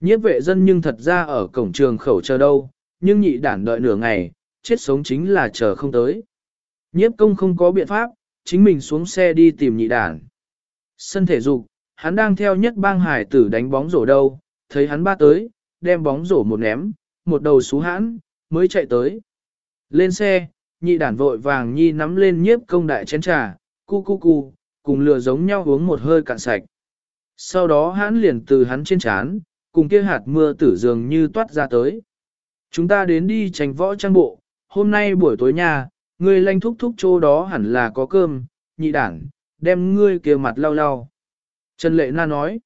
Nhiếp vệ dân nhưng thật ra ở cổng trường khẩu chờ đâu, nhưng nhị đản đợi nửa ngày, chết sống chính là chờ không tới. Nhiếp công không có biện pháp, chính mình xuống xe đi tìm nhị đản. Sân thể dục, hắn đang theo nhất bang hải tử đánh bóng rổ đâu, thấy hắn ba tới, đem bóng rổ một ném, một đầu xú hãn, mới chạy tới. Lên xe, nhị đản vội vàng nhi nắm lên nhiếp công đại chén trà, cu cu cu, cùng lừa giống nhau uống một hơi cạn sạch. Sau đó hắn liền từ hắn trên chán, cùng kia hạt mưa tử dường như toát ra tới. Chúng ta đến đi tranh võ trang bộ, hôm nay buổi tối nhà, ngươi lanh thúc thúc chỗ đó hẳn là có cơm, nhị đảng, đem ngươi kia mặt lau lau. Trần Lệ Na nói,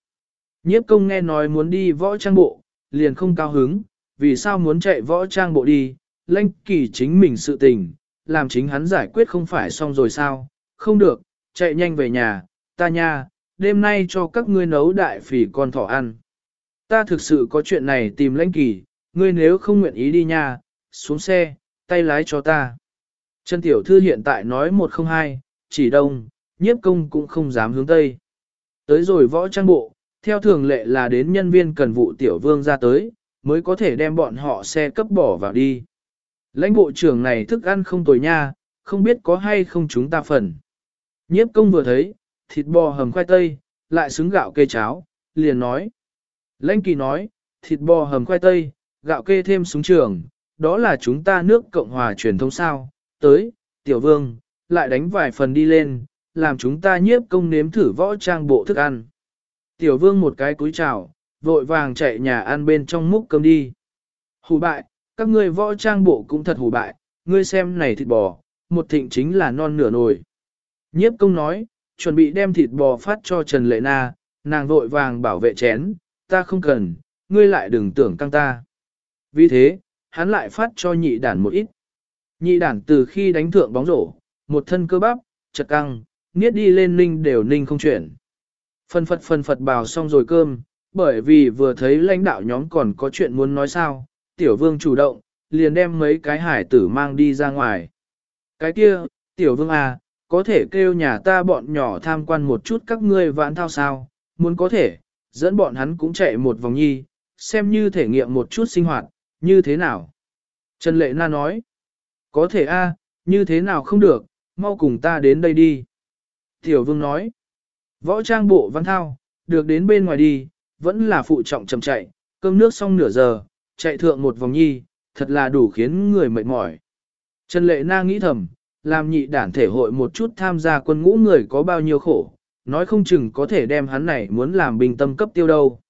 nhiếp công nghe nói muốn đi võ trang bộ, liền không cao hứng, vì sao muốn chạy võ trang bộ đi, lanh kỳ chính mình sự tình, làm chính hắn giải quyết không phải xong rồi sao, không được, chạy nhanh về nhà, ta nha, đêm nay cho các ngươi nấu đại phỉ con thỏ ăn. Ta thực sự có chuyện này tìm lãnh kỳ, ngươi nếu không nguyện ý đi nha, xuống xe, tay lái cho ta. Trần Tiểu Thư hiện tại nói một không hai, chỉ đông, nhiếp công cũng không dám hướng tây. Tới rồi võ trang bộ, theo thường lệ là đến nhân viên cần vụ Tiểu Vương ra tới, mới có thể đem bọn họ xe cấp bỏ vào đi. Lãnh bộ trưởng này thức ăn không tồi nha, không biết có hay không chúng ta phần. Nhiếp công vừa thấy, thịt bò hầm khoai tây, lại xứng gạo kê cháo, liền nói. Lãnh kỳ nói, thịt bò hầm khoai tây, gạo kê thêm súng trường, đó là chúng ta nước Cộng hòa truyền thống sao. Tới, tiểu vương, lại đánh vài phần đi lên, làm chúng ta nhiếp công nếm thử võ trang bộ thức ăn. Tiểu vương một cái cúi chào, vội vàng chạy nhà ăn bên trong múc cơm đi. Hù bại, các ngươi võ trang bộ cũng thật hù bại, ngươi xem này thịt bò, một thịnh chính là non nửa nồi. Nhiếp công nói, chuẩn bị đem thịt bò phát cho Trần Lệ Na, nàng vội vàng bảo vệ chén, ta không cần, ngươi lại đừng tưởng căng ta. Vì thế, hắn lại phát cho nhị đản một ít. Nhị đản từ khi đánh thượng bóng rổ, một thân cơ bắp, chật căng, niết đi lên ninh đều ninh không chuyển. Phân phật phân phật bào xong rồi cơm, bởi vì vừa thấy lãnh đạo nhóm còn có chuyện muốn nói sao, tiểu vương chủ động, liền đem mấy cái hải tử mang đi ra ngoài. Cái kia, tiểu vương à, có thể kêu nhà ta bọn nhỏ tham quan một chút các ngươi vãn thao sao, muốn có thể, dẫn bọn hắn cũng chạy một vòng nhi, xem như thể nghiệm một chút sinh hoạt, như thế nào. Trần Lệ Na nói, có thể a, như thế nào không được, mau cùng ta đến đây đi. Tiểu vương nói, võ trang bộ văn thao, được đến bên ngoài đi, vẫn là phụ trọng chậm chạy, cơm nước xong nửa giờ, chạy thượng một vòng nhi, thật là đủ khiến người mệt mỏi. Trần Lệ Na nghĩ thầm, làm nhị đản thể hội một chút tham gia quân ngũ người có bao nhiêu khổ, nói không chừng có thể đem hắn này muốn làm bình tâm cấp tiêu đâu.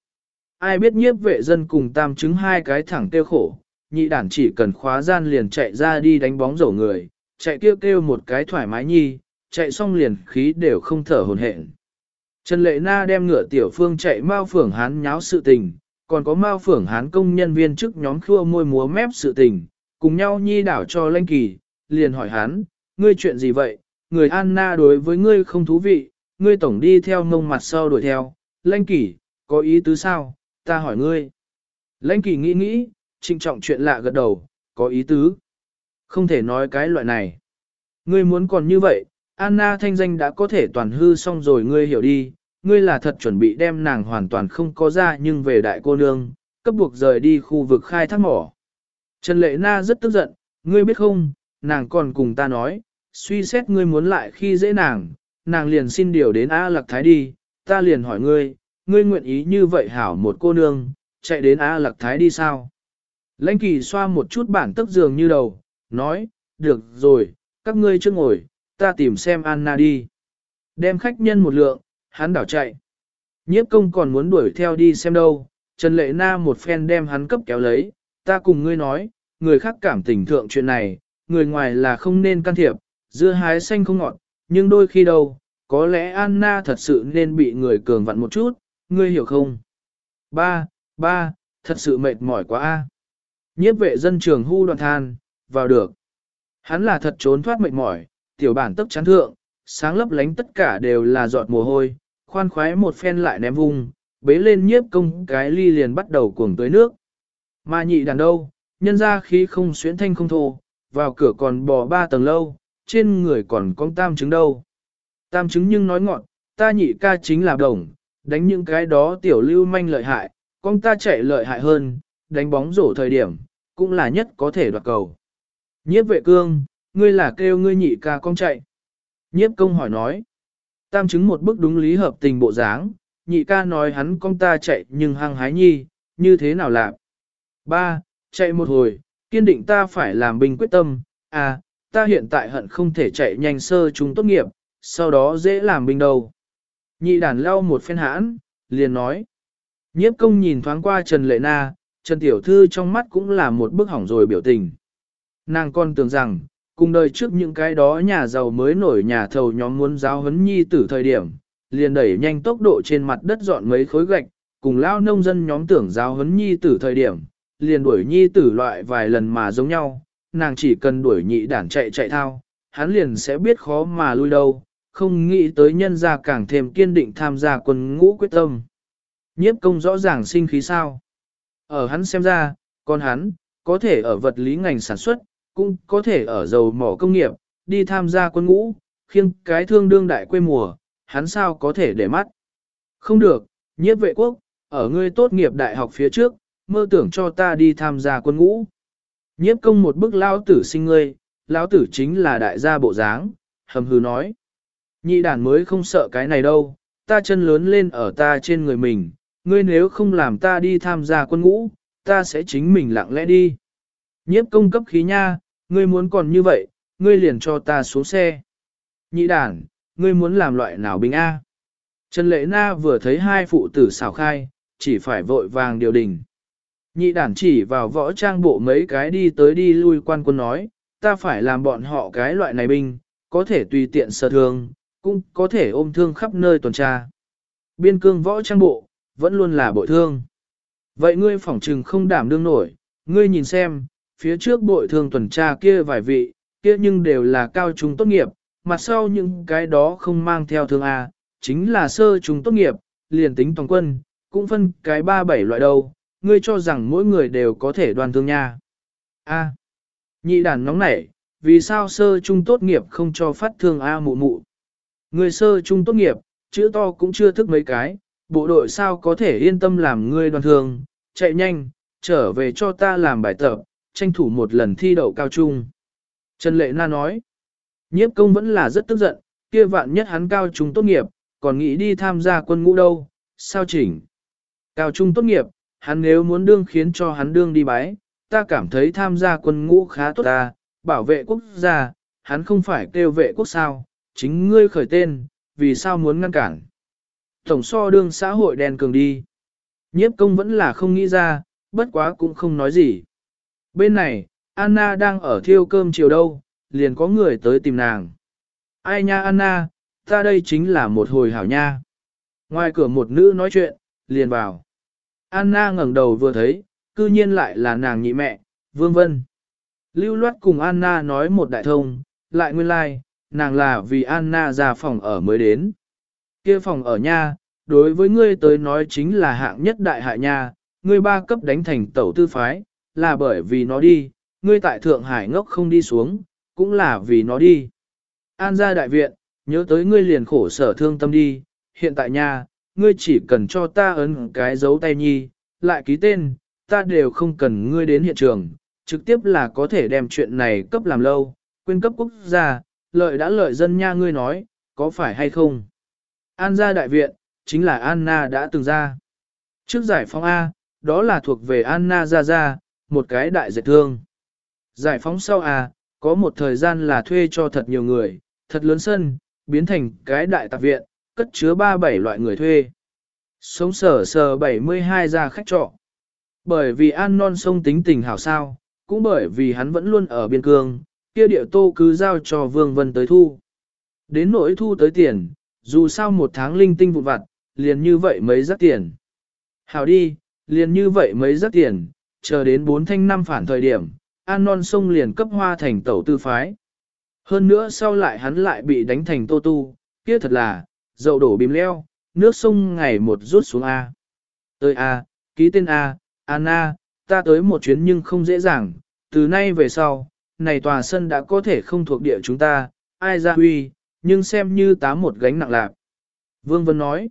Ai biết nhiếp vệ dân cùng tam chứng hai cái thẳng tiêu khổ, nhị đản chỉ cần khóa gian liền chạy ra đi đánh bóng rổ người, chạy kêu kêu một cái thoải mái nhi, chạy xong liền khí đều không thở hồn hển. Trần Lệ Na đem ngựa tiểu phương chạy mau phưởng hán nháo sự tình, còn có Mao Phưởng Hán công nhân viên chức nhóm khua môi múa mép sự tình, cùng nhau nhi đảo cho Lanh Kỳ, liền hỏi hắn, ngươi chuyện gì vậy, người Anna đối với ngươi không thú vị, ngươi tổng đi theo mông mặt sau đuổi theo, lãnh kỷ, có ý tứ sao, ta hỏi ngươi. Lãnh kỷ nghĩ nghĩ, trinh trọng chuyện lạ gật đầu, có ý tứ. Không thể nói cái loại này. Ngươi muốn còn như vậy, Anna thanh danh đã có thể toàn hư xong rồi ngươi hiểu đi, ngươi là thật chuẩn bị đem nàng hoàn toàn không có ra nhưng về đại cô nương, cấp buộc rời đi khu vực khai thác mỏ. Trần Lệ Na rất tức giận, ngươi biết không, nàng còn cùng ta nói, suy xét ngươi muốn lại khi dễ nàng, nàng liền xin điều đến A Lạc Thái đi, ta liền hỏi ngươi, ngươi nguyện ý như vậy hảo một cô nương, chạy đến A Lạc Thái đi sao? Lãnh kỳ xoa một chút bản tức giường như đầu, nói, được rồi, các ngươi chưa ngồi, ta tìm xem Anna đi. Đem khách nhân một lượng, hắn đảo chạy. Nhiếp công còn muốn đuổi theo đi xem đâu, Trần Lệ Na một phen đem hắn cấp kéo lấy, ta cùng ngươi nói, người khác cảm tình thượng chuyện này, người ngoài là không nên can thiệp, dưa hái xanh không ngọt, nhưng đôi khi đâu, có lẽ Anna thật sự nên bị người cường vặn một chút, ngươi hiểu không? Ba, ba, thật sự mệt mỏi quá a. Nhiếp vệ dân trường hu đoạn than, vào được. Hắn là thật trốn thoát mệt mỏi, tiểu bản tức chán thượng, sáng lấp lánh tất cả đều là giọt mồ hôi, khoan khoái một phen lại ném vung, bế lên nhiếp công cái ly liền bắt đầu cuồng tới nước. Mà nhị đàn đâu, nhân ra khí không xuyến thanh không thô, vào cửa còn bò ba tầng lâu, trên người còn có tam chứng đâu. Tam chứng nhưng nói ngọn, ta nhị ca chính là đồng, đánh những cái đó tiểu lưu manh lợi hại, con ta chạy lợi hại hơn, đánh bóng rổ thời điểm, cũng là nhất có thể đoạt cầu. Nhiếp vệ cương, ngươi là kêu ngươi nhị ca con chạy. Nhiếp công hỏi nói. Tam chứng một bức đúng lý hợp tình bộ dáng, nhị ca nói hắn con ta chạy nhưng hăng hái nhi, như thế nào làm? Ba, chạy một hồi, kiên định ta phải làm binh quyết tâm, à, ta hiện tại hận không thể chạy nhanh sơ chúng tốt nghiệp, sau đó dễ làm binh đâu. Nhị đàn lau một phen hãn, liền nói. Nhiếp công nhìn thoáng qua Trần Lệ Na, Trần Tiểu Thư trong mắt cũng là một bức hỏng rồi biểu tình. Nàng con tưởng rằng, cùng đời trước những cái đó nhà giàu mới nổi nhà thầu nhóm muốn giáo huấn nhi tử thời điểm, liền đẩy nhanh tốc độ trên mặt đất dọn mấy khối gạch, cùng lao nông dân nhóm tưởng giáo huấn nhi tử thời điểm, liền đuổi nhi tử loại vài lần mà giống nhau, nàng chỉ cần đuổi nhị đản chạy chạy thao, hắn liền sẽ biết khó mà lui đâu, không nghĩ tới nhân gia càng thêm kiên định tham gia quân ngũ quyết tâm. Nhiếp công rõ ràng sinh khí sao. Ở hắn xem ra, con hắn, có thể ở vật lý ngành sản xuất, cũng có thể ở dầu mỏ công nghiệp, đi tham gia quân ngũ, khiêng cái thương đương đại quê mùa, hắn sao có thể để mắt. Không được, nhiếp vệ quốc, ở ngươi tốt nghiệp đại học phía trước, mơ tưởng cho ta đi tham gia quân ngũ. Nhiếp công một bức lao tử sinh ngươi, lão tử chính là đại gia bộ dáng, hầm hừ nói. Nhị đàn mới không sợ cái này đâu, ta chân lớn lên ở ta trên người mình, ngươi nếu không làm ta đi tham gia quân ngũ, ta sẽ chính mình lặng lẽ đi. Nhiếp công cấp khí nha, ngươi muốn còn như vậy, ngươi liền cho ta xuống xe. Nhị đàn, ngươi muốn làm loại nào bình A? Trần Lệ Na vừa thấy hai phụ tử xảo khai, chỉ phải vội vàng điều đình. Nhị đàn chỉ vào võ trang bộ mấy cái đi tới đi lui quan quân nói, ta phải làm bọn họ cái loại này binh, có thể tùy tiện sở thương, cũng có thể ôm thương khắp nơi tuần tra. Biên cương võ trang bộ, vẫn luôn là bội thương. Vậy ngươi phỏng trừng không đảm đương nổi, ngươi nhìn xem, phía trước bội thương tuần tra kia vài vị, kia nhưng đều là cao trung tốt nghiệp, mặt sau những cái đó không mang theo thương A, chính là sơ trung tốt nghiệp, liền tính toàn quân, cũng phân cái ba bảy loại đâu, ngươi cho rằng mỗi người đều có thể đoàn thương nha. A. Nhị đàn nóng nảy, vì sao sơ trung tốt nghiệp không cho phát thương A mụ mụ? Ngươi sơ trung tốt nghiệp, chữ to cũng chưa thức mấy cái, bộ đội sao có thể yên tâm làm ngươi đoàn thương, chạy nhanh, trở về cho ta làm bài tập, tranh thủ một lần thi đậu cao trung. Trần Lệ Na nói, nhiếp công vẫn là rất tức giận, kia vạn nhất hắn cao trung tốt nghiệp, còn nghĩ đi tham gia quân ngũ đâu, sao chỉnh. Cao trung tốt nghiệp, hắn nếu muốn đương khiến cho hắn đương đi bái, ta cảm thấy tham gia quân ngũ khá tốt ta, bảo vệ quốc gia, hắn không phải kêu vệ quốc sao, chính ngươi khởi tên, vì sao muốn ngăn cản. Tổng so đương xã hội đen cường đi. Nhiếp công vẫn là không nghĩ ra, bất quá cũng không nói gì. Bên này, Anna đang ở thiêu cơm chiều đâu, liền có người tới tìm nàng. Ai nha Anna, ta đây chính là một hồi hảo nha. Ngoài cửa một nữ nói chuyện, liền vào. Anna ngẩng đầu vừa thấy, cư nhiên lại là nàng nhị mẹ, Vương Vân. Lưu loát cùng Anna nói một đại thông, lại nguyên lai, like, nàng là vì Anna ra phòng ở mới đến. kia phòng ở nha, đối với ngươi tới nói chính là hạng nhất đại hại nha, ngươi ba cấp đánh thành tẩu tư phái, là bởi vì nó đi, ngươi tại Thượng Hải ngốc không đi xuống, cũng là vì nó đi. An ra đại viện, nhớ tới ngươi liền khổ sở thương tâm đi, hiện tại nha, ngươi chỉ cần cho ta ấn cái dấu tay nhi, lại ký tên, ta đều không cần ngươi đến hiện trường, trực tiếp là có thể đem chuyện này cấp làm lâu, quên cấp quốc gia, lợi đã lợi dân nha ngươi nói, có phải hay không? An gia đại viện, chính là Anna đã từng ra. Trước giải phóng A, đó là thuộc về Anna ra ra, một cái đại dạy thương. Giải phóng sau A, có một thời gian là thuê cho thật nhiều người, thật lớn sân, biến thành cái đại tạp viện, cất chứa 37 loại người thuê. Sống sở sở 72 ra khách trọ. Bởi vì An non sông tính tình hảo sao, cũng bởi vì hắn vẫn luôn ở biên cương, kia địa tô cứ giao cho Vương Vân tới thu. Đến nỗi thu tới tiền, dù sao một tháng linh tinh vụn vặt, liền như vậy mấy rắc tiền. Hảo đi, liền như vậy mấy rắc tiền, chờ đến bốn thanh năm phản thời điểm, An non sông liền cấp hoa thành tẩu tư phái. Hơn nữa sau lại hắn lại bị đánh thành tô tu, kia thật là, dậu đổ bìm leo, nước sông ngày một rút xuống A. Tới A, ký tên A, Anna, ta tới một chuyến nhưng không dễ dàng, từ nay về sau, này tòa sân đã có thể không thuộc địa chúng ta, ai ra huy, nhưng xem như tám một gánh nặng lạc. Vương Vân nói,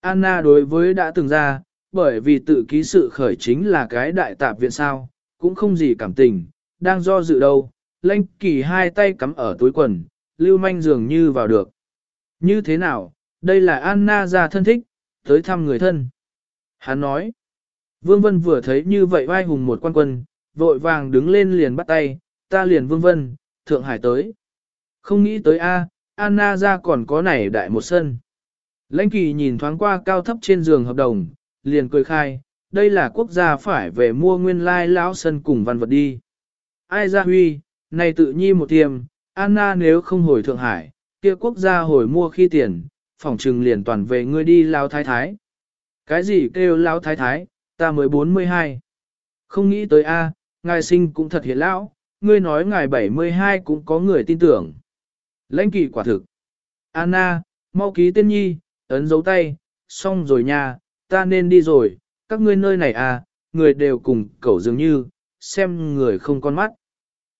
Anna đối với đã từng ra, bởi vì tự ký sự khởi chính là cái đại tạp viện sao, cũng không gì cảm tình, đang do dự đâu, lanh kỳ hai tay cắm ở túi quần, lưu manh dường như vào được. Như thế nào, đây là Anna ra thân thích, tới thăm người thân. Hắn nói, Vương Vân vừa thấy như vậy vai hùng một quan quân, vội vàng đứng lên liền bắt tay, ta liền Vương Vân, Thượng Hải tới. Không nghĩ tới A, Anna ra còn có này đại một sân. Lãnh kỳ nhìn thoáng qua cao thấp trên giường hợp đồng, liền cười khai, đây là quốc gia phải về mua nguyên lai lão sân cùng văn vật đi. Ai ra huy, này tự nhi một tiềm, Anna nếu không hồi Thượng Hải, kia quốc gia hồi mua khi tiền, phòng trừng liền toàn về ngươi đi lao thái thái. Cái gì kêu lao thái thái, ta mới 42. Không nghĩ tới a, ngài sinh cũng thật hiện lão, ngươi nói ngài 72 cũng có người tin tưởng. Lãnh kỳ quả thực. Anna, mau ký tên nhi, ấn dấu tay, xong rồi nha, ta nên đi rồi, các ngươi nơi này à, người đều cùng cậu dường như, xem người không con mắt.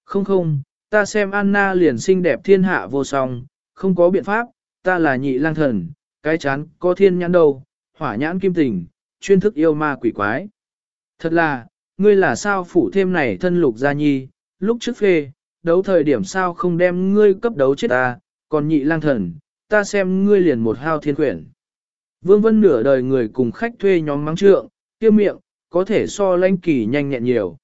Không không, ta xem Anna liền xinh đẹp thiên hạ vô song, không có biện pháp, ta là nhị lang thần, cái chán có thiên nhãn đâu, hỏa nhãn kim tình, chuyên thức yêu ma quỷ quái. Thật là, ngươi là sao phủ thêm này thân lục gia nhi, lúc trước phê, đấu thời điểm sao không đem ngươi cấp đấu chết ta, còn nhị lang thần, ta xem ngươi liền một hao thiên quyển. Vương Vân nửa đời người cùng khách thuê nhóm mắng trượng, kia miệng, có thể so lãnh kỳ nhanh nhẹn nhiều.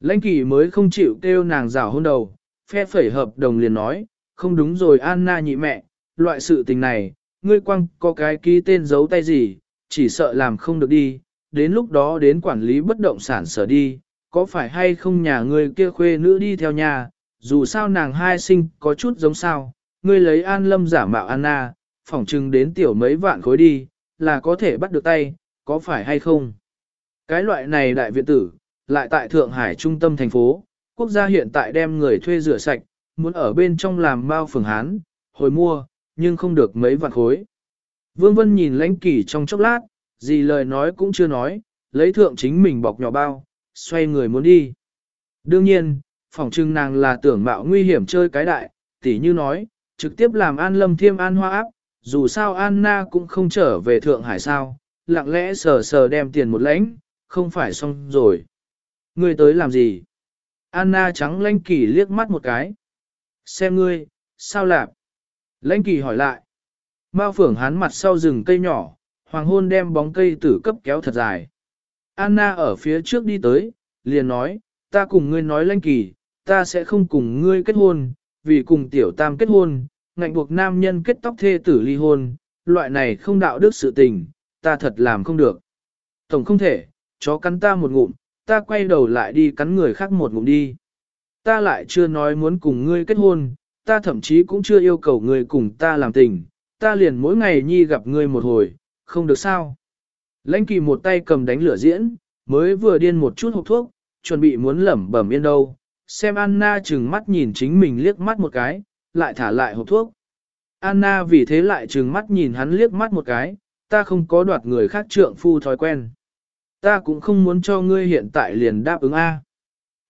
Lãnh kỳ mới không chịu kêu nàng rào hôn đầu, phe phẩy hợp đồng liền nói, không đúng rồi Anna nhị mẹ, loại sự tình này, ngươi quăng có cái ký tên giấu tay gì, chỉ sợ làm không được đi, đến lúc đó đến quản lý bất động sản sở đi, có phải hay không nhà ngươi kia khuê nữ đi theo nhà, dù sao nàng hai sinh có chút giống sao, ngươi lấy an lâm giả mạo Anna, phỏng chừng đến tiểu mấy vạn khối đi, là có thể bắt được tay, có phải hay không? Cái loại này đại viện tử, lại tại Thượng Hải trung tâm thành phố, quốc gia hiện tại đem người thuê rửa sạch, muốn ở bên trong làm bao phường Hán, hồi mua, nhưng không được mấy vạn khối. Vương Vân nhìn lãnh kỷ trong chốc lát, gì lời nói cũng chưa nói, lấy thượng chính mình bọc nhỏ bao, xoay người muốn đi. Đương nhiên, phỏng trưng nàng là tưởng mạo nguy hiểm chơi cái đại, tỉ như nói, trực tiếp làm an lâm thiêm an hoa áp, dù sao Anna cũng không trở về Thượng Hải sao, lặng lẽ sờ sờ đem tiền một lãnh, không phải xong rồi. Ngươi tới làm gì? Anna trắng lãnh kỳ liếc mắt một cái. Xem ngươi, sao lạp? Lãnh kỳ hỏi lại. Mao phưởng hắn mặt sau rừng cây nhỏ, hoàng hôn đem bóng cây tử cấp kéo thật dài. Anna ở phía trước đi tới, liền nói, ta cùng ngươi nói lãnh kỳ, ta sẽ không cùng ngươi kết hôn, vì cùng tiểu tam kết hôn, ngạnh buộc nam nhân kết tóc thê tử ly hôn, loại này không đạo đức sự tình, ta thật làm không được. Tổng không thể, chó cắn ta một ngụm, ta quay đầu lại đi cắn người khác một ngụm đi. Ta lại chưa nói muốn cùng ngươi kết hôn, ta thậm chí cũng chưa yêu cầu ngươi cùng ta làm tình, ta liền mỗi ngày nhi gặp ngươi một hồi, không được sao. Lãnh kỳ một tay cầm đánh lửa diễn, mới vừa điên một chút hộp thuốc, chuẩn bị muốn lẩm bẩm yên đâu, xem Anna chừng mắt nhìn chính mình liếc mắt một cái, lại thả lại hộp thuốc. Anna vì thế lại trừng mắt nhìn hắn liếc mắt một cái, ta không có đoạt người khác trượng phu thói quen. Ta cũng không muốn cho ngươi hiện tại liền đáp ứng A.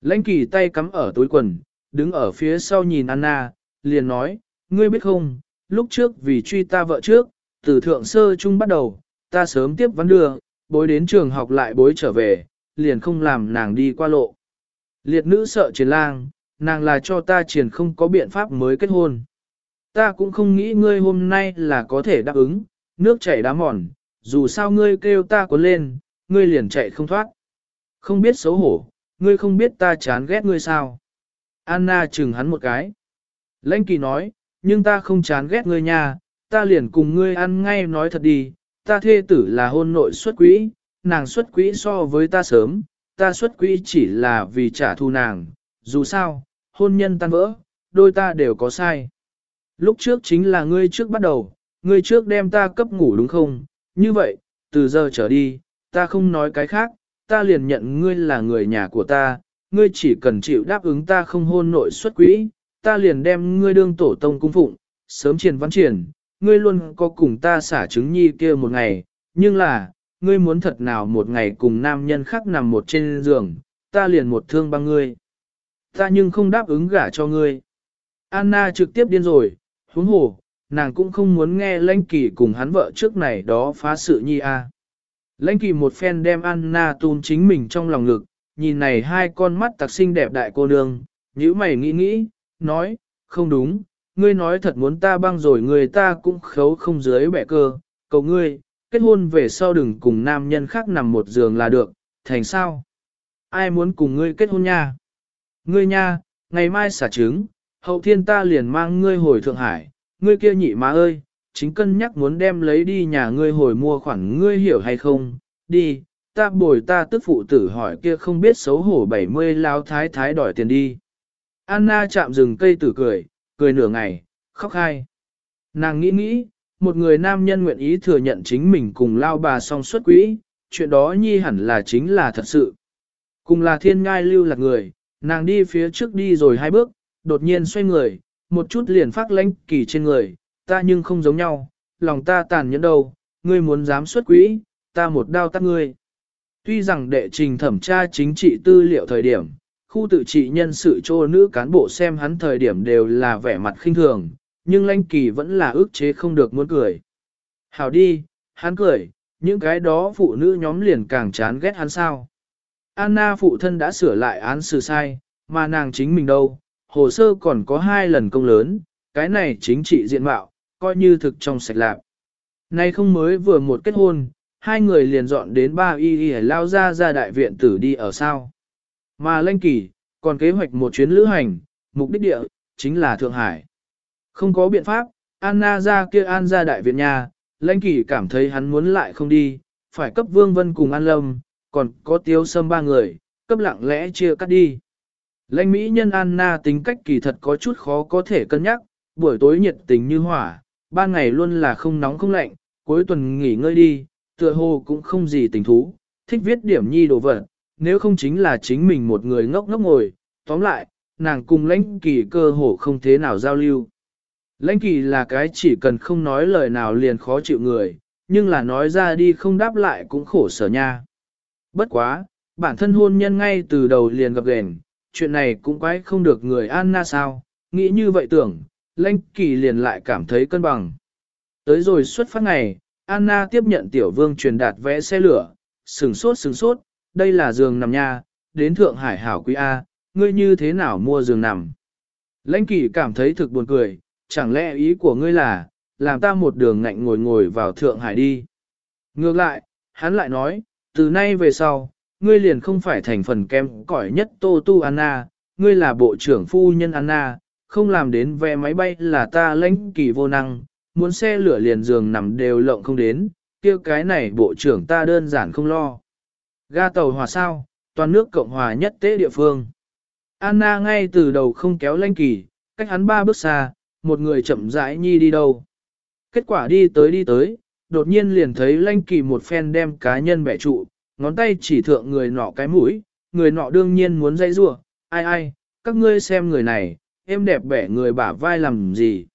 Lãnh kỳ tay cắm ở túi quần, đứng ở phía sau nhìn Anna, liền nói, ngươi biết không, lúc trước vì truy ta vợ trước, từ thượng sơ trung bắt đầu, ta sớm tiếp vấn đưa, bối đến trường học lại bối trở về, liền không làm nàng đi qua lộ. Liệt nữ sợ chiến lang, nàng là cho ta triển không có biện pháp mới kết hôn. Ta cũng không nghĩ ngươi hôm nay là có thể đáp ứng, nước chảy đá mòn, dù sao ngươi kêu ta cuốn lên, ngươi liền chạy không thoát. Không biết xấu hổ, ngươi không biết ta chán ghét ngươi sao. Anna chừng hắn một cái. Lãnh kỳ nói, nhưng ta không chán ghét ngươi nha, ta liền cùng ngươi ăn ngay nói thật đi, ta thê tử là hôn nội xuất quỹ, nàng xuất quỹ so với ta sớm, ta xuất quỹ chỉ là vì trả thù nàng, dù sao, hôn nhân tan vỡ, đôi ta đều có sai. Lúc trước chính là ngươi trước bắt đầu, ngươi trước đem ta cấp ngủ đúng không? Như vậy, từ giờ trở đi, ta không nói cái khác, ta liền nhận ngươi là người nhà của ta, ngươi chỉ cần chịu đáp ứng ta không hôn nội xuất quỹ, ta liền đem ngươi đương tổ tông cung phụng, sớm triển văn triển, ngươi luôn có cùng ta xả trứng nhi kia một ngày, nhưng là, ngươi muốn thật nào một ngày cùng nam nhân khác nằm một trên giường, ta liền một thương băng ngươi. Ta nhưng không đáp ứng gả cho ngươi. Anna trực tiếp điên rồi, huống hồ, nàng cũng không muốn nghe lãnh kỳ cùng hắn vợ trước này đó phá sự nhi a. Lãnh kỳ một phen đem Anna tun chính mình trong lòng ngực, nhìn này hai con mắt tạc xinh đẹp đại cô nương, nhữ mày nghĩ nghĩ, nói, không đúng, ngươi nói thật muốn ta băng rồi người ta cũng khấu không dưới bẻ cơ, cầu ngươi, kết hôn về sau đừng cùng nam nhân khác nằm một giường là được, thành sao? Ai muốn cùng ngươi kết hôn nha? Ngươi nha, ngày mai xả trứng, hậu thiên ta liền mang ngươi hồi Thượng Hải, ngươi kia nhị má ơi, chính cân nhắc muốn đem lấy đi nhà ngươi hồi mua khoản ngươi hiểu hay không, đi, ta bồi ta tức phụ tử hỏi kia không biết xấu hổ 70 lao thái thái đòi tiền đi. Anna chạm rừng cây tử cười, cười nửa ngày, khóc hai. Nàng nghĩ nghĩ, một người nam nhân nguyện ý thừa nhận chính mình cùng lao bà song xuất quỹ, chuyện đó nhi hẳn là chính là thật sự. Cùng là thiên ngai lưu lạc người, nàng đi phía trước đi rồi hai bước, đột nhiên xoay người, một chút liền phát lãnh kỳ trên người, ta nhưng không giống nhau, lòng ta tàn nhẫn đâu, ngươi muốn dám xuất quỹ, ta một đao tắt ngươi. Tuy rằng đệ trình thẩm tra chính trị tư liệu thời điểm, khu tự trị nhân sự cho nữ cán bộ xem hắn thời điểm đều là vẻ mặt khinh thường, nhưng lãnh kỳ vẫn là ước chế không được muốn cười. Hảo đi, hắn cười, những cái đó phụ nữ nhóm liền càng chán ghét hắn sao. Anna phụ thân đã sửa lại án xử sai, mà nàng chính mình đâu, hồ sơ còn có hai lần công lớn, cái này chính trị diện mạo, coi như thực trong sạch lạc. Nay không mới vừa một kết hôn, hai người liền dọn đến ba y y lao ra ra đại viện tử đi ở sao. Mà Lanh Kỳ, còn kế hoạch một chuyến lữ hành, mục đích địa, chính là Thượng Hải. Không có biện pháp, Anna ra kia An ra đại viện nhà, Lanh Kỳ cảm thấy hắn muốn lại không đi, phải cấp Vương Vân cùng An Lâm, còn có tiêu sâm ba người, cấp lặng lẽ chia cắt đi. Lãnh Mỹ nhân Anna tính cách kỳ thật có chút khó có thể cân nhắc, buổi tối nhiệt tình như hỏa, ban ngày luôn là không nóng không lạnh, cuối tuần nghỉ ngơi đi, tựa hồ cũng không gì tình thú, thích viết điểm nhi đồ vật, nếu không chính là chính mình một người ngốc ngốc ngồi, tóm lại, nàng cùng lãnh kỳ cơ hồ không thế nào giao lưu. Lãnh kỳ là cái chỉ cần không nói lời nào liền khó chịu người, nhưng là nói ra đi không đáp lại cũng khổ sở nha. Bất quá, bản thân hôn nhân ngay từ đầu liền gặp gền, chuyện này cũng quái không được người Anna sao, nghĩ như vậy tưởng, lãnh kỳ liền lại cảm thấy cân bằng. Tới rồi xuất phát ngày, Anna tiếp nhận tiểu vương truyền đạt vẽ xe lửa, sừng sốt sừng sốt, đây là giường nằm nha, đến Thượng Hải hảo quý A, ngươi như thế nào mua giường nằm. Lãnh kỳ cảm thấy thực buồn cười, chẳng lẽ ý của ngươi là, làm ta một đường ngạnh ngồi ngồi vào Thượng Hải đi. Ngược lại, hắn lại nói, từ nay về sau, ngươi liền không phải thành phần kem cỏi nhất Tô Tu Anna, ngươi là bộ trưởng phu nhân Anna, không làm đến vé máy bay là ta lãnh kỳ vô năng, muốn xe lửa liền giường nằm đều lộng không đến, kia cái này bộ trưởng ta đơn giản không lo. Ga tàu hòa sao, toàn nước Cộng hòa nhất tế địa phương. Anna ngay từ đầu không kéo lãnh kỳ, cách hắn ba bước xa, một người chậm rãi nhi đi đâu. Kết quả đi tới đi tới, đột nhiên liền thấy lãnh kỳ một phen đem cá nhân bẻ trụ, ngón tay chỉ thượng người nọ cái mũi, người nọ đương nhiên muốn dây rủa ai ai, các ngươi xem người này, em đẹp bẻ người bả vai làm gì.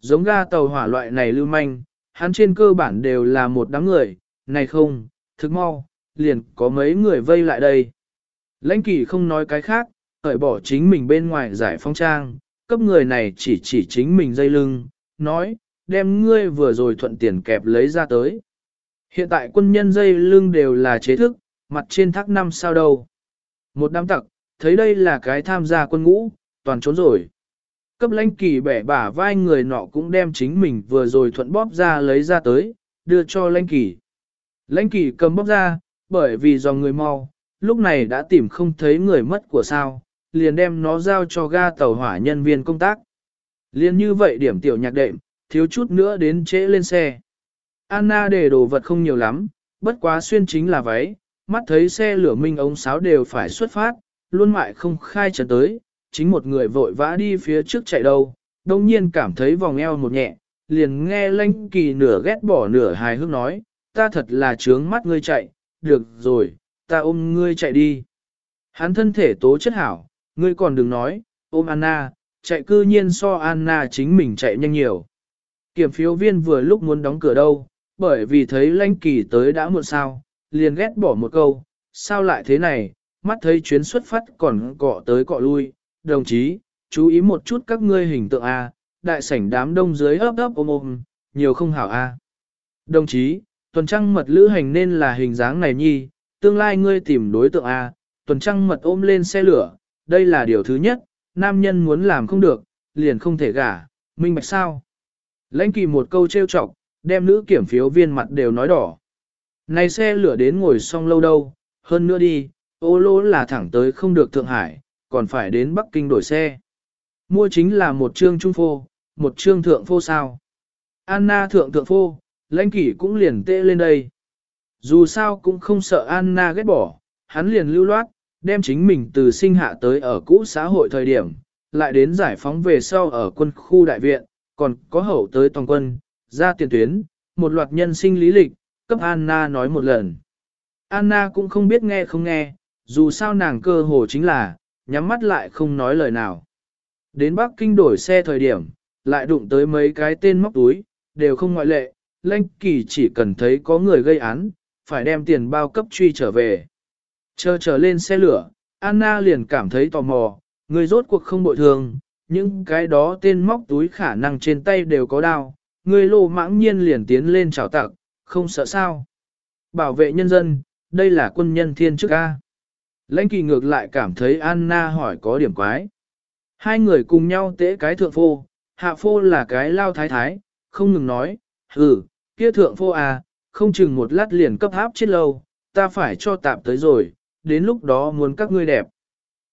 Giống ga tàu hỏa loại này lưu manh, hắn trên cơ bản đều là một đám người, này không, thức mau, liền có mấy người vây lại đây. Lãnh kỳ không nói cái khác, hởi bỏ chính mình bên ngoài giải phong trang, cấp người này chỉ chỉ chính mình dây lưng, nói, đem ngươi vừa rồi thuận tiền kẹp lấy ra tới. Hiện tại quân nhân dây lưng đều là chế thức, mặt trên thác năm sao đâu. Một đám tặc, thấy đây là cái tham gia quân ngũ, toàn trốn rồi. Cấp lãnh kỳ bẻ bả vai người nọ cũng đem chính mình vừa rồi thuận bóp ra lấy ra tới, đưa cho lãnh kỳ. Lãnh kỳ cầm bóp ra, bởi vì do người mau, lúc này đã tìm không thấy người mất của sao, liền đem nó giao cho ga tàu hỏa nhân viên công tác. Liền như vậy điểm tiểu nhạc đệm, thiếu chút nữa đến trễ lên xe. Anna để đồ vật không nhiều lắm, bất quá xuyên chính là váy, mắt thấy xe lửa minh ống sáo đều phải xuất phát, luôn mại không khai trần tới, chính một người vội vã đi phía trước chạy đâu, đồng nhiên cảm thấy vòng eo một nhẹ, liền nghe lanh kỳ nửa ghét bỏ nửa hài hước nói, ta thật là trướng mắt ngươi chạy, được rồi, ta ôm ngươi chạy đi. Hắn thân thể tố chất hảo, ngươi còn đừng nói, ôm Anna, chạy cư nhiên so Anna chính mình chạy nhanh nhiều. Kiểm phiếu viên vừa lúc muốn đóng cửa đâu, bởi vì thấy lanh kỳ tới đã muộn sao, liền ghét bỏ một câu, sao lại thế này, mắt thấy chuyến xuất phát còn cọ tới cọ lui, đồng chí, chú ý một chút các ngươi hình tượng A, đại sảnh đám đông dưới ấp ấp ôm ôm, nhiều không hảo A. Đồng chí, tuần trăng mật lữ hành nên là hình dáng này nhi, tương lai ngươi tìm đối tượng A, tuần trăng mật ôm lên xe lửa, đây là điều thứ nhất, nam nhân muốn làm không được, liền không thể gả, minh bạch sao. Lãnh kỳ một câu trêu chọc, đem nữ kiểm phiếu viên mặt đều nói đỏ. Này xe lửa đến ngồi xong lâu đâu, hơn nữa đi, ô lô là thẳng tới không được Thượng Hải, còn phải đến Bắc Kinh đổi xe. Mua chính là một trương trung phô, một trương thượng phô sao. Anna thượng thượng phô, lãnh kỷ cũng liền tê lên đây. Dù sao cũng không sợ Anna ghét bỏ, hắn liền lưu loát, đem chính mình từ sinh hạ tới ở cũ xã hội thời điểm, lại đến giải phóng về sau ở quân khu đại viện, còn có hậu tới toàn quân, ra tiền tuyến, một loạt nhân sinh lý lịch, cấp Anna nói một lần. Anna cũng không biết nghe không nghe, dù sao nàng cơ hồ chính là, nhắm mắt lại không nói lời nào. Đến Bắc Kinh đổi xe thời điểm, lại đụng tới mấy cái tên móc túi, đều không ngoại lệ, Lanh Kỳ chỉ cần thấy có người gây án, phải đem tiền bao cấp truy trở về. Chờ trở lên xe lửa, Anna liền cảm thấy tò mò, người rốt cuộc không bội thường, những cái đó tên móc túi khả năng trên tay đều có đao, người lô mãng nhiên liền tiến lên chào tặng, không sợ sao. Bảo vệ nhân dân, đây là quân nhân thiên chức A. Lãnh kỳ ngược lại cảm thấy Anna hỏi có điểm quái. Hai người cùng nhau tế cái thượng phô, hạ phô là cái lao thái thái, không ngừng nói, ừ, kia thượng phô à, không chừng một lát liền cấp háp chết lâu, ta phải cho tạm tới rồi, đến lúc đó muốn các ngươi đẹp.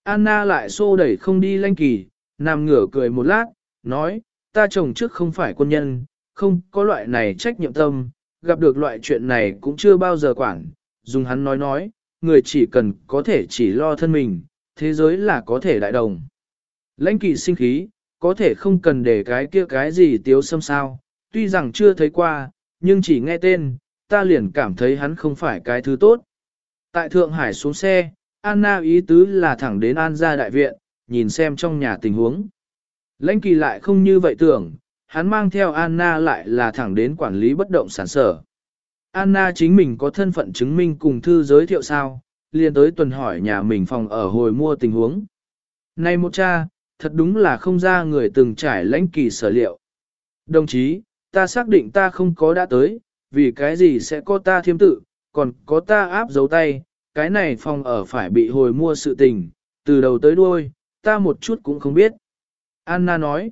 Anna lại xô đẩy không đi lanh kỳ, nằm ngửa cười một lát, nói, ta chồng trước không phải quân nhân, không có loại này trách nhiệm tâm, gặp được loại chuyện này cũng chưa bao giờ quản, dùng hắn nói nói, người chỉ cần có thể chỉ lo thân mình, thế giới là có thể đại đồng. Lãnh kỳ sinh khí, có thể không cần để cái kia cái gì tiếu xâm sao, tuy rằng chưa thấy qua, nhưng chỉ nghe tên, ta liền cảm thấy hắn không phải cái thứ tốt. Tại Thượng Hải xuống xe, Anna ý tứ là thẳng đến An gia đại viện, nhìn xem trong nhà tình huống. Lãnh kỳ lại không như vậy tưởng, hắn mang theo Anna lại là thẳng đến quản lý bất động sản sở. Anna chính mình có thân phận chứng minh cùng thư giới thiệu sao, liền tới tuần hỏi nhà mình phòng ở hồi mua tình huống. Này một cha, thật đúng là không ra người từng trải lãnh kỳ sở liệu. Đồng chí, ta xác định ta không có đã tới, vì cái gì sẽ có ta thiêm tự, còn có ta áp dấu tay, cái này phòng ở phải bị hồi mua sự tình, từ đầu tới đuôi, ta một chút cũng không biết. Anna nói,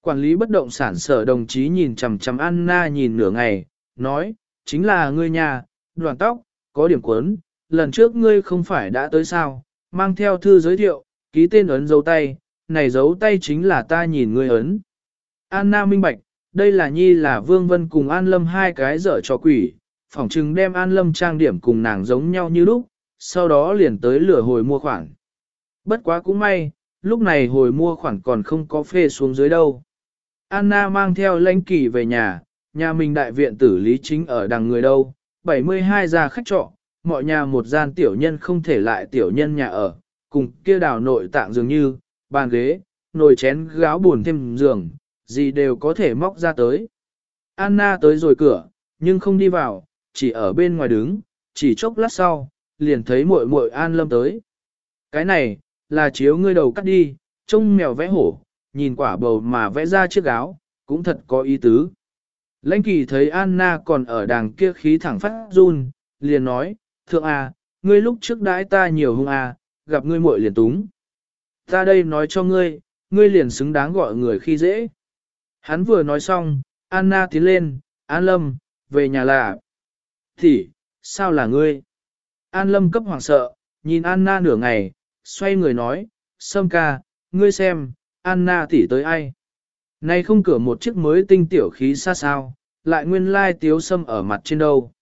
quản lý bất động sản sở đồng chí nhìn chằm chằm Anna nhìn nửa ngày, nói, chính là ngươi nhà, đoàn tóc, có điểm cuốn, lần trước ngươi không phải đã tới sao, mang theo thư giới thiệu, ký tên ấn dấu tay, này dấu tay chính là ta nhìn ngươi ấn. Anna minh bạch, đây là nhi là Vương Vân cùng An Lâm hai cái dở cho quỷ, phỏng chừng đem An Lâm trang điểm cùng nàng giống nhau như lúc, sau đó liền tới lửa hồi mua khoản. Bất quá cũng may, lúc này hồi mua khoản còn không có phê xuống dưới đâu. Anna mang theo lãnh kỳ về nhà, nhà mình đại viện tử lý chính ở đằng người đâu, 72 gia khách trọ, mọi nhà một gian tiểu nhân không thể lại tiểu nhân nhà ở, cùng kia đào nội tạng dường như, bàn ghế, nồi chén gáo buồn thêm giường, gì đều có thể móc ra tới. Anna tới rồi cửa, nhưng không đi vào, chỉ ở bên ngoài đứng, chỉ chốc lát sau, liền thấy muội muội An Lâm tới. Cái này, là chiếu ngươi đầu cắt đi, trông mèo vẽ hổ, nhìn quả bầu mà vẽ ra chiếc áo, cũng thật có ý tứ. Lãnh kỳ thấy Anna còn ở đàng kia khí thẳng phát run, liền nói, thượng à, ngươi lúc trước đãi ta nhiều hung à, gặp ngươi muội liền túng. Ta đây nói cho ngươi, ngươi liền xứng đáng gọi người khi dễ. Hắn vừa nói xong, Anna tiến lên, An Lâm, về nhà là. Thì, sao là ngươi? An Lâm cấp hoàng sợ, nhìn Anna nửa ngày, xoay người nói, Sâm ca, ngươi xem, Anna tỷ tới ai? Này không cửa một chiếc mới tinh tiểu khí xa sao, lại nguyên lai tiếu sâm ở mặt trên đâu.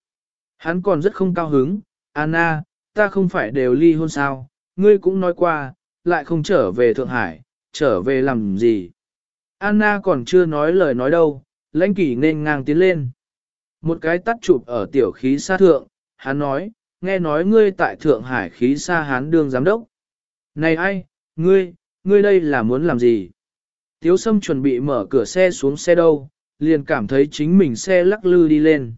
Hắn còn rất không cao hứng, Anna, ta không phải đều ly hôn sao, ngươi cũng nói qua, lại không trở về Thượng Hải, trở về làm gì. Anna còn chưa nói lời nói đâu, lãnh kỷ nên ngang tiến lên. Một cái tắt chụp ở tiểu khí xa thượng, hắn nói, nghe nói ngươi tại Thượng Hải khí xa hán đương giám đốc. Này ai, ngươi, ngươi đây là muốn làm gì? Tiếu sâm chuẩn bị mở cửa xe xuống xe đâu, liền cảm thấy chính mình xe lắc lư đi lên.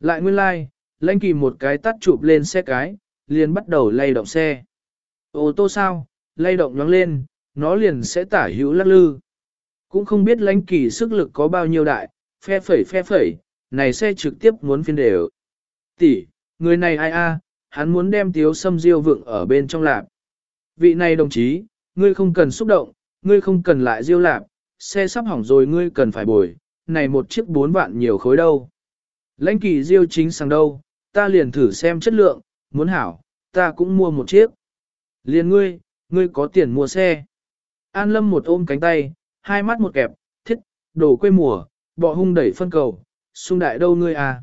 Lại nguyên lai, like, lãnh kỳ một cái tắt chụp lên xe cái, liền bắt đầu lay động xe. Ô tô sao, lay động nhoáng lên, nó liền sẽ tả hữu lắc lư. Cũng không biết lãnh kỳ sức lực có bao nhiêu đại, phe phẩy phe phẩy, này xe trực tiếp muốn phiên đều. Tỷ, người này ai a? hắn muốn đem tiếu sâm diêu vượng ở bên trong lạp. Vị này đồng chí, ngươi không cần xúc động, ngươi không cần lại diêu lạp, xe sắp hỏng rồi ngươi cần phải bồi, này một chiếc bốn vạn nhiều khối đâu. Lãnh kỳ diêu chính sang đâu, ta liền thử xem chất lượng, muốn hảo, ta cũng mua một chiếc. Liền ngươi, ngươi có tiền mua xe. An lâm một ôm cánh tay, hai mắt một kẹp, thiết, đổ quê mùa, bọ hung đẩy phân cầu, sung đại đâu ngươi à.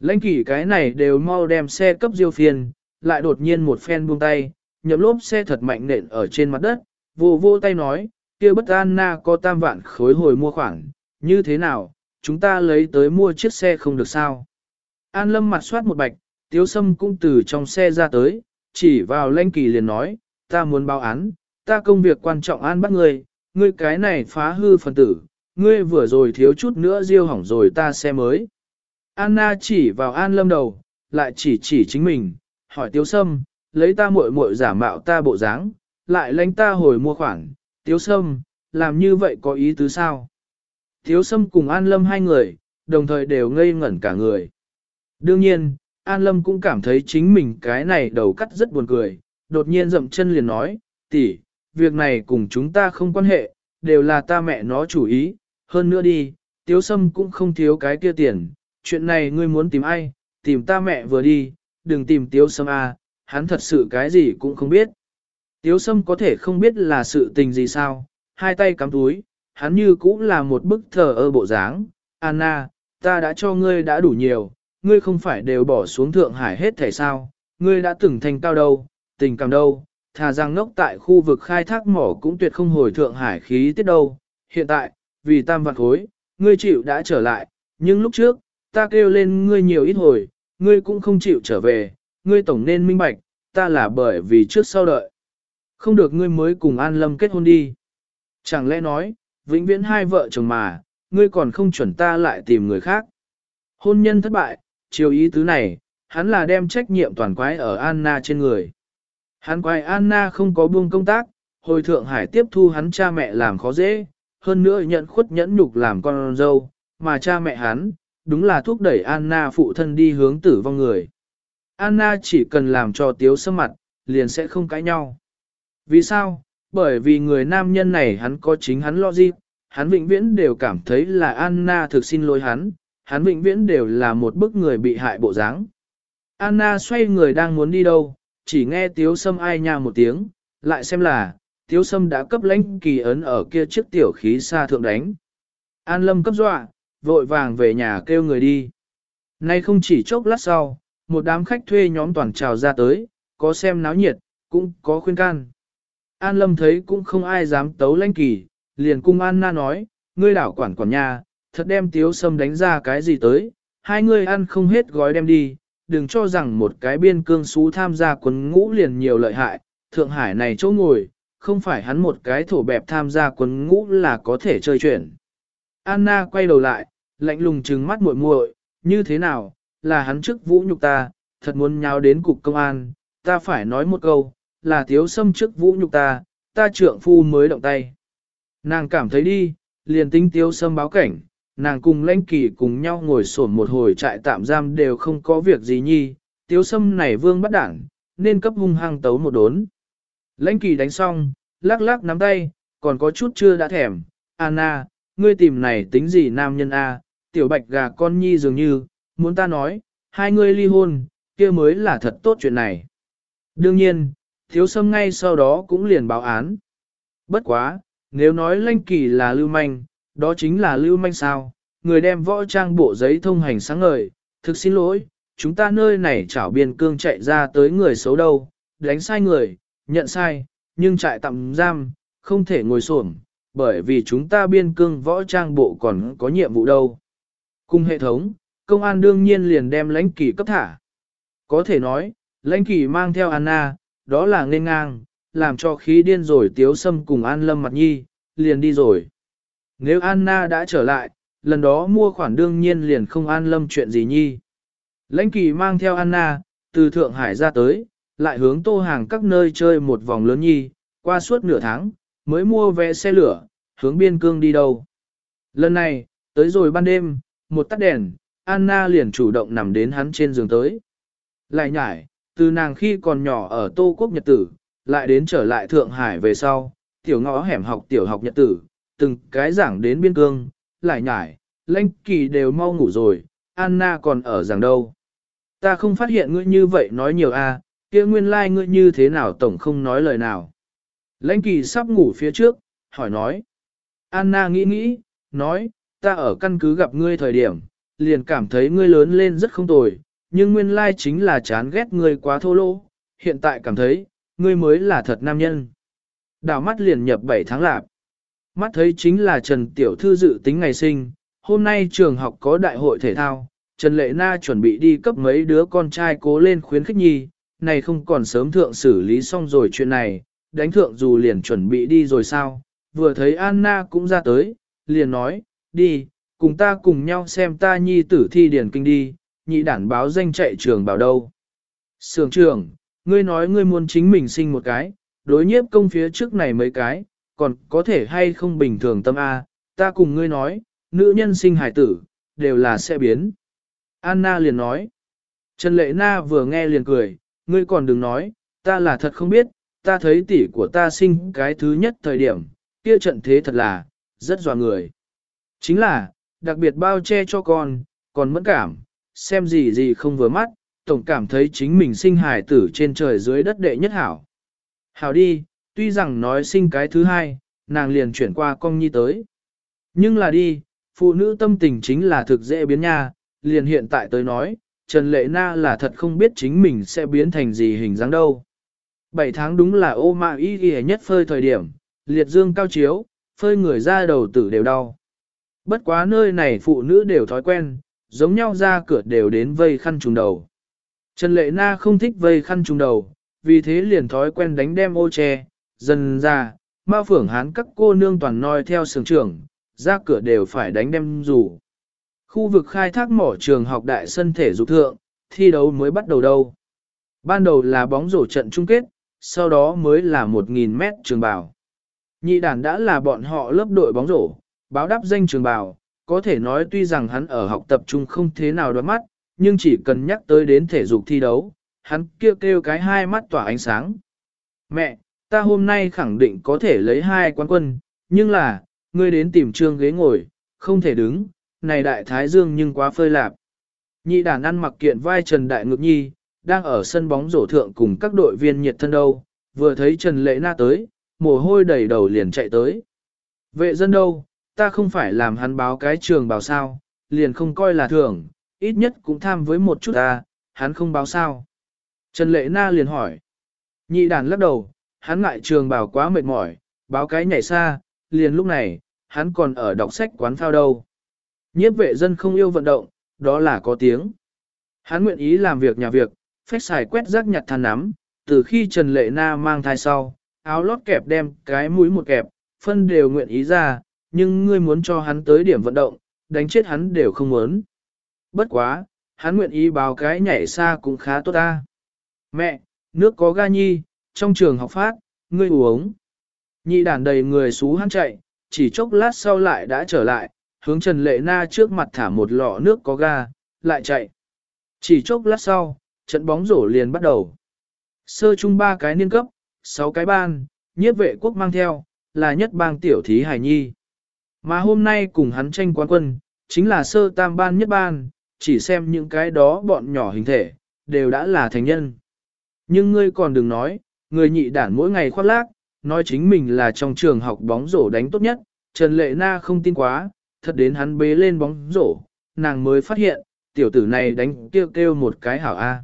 Lãnh kỷ cái này đều mau đem xe cấp diêu phiền, lại đột nhiên một phen buông tay, nhậm lốp xe thật mạnh nện ở trên mặt đất, vô vô tay nói, kia bất an na có tam vạn khối hồi mua khoản, như thế nào, chúng ta lấy tới mua chiếc xe không được sao. An lâm mặt soát một bạch, tiếu sâm cũng từ trong xe ra tới, chỉ vào lanh kỳ liền nói, ta muốn báo án, ta công việc quan trọng an bắt ngươi, ngươi cái này phá hư phần tử, ngươi vừa rồi thiếu chút nữa diêu hỏng rồi ta xe mới. Anna chỉ vào An Lâm đầu, lại chỉ chỉ chính mình, hỏi Tiếu Sâm, lấy ta muội muội giả mạo ta bộ dáng, lại lãnh ta hồi mua khoản, Tiếu Sâm, làm như vậy có ý tứ sao? Tiếu Sâm cùng An Lâm hai người, đồng thời đều ngây ngẩn cả người. Đương nhiên, An Lâm cũng cảm thấy chính mình cái này đầu cắt rất buồn cười, đột nhiên dậm chân liền nói, tỷ, việc này cùng chúng ta không quan hệ, đều là ta mẹ nó chủ ý, hơn nữa đi, Tiếu Sâm cũng không thiếu cái kia tiền, chuyện này ngươi muốn tìm ai, tìm ta mẹ vừa đi, đừng tìm Tiếu Sâm A, hắn thật sự cái gì cũng không biết. Tiếu Sâm có thể không biết là sự tình gì sao, hai tay cắm túi, hắn như cũng là một bức thờ ơ bộ dáng. Anna, ta đã cho ngươi đã đủ nhiều, ngươi không phải đều bỏ xuống Thượng Hải hết thể sao, ngươi đã từng thành cao đâu, tình cảm đâu, thà rằng ngốc tại khu vực khai thác mỏ cũng tuyệt không hồi Thượng Hải khí tiết đâu. Hiện tại, vì tam vạn khối, ngươi chịu đã trở lại, nhưng lúc trước, ta kêu lên ngươi nhiều ít hồi, ngươi cũng không chịu trở về, ngươi tổng nên minh bạch, ta là bởi vì trước sau đợi. Không được ngươi mới cùng An Lâm kết hôn đi. Chẳng lẽ nói, vĩnh viễn hai vợ chồng mà, ngươi còn không chuẩn ta lại tìm người khác. Hôn nhân thất bại, chiều ý tứ này, hắn là đem trách nhiệm toàn quái ở Anna trên người. Hắn quái Anna không có buông công tác, hồi Thượng Hải tiếp thu hắn cha mẹ làm khó dễ, hơn nữa nhận khuất nhẫn nhục làm con dâu, mà cha mẹ hắn, đúng là thúc đẩy Anna phụ thân đi hướng tử vong người. Anna chỉ cần làm cho tiếu sâm mặt, liền sẽ không cãi nhau. Vì sao? Bởi vì người nam nhân này hắn có chính hắn lo gì, hắn vĩnh viễn đều cảm thấy là Anna thực xin lỗi hắn, hắn vĩnh viễn đều là một bức người bị hại bộ dáng. Anna xoay người đang muốn đi đâu, chỉ nghe tiếu sâm ai nha một tiếng, lại xem là, tiếu sâm đã cấp lãnh kỳ ấn ở kia chiếc tiểu khí xa thượng đánh. An lâm cấp dọa, vội vàng về nhà kêu người đi. Nay không chỉ chốc lát sau, một đám khách thuê nhóm toàn trào ra tới, có xem náo nhiệt, cũng có khuyên can. An Lâm thấy cũng không ai dám tấu lãnh kỳ, liền cung An Na nói, ngươi đảo quản quản nhà, thật đem tiếu sâm đánh ra cái gì tới, hai ngươi ăn không hết gói đem đi, đừng cho rằng một cái biên cương xú tham gia quân ngũ liền nhiều lợi hại, Thượng Hải này chỗ ngồi, không phải hắn một cái thổ bẹp tham gia quân ngũ là có thể chơi chuyện. Anna quay đầu lại, lạnh lùng trừng mắt muội muội, như thế nào, là hắn trước vũ nhục ta, thật muốn nháo đến cục công an, ta phải nói một câu, là thiếu xâm trước vũ nhục ta, ta trượng phu mới động tay. Nàng cảm thấy đi, liền tính thiếu sâm báo cảnh, nàng cùng lãnh kỳ cùng nhau ngồi sổn một hồi trại tạm giam đều không có việc gì nhi, thiếu sâm này vương bắt đảng, nên cấp hung hăng tấu một đốn. Lãnh kỳ đánh xong, lắc lắc nắm tay, còn có chút chưa đã thèm, Anna, ngươi tìm này tính gì nam nhân A, tiểu bạch gà con nhi dường như, muốn ta nói, hai ngươi ly hôn, kia mới là thật tốt chuyện này. Đương nhiên, thiếu sâm ngay sau đó cũng liền báo án. Bất quá, nếu nói lanh kỳ là lưu manh, đó chính là lưu manh sao, người đem võ trang bộ giấy thông hành sáng ngời, thực xin lỗi, chúng ta nơi này chảo biên cương chạy ra tới người xấu đâu, đánh sai người, nhận sai, nhưng trại tạm giam, không thể ngồi xổm bởi vì chúng ta biên cương võ trang bộ còn có nhiệm vụ đâu. Cùng hệ thống, công an đương nhiên liền đem lãnh kỳ cấp thả. Có thể nói, lãnh kỳ mang theo Anna, đó là nên ngang, làm cho khí điên rồi tiếu sâm cùng An Lâm mặt nhi, liền đi rồi. Nếu Anna đã trở lại, lần đó mua khoản đương nhiên liền không An Lâm chuyện gì nhi. Lãnh kỳ mang theo Anna, từ Thượng Hải ra tới, lại hướng tô hàng các nơi chơi một vòng lớn nhi, qua suốt nửa tháng, mới mua vé xe lửa, hướng biên cương đi đâu. Lần này, tới rồi ban đêm, một tắt đèn, Anna liền chủ động nằm đến hắn trên giường tới. Lại nhải, từ nàng khi còn nhỏ ở Tô Quốc Nhật Tử, lại đến trở lại Thượng Hải về sau, tiểu ngõ hẻm học tiểu học Nhật Tử, từng cái giảng đến biên cương, lại nhải, lãnh kỳ đều mau ngủ rồi, Anna còn ở giảng đâu. Ta không phát hiện ngươi như vậy nói nhiều a, kia nguyên lai like ngươi như thế nào tổng không nói lời nào. Lãnh kỳ sắp ngủ phía trước, hỏi nói. Anna nghĩ nghĩ, nói, ta ở căn cứ gặp ngươi thời điểm, liền cảm thấy ngươi lớn lên rất không tồi, nhưng nguyên lai chính là chán ghét ngươi quá thô lỗ, hiện tại cảm thấy, ngươi mới là thật nam nhân. Đào mắt liền nhập 7 tháng lạp. Mắt thấy chính là Trần Tiểu Thư dự tính ngày sinh, hôm nay trường học có đại hội thể thao, Trần Lệ Na chuẩn bị đi cấp mấy đứa con trai cố lên khuyến khích nhi, này không còn sớm thượng xử lý xong rồi chuyện này, đánh thượng dù liền chuẩn bị đi rồi sao, vừa thấy Anna cũng ra tới, liền nói, đi, cùng ta cùng nhau xem ta nhi tử thi điển kinh đi, nhị đản báo danh chạy trường bảo đâu. Sưởng trường, ngươi nói ngươi muốn chính mình sinh một cái, đối nhiếp công phía trước này mấy cái, còn có thể hay không bình thường tâm A, ta cùng ngươi nói, nữ nhân sinh hải tử, đều là sẽ biến. Anna liền nói, Trần Lệ Na vừa nghe liền cười, ngươi còn đừng nói, ta là thật không biết, ta thấy tỷ của ta sinh cái thứ nhất thời điểm, kia trận thế thật là, rất dọa người. Chính là, đặc biệt bao che cho con, còn mẫn cảm, xem gì gì không vừa mắt, tổng cảm thấy chính mình sinh hài tử trên trời dưới đất đệ nhất hảo. Hảo đi, tuy rằng nói sinh cái thứ hai, nàng liền chuyển qua con nhi tới. Nhưng là đi, phụ nữ tâm tình chính là thực dễ biến nha, liền hiện tại tới nói, Trần Lệ Na là thật không biết chính mình sẽ biến thành gì hình dáng đâu. Bảy tháng đúng là ô mạ y ghi nhất phơi thời điểm, liệt dương cao chiếu, phơi người ra đầu tử đều đau. Bất quá nơi này phụ nữ đều thói quen, giống nhau ra cửa đều đến vây khăn trùng đầu. Trần Lệ Na không thích vây khăn trùng đầu, vì thế liền thói quen đánh đem ô che, dần ra, ma phưởng hán các cô nương toàn noi theo sưởng trưởng, ra cửa đều phải đánh đem dù. Khu vực khai thác mỏ trường học đại sân thể dục thượng, thi đấu mới bắt đầu đâu. Ban đầu là bóng rổ trận chung kết, sau đó mới là 1.000 mét trường bào. Nhị đàn đã là bọn họ lớp đội bóng rổ, báo đáp danh trường bào, có thể nói tuy rằng hắn ở học tập trung không thế nào đoán mắt, nhưng chỉ cần nhắc tới đến thể dục thi đấu, hắn kêu kêu cái hai mắt tỏa ánh sáng. Mẹ, ta hôm nay khẳng định có thể lấy hai quán quân, nhưng là, ngươi đến tìm trương ghế ngồi, không thể đứng, này đại thái dương nhưng quá phơi lạp. Nhị đàn ăn mặc kiện vai Trần Đại Ngực Nhi, đang ở sân bóng rổ thượng cùng các đội viên nhiệt thân đâu, vừa thấy Trần Lệ Na tới, mồ hôi đầy đầu liền chạy tới. Vệ dân đâu, ta không phải làm hắn báo cái trường báo sao, liền không coi là thưởng, ít nhất cũng tham với một chút ta, hắn không báo sao. Trần Lệ Na liền hỏi. Nhị đàn lắc đầu, hắn ngại trường bảo quá mệt mỏi, báo cái nhảy xa, liền lúc này, hắn còn ở đọc sách quán phao đâu. Nhiếp vệ dân không yêu vận động, đó là có tiếng. Hắn nguyện ý làm việc nhà việc, phách xài quét rác nhặt than nắm, từ khi Trần Lệ Na mang thai sau, áo lót kẹp đem cái mũi một kẹp, phân đều nguyện ý ra, nhưng ngươi muốn cho hắn tới điểm vận động, đánh chết hắn đều không muốn. Bất quá, hắn nguyện ý báo cái nhảy xa cũng khá tốt ta. Mẹ, nước có ga nhi, trong trường học phát, ngươi uống. Nhị đàn đầy người xú hắn chạy, chỉ chốc lát sau lại đã trở lại, hướng Trần Lệ Na trước mặt thả một lọ nước có ga, lại chạy. Chỉ chốc lát sau, trận bóng rổ liền bắt đầu. Sơ chung ba cái niên cấp, sáu cái ban, nhiếp vệ quốc mang theo, là nhất bang tiểu thí hải nhi. Mà hôm nay cùng hắn tranh quán quân, chính là sơ tam ban nhất ban, chỉ xem những cái đó bọn nhỏ hình thể, đều đã là thành nhân. Nhưng ngươi còn đừng nói, người nhị đản mỗi ngày khoác lác, nói chính mình là trong trường học bóng rổ đánh tốt nhất, Trần Lệ Na không tin quá, thật đến hắn bế lên bóng rổ, nàng mới phát hiện, tiểu tử này đánh kêu kêu một cái hảo A.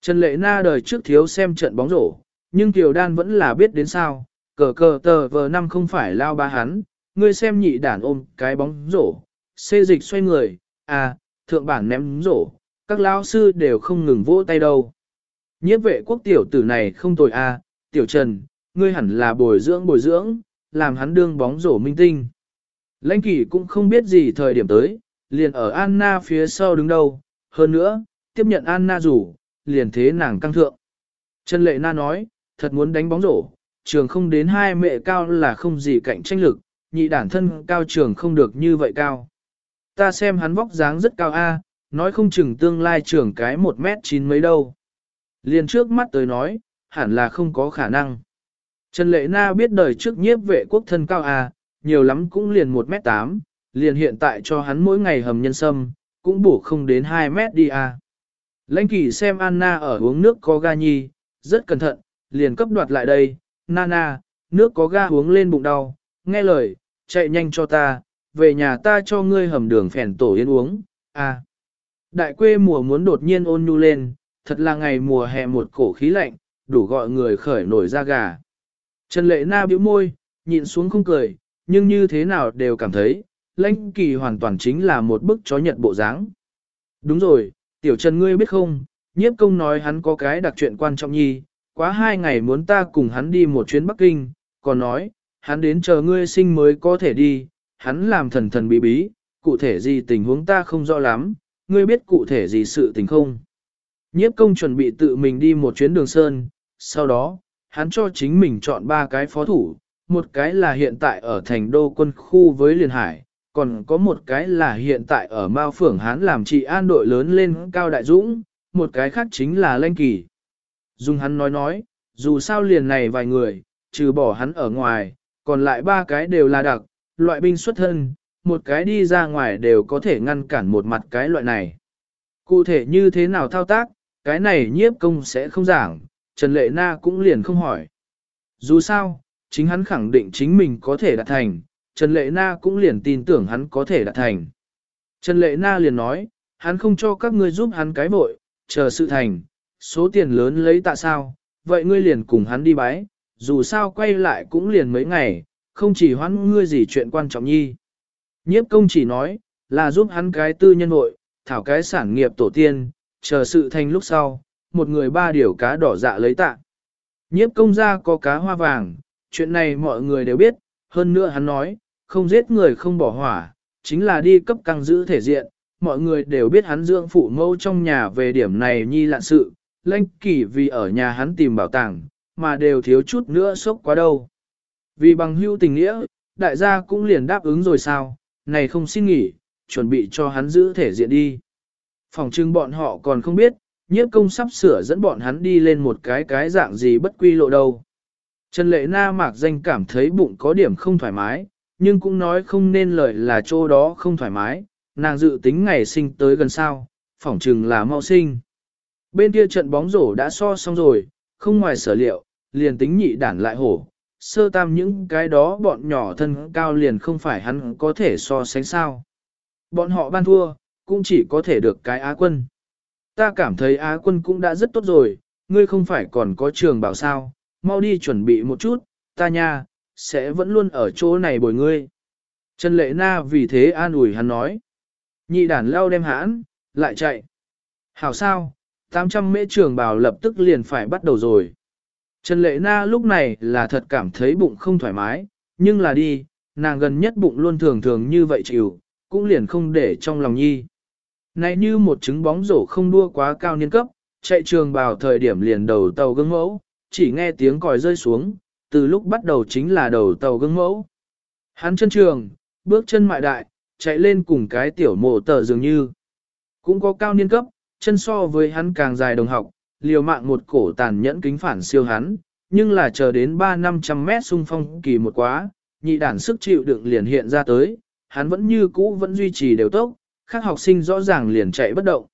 Trần Lệ Na đời trước thiếu xem trận bóng rổ, nhưng Kiều Đan vẫn là biết đến sao, cờ cờ tờ vờ năm không phải lao ba hắn, ngươi xem nhị đản ôm cái bóng rổ, xê dịch xoay người, à, thượng bản ném rổ, các lão sư đều không ngừng vỗ tay đâu. Nhiếp vệ quốc tiểu tử này không tồi à, tiểu trần, ngươi hẳn là bồi dưỡng bồi dưỡng, làm hắn đương bóng rổ minh tinh. Lãnh kỷ cũng không biết gì thời điểm tới, liền ở Anna phía sau đứng đâu, hơn nữa, tiếp nhận Anna rủ, liền thế nàng căng thượng. Trần Lệ Na nói, thật muốn đánh bóng rổ, trường không đến hai mẹ cao là không gì cạnh tranh lực, nhị đản thân cao trường không được như vậy cao. Ta xem hắn vóc dáng rất cao a, nói không chừng tương lai trưởng cái một mét chín mấy đâu. Liền trước mắt tới nói, hẳn là không có khả năng. Trần Lệ Na biết đời trước nhiếp vệ quốc thân cao à, nhiều lắm cũng liền 1 mét 8, liền hiện tại cho hắn mỗi ngày hầm nhân sâm, cũng bổ không đến 2 mét đi à. Lãnh kỳ xem Anna ở uống nước có ga nhi, rất cẩn thận, liền cấp đoạt lại đây, Nana, nước có ga uống lên bụng đau, nghe lời, chạy nhanh cho ta, về nhà ta cho ngươi hầm đường phèn tổ yên uống, à. Đại quê mùa muốn đột nhiên ôn nhu lên, thật là ngày mùa hè một cổ khí lạnh, đủ gọi người khởi nổi da gà. Trần Lệ Na bĩu môi, nhịn xuống không cười, nhưng như thế nào đều cảm thấy, lãnh kỳ hoàn toàn chính là một bức chó nhật bộ dáng. Đúng rồi, tiểu Trần ngươi biết không, nhiếp công nói hắn có cái đặc chuyện quan trọng nhi, quá hai ngày muốn ta cùng hắn đi một chuyến Bắc Kinh, còn nói, hắn đến chờ ngươi sinh mới có thể đi, hắn làm thần thần bí bí, cụ thể gì tình huống ta không rõ lắm, ngươi biết cụ thể gì sự tình không. Nhiếp công chuẩn bị tự mình đi một chuyến đường sơn, sau đó, hắn cho chính mình chọn ba cái phó thủ, một cái là hiện tại ở thành đô quân khu với Liên Hải, còn có một cái là hiện tại ở Mao Phưởng hắn làm trị an đội lớn lên Cao Đại Dũng, một cái khác chính là Lanh Kỳ. Dung hắn nói nói, dù sao liền này vài người, trừ bỏ hắn ở ngoài, còn lại ba cái đều là đặc, loại binh xuất thân, một cái đi ra ngoài đều có thể ngăn cản một mặt cái loại này. Cụ thể như thế nào thao tác, cái này nhiếp công sẽ không giảng, Trần Lệ Na cũng liền không hỏi. Dù sao, chính hắn khẳng định chính mình có thể đạt thành, Trần Lệ Na cũng liền tin tưởng hắn có thể đạt thành. Trần Lệ Na liền nói, hắn không cho các ngươi giúp hắn cái vội, chờ sự thành, số tiền lớn lấy tại sao, vậy ngươi liền cùng hắn đi bái, dù sao quay lại cũng liền mấy ngày, không chỉ hoãn ngươi gì chuyện quan trọng nhi. Nhiếp công chỉ nói, là giúp hắn cái tư nhân hội, thảo cái sản nghiệp tổ tiên, chờ sự thành lúc sau, một người ba điều cá đỏ dạ lấy tạ. Nhiếp công gia có cá hoa vàng, chuyện này mọi người đều biết, hơn nữa hắn nói, không giết người không bỏ hỏa, chính là đi cấp căng giữ thể diện, mọi người đều biết hắn dưỡng phụ mâu trong nhà về điểm này nhi lạ sự, lanh kỷ vì ở nhà hắn tìm bảo tàng, mà đều thiếu chút nữa sốc quá đâu. Vì bằng hưu tình nghĩa, đại gia cũng liền đáp ứng rồi sao, này không xin nghỉ, chuẩn bị cho hắn giữ thể diện đi. Phòng trưng bọn họ còn không biết, nhiếp công sắp sửa dẫn bọn hắn đi lên một cái cái dạng gì bất quy lộ đâu. Trần Lệ Na mạc danh cảm thấy bụng có điểm không thoải mái, nhưng cũng nói không nên lời là chỗ đó không thoải mái, nàng dự tính ngày sinh tới gần sao, phỏng chừng là mau sinh. Bên kia trận bóng rổ đã so xong rồi, không ngoài sở liệu, liền tính nhị đản lại hổ, sơ tam những cái đó bọn nhỏ thân cao liền không phải hắn có thể so sánh sao. Bọn họ ban thua, cũng chỉ có thể được cái Á quân. Ta cảm thấy Á quân cũng đã rất tốt rồi, ngươi không phải còn có trường bảo sao, mau đi chuẩn bị một chút, ta nha, sẽ vẫn luôn ở chỗ này bồi ngươi. Trần Lệ Na vì thế an ủi hắn nói. Nhị đản lao đem hãn, lại chạy. Hảo sao, 800 mễ trường bào lập tức liền phải bắt đầu rồi. Trần Lệ Na lúc này là thật cảm thấy bụng không thoải mái, nhưng là đi, nàng gần nhất bụng luôn thường thường như vậy chịu, cũng liền không để trong lòng nhi. Này như một trứng bóng rổ không đua quá cao niên cấp, chạy trường bào thời điểm liền đầu tàu gương mẫu, chỉ nghe tiếng còi rơi xuống, từ lúc bắt đầu chính là đầu tàu gương mẫu. Hắn chân trường, bước chân mại đại, chạy lên cùng cái tiểu mộ tờ dường như. Cũng có cao niên cấp, chân so với hắn càng dài đồng học, liều mạng một cổ tàn nhẫn kính phản siêu hắn, nhưng là chờ đến 3-500 mét xung phong kỳ một quá, nhị đản sức chịu đựng liền hiện ra tới, hắn vẫn như cũ vẫn duy trì đều tốc, khác học sinh rõ ràng liền chạy bất động.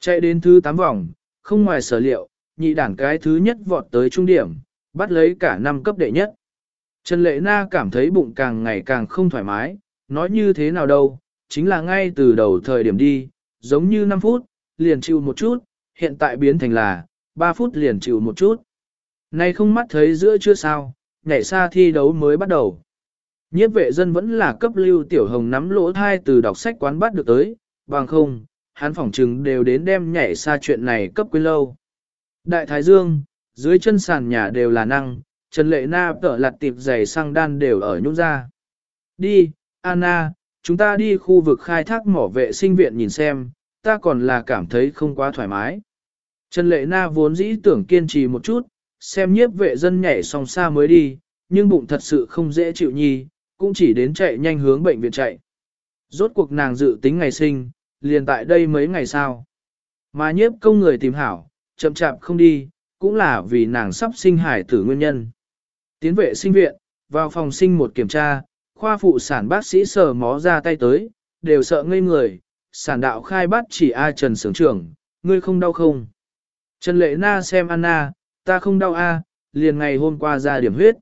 Chạy đến thứ 8 vòng, không ngoài sở liệu, nhị đản cái thứ nhất vọt tới trung điểm, bắt lấy cả năm cấp đệ nhất. Trần Lệ Na cảm thấy bụng càng ngày càng không thoải mái, nói như thế nào đâu, chính là ngay từ đầu thời điểm đi, giống như 5 phút, liền chịu một chút, hiện tại biến thành là, 3 phút liền chịu một chút. Này không mắt thấy giữa chưa sao, nhảy xa thi đấu mới bắt đầu. Nhiếp vệ dân vẫn là cấp lưu tiểu hồng nắm lỗ thai từ đọc sách quán bắt được tới, bằng không, hắn phỏng chừng đều đến đem nhảy xa chuyện này cấp quên lâu. Đại Thái Dương, dưới chân sàn nhà đều là năng, Trần Lệ Na tở lặt tiệp giày sang đan đều ở nhún ra. Đi, Anna, chúng ta đi khu vực khai thác mỏ vệ sinh viện nhìn xem, ta còn là cảm thấy không quá thoải mái. Trần Lệ Na vốn dĩ tưởng kiên trì một chút, xem nhiếp vệ dân nhảy xong xa mới đi, nhưng bụng thật sự không dễ chịu nhi, cũng chỉ đến chạy nhanh hướng bệnh viện chạy. Rốt cuộc nàng dự tính ngày sinh, liền tại đây mấy ngày sau. Mà nhiếp công người tìm hảo, chậm chạp không đi, cũng là vì nàng sắp sinh hải tử nguyên nhân. Tiến vệ sinh viện, vào phòng sinh một kiểm tra, khoa phụ sản bác sĩ sờ mó ra tay tới, đều sợ ngây người, sản đạo khai bắt chỉ A Trần sướng trưởng, ngươi không đau không? Trần Lệ Na xem Anna, ta không đau A, liền ngày hôm qua ra điểm huyết.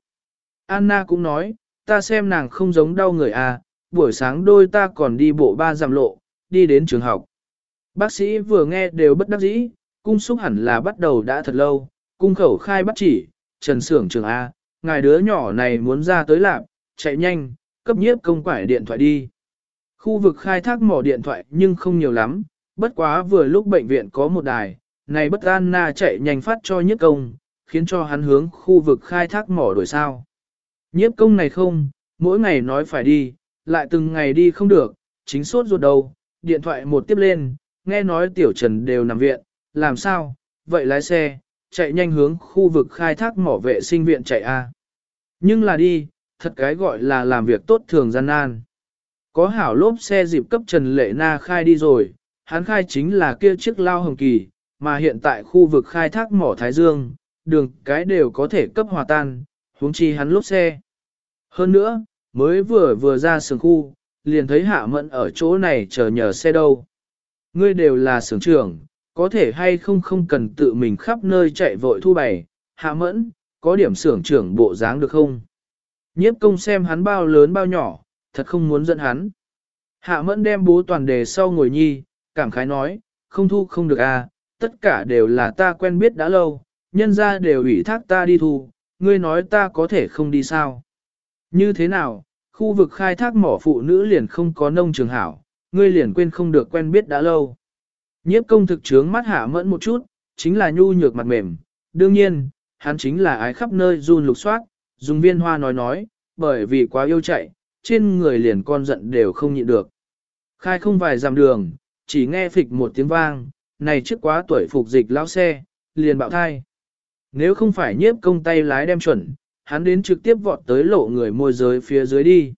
Anna cũng nói, ta xem nàng không giống đau người A, buổi sáng đôi ta còn đi bộ ba dặm lộ, đi đến trường học. Bác sĩ vừa nghe đều bất đắc dĩ, cung xúc hẳn là bắt đầu đã thật lâu, cung khẩu khai bắt chỉ, Trần Sưởng trường A, ngài đứa nhỏ này muốn ra tới làm, chạy nhanh, cấp nhiếp công quải điện thoại đi. Khu vực khai thác mỏ điện thoại nhưng không nhiều lắm, bất quá vừa lúc bệnh viện có một đài, này bất an na chạy nhanh phát cho nhiếp công, khiến cho hắn hướng khu vực khai thác mỏ đổi sao. Nhiếp công này không, mỗi ngày nói phải đi, lại từng ngày đi không được, chính suốt ruột đầu, điện thoại một tiếp lên, nghe nói tiểu trần đều nằm viện, làm sao, vậy lái xe, chạy nhanh hướng khu vực khai thác mỏ vệ sinh viện chạy a. Nhưng là đi, thật cái gọi là làm việc tốt thường gian nan. Có hảo lốp xe dịp cấp Trần Lệ Na khai đi rồi, hắn khai chính là kia chiếc lao hồng kỳ, mà hiện tại khu vực khai thác mỏ Thái Dương, đường cái đều có thể cấp hòa tan, huống chi hắn lốp xe. Hơn nữa, mới vừa vừa ra sườn khu, liền thấy hạ mẫn ở chỗ này chờ nhờ xe đâu. Ngươi đều là sưởng trưởng, có thể hay không không cần tự mình khắp nơi chạy vội thu bày, hạ mẫn, có điểm sưởng trưởng bộ dáng được không? Nhiếp công xem hắn bao lớn bao nhỏ, thật không muốn dẫn hắn. Hạ mẫn đem bố toàn đề sau ngồi nhi, cảm khái nói, không thu không được à, tất cả đều là ta quen biết đã lâu, nhân ra đều ủy thác ta đi thu, ngươi nói ta có thể không đi sao. Như thế nào, khu vực khai thác mỏ phụ nữ liền không có nông trường hảo, ngươi liền quên không được quen biết đã lâu. Nhiếp công thực trướng mắt hạ mẫn một chút, chính là nhu nhược mặt mềm, đương nhiên, hắn chính là ái khắp nơi run lục soát, dùng viên hoa nói nói, bởi vì quá yêu chạy, trên người liền con giận đều không nhịn được. Khai không vài dặm đường, chỉ nghe phịch một tiếng vang, này trước quá tuổi phục dịch lão xe, liền bạo thai. Nếu không phải nhiếp công tay lái đem chuẩn, hắn đến trực tiếp vọt tới lộ người môi giới phía dưới đi.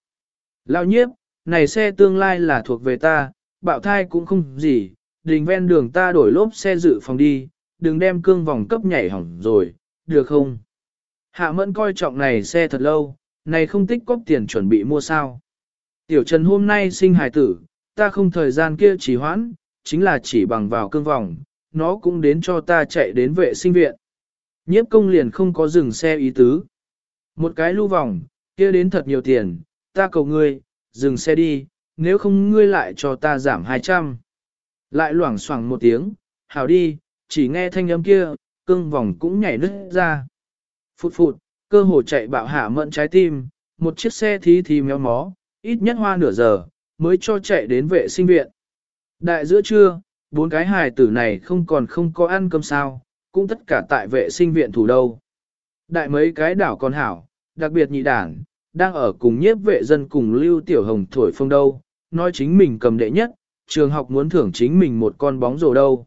Lão nhiếp, này xe tương lai là thuộc về ta, bạo thai cũng không gì, đình ven đường ta đổi lốp xe dự phòng đi, đừng đem cương vòng cấp nhảy hỏng rồi, được không? Hạ mẫn coi trọng này xe thật lâu, này không tích cóp tiền chuẩn bị mua sao. Tiểu Trần hôm nay sinh hài tử, ta không thời gian kia chỉ hoãn, chính là chỉ bằng vào cương vòng, nó cũng đến cho ta chạy đến vệ sinh viện. Nhiếp công liền không có dừng xe ý tứ. Một cái lưu vòng, kia đến thật nhiều tiền, ta cầu ngươi, dừng xe đi, nếu không ngươi lại cho ta giảm 200. Lại loảng xoảng một tiếng, hảo đi, chỉ nghe thanh âm kia, cương vòng cũng nhảy nứt ra. Phụt phụt, cơ hồ chạy bạo hạ mận trái tim, một chiếc xe thí thì méo mó, ít nhất hoa nửa giờ, mới cho chạy đến vệ sinh viện. Đại giữa trưa, bốn cái hài tử này không còn không có ăn cơm sao, cũng tất cả tại vệ sinh viện thủ đâu. Đại mấy cái đảo còn hảo, đặc biệt nhị đảng, đang ở cùng nhiếp vệ dân cùng Lưu Tiểu Hồng thổi phong đâu, nói chính mình cầm đệ nhất, trường học muốn thưởng chính mình một con bóng rổ đâu.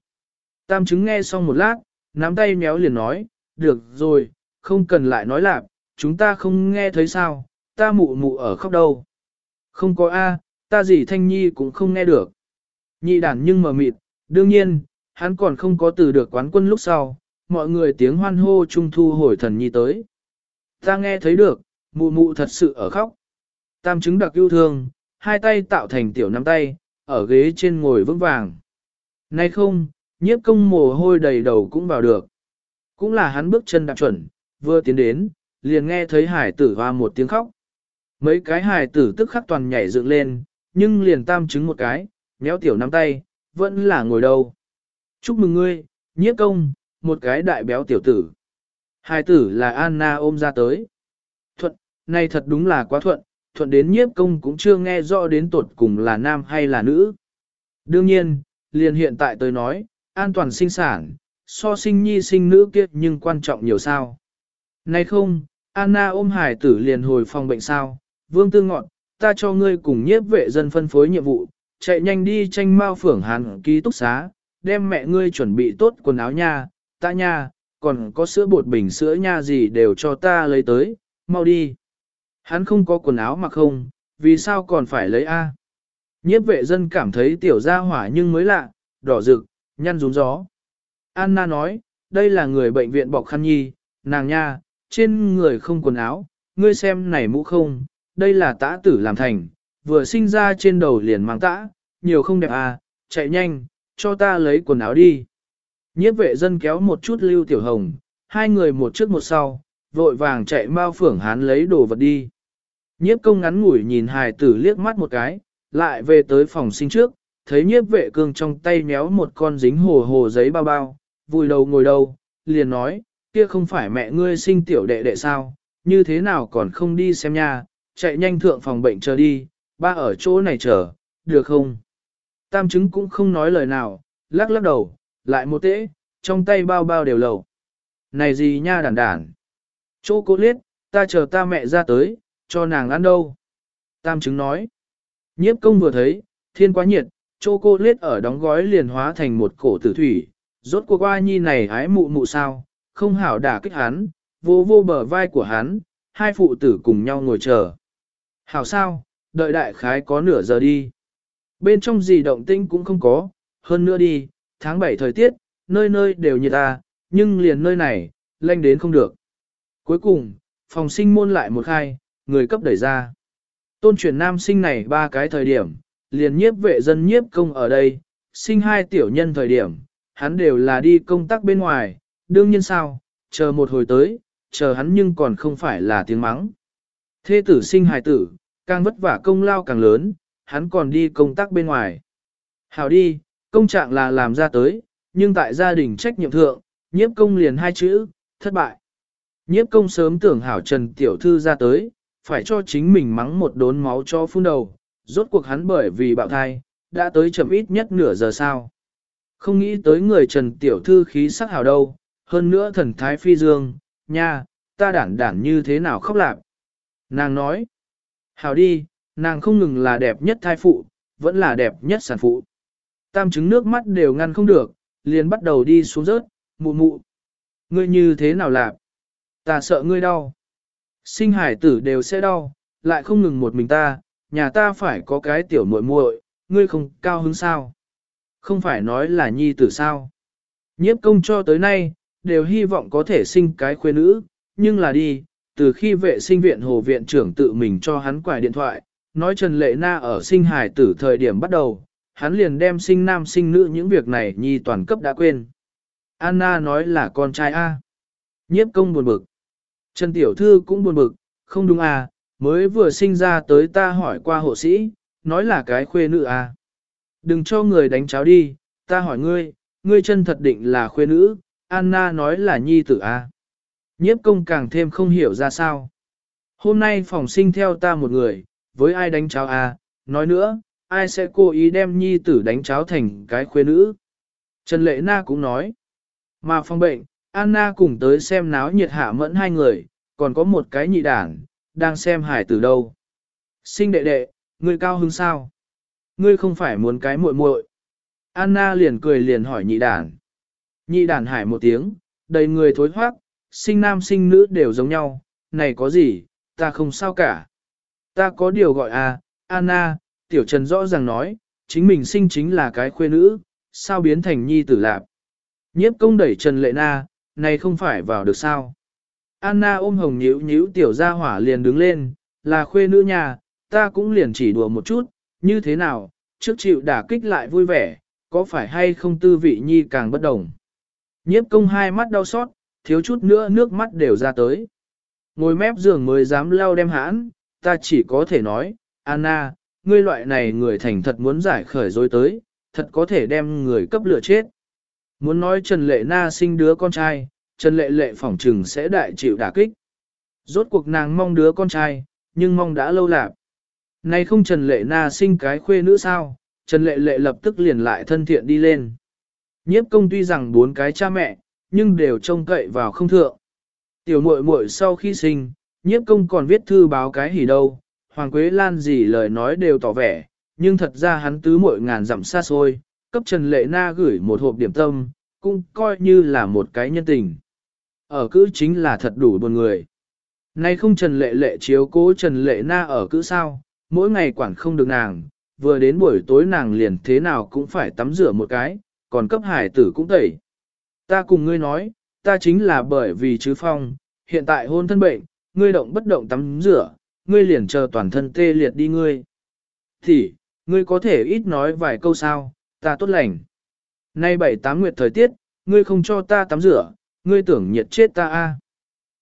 Tam chứng nghe xong một lát, nắm tay méo liền nói, được rồi, không cần lại nói lạc, chúng ta không nghe thấy sao, ta mụ mụ ở khóc đâu. Không có A, ta gì thanh nhi cũng không nghe được. Nhị đàn nhưng mờ mịt, đương nhiên, hắn còn không có từ được quán quân lúc sau, mọi người tiếng hoan hô trung thu hồi thần nhi tới. Ta nghe thấy được, mụ mụ thật sự ở khóc. Tam chứng đặc yêu thương, hai tay tạo thành tiểu nắm tay, ở ghế trên ngồi vững vàng. Nay không, nhiếp công mồ hôi đầy đầu cũng vào được. Cũng là hắn bước chân đạp chuẩn, vừa tiến đến, liền nghe thấy hải tử hoa một tiếng khóc. Mấy cái hải tử tức khắc toàn nhảy dựng lên, nhưng liền tam chứng một cái, méo tiểu nắm tay, vẫn là ngồi đâu. Chúc mừng ngươi, nhiếp công, một cái đại béo tiểu tử. Hải tử là Anna ôm ra tới. Thuận, này thật đúng là quá thuận, thuận đến nhiếp công cũng chưa nghe rõ đến tột cùng là nam hay là nữ. Đương nhiên, liền hiện tại tôi nói, an toàn sinh sản, so sinh nhi sinh nữ kia nhưng quan trọng nhiều sao. Này không, Anna ôm hải tử liền hồi phòng bệnh sao, vương tư ngọn, ta cho ngươi cùng nhiếp vệ dân phân phối nhiệm vụ, chạy nhanh đi tranh mau phưởng hàn ký túc xá, đem mẹ ngươi chuẩn bị tốt quần áo nha, ta nha, còn có sữa bột bình sữa nha gì đều cho ta lấy tới, mau đi. Hắn không có quần áo mặc không, vì sao còn phải lấy A? Nhiếp vệ dân cảm thấy tiểu gia hỏa nhưng mới lạ, đỏ rực, nhăn rúm gió. Anna nói, đây là người bệnh viện bọc khăn nhi, nàng nha, trên người không quần áo, ngươi xem này mũ không, đây là tã tử làm thành, vừa sinh ra trên đầu liền mang tã, nhiều không đẹp à, chạy nhanh, cho ta lấy quần áo đi. Nhiếp vệ dân kéo một chút lưu tiểu hồng, hai người một trước một sau, vội vàng chạy mau phưởng hán lấy đồ vật đi. Nhiếp công ngắn ngủi nhìn hài tử liếc mắt một cái, lại về tới phòng sinh trước, thấy nhiếp vệ cương trong tay méo một con dính hồ hồ giấy bao bao, vùi đầu ngồi đâu, liền nói, kia không phải mẹ ngươi sinh tiểu đệ đệ sao, như thế nào còn không đi xem nha, chạy nhanh thượng phòng bệnh chờ đi, ba ở chỗ này chờ, được không? Tam chứng cũng không nói lời nào, lắc lắc đầu, lại một tễ, trong tay bao bao đều lầu. Này gì nha đản đản? Chỗ cô liết, ta chờ ta mẹ ra tới, cho nàng ăn đâu? Tam chứng nói. Nhiếp công vừa thấy, thiên quá nhiệt, chô cô liết ở đóng gói liền hóa thành một cổ tử thủy, rốt cuộc qua nhi này hái mụ mụ sao, không hảo đả kích hắn, vô vô bờ vai của hắn, hai phụ tử cùng nhau ngồi chờ. Hảo sao, đợi đại khái có nửa giờ đi. Bên trong gì động tinh cũng không có, hơn nữa đi, tháng 7 thời tiết, nơi nơi đều nhiệt ta, nhưng liền nơi này, lanh đến không được. Cuối cùng, phòng sinh môn lại một khai, người cấp đẩy ra. Tôn chuyển nam sinh này ba cái thời điểm, liền nhiếp vệ dân nhiếp công ở đây, sinh hai tiểu nhân thời điểm, hắn đều là đi công tác bên ngoài, đương nhiên sao, chờ một hồi tới, chờ hắn nhưng còn không phải là tiếng mắng. Thê tử sinh hài tử, càng vất vả công lao càng lớn, hắn còn đi công tác bên ngoài. Hảo đi, công trạng là làm ra tới, nhưng tại gia đình trách nhiệm thượng, nhiếp công liền hai chữ, thất bại. Nhiếp công sớm tưởng hảo Trần Tiểu Thư ra tới, phải cho chính mình mắng một đốn máu cho phun đầu, rốt cuộc hắn bởi vì bạo thai, đã tới chậm ít nhất nửa giờ sao? Không nghĩ tới người Trần Tiểu Thư khí sắc hảo đâu, hơn nữa thần thái phi dương, nha, ta đản đản như thế nào khóc lạc. Nàng nói, hào đi, nàng không ngừng là đẹp nhất thai phụ, vẫn là đẹp nhất sản phụ. Tam chứng nước mắt đều ngăn không được, liền bắt đầu đi xuống rớt, mụ mụ. Ngươi như thế nào lạc? Ta sợ ngươi đau. Sinh hải tử đều sẽ đau, lại không ngừng một mình ta, nhà ta phải có cái tiểu muội muội, ngươi không cao hứng sao? Không phải nói là nhi tử sao? Nhiếp công cho tới nay, đều hy vọng có thể sinh cái khuê nữ, nhưng là đi, từ khi vệ sinh viện hồ viện trưởng tự mình cho hắn quải điện thoại, nói Trần Lệ Na ở sinh hài tử thời điểm bắt đầu, hắn liền đem sinh nam sinh nữ những việc này nhi toàn cấp đã quên. Anna nói là con trai A. Nhiếp công buồn bực. Trần Tiểu Thư cũng buồn bực, không đúng à, mới vừa sinh ra tới ta hỏi qua hộ sĩ, nói là cái khuê nữ à. Đừng cho người đánh cháo đi, ta hỏi ngươi, ngươi chân thật định là khuê nữ, Anna nói là nhi tử à. Nhiếp công càng thêm không hiểu ra sao. Hôm nay phòng sinh theo ta một người, với ai đánh cháo à, nói nữa, ai sẽ cố ý đem nhi tử đánh cháo thành cái khuê nữ. Trần Lệ Na cũng nói, mà phòng bệnh, Anna cùng tới xem náo nhiệt hạ mẫn hai người, còn có một cái nhị đảng, đang xem hải tử đâu. Sinh đệ đệ, ngươi cao hứng sao? Ngươi không phải muốn cái muội muội? Anna liền cười liền hỏi nhị đảng. Nhị đản hải một tiếng, đầy người thối thoát, sinh nam sinh nữ đều giống nhau, này có gì, ta không sao cả. Ta có điều gọi à, Anna, tiểu trần rõ ràng nói, chính mình sinh chính là cái khuê nữ, sao biến thành nhi tử lạp. Nhiếp công đẩy Trần Lệ Na, này không phải vào được sao. Anna ôm hồng nhíu nhíu tiểu gia hỏa liền đứng lên, là khuê nữ nhà, ta cũng liền chỉ đùa một chút, như thế nào, trước chịu đả kích lại vui vẻ, có phải hay không tư vị nhi càng bất đồng. Nhiếp công hai mắt đau xót, thiếu chút nữa nước mắt đều ra tới. Ngồi mép giường mới dám lau đem hãn, ta chỉ có thể nói, Anna, ngươi loại này người thành thật muốn giải khởi dối tới, thật có thể đem người cấp lửa chết. Muốn nói Trần Lệ Na sinh đứa con trai, Trần Lệ Lệ phỏng trừng sẽ đại chịu đả kích. Rốt cuộc nàng mong đứa con trai, nhưng mong đã lâu lạc. Nay không Trần Lệ Na sinh cái khuê nữ sao, Trần Lệ Lệ lập tức liền lại thân thiện đi lên. Nhiếp công tuy rằng bốn cái cha mẹ, nhưng đều trông cậy vào không thượng. Tiểu muội muội sau khi sinh, nhiếp công còn viết thư báo cái hỉ đâu, Hoàng Quế Lan gì lời nói đều tỏ vẻ, nhưng thật ra hắn tứ muội ngàn dặm xa xôi, cấp Trần Lệ Na gửi một hộp điểm tâm, cũng coi như là một cái nhân tình. Ở cữ chính là thật đủ buồn người. Nay không Trần Lệ Lệ chiếu cố Trần Lệ Na ở cữ sao, mỗi ngày quản không được nàng, vừa đến buổi tối nàng liền thế nào cũng phải tắm rửa một cái, còn cấp hải tử cũng tẩy. Ta cùng ngươi nói, ta chính là bởi vì chứ phong, hiện tại hôn thân bệnh, ngươi động bất động tắm rửa, ngươi liền chờ toàn thân tê liệt đi ngươi. Thì, ngươi có thể ít nói vài câu sao, ta tốt lành. Nay bảy tám nguyệt thời tiết, ngươi không cho ta tắm rửa, ngươi tưởng nhiệt chết ta a.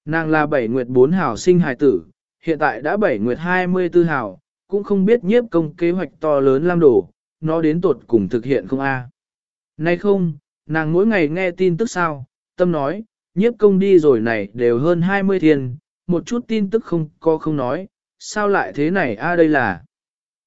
Nàng là bảy nguyệt bốn hào sinh hài tử, hiện tại đã bảy nguyệt hai mươi tư hào, cũng không biết nhiếp công kế hoạch to lớn lam đổ, nó đến tột cùng thực hiện không a. Nay không, nàng mỗi ngày nghe tin tức sao, tâm nói, nhiếp công đi rồi này đều hơn 20 thiên, một chút tin tức không có không nói, sao lại thế này a đây là.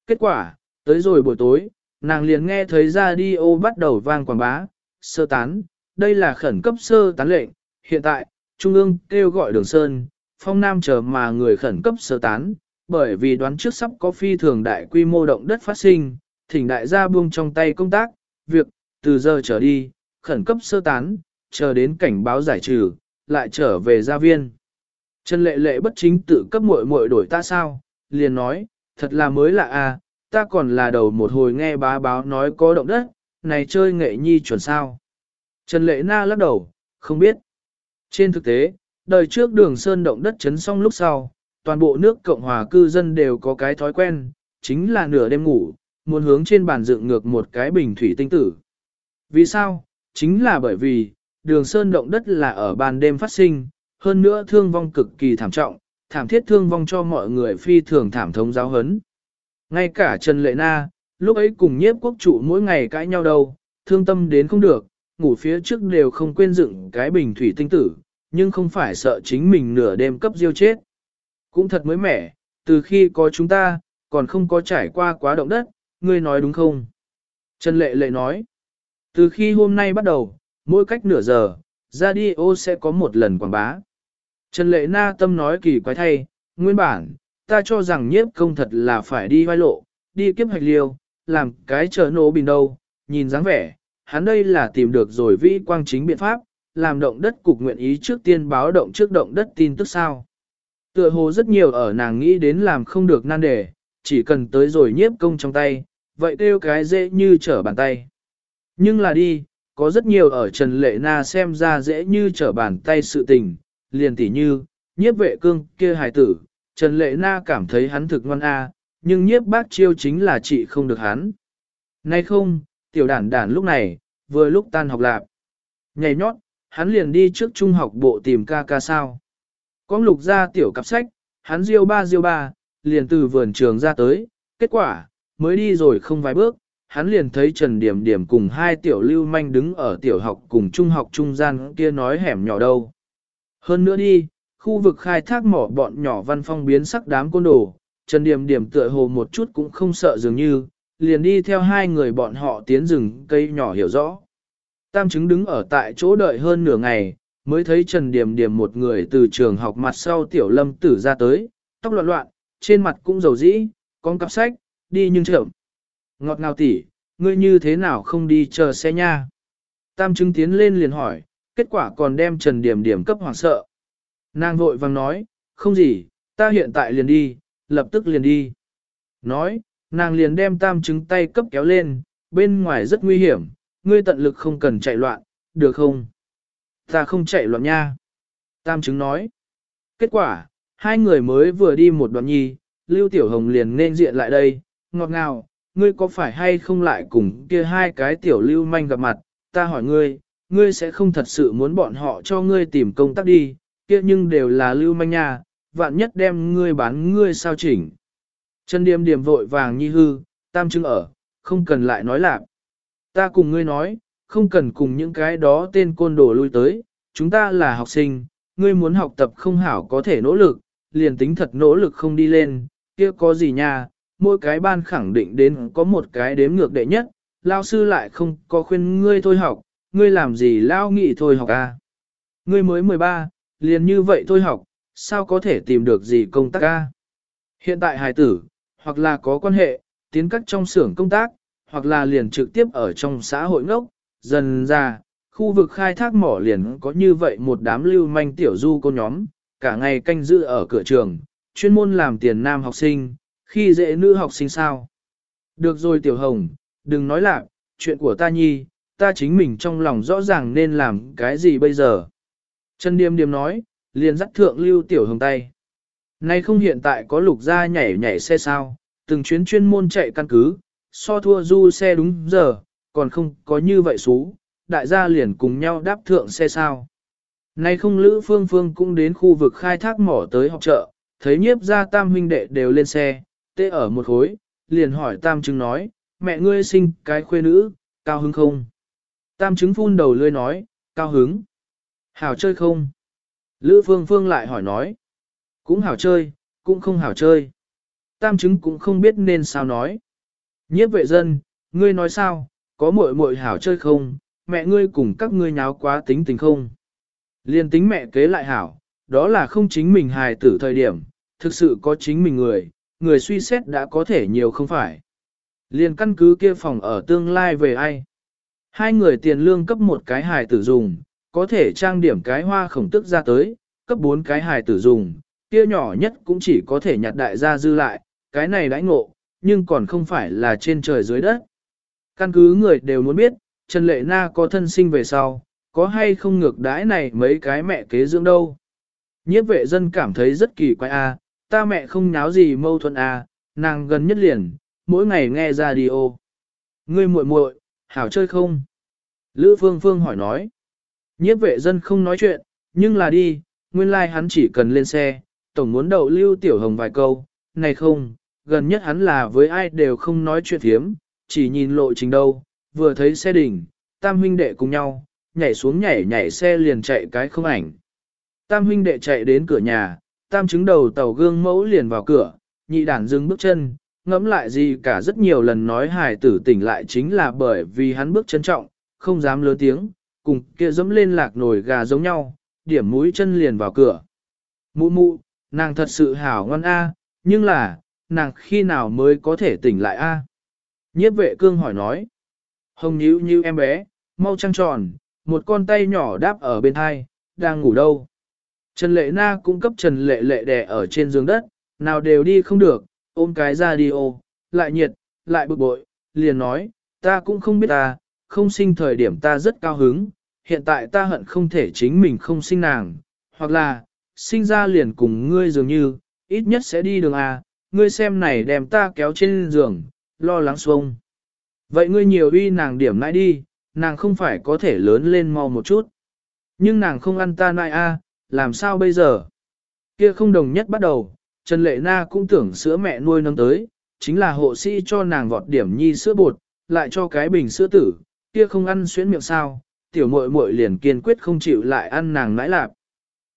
Kết quả, tới rồi buổi tối, nàng liền nghe thấy ra đi ô bắt đầu vang quảng bá, sơ tán, đây là khẩn cấp sơ tán lệnh, hiện tại, Trung ương kêu gọi đường Sơn, phong nam chờ mà người khẩn cấp sơ tán, bởi vì đoán trước sắp có phi thường đại quy mô động đất phát sinh, thỉnh đại gia buông trong tay công tác, việc, từ giờ trở đi, khẩn cấp sơ tán, chờ đến cảnh báo giải trừ, lại trở về gia viên. Trần lệ lệ bất chính tự cấp muội muội đổi ta sao, liền nói, thật là mới lạ à, ta còn là đầu một hồi nghe bá báo nói có động đất, này chơi nghệ nhi chuẩn sao. Trần lệ na lắc đầu, không biết. Trên thực tế, đời trước đường sơn động đất chấn xong lúc sau, toàn bộ nước Cộng hòa cư dân đều có cái thói quen, chính là nửa đêm ngủ, muốn hướng trên bàn dựng ngược một cái bình thủy tinh tử. Vì sao? Chính là bởi vì, đường sơn động đất là ở ban đêm phát sinh, hơn nữa thương vong cực kỳ thảm trọng, thảm thiết thương vong cho mọi người phi thường thảm thống giáo hấn. Ngay cả Trần Lệ Na, lúc ấy cùng nhiếp quốc chủ mỗi ngày cãi nhau đâu, thương tâm đến không được, ngủ phía trước đều không quên dựng cái bình thủy tinh tử, nhưng không phải sợ chính mình nửa đêm cấp diêu chết. Cũng thật mới mẻ, từ khi có chúng ta, còn không có trải qua quá động đất, ngươi nói đúng không? Trần Lệ Lệ nói, từ khi hôm nay bắt đầu, mỗi cách nửa giờ, radio sẽ có một lần quảng bá. Trần Lệ Na tâm nói kỳ quái thay, nguyên bản, ta cho rằng nhiếp công thật là phải đi vai lộ, đi kiếp hạch liêu, làm cái chờ nổ bình đâu, nhìn dáng vẻ, hắn đây là tìm được rồi vĩ quang chính biện pháp, làm động đất cục nguyện ý trước tiên báo động trước động đất tin tức sao. Tựa hồ rất nhiều ở nàng nghĩ đến làm không được nan đề, chỉ cần tới rồi nhiếp công trong tay, vậy kêu cái dễ như trở bàn tay. Nhưng là đi, có rất nhiều ở Trần Lệ Na xem ra dễ như trở bàn tay sự tình, liền tỉ như, nhiếp vệ cương kia hài tử, Trần Lệ Na cảm thấy hắn thực ngoan a, nhưng nhiếp bác chiêu chính là chị không được hắn. Nay không, tiểu đản đản lúc này, vừa lúc tan học lạp. Nhảy nhót, hắn liền đi trước trung học bộ tìm ca ca sao. Con lục ra tiểu cặp sách, hắn diêu ba diêu ba, liền từ vườn trường ra tới, kết quả, mới đi rồi không vài bước, hắn liền thấy Trần Điểm Điểm cùng hai tiểu lưu manh đứng ở tiểu học cùng trung học trung gian kia nói hẻm nhỏ đâu. Hơn nữa đi, khu vực khai thác mỏ bọn nhỏ văn phong biến sắc đám côn đồ, Trần Điểm Điểm tựa hồ một chút cũng không sợ dường như, liền đi theo hai người bọn họ tiến rừng cây nhỏ hiểu rõ. Tam chứng đứng ở tại chỗ đợi hơn nửa ngày, mới thấy Trần Điểm Điểm một người từ trường học mặt sau tiểu lâm tử ra tới, tóc loạn loạn, trên mặt cũng dầu dĩ, con cặp sách, đi nhưng chậm. Ngọt ngào tỉ, ngươi như thế nào không đi chờ xe nha? Tam chứng tiến lên liền hỏi, kết quả còn đem Trần Điểm Điểm cấp hoảng sợ. Nàng vội vàng nói, không gì, ta hiện tại liền đi, lập tức liền đi. Nói, nàng liền đem tam chứng tay cấp kéo lên, bên ngoài rất nguy hiểm, ngươi tận lực không cần chạy loạn, được không? Ta không chạy loạn nha. Tam chứng nói. Kết quả, hai người mới vừa đi một đoạn nhi, Lưu Tiểu Hồng liền nên diện lại đây, ngọt ngào, ngươi có phải hay không lại cùng kia hai cái tiểu lưu manh gặp mặt, ta hỏi ngươi, ngươi sẽ không thật sự muốn bọn họ cho ngươi tìm công tác đi, kia nhưng đều là lưu manh nha, vạn nhất đem ngươi bán ngươi sao chỉnh. Trần Điềm Điềm vội vàng nhi hư, tam chứng ở, không cần lại nói lạc. Ta cùng ngươi nói, không cần cùng những cái đó tên côn đồ lui tới, chúng ta là học sinh, ngươi muốn học tập không hảo có thể nỗ lực, liền tính thật nỗ lực không đi lên, kia có gì nha, mỗi cái ban khẳng định đến có một cái đếm ngược đệ nhất, lao sư lại không có khuyên ngươi thôi học, ngươi làm gì lao nghị thôi học à. Ngươi mới 13, liền như vậy thôi học, sao có thể tìm được gì công tác a? Hiện tại hài tử, hoặc là có quan hệ, tiến cắt trong xưởng công tác, hoặc là liền trực tiếp ở trong xã hội ngốc, dần ra, khu vực khai thác mỏ liền có như vậy một đám lưu manh tiểu du cô nhóm, cả ngày canh giữ ở cửa trường, chuyên môn làm tiền nam học sinh, khi dễ nữ học sinh sao. Được rồi Tiểu Hồng, đừng nói lạc, chuyện của ta nhi, ta chính mình trong lòng rõ ràng nên làm cái gì bây giờ. Trần Điềm Điềm nói, liền dắt thượng lưu Tiểu Hồng tay. Nay không hiện tại có lục gia nhảy nhảy xe sao, từng chuyến chuyên môn chạy căn cứ, so thua du xe đúng giờ, còn không có như vậy xú, đại gia liền cùng nhau đáp thượng xe sao. Nay không Lữ Phương Phương cũng đến khu vực khai thác mỏ tới học chợ, thấy nhiếp gia tam huynh đệ đều lên xe, tê ở một khối, liền hỏi tam chứng nói, mẹ ngươi sinh cái khuê nữ, cao hứng không? Tam chứng phun đầu lươi nói, cao hứng. Hảo chơi không? Lữ Phương Phương lại hỏi nói, cũng hảo chơi, cũng không hảo chơi. Tam chứng cũng không biết nên sao nói. Nhiếp vệ dân, ngươi nói sao, có muội muội hảo chơi không, mẹ ngươi cùng các ngươi nháo quá tính tình không? Liên tính mẹ kế lại hảo, đó là không chính mình hài tử thời điểm, thực sự có chính mình người, người suy xét đã có thể nhiều không phải. Liên căn cứ kia phòng ở tương lai về ai? Hai người tiền lương cấp một cái hài tử dùng, có thể trang điểm cái hoa khổng tức ra tới, cấp bốn cái hài tử dùng, kia nhỏ nhất cũng chỉ có thể nhặt đại gia dư lại, cái này đãi ngộ, nhưng còn không phải là trên trời dưới đất. Căn cứ người đều muốn biết, Trần Lệ Na có thân sinh về sau, có hay không ngược đãi này mấy cái mẹ kế dưỡng đâu. Nhiếp vệ dân cảm thấy rất kỳ quái a, ta mẹ không nháo gì mâu thuẫn à? nàng gần nhất liền, mỗi ngày nghe radio. Ngươi muội muội, hảo chơi không? Lữ Phương Phương hỏi nói. Nhiếp vệ dân không nói chuyện, nhưng là đi, nguyên lai like hắn chỉ cần lên xe, tổng muốn đậu lưu tiểu hồng vài câu, này không, gần nhất hắn là với ai đều không nói chuyện thiếm, chỉ nhìn lộ trình đâu, vừa thấy xe đỉnh, tam huynh đệ cùng nhau, nhảy xuống nhảy nhảy xe liền chạy cái không ảnh. Tam huynh đệ chạy đến cửa nhà, tam chứng đầu tàu gương mẫu liền vào cửa, nhị đản dừng bước chân, ngẫm lại gì cả rất nhiều lần nói hài tử tỉnh lại chính là bởi vì hắn bước chân trọng, không dám lớn tiếng, cùng kia dẫm lên lạc nồi gà giống nhau, điểm mũi chân liền vào cửa. Mụ mụ, nàng thật sự hảo ngon a, nhưng là, nàng khi nào mới có thể tỉnh lại a? Nhiếp vệ cương hỏi nói. Hồng nhíu như em bé, mau trăng tròn, một con tay nhỏ đáp ở bên hai, đang ngủ đâu. Trần Lệ Na cũng cấp Trần Lệ Lệ đè ở trên giường đất, nào đều đi không được, ôm cái ra đi ô, lại nhiệt, lại bực bội, liền nói, ta cũng không biết ta, không sinh thời điểm ta rất cao hứng, hiện tại ta hận không thể chính mình không sinh nàng, hoặc là, sinh ra liền cùng ngươi dường như, ít nhất sẽ đi đường a, ngươi xem này đem ta kéo trên giường, lo lắng xuông. Vậy ngươi nhiều uy nàng điểm nãi đi, nàng không phải có thể lớn lên mau một chút. Nhưng nàng không ăn ta nãi a, làm sao bây giờ? Kia không đồng nhất bắt đầu, Trần Lệ Na cũng tưởng sữa mẹ nuôi nâng tới, chính là hộ sĩ cho nàng vọt điểm nhi sữa bột, lại cho cái bình sữa tử, kia không ăn xuyến miệng sao, tiểu muội muội liền kiên quyết không chịu lại ăn nàng nãi lạp.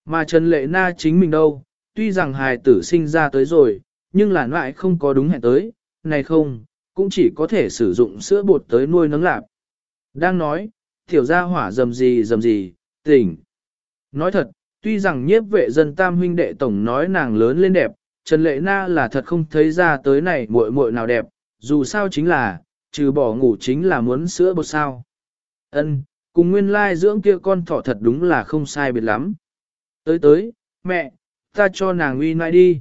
Mà Trần Lệ Na chính mình đâu, tuy rằng hài tử sinh ra tới rồi, nhưng là lại không có đúng hẹn tới, này không, cũng chỉ có thể sử dụng sữa bột tới nuôi nấng lạp. Đang nói, tiểu gia hỏa dầm gì dầm gì, tỉnh. Nói thật, tuy rằng nhiếp vệ dân tam huynh đệ tổng nói nàng lớn lên đẹp, Trần Lệ Na là thật không thấy ra tới này muội muội nào đẹp, dù sao chính là, trừ bỏ ngủ chính là muốn sữa bột sao. Ân, cùng nguyên lai dưỡng kia con thỏ thật đúng là không sai biệt lắm. Tới tới, mẹ, ta cho nàng uy nai đi.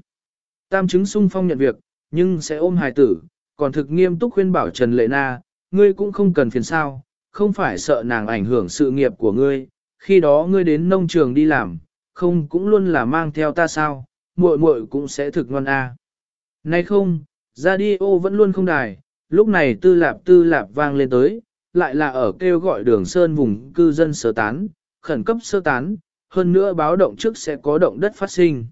Tam chứng sung phong nhận việc, nhưng sẽ ôm hài tử, còn thực nghiêm túc khuyên bảo Trần Lệ Na, ngươi cũng không cần phiền sao, không phải sợ nàng ảnh hưởng sự nghiệp của ngươi, khi đó ngươi đến nông trường đi làm, không cũng luôn là mang theo ta sao, muội muội cũng sẽ thực ngon a. À. Nay không, radio vẫn luôn không đài, lúc này tư lạp tư lạp vang lên tới, lại là ở kêu gọi đường sơn vùng cư dân sơ tán, khẩn cấp sơ tán, hơn nữa báo động trước sẽ có động đất phát sinh.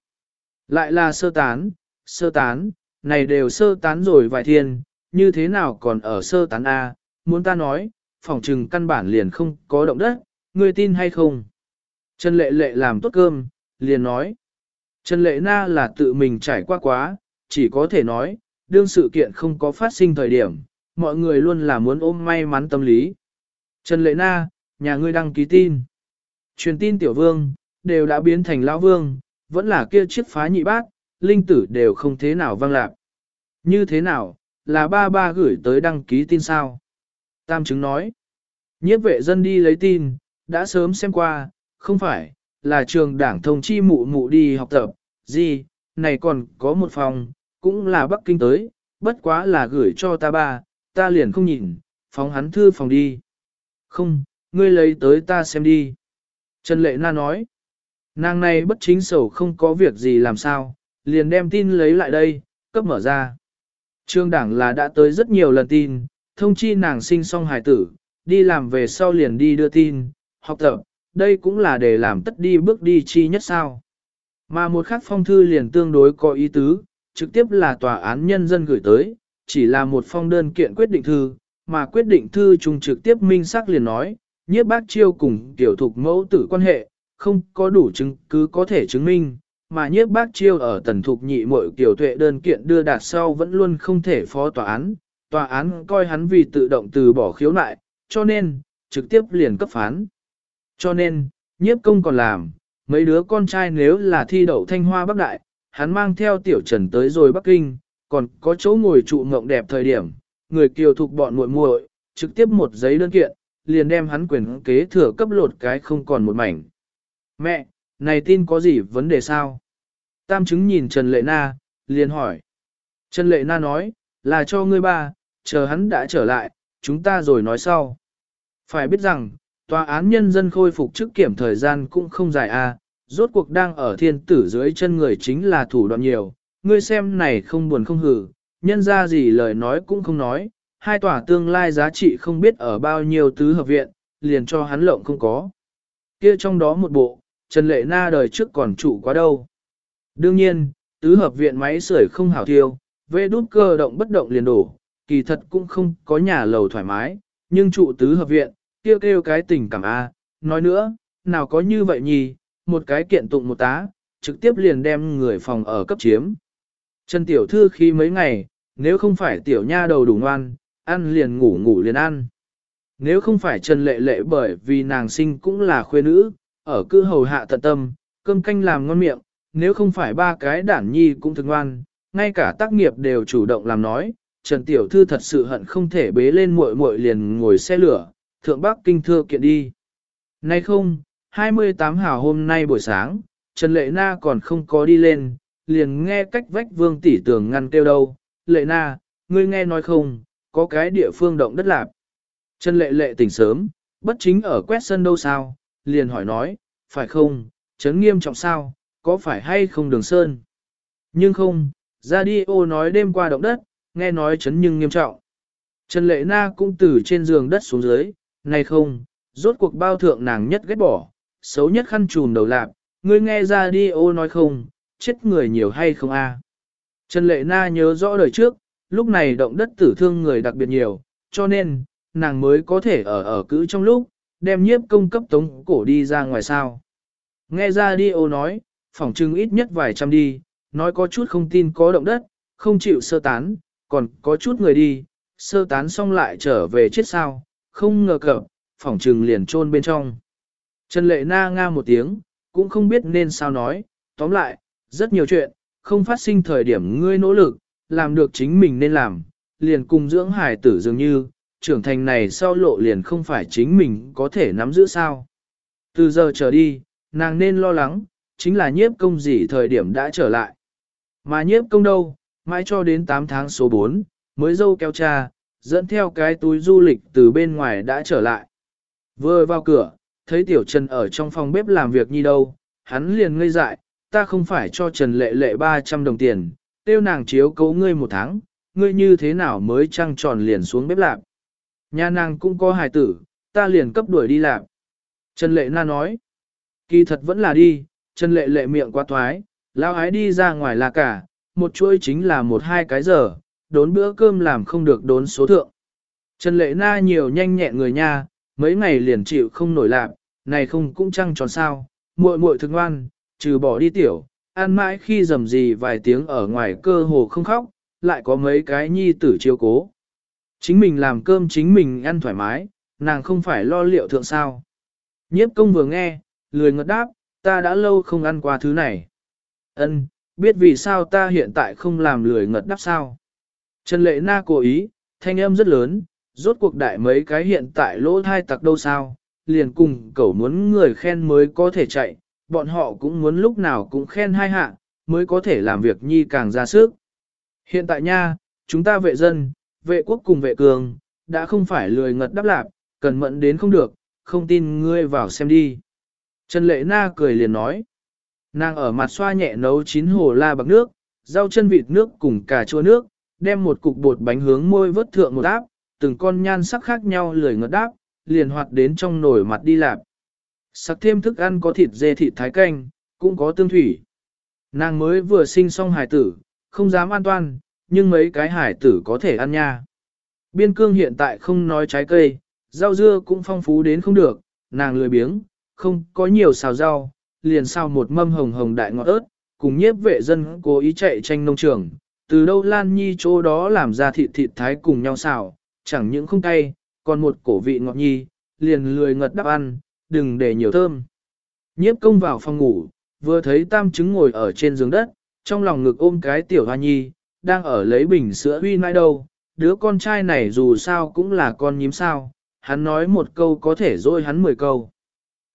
Lại là sơ tán, sơ tán, này đều sơ tán rồi vài thiên, như thế nào còn ở sơ tán A, muốn ta nói, phòng trừng căn bản liền không có động đất, ngươi tin hay không? Trần Lệ Lệ làm tốt cơm, liền nói. Trần Lệ Na là tự mình trải qua quá, chỉ có thể nói, đương sự kiện không có phát sinh thời điểm, mọi người luôn là muốn ôm may mắn tâm lý. Trần Lệ Na, nhà ngươi đăng ký tin. Truyền tin tiểu vương, đều đã biến thành lão vương, vẫn là kia chiếc phá nhị bác, linh tử đều không thế nào văng lạc. Như thế nào, là ba ba gửi tới đăng ký tin sao? Tam chứng nói. Nhiếp vệ dân đi lấy tin, đã sớm xem qua, không phải, là trường đảng thông chi mụ mụ đi học tập, gì, này còn có một phòng, cũng là Bắc Kinh tới, bất quá là gửi cho ta ba, ta liền không nhìn, phóng hắn thư phòng đi. Không, ngươi lấy tới ta xem đi. Trần Lệ Na nói, nàng này bất chính sầu không có việc gì làm sao, liền đem tin lấy lại đây, cấp mở ra. Trương đảng là đã tới rất nhiều lần tin, thông chi nàng sinh xong hài tử, đi làm về sau liền đi đưa tin, học tập, đây cũng là để làm tất đi bước đi chi nhất sao. Mà một khắc phong thư liền tương đối có ý tứ, trực tiếp là tòa án nhân dân gửi tới, chỉ là một phong đơn kiện quyết định thư, mà quyết định thư trùng trực tiếp minh xác liền nói, nhiếp bác chiêu cùng tiểu thục mẫu tử quan hệ, không có đủ chứng cứ có thể chứng minh, mà nhiếp bác chiêu ở tần thục nhị mội tiểu tuệ đơn kiện đưa đạt sau vẫn luôn không thể phó tòa án, tòa án coi hắn vì tự động từ bỏ khiếu nại, cho nên, trực tiếp liền cấp phán. Cho nên, nhiếp công còn làm, mấy đứa con trai nếu là thi đậu thanh hoa bắc đại, hắn mang theo tiểu trần tới rồi Bắc Kinh, còn có chỗ ngồi trụ ngộng đẹp thời điểm, người kiều thuộc bọn muội muội trực tiếp một giấy đơn kiện, liền đem hắn quyền kế thừa cấp lột cái không còn một mảnh. Mẹ, này tin có gì vấn đề sao? Tam chứng nhìn Trần Lệ Na, liền hỏi. Trần Lệ Na nói, là cho ngươi ba, chờ hắn đã trở lại, chúng ta rồi nói sau. Phải biết rằng, tòa án nhân dân khôi phục chức kiểm thời gian cũng không dài a, à, rốt cuộc đang ở thiên tử dưới chân người chính là thủ đoạn nhiều, ngươi xem này không buồn không hử, nhân ra gì lời nói cũng không nói, hai tòa tương lai giá trị không biết ở bao nhiêu tứ hợp viện, liền cho hắn lộng không có. Kia trong đó một bộ, Trần Lệ Na đời trước còn trụ quá đâu. Đương nhiên, tứ hợp viện máy sưởi không hảo thiêu, vê đút cơ động bất động liền đổ, kỳ thật cũng không có nhà lầu thoải mái, nhưng trụ tứ hợp viện, kêu kêu cái tình cảm A, nói nữa, nào có như vậy nhì, một cái kiện tụng một tá, trực tiếp liền đem người phòng ở cấp chiếm. Trần Tiểu Thư khi mấy ngày, nếu không phải Tiểu Nha đầu đủ ngoan, ăn liền ngủ ngủ liền ăn. Nếu không phải Trần Lệ Lệ bởi vì nàng sinh cũng là khuê nữ, ở cư hầu hạ tận tâm, cơm canh làm ngon miệng, nếu không phải ba cái đản nhi cũng thường ngoan, ngay cả tác nghiệp đều chủ động làm nói, Trần Tiểu Thư thật sự hận không thể bế lên muội muội liền ngồi xe lửa, thượng Bắc Kinh thưa kiện đi. Nay không, 28 hào hôm nay buổi sáng, Trần Lệ Na còn không có đi lên, liền nghe cách vách vương tỷ tường ngăn kêu đâu. Lệ Na, ngươi nghe nói không, có cái địa phương động đất lạp. Trần Lệ Lệ tỉnh sớm, bất chính ở quét sân đâu sao, liền hỏi nói, phải không, chấn nghiêm trọng sao, có phải hay không đường sơn. Nhưng không, ra đi ô nói đêm qua động đất, nghe nói chấn nhưng nghiêm trọng. Trần Lệ Na cũng từ trên giường đất xuống dưới, nay không, rốt cuộc bao thượng nàng nhất ghét bỏ, xấu nhất khăn trùm đầu lạp, ngươi nghe ra đi ô nói không, chết người nhiều hay không a? Trần Lệ Na nhớ rõ đời trước, lúc này động đất tử thương người đặc biệt nhiều, cho nên, nàng mới có thể ở ở cữ trong lúc, đem nhiếp công cấp tống cổ đi ra ngoài sao. Nghe ra đi ô nói, phỏng trưng ít nhất vài trăm đi, nói có chút không tin có động đất, không chịu sơ tán, còn có chút người đi, sơ tán xong lại trở về chết sao, không ngờ cập, phỏng trừng liền chôn bên trong. Trần Lệ Na nga một tiếng, cũng không biết nên sao nói, tóm lại, rất nhiều chuyện, không phát sinh thời điểm ngươi nỗ lực, làm được chính mình nên làm, liền cùng dưỡng hải tử dường như, trưởng thành này sau lộ liền không phải chính mình có thể nắm giữ sao. Từ giờ trở đi, nàng nên lo lắng, chính là nhiếp công gì thời điểm đã trở lại. Mà nhiếp công đâu, mãi cho đến 8 tháng số 4, mới dâu kéo cha, dẫn theo cái túi du lịch từ bên ngoài đã trở lại. Vừa vào cửa, thấy Tiểu Trần ở trong phòng bếp làm việc như đâu, hắn liền ngây dại, ta không phải cho Trần lệ lệ 300 đồng tiền, tiêu nàng chiếu cấu ngươi một tháng, ngươi như thế nào mới trăng tròn liền xuống bếp làm. Nhà nàng cũng có hài tử, ta liền cấp đuổi đi làm. Trần lệ na nói, kỳ thật vẫn là đi, Trần lệ lệ miệng quá thoái, lao ái đi ra ngoài là cả, một chuỗi chính là một hai cái giờ, đốn bữa cơm làm không được đốn số thượng. Trần lệ na nhiều nhanh nhẹn người nha, mấy ngày liền chịu không nổi lạc, này không cũng chăng tròn sao, muội muội thực ngoan, trừ bỏ đi tiểu, ăn mãi khi dầm gì vài tiếng ở ngoài cơ hồ không khóc, lại có mấy cái nhi tử chiếu cố. Chính mình làm cơm chính mình ăn thoải mái, nàng không phải lo liệu thượng sao. Nhiếp công vừa nghe, lười ngật đáp, ta đã lâu không ăn qua thứ này. Ân, biết vì sao ta hiện tại không làm lười ngật đáp sao. Trần Lệ Na cố ý, thanh âm rất lớn, rốt cuộc đại mấy cái hiện tại lỗ thai tặc đâu sao, liền cùng cậu muốn người khen mới có thể chạy, bọn họ cũng muốn lúc nào cũng khen hai hạ, mới có thể làm việc nhi càng ra sức. Hiện tại nha, chúng ta vệ dân, vệ quốc cùng vệ cường, đã không phải lười ngật đáp lạp, cần mẫn đến không được, không tin ngươi vào xem đi. Trần Lệ Na cười liền nói. Nàng ở mặt xoa nhẹ nấu chín hồ la bạc nước, rau chân vịt nước cùng cà chua nước, đem một cục bột bánh hướng môi vớt thượng một áp, từng con nhan sắc khác nhau lười ngợt đáp, liền hoạt đến trong nồi mặt đi lạp. Sắc thêm thức ăn có thịt dê thịt thái canh, cũng có tương thủy. Nàng mới vừa sinh xong hải tử, không dám an toàn, nhưng mấy cái hải tử có thể ăn nha. Biên cương hiện tại không nói trái cây, rau dưa cũng phong phú đến không được, nàng lười biếng, không có nhiều xào rau, liền xào một mâm hồng hồng đại ngọt ớt, cùng nhiếp vệ dân cố ý chạy tranh nông trường, từ đâu Lan Nhi chỗ đó làm ra thịt thịt thái cùng nhau xào, chẳng những không cay, còn một cổ vị ngọt nhi, liền lười ngật đắp ăn, đừng để nhiều thơm. Nhiếp công vào phòng ngủ, vừa thấy tam trứng ngồi ở trên giường đất, trong lòng ngực ôm cái tiểu hoa nhi, đang ở lấy bình sữa huy nai đâu, đứa con trai này dù sao cũng là con nhím sao, hắn nói một câu có thể dôi hắn mười câu.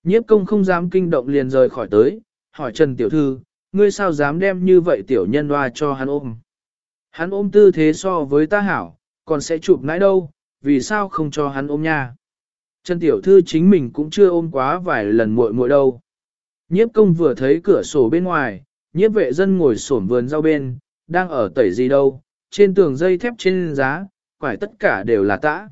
Nhiếp công không dám kinh động liền rời khỏi tới, hỏi Trần Tiểu Thư, ngươi sao dám đem như vậy tiểu nhân hoa cho hắn ôm. Hắn ôm tư thế so với ta hảo, còn sẽ chụp nãi đâu, vì sao không cho hắn ôm nha. Trần Tiểu Thư chính mình cũng chưa ôm quá vài lần muội muội đâu. Nhiếp công vừa thấy cửa sổ bên ngoài, nhiếp vệ dân ngồi sổm vườn rau bên, đang ở tẩy gì đâu, trên tường dây thép trên giá, quải tất cả đều là tã.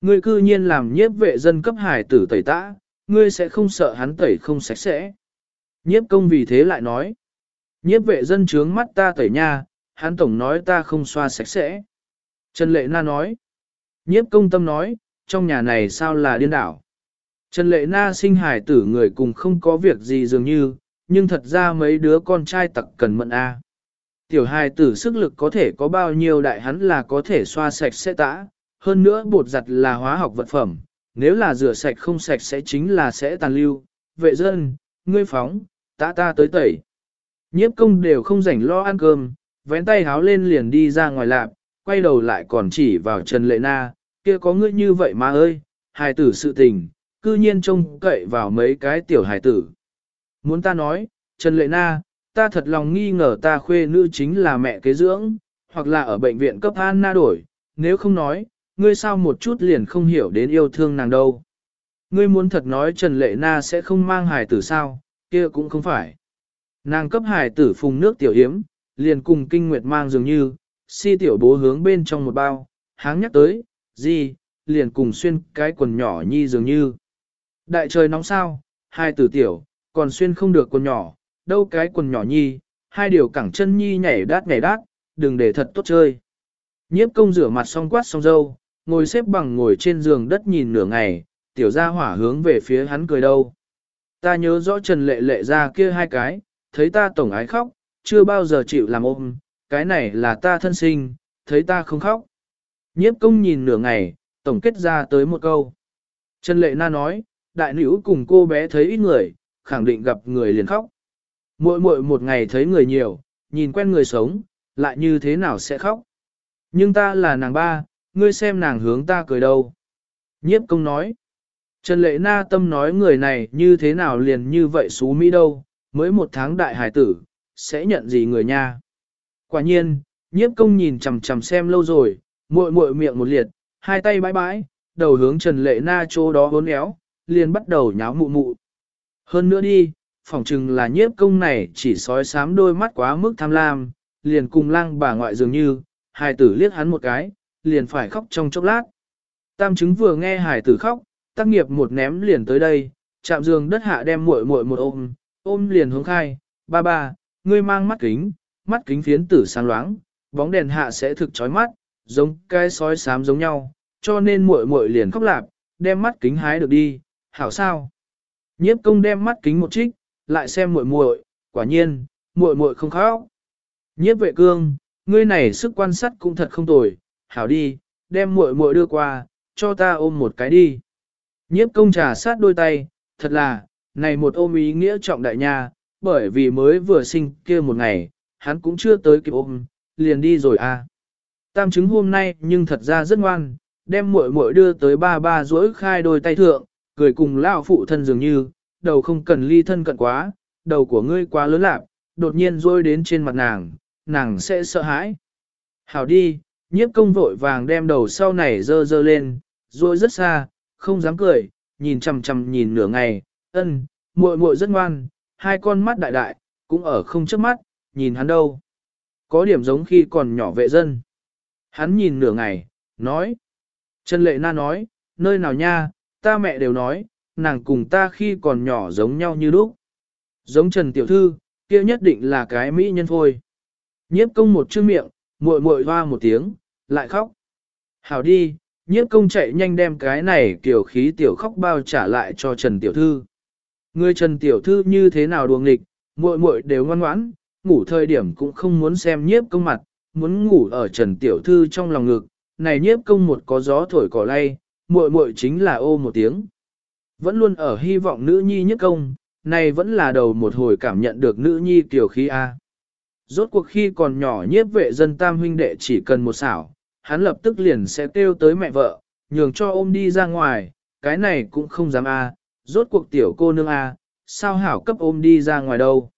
Ngươi cư nhiên làm nhiếp vệ dân cấp hải tử tẩy tã, ngươi sẽ không sợ hắn tẩy không sạch sẽ. Nhiếp công vì thế lại nói, nhiếp vệ dân trướng mắt ta tẩy nha, hắn tổng nói ta không xoa sạch sẽ. Trần Lệ Na nói, nhiếp công tâm nói, trong nhà này sao là điên đảo. Trần Lệ Na sinh hải tử người cùng không có việc gì dường như, nhưng thật ra mấy đứa con trai tặc cần mận a. Tiểu hài tử sức lực có thể có bao nhiêu đại hắn là có thể xoa sạch sẽ tã, hơn nữa bột giặt là hóa học vật phẩm, nếu là rửa sạch không sạch sẽ chính là sẽ tàn lưu, vệ dân, ngươi phóng, tã ta tới tẩy. Nhiếp công đều không rảnh lo ăn cơm, vén tay háo lên liền đi ra ngoài lạp, quay đầu lại còn chỉ vào Trần Lệ Na, kia có ngươi như vậy mà ơi, hài tử sự tình, cư nhiên trông cậy vào mấy cái tiểu hài tử. Muốn ta nói, Trần Lệ Na, ta thật lòng nghi ngờ ta khuê nữ chính là mẹ kế dưỡng, hoặc là ở bệnh viện cấp an na đổi, nếu không nói, ngươi sao một chút liền không hiểu đến yêu thương nàng đâu. Ngươi muốn thật nói Trần Lệ Na sẽ không mang hài tử sao, kia cũng không phải. Nàng cấp hài tử phùng nước tiểu hiếm, liền cùng kinh nguyệt mang dường như, si tiểu bố hướng bên trong một bao, háng nhắc tới, gì, liền cùng xuyên cái quần nhỏ nhi dường như. Đại trời nóng sao, hai tử tiểu, còn xuyên không được quần nhỏ, đâu cái quần nhỏ nhi, hai điều cẳng chân nhi nhảy đát nhảy đát, đừng để thật tốt chơi. Nhiếp công rửa mặt xong quát xong dâu, ngồi xếp bằng ngồi trên giường đất nhìn nửa ngày, tiểu gia hỏa hướng về phía hắn cười đâu. Ta nhớ rõ Trần Lệ Lệ ra kia hai cái, thấy ta tổng ái khóc, chưa bao giờ chịu làm ôm, cái này là ta thân sinh, thấy ta không khóc. Nhiếp công nhìn nửa ngày, tổng kết ra tới một câu. Trần Lệ Na nói, đại nữ cùng cô bé thấy ít người, khẳng định gặp người liền khóc. Mỗi mỗi một ngày thấy người nhiều, nhìn quen người sống, lại như thế nào sẽ khóc. Nhưng ta là nàng ba, ngươi xem nàng hướng ta cười đâu. Nhiếp công nói. Trần Lệ Na tâm nói người này như thế nào liền như vậy xú Mỹ đâu, mới một tháng đại hải tử, sẽ nhận gì người nha. Quả nhiên, nhiếp công nhìn chằm chằm xem lâu rồi, muội muội miệng một liệt, hai tay bãi bãi, đầu hướng Trần Lệ Na chỗ đó hốn éo, liền bắt đầu nháo mụ mụ. Hơn nữa đi, phỏng chừng là nhiếp công này chỉ sói sám đôi mắt quá mức tham lam, liền cùng lang bà ngoại dường như, hài tử liếc hắn một cái, liền phải khóc trong chốc lát. Tam chứng vừa nghe hài tử khóc, tác nghiệp một ném liền tới đây, chạm giường đất hạ đem muội muội một ôm, ôm liền hướng khai, ba ba, ngươi mang mắt kính, mắt kính phiến tử sáng loáng, bóng đèn hạ sẽ thực chói mắt, giống cái sói sám giống nhau, cho nên muội muội liền khóc lạp, đem mắt kính hái được đi, hảo sao? Nhiếp công đem mắt kính một trích, lại xem muội muội, quả nhiên, muội muội không khóc. Nhiếp vệ cương, ngươi này sức quan sát cũng thật không tồi, hảo đi, đem muội muội đưa qua, cho ta ôm một cái đi. Nhiếp công trà sát đôi tay, thật là, này một ôm ý nghĩa trọng đại nhà, bởi vì mới vừa sinh kia một ngày, hắn cũng chưa tới kịp ôm, liền đi rồi à. Tam chứng hôm nay nhưng thật ra rất ngoan, đem muội muội đưa tới ba ba duỗi khai đôi tay thượng, cười cùng lao phụ thân dường như, đầu không cần ly thân cận quá, đầu của ngươi quá lớn lạc, đột nhiên rôi đến trên mặt nàng, nàng sẽ sợ hãi. Hảo đi, Nhiếp công vội vàng đem đầu sau này dơ dơ lên, rồi rất xa, không dám cười, nhìn chằm chằm nhìn nửa ngày, ân, muội muội rất ngoan, hai con mắt đại đại, cũng ở không trước mắt, nhìn hắn đâu. Có điểm giống khi còn nhỏ vệ dân. Hắn nhìn nửa ngày, nói. Trần Lệ Na nói, nơi nào nha, ta mẹ đều nói, nàng cùng ta khi còn nhỏ giống nhau như lúc. Giống Trần Tiểu Thư, kia nhất định là cái mỹ nhân thôi. Nhiếp công một chữ miệng, muội muội hoa một tiếng, lại khóc. Hảo đi, nhiếp công chạy nhanh đem cái này kiểu khí tiểu khóc bao trả lại cho Trần Tiểu Thư. Người Trần Tiểu Thư như thế nào đuồng nghịch, muội muội đều ngoan ngoãn, ngủ thời điểm cũng không muốn xem nhiếp công mặt, muốn ngủ ở Trần Tiểu Thư trong lòng ngực, này nhiếp công một có gió thổi cỏ lay, muội muội chính là ô một tiếng. Vẫn luôn ở hy vọng nữ nhi nhất công, này vẫn là đầu một hồi cảm nhận được nữ nhi tiểu khí A. Rốt cuộc khi còn nhỏ nhiếp vệ dân tam huynh đệ chỉ cần một xảo, hắn lập tức liền sẽ kêu tới mẹ vợ, nhường cho ôm đi ra ngoài, cái này cũng không dám A, rốt cuộc tiểu cô nương A, sao hảo cấp ôm đi ra ngoài đâu.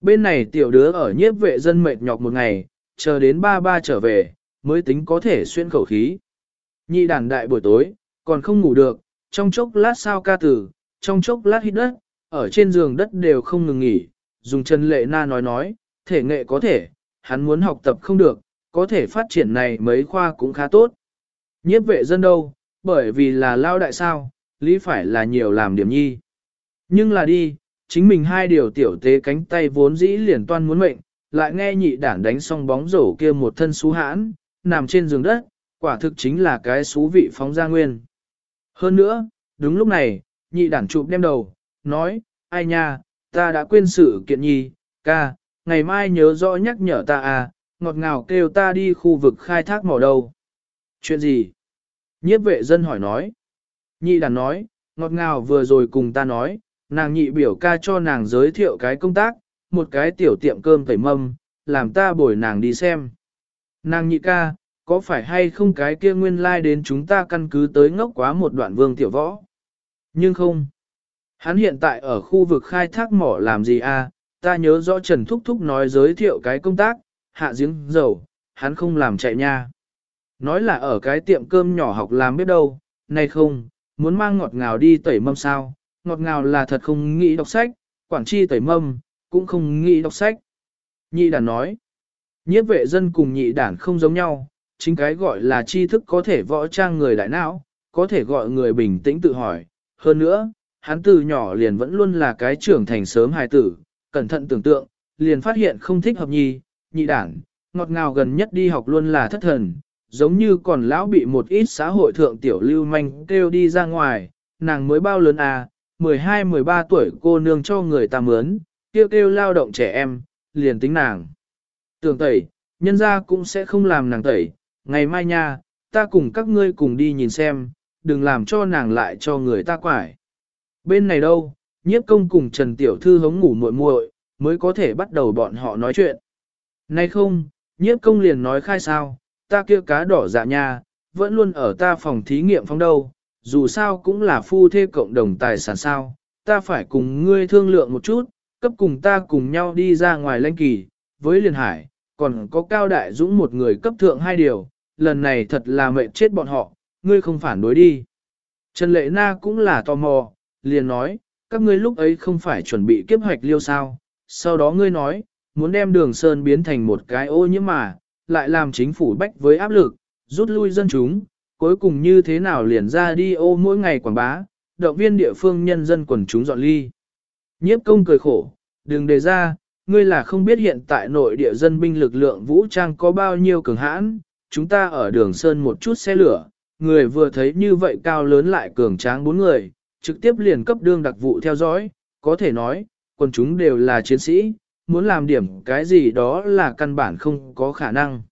Bên này tiểu đứa ở nhiếp vệ dân mệt nhọc một ngày, chờ đến ba ba trở về, mới tính có thể xuyên khẩu khí. Nhị đàn đại buổi tối, còn không ngủ được, trong chốc lát sao ca tử, trong chốc lát hít đất, ở trên giường đất đều không ngừng nghỉ, dùng chân lệ na nói nói, thể nghệ có thể, hắn muốn học tập không được, có thể phát triển này mấy khoa cũng khá tốt. Nhiếp vệ dân đâu, bởi vì là lao đại sao, lý phải là nhiều làm điểm nhi. Nhưng là đi, chính mình hai điều tiểu tế cánh tay vốn dĩ liền toan muốn mệnh, lại nghe nhị đảng đánh xong bóng rổ kia một thân xú hãn, nằm trên giường đất, quả thực chính là cái xú vị phóng ra nguyên. Hơn nữa, đúng lúc này, nhị đảng chụp đem đầu, nói, ai nha, ta đã quên sự kiện nhi, ca, ngày mai nhớ rõ nhắc nhở ta à, ngọt ngào kêu ta đi khu vực khai thác mỏ đâu. Chuyện gì? Nhiếp vệ dân hỏi nói. Nhị đàn nói, ngọt ngào vừa rồi cùng ta nói, nàng nhị biểu ca cho nàng giới thiệu cái công tác, một cái tiểu tiệm cơm tẩy mâm, làm ta bồi nàng đi xem. Nàng nhị ca, có phải hay không cái kia nguyên lai like đến chúng ta căn cứ tới ngốc quá một đoạn vương tiểu võ? Nhưng không. Hắn hiện tại ở khu vực khai thác mỏ làm gì à, ta nhớ rõ Trần Thúc Thúc nói giới thiệu cái công tác, hạ giếng dầu, hắn không làm chạy nha. Nói là ở cái tiệm cơm nhỏ học làm biết đâu, này không, muốn mang ngọt ngào đi tẩy mâm sao, ngọt ngào là thật không nghĩ đọc sách, quản chi tẩy mâm, cũng không nghĩ đọc sách. Nhị đàn nói, nhiếp vệ dân cùng nhị đàn không giống nhau, chính cái gọi là tri thức có thể võ trang người đại não, có thể gọi người bình tĩnh tự hỏi. Hơn nữa, hắn từ nhỏ liền vẫn luôn là cái trưởng thành sớm hài tử, cẩn thận tưởng tượng, liền phát hiện không thích hợp nhi, nhị đảng, ngọt ngào gần nhất đi học luôn là thất thần, giống như còn lão bị một ít xã hội thượng tiểu lưu manh kêu đi ra ngoài, nàng mới bao lớn à, 12-13 tuổi cô nương cho người ta mướn, kêu kêu lao động trẻ em, liền tính nàng. Tưởng tẩy, nhân ra cũng sẽ không làm nàng tẩy, ngày mai nha, ta cùng các ngươi cùng đi nhìn xem, đừng làm cho nàng lại cho người ta quải. Bên này đâu, nhiếp công cùng Trần Tiểu Thư hống ngủ muội muội mới có thể bắt đầu bọn họ nói chuyện. Nay không, nhiếp công liền nói khai sao, ta kia cá đỏ dạ nha, vẫn luôn ở ta phòng thí nghiệm phong đâu, dù sao cũng là phu thê cộng đồng tài sản sao, ta phải cùng ngươi thương lượng một chút, cấp cùng ta cùng nhau đi ra ngoài lãnh kỳ, với liền hải, còn có cao đại dũng một người cấp thượng hai điều, lần này thật là mệt chết bọn họ, ngươi không phản đối đi. Trần Lệ Na cũng là tò mò, liền nói, các ngươi lúc ấy không phải chuẩn bị kiếp hoạch liêu sao, sau đó ngươi nói, muốn đem đường sơn biến thành một cái ô nhiễm mà, lại làm chính phủ bách với áp lực, rút lui dân chúng, cuối cùng như thế nào liền ra đi ô mỗi ngày quảng bá, động viên địa phương nhân dân quần chúng dọn ly. Nhiếp công cười khổ, đừng đề ra, ngươi là không biết hiện tại nội địa dân binh lực lượng vũ trang có bao nhiêu cường hãn, chúng ta ở đường Sơn một chút xe lửa, người vừa thấy như vậy cao lớn lại cường tráng bốn người, trực tiếp liền cấp đương đặc vụ theo dõi, có thể nói, quần chúng đều là chiến sĩ, muốn làm điểm cái gì đó là căn bản không có khả năng.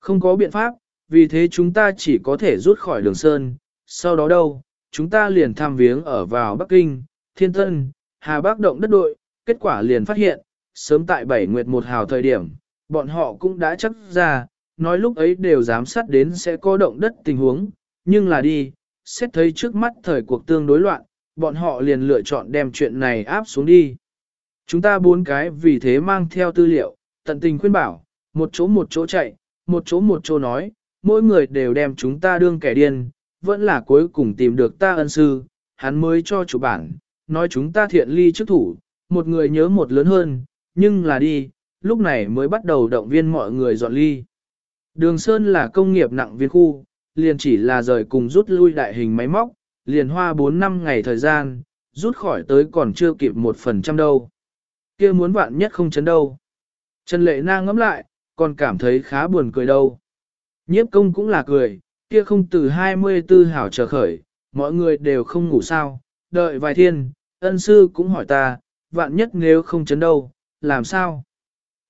Không có biện pháp, vì thế chúng ta chỉ có thể rút khỏi đường Sơn, sau đó đâu, chúng ta liền tham viếng ở vào Bắc Kinh, Thiên Tân, Hà Bắc động đất đội, kết quả liền phát hiện, sớm tại bảy nguyệt một hào thời điểm, bọn họ cũng đã chắc ra, nói lúc ấy đều giám sát đến sẽ có động đất tình huống, nhưng là đi, xét thấy trước mắt thời cuộc tương đối loạn, bọn họ liền lựa chọn đem chuyện này áp xuống đi. Chúng ta bốn cái vì thế mang theo tư liệu, tận tình khuyên bảo, một chỗ một chỗ chạy, một chỗ một chỗ nói, mỗi người đều đem chúng ta đương kẻ điên, vẫn là cuối cùng tìm được ta ân sư, hắn mới cho chủ bản, nói chúng ta thiện ly trước thủ, một người nhớ một lớn hơn, nhưng là đi, lúc này mới bắt đầu động viên mọi người dọn ly. Đường Sơn là công nghiệp nặng viên khu, liền chỉ là rời cùng rút lui đại hình máy móc, liền hoa 4 năm ngày thời gian, rút khỏi tới còn chưa kịp một phần trăm đâu kia muốn vạn nhất không chấn đâu. Trần Lệ Na ngẫm lại, còn cảm thấy khá buồn cười đâu. Nhiếp công cũng là cười, kia không từ 24 hảo trở khởi, mọi người đều không ngủ sao, đợi vài thiên, ân sư cũng hỏi ta, vạn nhất nếu không chấn đâu, làm sao?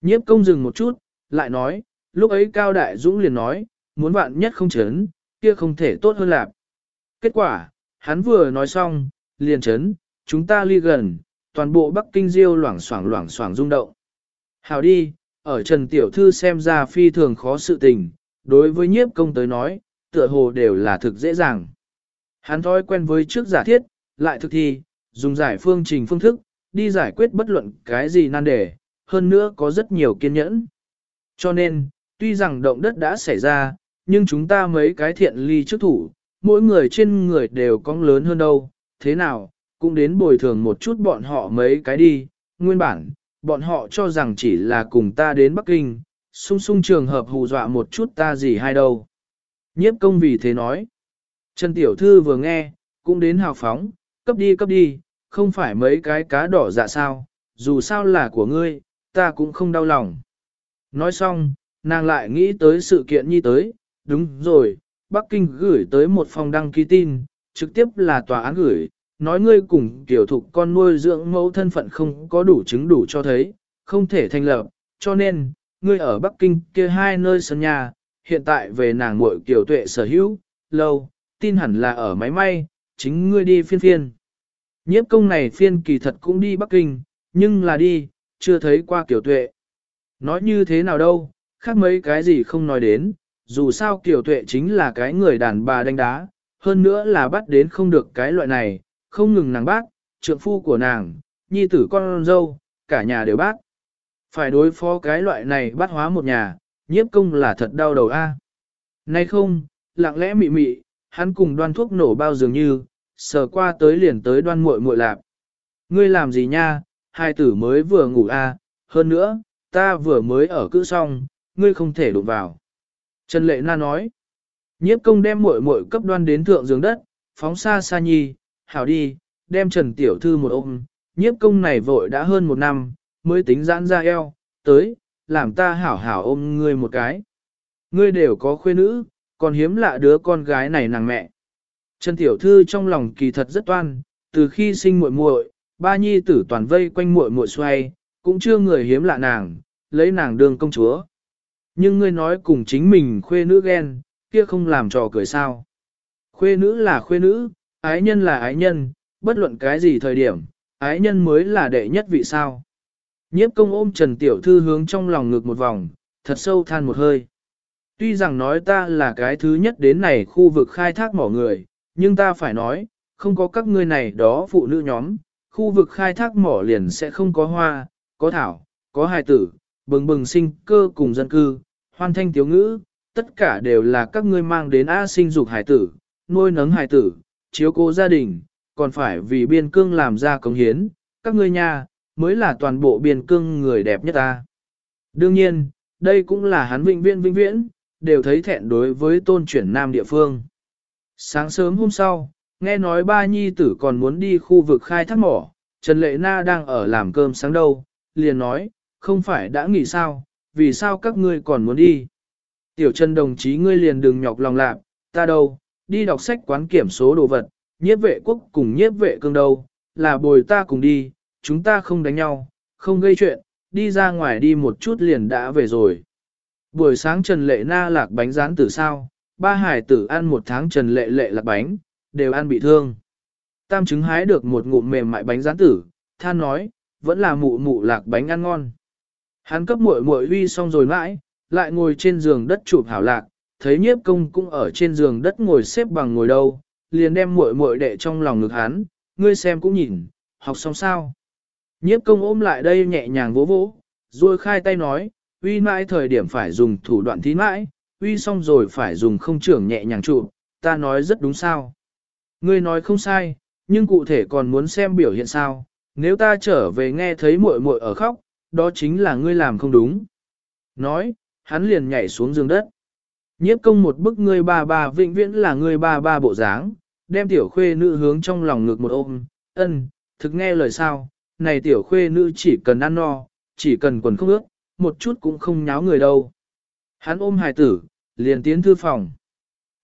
Nhiếp công dừng một chút, lại nói, lúc ấy Cao Đại Dũng liền nói, muốn vạn nhất không chấn, kia không thể tốt hơn lạp. Kết quả, hắn vừa nói xong, liền chấn, chúng ta ly gần, toàn bộ Bắc Kinh Diêu loảng xoảng loảng xoảng rung động. Hào đi, ở Trần Tiểu Thư xem ra phi thường khó sự tình, đối với nhiếp công tới nói, tựa hồ đều là thực dễ dàng. Hắn thói quen với trước giả thiết, lại thực thi, dùng giải phương trình phương thức, đi giải quyết bất luận cái gì nan đề, hơn nữa có rất nhiều kiên nhẫn. Cho nên, tuy rằng động đất đã xảy ra, nhưng chúng ta mấy cái thiện ly trước thủ, mỗi người trên người đều có lớn hơn đâu, thế nào, cũng đến bồi thường một chút bọn họ mấy cái đi, nguyên bản, bọn họ cho rằng chỉ là cùng ta đến Bắc Kinh, sung sung trường hợp hù dọa một chút ta gì hay đâu. Nhiếp công vì thế nói, Trần Tiểu Thư vừa nghe, cũng đến hào phóng, cấp đi cấp đi, không phải mấy cái cá đỏ dạ sao, dù sao là của ngươi, ta cũng không đau lòng. Nói xong, nàng lại nghĩ tới sự kiện nhi tới, đúng rồi, Bắc Kinh gửi tới một phòng đăng ký tin, trực tiếp là tòa án gửi, nói ngươi cùng tiểu thục con nuôi dưỡng mẫu thân phận không có đủ chứng đủ cho thấy, không thể thành lập, cho nên, ngươi ở Bắc Kinh kia hai nơi sân nhà, hiện tại về nàng muội tiểu tuệ sở hữu, lâu, tin hẳn là ở máy may, chính ngươi đi phiên phiên. Nhiếp công này phiên kỳ thật cũng đi Bắc Kinh, nhưng là đi, chưa thấy qua kiểu tuệ. Nói như thế nào đâu, khác mấy cái gì không nói đến, dù sao kiểu tuệ chính là cái người đàn bà đánh đá, hơn nữa là bắt đến không được cái loại này, không ngừng nàng bác, trượng phu của nàng, nhi tử con dâu, cả nhà đều bác. Phải đối phó cái loại này bắt hóa một nhà, nhiếp công là thật đau đầu a. Nay không, lặng lẽ mị mị, hắn cùng đoan thuốc nổ bao dường như, sờ qua tới liền tới đoan muội muội lạp. Ngươi làm gì nha, hai tử mới vừa ngủ a, hơn nữa, ta vừa mới ở cữ xong, ngươi không thể đụng vào. Trần Lệ Na nói, nhiếp công đem muội muội cấp đoan đến thượng giường đất, phóng xa xa nhi, hảo đi, đem Trần Tiểu Thư một ôm, nhiếp công này vội đã hơn một năm, mới tính giãn ra eo, tới, làm ta hảo hảo ôm ngươi một cái. Ngươi đều có khuê nữ, còn hiếm lạ đứa con gái này nàng mẹ. Trần Tiểu Thư trong lòng kỳ thật rất toan, từ khi sinh muội muội, ba nhi tử toàn vây quanh muội muội xoay, cũng chưa người hiếm lạ nàng, lấy nàng đương công chúa. Nhưng ngươi nói cùng chính mình khuê nữ ghen, kia không làm trò cười sao. Khuê nữ là khuê nữ, ái nhân là ái nhân, bất luận cái gì thời điểm, ái nhân mới là đệ nhất vị sao. Nhiếp công ôm Trần Tiểu Thư hướng trong lòng ngực một vòng, thật sâu than một hơi. Tuy rằng nói ta là cái thứ nhất đến này khu vực khai thác mỏ người, nhưng ta phải nói, không có các ngươi này đó phụ nữ nhóm, khu vực khai thác mỏ liền sẽ không có hoa, có thảo, có hài tử, bừng bừng sinh cơ cùng dân cư, hoan thanh tiếu ngữ, tất cả đều là các ngươi mang đến A sinh dục hài tử, nuôi nấng hài tử, chiếu cố gia đình, còn phải vì biên cương làm ra công hiến, các ngươi nha, mới là toàn bộ biên cương người đẹp nhất ta. Đương nhiên, đây cũng là hắn vĩnh viễn vĩnh viễn, đều thấy thẹn đối với tôn chuyển nam địa phương. Sáng sớm hôm sau, nghe nói ba nhi tử còn muốn đi khu vực khai thác mỏ, Trần Lệ Na đang ở làm cơm sáng đâu, liền nói, không phải đã nghỉ sao, vì sao các ngươi còn muốn đi. Tiểu Trần đồng chí ngươi liền đừng nhọc lòng lạc, ta đâu, đi đọc sách quán kiểm số đồ vật, nhiếp vệ quốc cùng nhiếp vệ cương đâu, là bồi ta cùng đi, chúng ta không đánh nhau, không gây chuyện, đi ra ngoài đi một chút liền đã về rồi. Buổi sáng Trần Lệ Na lạc bánh rán từ sao, ba hải tử ăn một tháng Trần Lệ Lệ lạc bánh, đều ăn bị thương. Tam chứng hái được một ngụm mềm mại bánh rán tử, than nói, vẫn là mụ mụ lạc bánh ăn ngon. Hắn cấp muội muội uy xong rồi mãi, lại ngồi trên giường đất chụp hảo lạc, thấy nhiếp công cũng ở trên giường đất ngồi xếp bằng ngồi đâu, liền đem muội muội đệ trong lòng ngực hắn, ngươi xem cũng nhìn, học xong sao. Nhiếp công ôm lại đây nhẹ nhàng vỗ vỗ, rồi khai tay nói, uy mãi thời điểm phải dùng thủ đoạn thí mãi, uy xong rồi phải dùng không trưởng nhẹ nhàng trụ, ta nói rất đúng sao. Ngươi nói không sai, nhưng cụ thể còn muốn xem biểu hiện sao, nếu ta trở về nghe thấy muội muội ở khóc, đó chính là ngươi làm không đúng. Nói, hắn liền nhảy xuống giường đất. Nhiếp công một bức ngươi ba ba vĩnh viễn là ngươi ba ba bộ dáng, đem tiểu khuê nữ hướng trong lòng ngực một ôm, ân, thực nghe lời sao, này tiểu khuê nữ chỉ cần ăn no, chỉ cần quần không ướt, một chút cũng không nháo người đâu. Hắn ôm hài tử, liền tiến thư phòng.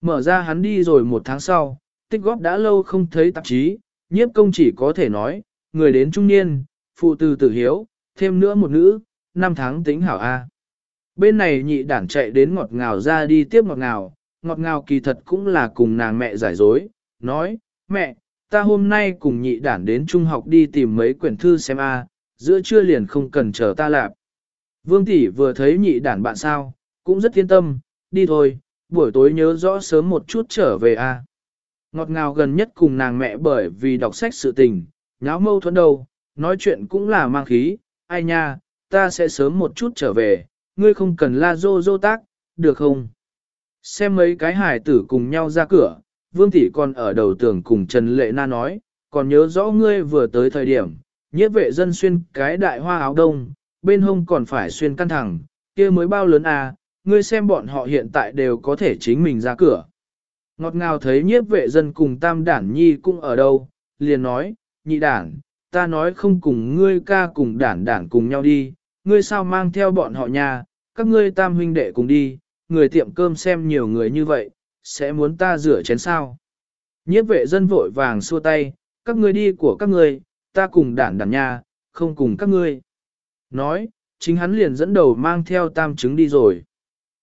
Mở ra hắn đi rồi một tháng sau, tích góp đã lâu không thấy tạp chí, nhiếp công chỉ có thể nói, người đến trung niên, phụ từ tử hiếu, thêm nữa một nữ, năm tháng tính hảo A. Bên này nhị đản chạy đến ngọt ngào ra đi tiếp ngọt ngào, ngọt ngào kỳ thật cũng là cùng nàng mẹ giải dối, nói, mẹ, ta hôm nay cùng nhị đản đến trung học đi tìm mấy quyển thư xem A, giữa trưa liền không cần chờ ta lạp. Vương tỷ vừa thấy nhị đản bạn sao, cũng rất yên tâm, đi thôi, buổi tối nhớ rõ sớm một chút trở về A. Ngọt ngào gần nhất cùng nàng mẹ bởi vì đọc sách sự tình, nháo mâu thuẫn đầu, nói chuyện cũng là mang khí, ai nha, ta sẽ sớm một chút trở về, ngươi không cần la dô dô tác, được không? Xem mấy cái hải tử cùng nhau ra cửa, vương tỷ còn ở đầu tường cùng Trần Lệ Na nói, còn nhớ rõ ngươi vừa tới thời điểm, nhiếp vệ dân xuyên cái đại hoa áo đông, bên hông còn phải xuyên căn thẳng, kia mới bao lớn à, ngươi xem bọn họ hiện tại đều có thể chính mình ra cửa. Ngọt ngào thấy nhiếp vệ dân cùng tam đản nhi cũng ở đâu, liền nói, nhị đản, ta nói không cùng ngươi ca cùng đản đản cùng nhau đi, ngươi sao mang theo bọn họ nhà, các ngươi tam huynh đệ cùng đi, người tiệm cơm xem nhiều người như vậy, sẽ muốn ta rửa chén sao. Nhiếp vệ dân vội vàng xua tay, các ngươi đi của các ngươi, ta cùng đản đản nhà, không cùng các ngươi. Nói, chính hắn liền dẫn đầu mang theo tam trứng đi rồi.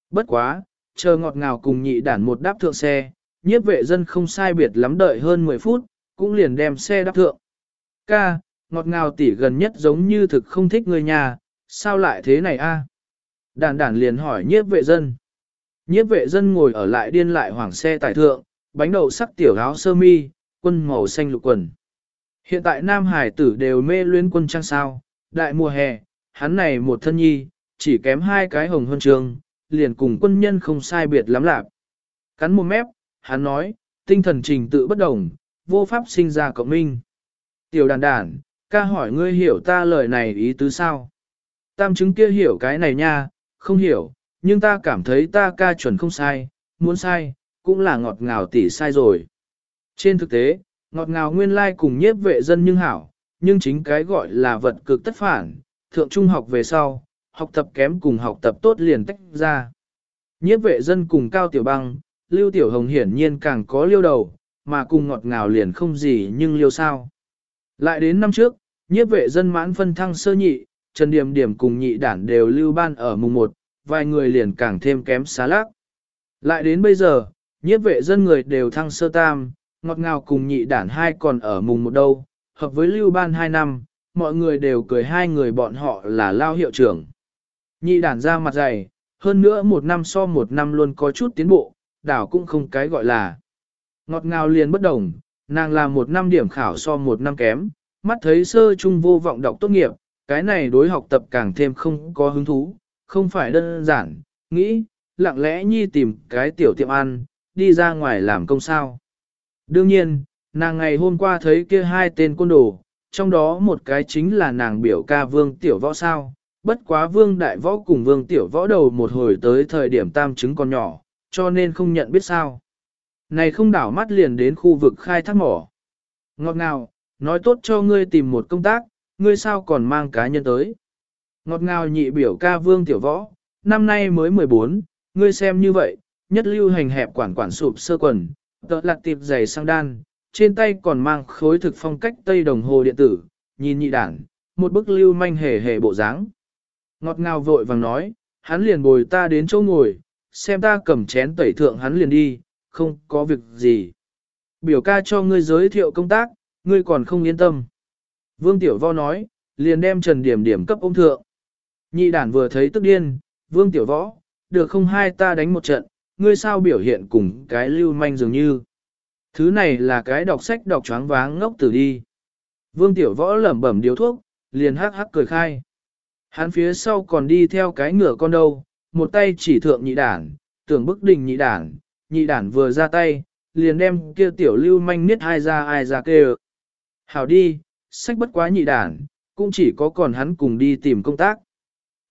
Bất quá, chờ ngọt ngào cùng nhị đản một đáp thượng xe, nhiếp vệ dân không sai biệt lắm đợi hơn 10 phút, cũng liền đem xe đáp thượng. Ca, ngọt ngào tỉ gần nhất giống như thực không thích người nhà, sao lại thế này a? đàn đàn liền hỏi nhiếp vệ dân. Nhiếp vệ dân ngồi ở lại điên lại hoảng xe tải thượng, bánh đậu sắc tiểu áo sơ mi, quân màu xanh lục quần. Hiện tại nam hải tử đều mê luyến quân trang sao, đại mùa hè, hắn này một thân nhi, chỉ kém hai cái hồng hơn trường, liền cùng quân nhân không sai biệt lắm lạc. Cắn một mép, hắn nói, tinh thần trình tự bất đồng, vô pháp sinh ra cộng minh. Tiểu đàn đàn, ca hỏi ngươi hiểu ta lời này ý tứ sao? Tam chứng kia hiểu cái này nha, không hiểu, nhưng ta cảm thấy ta ca chuẩn không sai, muốn sai, cũng là ngọt ngào tỉ sai rồi. Trên thực tế, ngọt ngào nguyên lai cùng nhiếp vệ dân nhưng hảo, nhưng chính cái gọi là vật cực tất phản, thượng trung học về sau, học tập kém cùng học tập tốt liền tách ra. Nhiếp vệ dân cùng Cao Tiểu Băng, Lưu Tiểu Hồng hiển nhiên càng có liêu đầu, mà cùng ngọt ngào liền không gì nhưng liêu sao. Lại đến năm trước, nhiếp vệ dân mãn phân thăng sơ nhị, Trần Điềm Điểm cùng nhị đản đều lưu ban ở mùng 1, vài người liền càng thêm kém xá lác. Lại đến bây giờ, nhiếp vệ dân người đều thăng sơ tam, ngọt ngào cùng nhị đản hai còn ở mùng một đâu, hợp với lưu ban hai năm, mọi người đều cười hai người bọn họ là lao hiệu trưởng. Nhị đản ra mặt dày, hơn nữa một năm so một năm luôn có chút tiến bộ, đảo cũng không cái gọi là. Ngọt ngào liền bất đồng, nàng là một năm điểm khảo so một năm kém, mắt thấy sơ trung vô vọng đọc tốt nghiệp, cái này đối học tập càng thêm không có hứng thú, không phải đơn giản, nghĩ, lặng lẽ nhi tìm cái tiểu tiệm ăn, đi ra ngoài làm công sao. Đương nhiên, nàng ngày hôm qua thấy kia hai tên côn đồ, trong đó một cái chính là nàng biểu ca vương tiểu võ sao, bất quá vương đại võ cùng vương tiểu võ đầu một hồi tới thời điểm tam chứng còn nhỏ, cho nên không nhận biết sao. Này không đảo mắt liền đến khu vực khai thác mỏ. Ngọt ngào, nói tốt cho ngươi tìm một công tác, ngươi sao còn mang cá nhân tới. Ngọt ngào nhị biểu ca vương tiểu võ, năm nay mới 14, ngươi xem như vậy, nhất lưu hành hẹp quản quản sụp sơ quần, tợ lạc tiệp giày sang đan, trên tay còn mang khối thực phong cách tây đồng hồ điện tử, nhìn nhị đảng, một bức lưu manh hề hề bộ dáng. Ngọt ngào vội vàng nói, hắn liền bồi ta đến chỗ ngồi, xem ta cầm chén tẩy thượng hắn liền đi, không có việc gì. Biểu ca cho ngươi giới thiệu công tác, ngươi còn không yên tâm. Vương Tiểu Võ nói, liền đem Trần Điểm Điểm cấp ông thượng. Nhị đản vừa thấy tức điên, Vương Tiểu Võ, được không hai ta đánh một trận, ngươi sao biểu hiện cùng cái lưu manh dường như. Thứ này là cái đọc sách đọc choáng váng ngốc tử đi. Vương Tiểu Võ lẩm bẩm điếu thuốc, liền hắc hắc cười khai. Hắn phía sau còn đi theo cái ngựa con đâu, một tay chỉ thượng nhị đản, tưởng bức đình nhị đản, nhị đản vừa ra tay, liền đem kia tiểu lưu manh niết ai ra ai ra kêu. Hảo đi, sách bất quá nhị đản, cũng chỉ có còn hắn cùng đi tìm công tác.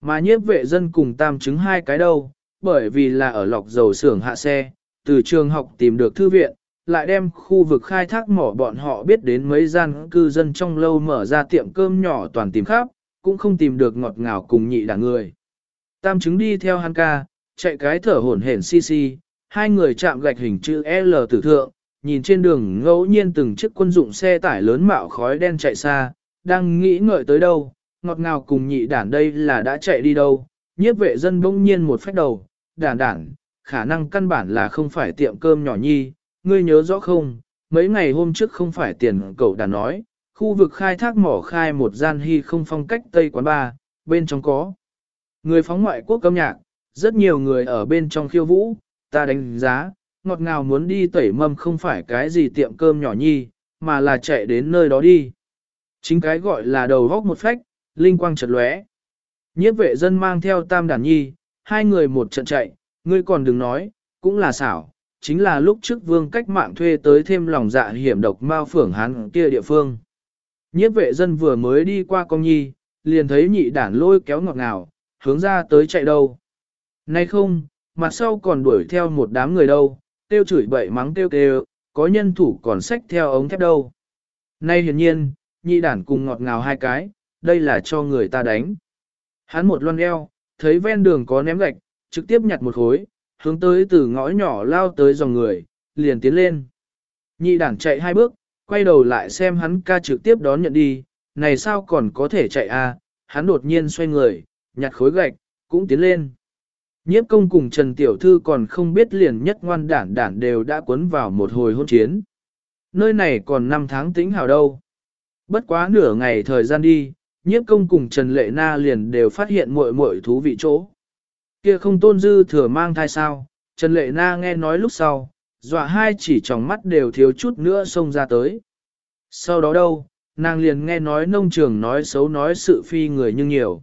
Mà nhiếp vệ dân cùng tam chứng hai cái đâu, bởi vì là ở lọc dầu xưởng hạ xe, từ trường học tìm được thư viện, lại đem khu vực khai thác mỏ bọn họ biết đến mấy gian cư dân trong lâu mở ra tiệm cơm nhỏ toàn tìm khắp, cũng không tìm được ngọt ngào cùng nhị đảng người. Tam chứng đi theo hắn ca, chạy cái thở hổn hển xi xi, hai người chạm gạch hình chữ L tử thượng, nhìn trên đường ngẫu nhiên từng chiếc quân dụng xe tải lớn mạo khói đen chạy xa, đang nghĩ ngợi tới đâu, ngọt ngào cùng nhị đản đây là đã chạy đi đâu, nhiếp vệ dân bỗng nhiên một phép đầu, đản đản, khả năng căn bản là không phải tiệm cơm nhỏ nhi, ngươi nhớ rõ không, mấy ngày hôm trước không phải tiền cậu đã nói, khu vực khai thác mỏ khai một gian hy không phong cách Tây quán ba, bên trong có. Người phóng ngoại quốc âm nhạc, rất nhiều người ở bên trong khiêu vũ, ta đánh giá, ngọt ngào muốn đi tẩy mâm không phải cái gì tiệm cơm nhỏ nhi, mà là chạy đến nơi đó đi. Chính cái gọi là đầu góc một phách, linh quang chợt lóe. Nhiếp vệ dân mang theo tam đàn nhi, hai người một trận chạy, ngươi còn đừng nói, cũng là xảo, chính là lúc trước vương cách mạng thuê tới thêm lòng dạ hiểm độc mao phưởng hắn kia địa phương. Nhiếp vệ dân vừa mới đi qua công nhi, liền thấy nhị đản lôi kéo ngọt ngào, hướng ra tới chạy đâu. Nay không, mặt sau còn đuổi theo một đám người đâu, tiêu chửi bậy mắng tiêu kêu, có nhân thủ còn xách theo ống thép đâu. Nay hiển nhiên, nhị đản cùng ngọt ngào hai cái, đây là cho người ta đánh. Hắn một loan eo, thấy ven đường có ném gạch, trực tiếp nhặt một khối, hướng tới từ ngõ nhỏ lao tới dòng người, liền tiến lên. Nhị đản chạy hai bước, quay đầu lại xem hắn ca trực tiếp đón nhận đi, này sao còn có thể chạy? À? hắn đột nhiên xoay người, nhặt khối gạch, cũng tiến lên. Nhiếp công cùng Trần Tiểu Thư còn không biết liền nhất ngoan đản đản đều đã cuốn vào một hồi hôn chiến. Nơi này còn 5 tháng tính hào đâu. Bất quá nửa ngày thời gian đi, nhiếp công cùng Trần Lệ Na liền đều phát hiện muội muội thú vị chỗ. Kia không tôn dư thừa mang thai sao, Trần Lệ Na nghe nói lúc sau, dọa hai chỉ tròng mắt đều thiếu chút nữa xông ra tới. Sau đó đâu, nàng liền nghe nói nông trường nói xấu nói sự phi người nhưng nhiều.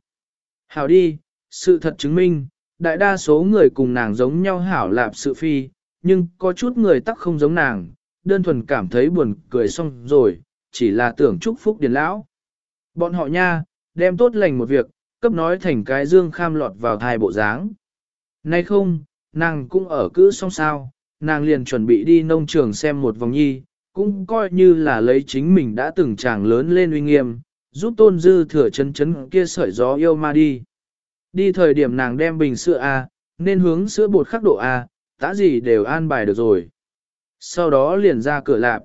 Hảo đi, sự thật chứng minh, đại đa số người cùng nàng giống nhau hảo lạp sự phi, nhưng có chút người tắc không giống nàng, đơn thuần cảm thấy buồn cười xong rồi, chỉ là tưởng chúc phúc điền lão. Bọn họ nha, đem tốt lành một việc, cấp nói thành cái dương kham lọt vào thai bộ dáng. Nay không, nàng cũng ở cữ xong sao, nàng liền chuẩn bị đi nông trường xem một vòng nhi, cũng coi như là lấy chính mình đã từng chàng lớn lên uy nghiêm, giúp tôn dư thừa chân chấn kia sợi gió yêu ma đi. Đi thời điểm nàng đem bình sữa A, nên hướng sữa bột khắc độ A, tã gì đều an bài được rồi. Sau đó liền ra cửa lạp.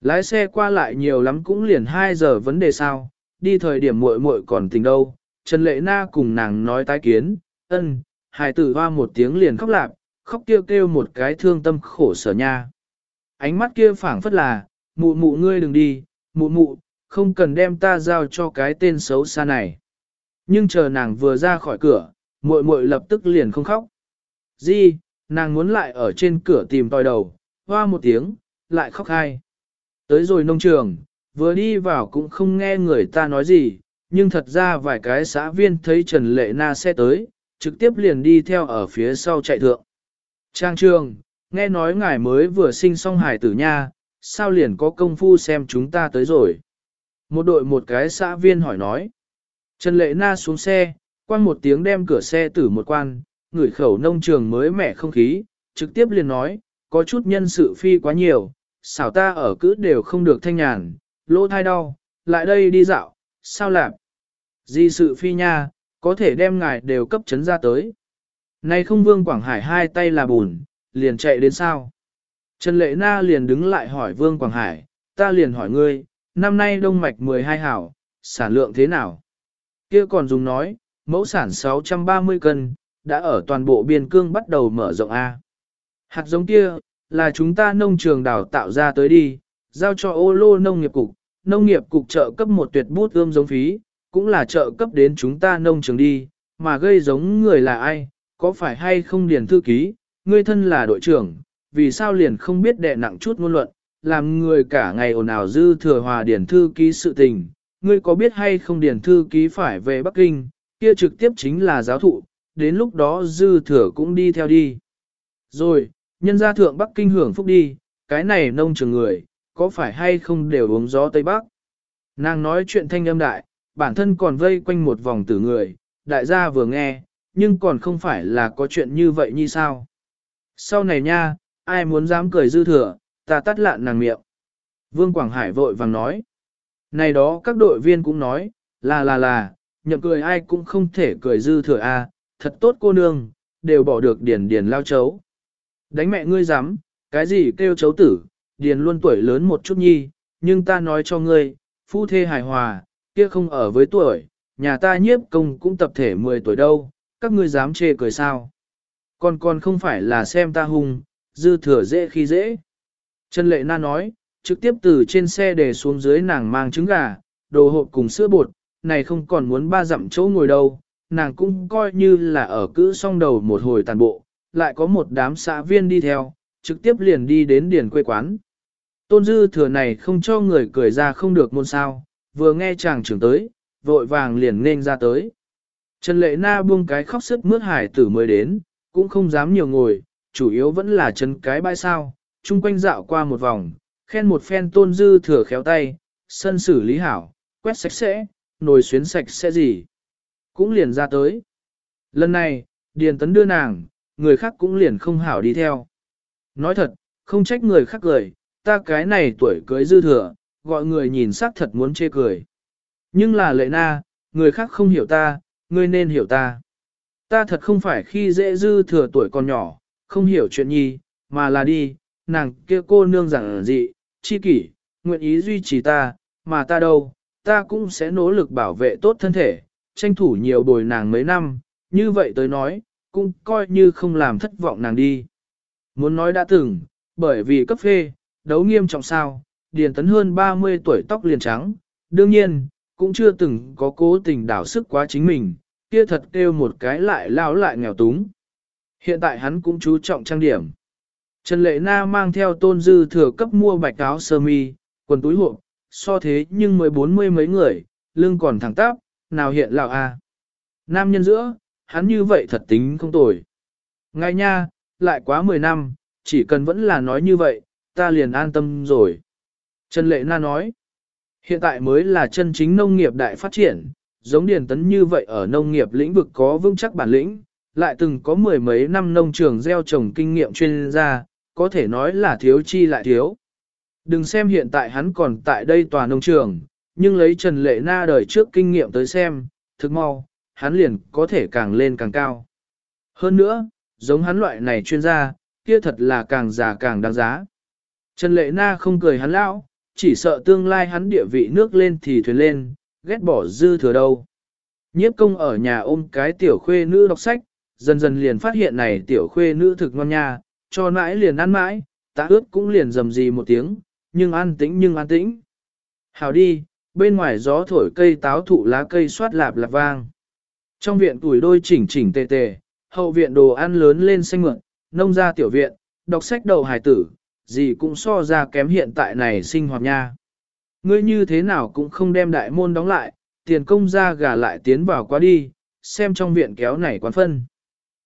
Lái xe qua lại nhiều lắm cũng liền 2 giờ vấn đề sao, đi thời điểm muội muội còn tình đâu. Trần Lệ Na cùng nàng nói tái kiến, ân, hài tử hoa một tiếng liền khóc lạp, khóc kêu kêu một cái thương tâm khổ sở nha. Ánh mắt kia phảng phất là, mụ mụ ngươi đừng đi, mụ mụ, không cần đem ta giao cho cái tên xấu xa này. Nhưng chờ nàng vừa ra khỏi cửa, muội muội lập tức liền không khóc. Di, nàng muốn lại ở trên cửa tìm tòi đầu, hoa một tiếng, lại khóc hai. Tới rồi nông trường, vừa đi vào cũng không nghe người ta nói gì, nhưng thật ra vài cái xã viên thấy Trần Lệ Na xe tới, trực tiếp liền đi theo ở phía sau chạy thượng. Trang trường, nghe nói ngài mới vừa sinh xong hải tử nha, sao liền có công phu xem chúng ta tới rồi. Một đội một cái xã viên hỏi nói. Trần Lệ Na xuống xe, quan một tiếng đem cửa xe tử một quan, ngửi khẩu nông trường mới mẻ không khí, trực tiếp liền nói, có chút nhân sự phi quá nhiều, xảo ta ở cứ đều không được thanh nhàn, lỗ thai đau, lại đây đi dạo, sao làm? Di sự phi nha, có thể đem ngài đều cấp chấn ra tới. Này không Vương Quảng Hải hai tay là bùn, liền chạy đến sao? Trần Lệ Na liền đứng lại hỏi Vương Quảng Hải, ta liền hỏi ngươi, năm nay đông mạch 12 hảo, sản lượng thế nào? Kia còn dùng nói, mẫu sản 630 cân, đã ở toàn bộ biên cương bắt đầu mở rộng A. Hạt giống kia, là chúng ta nông trường đào tạo ra tới đi, giao cho ô lô nông nghiệp cục, nông nghiệp cục trợ cấp một tuyệt bút ươm giống phí, cũng là trợ cấp đến chúng ta nông trường đi, mà gây giống người là ai, có phải hay không điền thư ký, ngươi thân là đội trưởng, vì sao liền không biết đệ nặng chút ngôn luận, làm người cả ngày ồn ào dư thừa hòa điển thư ký sự tình, ngươi có biết hay không điển thư ký phải về Bắc Kinh, kia trực tiếp chính là giáo thụ, đến lúc đó dư thừa cũng đi theo đi. Rồi, nhân gia thượng Bắc Kinh hưởng phúc đi, cái này nông trường người, có phải hay không đều uống gió Tây Bắc? Nàng nói chuyện thanh âm đại, bản thân còn vây quanh một vòng tử người, đại gia vừa nghe, nhưng còn không phải là có chuyện như vậy như sao. Sau này nha, ai muốn dám cười dư thừa, ta tắt lạn nàng miệng. Vương Quảng Hải vội vàng nói. Này đó các đội viên cũng nói, là là là, nhậm cười ai cũng không thể cười dư thừa a, thật tốt cô nương, đều bỏ được điền điền lao chấu. Đánh mẹ ngươi dám, cái gì kêu chấu tử, điền luôn tuổi lớn một chút nhi, nhưng ta nói cho ngươi, phu thê hài hòa, kia không ở với tuổi, nhà ta nhiếp công cũng tập thể 10 tuổi đâu, các ngươi dám chê cười sao. Còn còn không phải là xem ta hung, dư thừa dễ khi dễ. Trần Lệ Na nói, trực tiếp từ trên xe để xuống dưới nàng mang trứng gà, đồ hộp cùng sữa bột, này không còn muốn ba dặm chỗ ngồi đâu, nàng cũng coi như là ở cữ song đầu một hồi tàn bộ, lại có một đám xã viên đi theo, trực tiếp liền đi đến điền quê quán. Tôn dư thừa này không cho người cười ra không được môn sao, vừa nghe chàng trưởng tới, vội vàng liền nên ra tới. Trần Lệ Na buông cái khóc sức mướt hải tử mới đến, cũng không dám nhiều ngồi, chủ yếu vẫn là chân cái bãi sao, chung quanh dạo qua một vòng, khen một phen tôn dư thừa khéo tay, sân xử lý hảo, quét sạch sẽ, nồi xuyến sạch sẽ gì. Cũng liền ra tới. Lần này, Điền Tấn đưa nàng, người khác cũng liền không hảo đi theo. Nói thật, không trách người khác cười, ta cái này tuổi cưới dư thừa, gọi người nhìn sắc thật muốn chê cười. Nhưng là lệ na, người khác không hiểu ta, ngươi nên hiểu ta. Ta thật không phải khi dễ dư thừa tuổi còn nhỏ, không hiểu chuyện nhi, mà là đi, nàng kia cô nương giản dị, chi kỷ, nguyện ý duy trì ta, mà ta đâu, ta cũng sẽ nỗ lực bảo vệ tốt thân thể, tranh thủ nhiều bồi nàng mấy năm, như vậy tới nói, cũng coi như không làm thất vọng nàng đi. Muốn nói đã từng, bởi vì cấp phê, đấu nghiêm trọng sao, điền tấn hơn 30 tuổi tóc liền trắng, đương nhiên, cũng chưa từng có cố tình đảo sức quá chính mình, kia thật kêu một cái lại lao lại nghèo túng. Hiện tại hắn cũng chú trọng trang điểm. Trần Lệ Na mang theo tôn dư thừa cấp mua bạch áo sơ mi, quần túi hộp, so thế nhưng mới bốn mươi mấy người, lưng còn thẳng tắp, nào hiện lão a. Nam nhân giữa, hắn như vậy thật tính không tồi. Ngay nha, lại quá 10 năm, chỉ cần vẫn là nói như vậy, ta liền an tâm rồi. Trần Lệ Na nói, hiện tại mới là chân chính nông nghiệp đại phát triển, giống Điền Tấn như vậy ở nông nghiệp lĩnh vực có vững chắc bản lĩnh, lại từng có mười mấy năm nông trường gieo trồng kinh nghiệm chuyên gia, có thể nói là thiếu chi lại thiếu. Đừng xem hiện tại hắn còn tại đây tòa nông trường, nhưng lấy Trần Lệ Na đời trước kinh nghiệm tới xem, thực mau, hắn liền có thể càng lên càng cao. Hơn nữa, giống hắn loại này chuyên gia, kia thật là càng già càng đáng giá. Trần Lệ Na không cười hắn lão, chỉ sợ tương lai hắn địa vị nước lên thì thuyền lên, ghét bỏ dư thừa đâu. Nhiếp công ở nhà ôm cái tiểu khuê nữ đọc sách, dần dần liền phát hiện này tiểu khuê nữ thực ngon nha, cho mãi liền ăn mãi, tạ ướt cũng liền dầm gì một tiếng, nhưng an tĩnh nhưng an tĩnh. Hào đi, bên ngoài gió thổi cây táo thụ lá cây xoát lạp lạp vang. Trong viện tuổi đôi chỉnh chỉnh tề tề, hậu viện đồ ăn lớn lên xanh mượn, nông gia tiểu viện, đọc sách đầu hài tử, gì cũng so ra kém hiện tại này sinh hoạt nha. Ngươi như thế nào cũng không đem đại môn đóng lại, tiền công ra gà lại tiến vào qua đi, xem trong viện kéo này quán phân.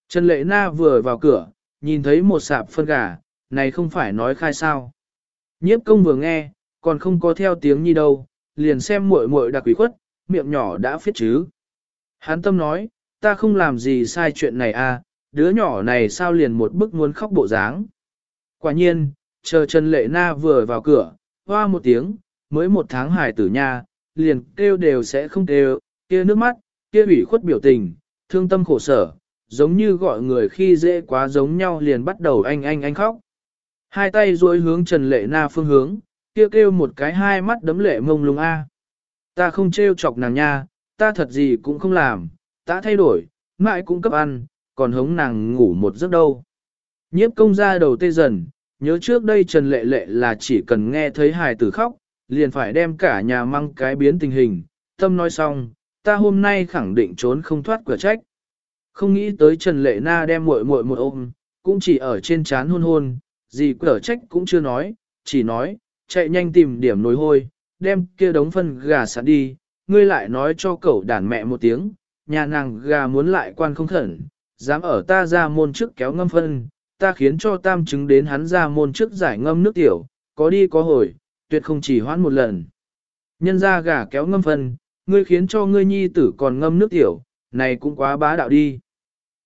Trần Lệ Na vừa vào cửa, nhìn thấy một sạp phân gà, này không phải nói khai sao. Nhiếp công vừa nghe, còn không có theo tiếng nhi đâu, liền xem muội muội đặc quỷ khuất, miệng nhỏ đã phiết chứ. Hán tâm nói, ta không làm gì sai chuyện này à, đứa nhỏ này sao liền một bức muốn khóc bộ dáng. Quả nhiên, chờ Trần Lệ Na vừa vào cửa, hoa một tiếng, mới một tháng hài tử nha, liền kêu đều sẽ không kêu, kia nước mắt, kia ủy khuất biểu tình, thương tâm khổ sở, giống như gọi người khi dễ quá giống nhau liền bắt đầu anh anh anh khóc. Hai tay duỗi hướng Trần Lệ Na phương hướng, kia kêu, kêu một cái hai mắt đấm lệ mông lung a. Ta không trêu chọc nàng nha, ta thật gì cũng không làm, ta thay đổi, mãi cũng cấp ăn, còn hống nàng ngủ một giấc đâu. Nhiếp công ra đầu tê dần, nhớ trước đây Trần Lệ Lệ là chỉ cần nghe thấy hài tử khóc, liền phải đem cả nhà mang cái biến tình hình, tâm nói xong, ta hôm nay khẳng định trốn không thoát cửa trách. Không nghĩ tới Trần Lệ Na đem muội muội một ôm, cũng chỉ ở trên chán hôn hôn, gì cửa trách cũng chưa nói, chỉ nói, chạy nhanh tìm điểm nồi hôi, đem kia đống phân gà sẵn đi, ngươi lại nói cho cậu đàn mẹ một tiếng, nhà nàng gà muốn lại quan không khẩn, dám ở ta ra môn trước kéo ngâm phân, ta khiến cho tam chứng đến hắn ra môn trước giải ngâm nước tiểu, có đi có hồi, tuyệt không chỉ hoãn một lần. Nhân ra gà kéo ngâm phân, ngươi khiến cho ngươi nhi tử còn ngâm nước tiểu, này cũng quá bá đạo đi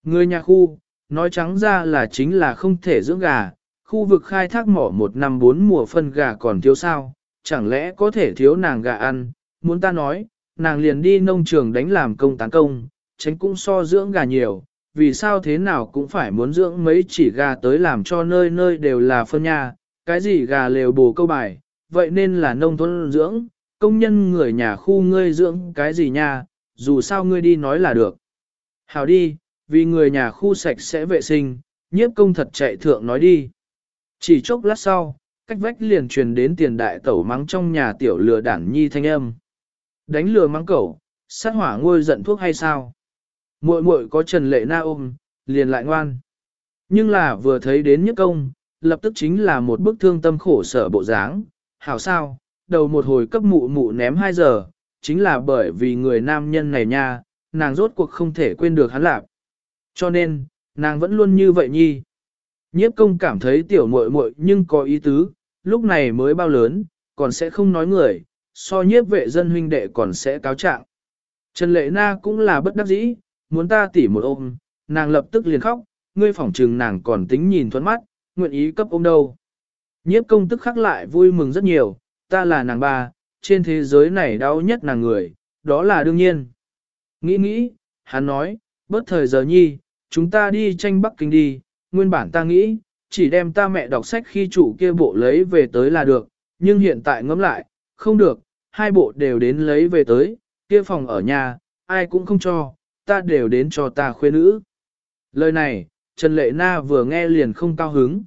người nhà khu, nói trắng ra là chính là không thể dưỡng gà, khu vực khai thác mỏ một năm bốn mùa phân gà còn thiếu sao, chẳng lẽ có thể thiếu nàng gà ăn, muốn ta nói, nàng liền đi nông trường đánh làm công tán công, tránh cũng so dưỡng gà nhiều, vì sao thế nào cũng phải muốn dưỡng mấy chỉ gà tới làm cho nơi nơi đều là phân nha, cái gì gà lều bồ câu bài, vậy nên là nông thôn dưỡng, công nhân người nhà khu ngươi dưỡng cái gì nha, dù sao ngươi đi nói là được. Hào đi, vì người nhà khu sạch sẽ vệ sinh, nhiếp công thật chạy thượng nói đi. Chỉ chốc lát sau, cách vách liền truyền đến tiền đại tẩu mắng trong nhà tiểu lừa đản nhi thanh âm. Đánh lừa mắng cẩu, sát hỏa ngôi giận thuốc hay sao? Muội muội có Trần Lệ Na ôm, liền lại ngoan. Nhưng là vừa thấy đến nhất công, lập tức chính là một bức thương tâm khổ sở bộ dáng. Hảo sao, đầu một hồi cấp mụ mụ ném 2 giờ, chính là bởi vì người nam nhân này nha, nàng rốt cuộc không thể quên được hắn lạc. Cho nên, nàng vẫn luôn như vậy nhi. Nhiếp công cảm thấy tiểu muội muội nhưng có ý tứ, lúc này mới bao lớn, còn sẽ không nói người, so nhiếp vệ dân huynh đệ còn sẽ cáo trạng. Trần Lệ Na cũng là bất đắc dĩ, muốn ta tỉ một ôm, nàng lập tức liền khóc, ngươi phỏng trừng nàng còn tính nhìn thuẫn mắt, nguyện ý cấp ôm đâu. Nhiếp công tức khắc lại vui mừng rất nhiều, ta là nàng ba, trên thế giới này đau nhất nàng người, đó là đương nhiên. Nghĩ nghĩ, hắn nói, bớt thời giờ nhi, chúng ta đi tranh Bắc Kinh đi, nguyên bản ta nghĩ, chỉ đem ta mẹ đọc sách khi chủ kia bộ lấy về tới là được, nhưng hiện tại ngẫm lại, không được, hai bộ đều đến lấy về tới, kia phòng ở nhà, ai cũng không cho, ta đều đến cho ta khuê nữ. Lời này, Trần Lệ Na vừa nghe liền không cao hứng.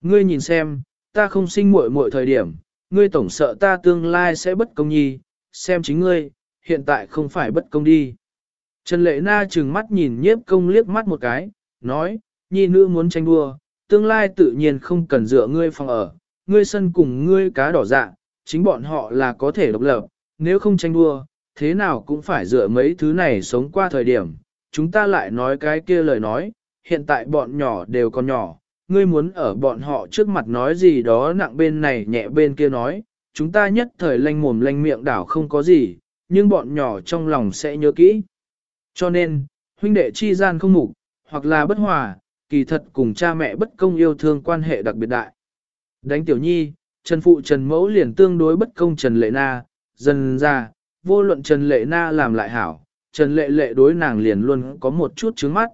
Ngươi nhìn xem, ta không sinh muội muội thời điểm, ngươi tổng sợ ta tương lai sẽ bất công nhi, xem chính ngươi, hiện tại không phải bất công đi. Trần Lệ Na trừng mắt nhìn nhiếp công liếc mắt một cái, nói, nhi nữ muốn tranh đua, tương lai tự nhiên không cần dựa ngươi phòng ở, ngươi sân cùng ngươi cá đỏ dạ, chính bọn họ là có thể độc lập, nếu không tranh đua, thế nào cũng phải dựa mấy thứ này sống qua thời điểm, chúng ta lại nói cái kia lời nói, hiện tại bọn nhỏ đều còn nhỏ, ngươi muốn ở bọn họ trước mặt nói gì đó nặng bên này nhẹ bên kia nói, chúng ta nhất thời lanh mồm lanh miệng đảo không có gì, nhưng bọn nhỏ trong lòng sẽ nhớ kỹ. Cho nên, huynh đệ chi gian không mục, hoặc là bất hòa, kỳ thật cùng cha mẹ bất công yêu thương quan hệ đặc biệt đại. Đánh tiểu nhi, Trần Phụ Trần Mẫu liền tương đối bất công Trần Lệ Na, dần ra, vô luận Trần Lệ Na làm lại hảo, Trần Lệ Lệ đối nàng liền luôn có một chút trứng mắt.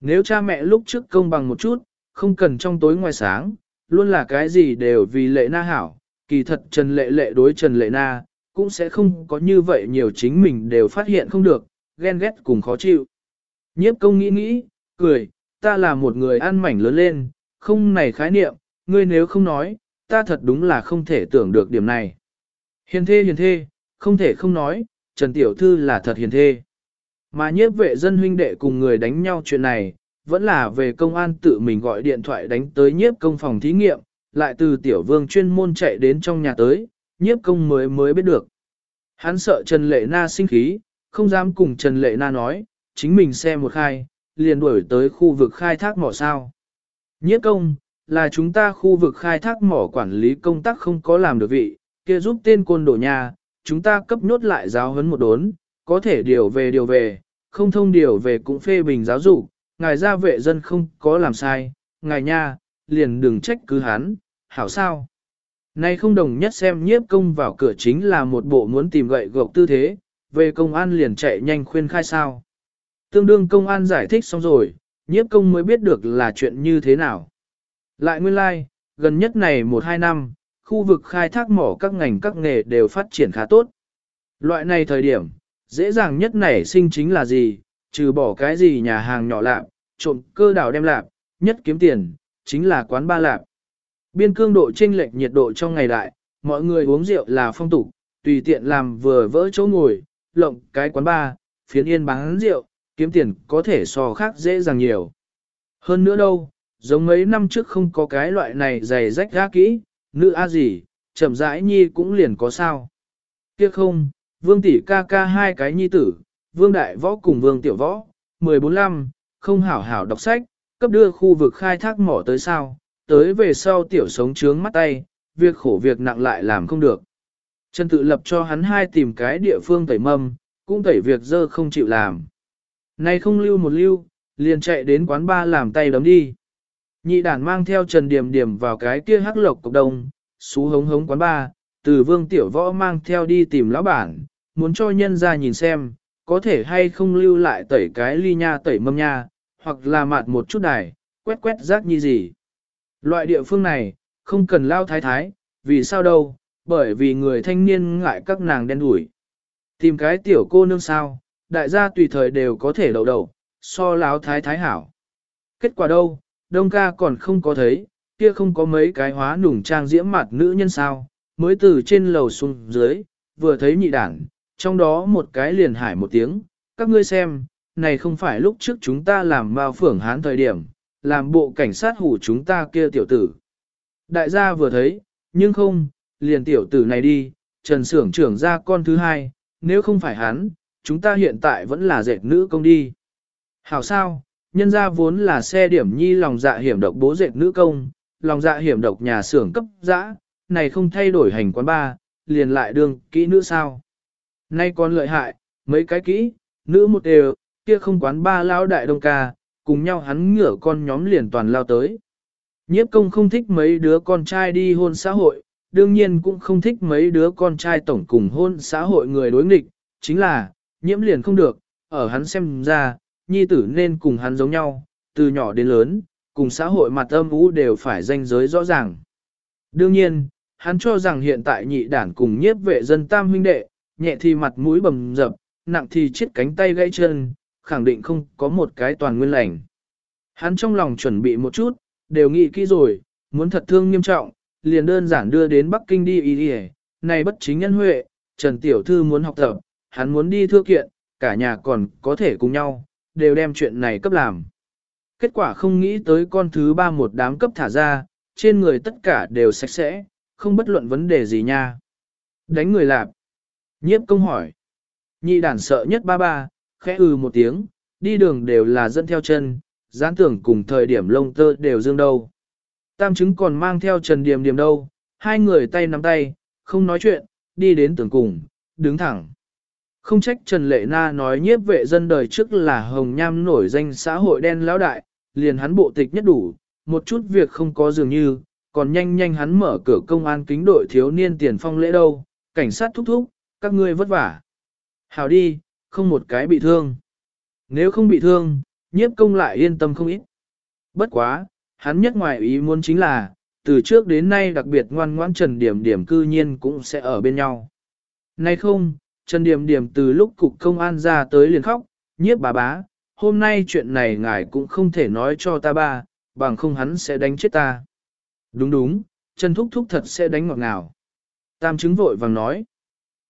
Nếu cha mẹ lúc trước công bằng một chút, không cần trong tối ngoài sáng, luôn là cái gì đều vì Lệ Na hảo, kỳ thật Trần Lệ Lệ đối Trần Lệ Na, cũng sẽ không có như vậy nhiều chính mình đều phát hiện không được, ghen ghét cùng khó chịu. Nhiếp công nghĩ nghĩ, cười, ta là một người ăn mảnh lớn lên, không này khái niệm, ngươi nếu không nói, ta thật đúng là không thể tưởng được điểm này. Hiền thê hiền thê, không thể không nói, Trần Tiểu Thư là thật hiền thê. Mà nhiếp vệ dân huynh đệ cùng người đánh nhau chuyện này, vẫn là về công an tự mình gọi điện thoại đánh tới nhiếp công phòng thí nghiệm, lại từ Tiểu Vương chuyên môn chạy đến trong nhà tới, nhiếp công mới mới biết được. Hắn sợ Trần Lệ Na sinh khí, không dám cùng Trần Lệ Na nói, chính mình xe một khai, liền đuổi tới khu vực khai thác mỏ sao. Nhiếp công, là chúng ta khu vực khai thác mỏ quản lý công tác không có làm được vị, kia giúp tên côn đổ nhà, chúng ta cấp nhốt lại giáo huấn một đốn, có thể điều về điều về, không thông điều về cũng phê bình giáo dục, ngài ra vệ dân không có làm sai, ngài nha, liền đừng trách cứ hắn, hảo sao. Nay không đồng nhất xem nhiếp công vào cửa chính là một bộ muốn tìm gậy gộc tư thế, về công an liền chạy nhanh khuyên khai sao. Tương đương công an giải thích xong rồi, nhiếp công mới biết được là chuyện như thế nào. Lại nguyên lai, like, gần nhất này 1-2 năm, khu vực khai thác mỏ các ngành các nghề đều phát triển khá tốt. Loại này thời điểm, dễ dàng nhất nảy sinh chính là gì, trừ bỏ cái gì nhà hàng nhỏ lạp, trộm cơ đảo đem lạp, nhất kiếm tiền, chính là quán ba lạp. Biên cương độ chênh lệch nhiệt độ trong ngày đại, mọi người uống rượu là phong tục, tùy tiện làm vừa vỡ chỗ ngồi, lộng cái quán ba, phiến yên bán rượu, kiếm tiền có thể so khác dễ dàng nhiều. Hơn nữa đâu, giống mấy năm trước không có cái loại này dày rách ra kỹ, nữ a gì, chậm rãi nhi cũng liền có sao. Tiếc không, vương tỷ ca ca hai cái nhi tử, vương đại võ cùng vương tiểu võ, 14 năm, không hảo hảo đọc sách, cấp đưa khu vực khai thác mỏ tới sao, tới về sau tiểu sống trướng mắt tay, việc khổ việc nặng lại làm không được. Trần tự lập cho hắn hai tìm cái địa phương tẩy mâm, cũng tẩy việc dơ không chịu làm. Này không lưu một lưu, liền chạy đến quán ba làm tay đấm đi. Nhị đàn mang theo Trần Điểm Điểm vào cái kia hắc lộc cộng đồng, xú hống hống quán ba, từ vương tiểu võ mang theo đi tìm lão bản, muốn cho nhân ra nhìn xem, có thể hay không lưu lại tẩy cái ly nha tẩy mâm nha, hoặc là mạt một chút đài, quét quét rác như gì. Loại địa phương này, không cần lao thái thái, vì sao đâu, bởi vì người thanh niên ngại các nàng đen đủi. Tìm cái tiểu cô nương sao, đại gia tùy thời đều có thể đậu đầu, so láo thái thái hảo. Kết quả đâu, đông ca còn không có thấy, kia không có mấy cái hóa nùng trang diễm mặt nữ nhân sao, mới từ trên lầu xuống dưới, vừa thấy nhị đảng, trong đó một cái liền hải một tiếng, các ngươi xem, này không phải lúc trước chúng ta làm bao phưởng hán thời điểm, làm bộ cảnh sát hủ chúng ta kia tiểu tử. Đại gia vừa thấy, nhưng không, liền tiểu tử này đi, trần sưởng trưởng ra con thứ hai, nếu không phải hắn, chúng ta hiện tại vẫn là dệt nữ công đi. Hảo sao, nhân ra vốn là xe điểm nhi lòng dạ hiểm độc bố dệt nữ công, lòng dạ hiểm độc nhà xưởng cấp dã, này không thay đổi hành quán ba, liền lại đương kỹ nữ sao. Nay còn lợi hại, mấy cái kỹ, nữ một đều, kia không quán ba lao đại đông ca, cùng nhau hắn ngửa con nhóm liền toàn lao tới. Nhiếp công không thích mấy đứa con trai đi hôn xã hội, đương nhiên cũng không thích mấy đứa con trai tổng cùng hôn xã hội người đối nghịch, chính là, nhiễm liền không được, ở hắn xem ra, nhi tử nên cùng hắn giống nhau, từ nhỏ đến lớn, cùng xã hội mặt âm ú đều phải danh giới rõ ràng. Đương nhiên, hắn cho rằng hiện tại nhị đản cùng nhiếp vệ dân tam huynh đệ, nhẹ thì mặt mũi bầm dập, nặng thì chết cánh tay gãy chân, khẳng định không có một cái toàn nguyên lành. Hắn trong lòng chuẩn bị một chút, đều nghĩ kỹ rồi, muốn thật thương nghiêm trọng, liền đơn giản đưa đến Bắc Kinh đi y y này bất chính nhân huệ, Trần Tiểu Thư muốn học tập, hắn muốn đi thưa kiện, cả nhà còn có thể cùng nhau, đều đem chuyện này cấp làm. Kết quả không nghĩ tới con thứ ba một đám cấp thả ra, trên người tất cả đều sạch sẽ, không bất luận vấn đề gì nha. Đánh người lạp. Nhiếp công hỏi. Nhị đản sợ nhất ba ba, khẽ ừ một tiếng, đi đường đều là dẫn theo chân, gián tưởng cùng thời điểm lông tơ đều dương đâu. Tam chứng còn mang theo Trần Điềm Điềm đâu, hai người tay nắm tay, không nói chuyện, đi đến tường cùng, đứng thẳng. Không trách Trần Lệ Na nói nhiếp vệ dân đời trước là hồng nham nổi danh xã hội đen lão đại, liền hắn bộ tịch nhất đủ, một chút việc không có dường như, còn nhanh nhanh hắn mở cửa công an kính đội thiếu niên tiền phong lễ đâu, cảnh sát thúc thúc, các ngươi vất vả. Hào đi, không một cái bị thương. Nếu không bị thương, nhiếp công lại yên tâm không ít. Bất quá, hắn nhất ngoài ý muốn chính là, từ trước đến nay đặc biệt ngoan ngoãn Trần Điểm Điểm cư nhiên cũng sẽ ở bên nhau. Nay không, Trần Điểm Điểm từ lúc cục công an ra tới liền khóc, nhiếp bà bá, hôm nay chuyện này ngài cũng không thể nói cho ta ba, bằng không hắn sẽ đánh chết ta. Đúng đúng, Trần Thúc Thúc thật sẽ đánh ngọt ngào. Tam chứng vội vàng nói,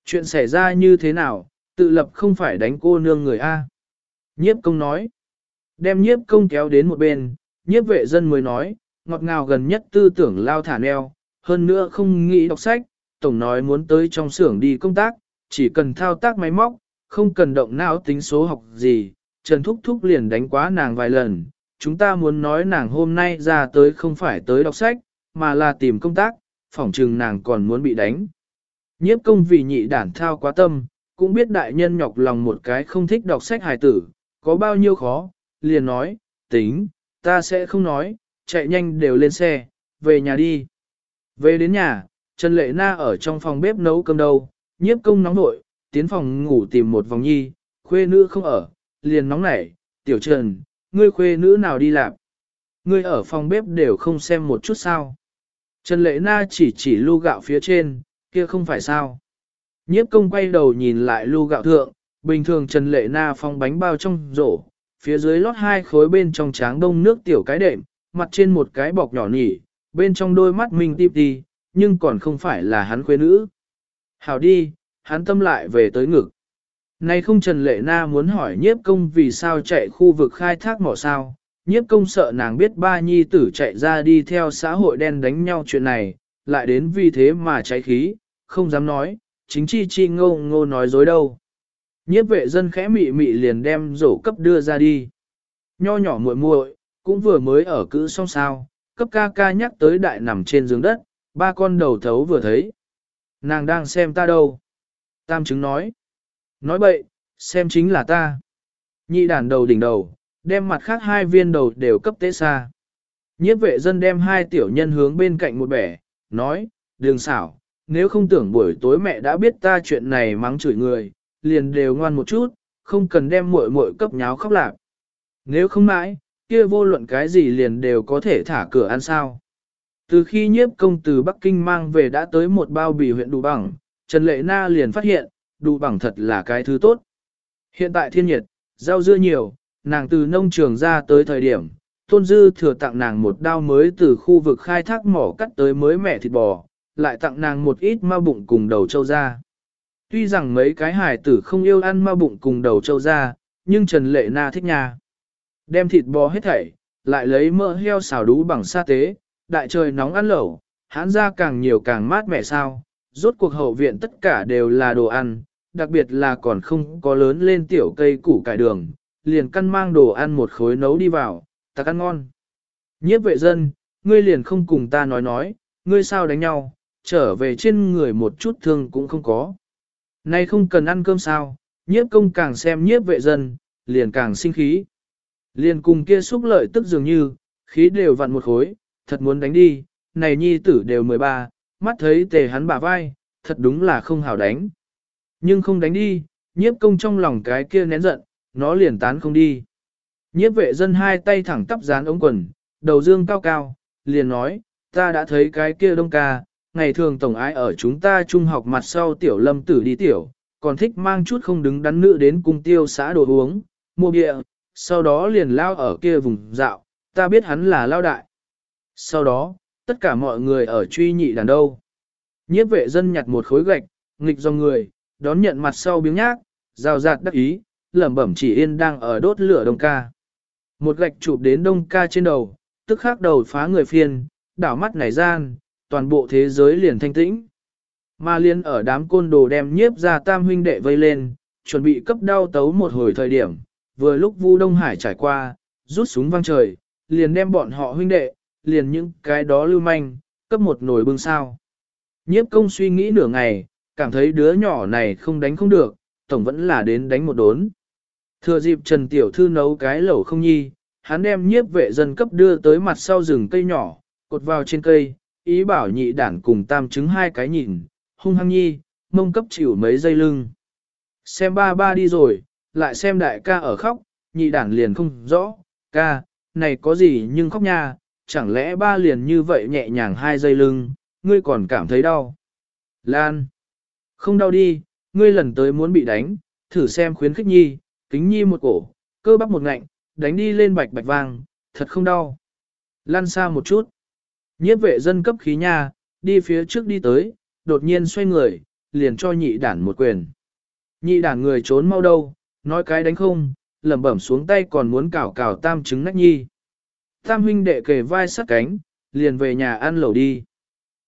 chuyện xảy ra như thế nào, tự lập không phải đánh cô nương người A. Nhiếp công nói, đem nhiếp công kéo đến một bên, nhiếp vệ dân mới nói, ngọt ngào gần nhất tư tưởng lao thả neo, hơn nữa không nghĩ đọc sách, tổng nói muốn tới trong xưởng đi công tác, chỉ cần thao tác máy móc, không cần động não tính số học gì, Trần Thúc Thúc liền đánh quá nàng vài lần, chúng ta muốn nói nàng hôm nay ra tới không phải tới đọc sách, mà là tìm công tác, phỏng chừng nàng còn muốn bị đánh. Nhiếp công vì nhị đản thao quá tâm, cũng biết đại nhân nhọc lòng một cái không thích đọc sách hài tử, có bao nhiêu khó, liền nói, tính, ta sẽ không nói, chạy nhanh đều lên xe, về nhà đi. Về đến nhà, Trần Lệ Na ở trong phòng bếp nấu cơm đâu, nhiếp công nóng nội, tiến phòng ngủ tìm một vòng nhi, khuê nữ không ở, liền nóng nảy, tiểu trần, ngươi khuê nữ nào đi làm? Ngươi ở phòng bếp đều không xem một chút sao. Trần Lệ Na chỉ chỉ lu gạo phía trên, kia không phải sao. Nhiếp công quay đầu nhìn lại lu gạo thượng, bình thường Trần Lệ Na phong bánh bao trong rổ, phía dưới lót hai khối bên trong tráng đông nước tiểu cái đệm, mặt trên một cái bọc nhỏ nhỉ, bên trong đôi mắt mình tiếp đi, nhưng còn không phải là hắn khuê nữ. Hảo đi, hắn tâm lại về tới ngực. Nay không Trần Lệ Na muốn hỏi nhiếp công vì sao chạy khu vực khai thác mỏ sao, nhiếp công sợ nàng biết ba nhi tử chạy ra đi theo xã hội đen đánh nhau chuyện này, lại đến vì thế mà cháy khí, không dám nói, chính chi chi ngô ngô nói dối đâu. Nhiếp vệ dân khẽ mị mị liền đem rổ cấp đưa ra đi. Nho nhỏ muội muội, cũng vừa mới ở cữ xong sao, cấp ca ca nhắc tới đại nằm trên giường đất, ba con đầu thấu vừa thấy. Nàng đang xem ta đâu? Tam chứng nói. Nói bậy, xem chính là ta. Nhị đàn đầu đỉnh đầu, đem mặt khác hai viên đầu đều cấp tế xa. Nhiếp vệ dân đem hai tiểu nhân hướng bên cạnh một bẻ, nói, đường xảo, nếu không tưởng buổi tối mẹ đã biết ta chuyện này mắng chửi người, liền đều ngoan một chút, không cần đem muội muội cấp nháo khóc lạc. Nếu không mãi, kia vô luận cái gì liền đều có thể thả cửa ăn sao. Từ khi nhiếp công từ Bắc Kinh mang về đã tới một bao bì huyện đủ bằng, Trần Lệ Na liền phát hiện, đủ bằng thật là cái thứ tốt. Hiện tại thiên nhiệt, rau dưa nhiều, nàng từ nông trường ra tới thời điểm, Tôn Dư thừa tặng nàng một đao mới từ khu vực khai thác mỏ cắt tới mới mẻ thịt bò, lại tặng nàng một ít ma bụng cùng đầu trâu ra. Tuy rằng mấy cái hài tử không yêu ăn ma bụng cùng đầu trâu ra, nhưng Trần Lệ Na thích nhà. Đem thịt bò hết thảy, lại lấy mỡ heo xào đú bằng sa tế, đại trời nóng ăn lẩu, hãn ra càng nhiều càng mát mẻ sao, rốt cuộc hậu viện tất cả đều là đồ ăn, đặc biệt là còn không có lớn lên tiểu cây củ cải đường, liền căn mang đồ ăn một khối nấu đi vào, ta ăn ngon. Nhiếp vệ dân, ngươi liền không cùng ta nói nói, ngươi sao đánh nhau, trở về trên người một chút thương cũng không có. Nay không cần ăn cơm sao, nhiếp công càng xem nhiếp vệ dân, liền càng sinh khí. Liền cùng kia xúc lợi tức dường như, khí đều vặn một khối, thật muốn đánh đi, này nhi tử đều 13, mắt thấy tề hắn bả vai, thật đúng là không hảo đánh. Nhưng không đánh đi, nhiếp công trong lòng cái kia nén giận, nó liền tán không đi. Nhiếp vệ dân hai tay thẳng tắp dán ống quần, đầu dương cao cao, liền nói, ta đã thấy cái kia đông ca, ngày thường tổng ái ở chúng ta trung học mặt sau tiểu lâm tử đi tiểu, còn thích mang chút không đứng đắn nữ đến cung tiêu xã đồ uống, mua bia, sau đó liền lao ở kia vùng dạo, ta biết hắn là lao đại. Sau đó, tất cả mọi người ở truy nhị đàn đâu. Nhiếp vệ dân nhặt một khối gạch, nghịch do người, đón nhận mặt sau biếng nhác, rào rạt đắc ý, lẩm bẩm chỉ yên đang ở đốt lửa đông ca. Một gạch chụp đến đông ca trên đầu, tức khắc đầu phá người phiền, đảo mắt nảy gian, toàn bộ thế giới liền thanh tĩnh. Ma liên ở đám côn đồ đem nhiếp ra tam huynh đệ vây lên, chuẩn bị cấp đau tấu một hồi thời điểm, vừa lúc Vu Đông Hải trải qua, rút súng văng trời, liền đem bọn họ huynh đệ, liền những cái đó lưu manh, cấp một nồi bưng sao. Nhiếp công suy nghĩ nửa ngày, cảm thấy đứa nhỏ này không đánh không được, tổng vẫn là đến đánh một đốn. Thừa dịp Trần Tiểu Thư nấu cái lẩu không nhi, hắn đem nhiếp vệ dân cấp đưa tới mặt sau rừng cây nhỏ, cột vào trên cây, ý bảo nhị đản cùng tam chứng hai cái nhìn, hung hăng nhi, mông cấp chịu mấy giây lưng. Xem ba ba đi rồi, lại xem đại ca ở khóc, nhị đản liền không rõ, ca, này có gì nhưng khóc nha, chẳng lẽ ba liền như vậy nhẹ nhàng hai giây lưng, ngươi còn cảm thấy đau. Lan, không đau đi, ngươi lần tới muốn bị đánh, thử xem khuyến khích nhi, kính nhi một cổ, cơ bắp một ngạnh, đánh đi lên bạch bạch vàng thật không đau. Lan xa một chút. Nhiếp vệ dân cấp khí nha, đi phía trước đi tới, đột nhiên xoay người, liền cho nhị đản một quyền. Nhị đản người trốn mau đâu, nói cái đánh không, lẩm bẩm xuống tay còn muốn cào cào tam trứng nách nhi. Tam huynh đệ kề vai sắt cánh, liền về nhà ăn lẩu đi.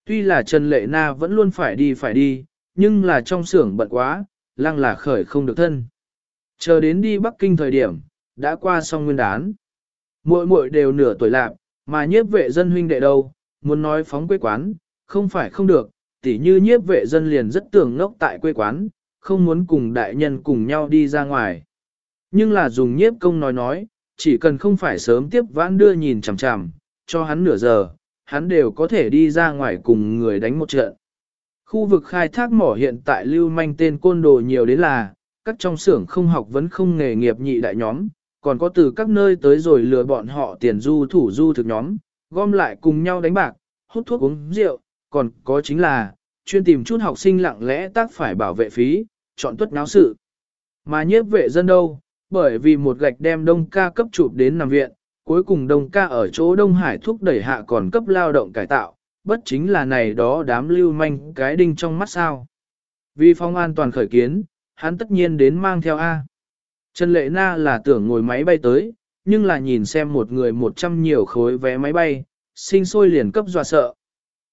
Tuy là Trần Lệ Na vẫn luôn phải đi phải đi, nhưng là trong xưởng bận quá, lăng là khởi không được thân. Chờ đến đi Bắc Kinh thời điểm, đã qua xong nguyên đán. Muội muội đều nửa tuổi lạc, mà nhiếp vệ dân huynh đệ đâu, muốn nói phóng quê quán, không phải không được, tỉ như nhiếp vệ dân liền rất tưởng ngốc tại quê quán, không muốn cùng đại nhân cùng nhau đi ra ngoài. Nhưng là dùng nhiếp công nói nói, chỉ cần không phải sớm tiếp vãn đưa nhìn chằm chằm, cho hắn nửa giờ, hắn đều có thể đi ra ngoài cùng người đánh một trận. Khu vực khai thác mỏ hiện tại lưu manh tên côn đồ nhiều đến là, các trong xưởng không học vẫn không nghề nghiệp nhị đại nhóm, còn có từ các nơi tới rồi lừa bọn họ tiền du thủ du thực nhóm, gom lại cùng nhau đánh bạc, hút thuốc uống rượu, còn có chính là, chuyên tìm chút học sinh lặng lẽ tác phải bảo vệ phí, chọn tuất náo sự. Mà nhiếp vệ dân đâu, bởi vì một gạch đem đông ca cấp chụp đến nằm viện, cuối cùng đông ca ở chỗ Đông Hải thúc đẩy hạ còn cấp lao động cải tạo, bất chính là này đó đám lưu manh cái đinh trong mắt sao. Vì phong an toàn khởi kiến, hắn tất nhiên đến mang theo A. Trần Lệ Na là tưởng ngồi máy bay tới, nhưng là nhìn xem một người một trăm nhiều khối vé máy bay, sinh sôi liền cấp dọa sợ.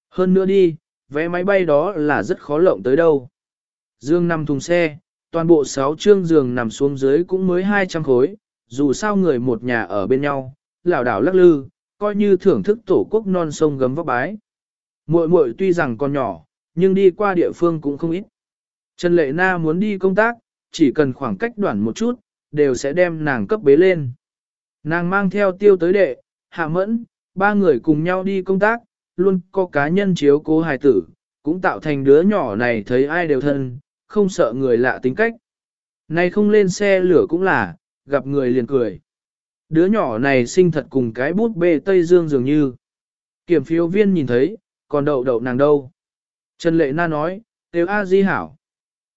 Hơn nữa đi, vé máy bay đó là rất khó lộng tới đâu. Dương nằm thùng xe, toàn bộ 6 chương giường nằm xuống dưới cũng mới 200 khối, dù sao người một nhà ở bên nhau, lão đảo lắc lư, coi như thưởng thức tổ quốc non sông gấm vóc bái. Muội muội tuy rằng còn nhỏ, nhưng đi qua địa phương cũng không ít. Trần Lệ Na muốn đi công tác, chỉ cần khoảng cách đoạn một chút, đều sẽ đem nàng cấp bế lên. Nàng mang theo tiêu tới đệ, hạ mẫn, ba người cùng nhau đi công tác, luôn có cá nhân chiếu cố hài tử, cũng tạo thành đứa nhỏ này thấy ai đều thân, không sợ người lạ tính cách. Này không lên xe lửa cũng là, gặp người liền cười. Đứa nhỏ này sinh thật cùng cái bút bê Tây Dương dường như. Kiểm phiếu viên nhìn thấy, còn đậu đậu nàng đâu. Trần Lệ Na nói, têu A Di hảo.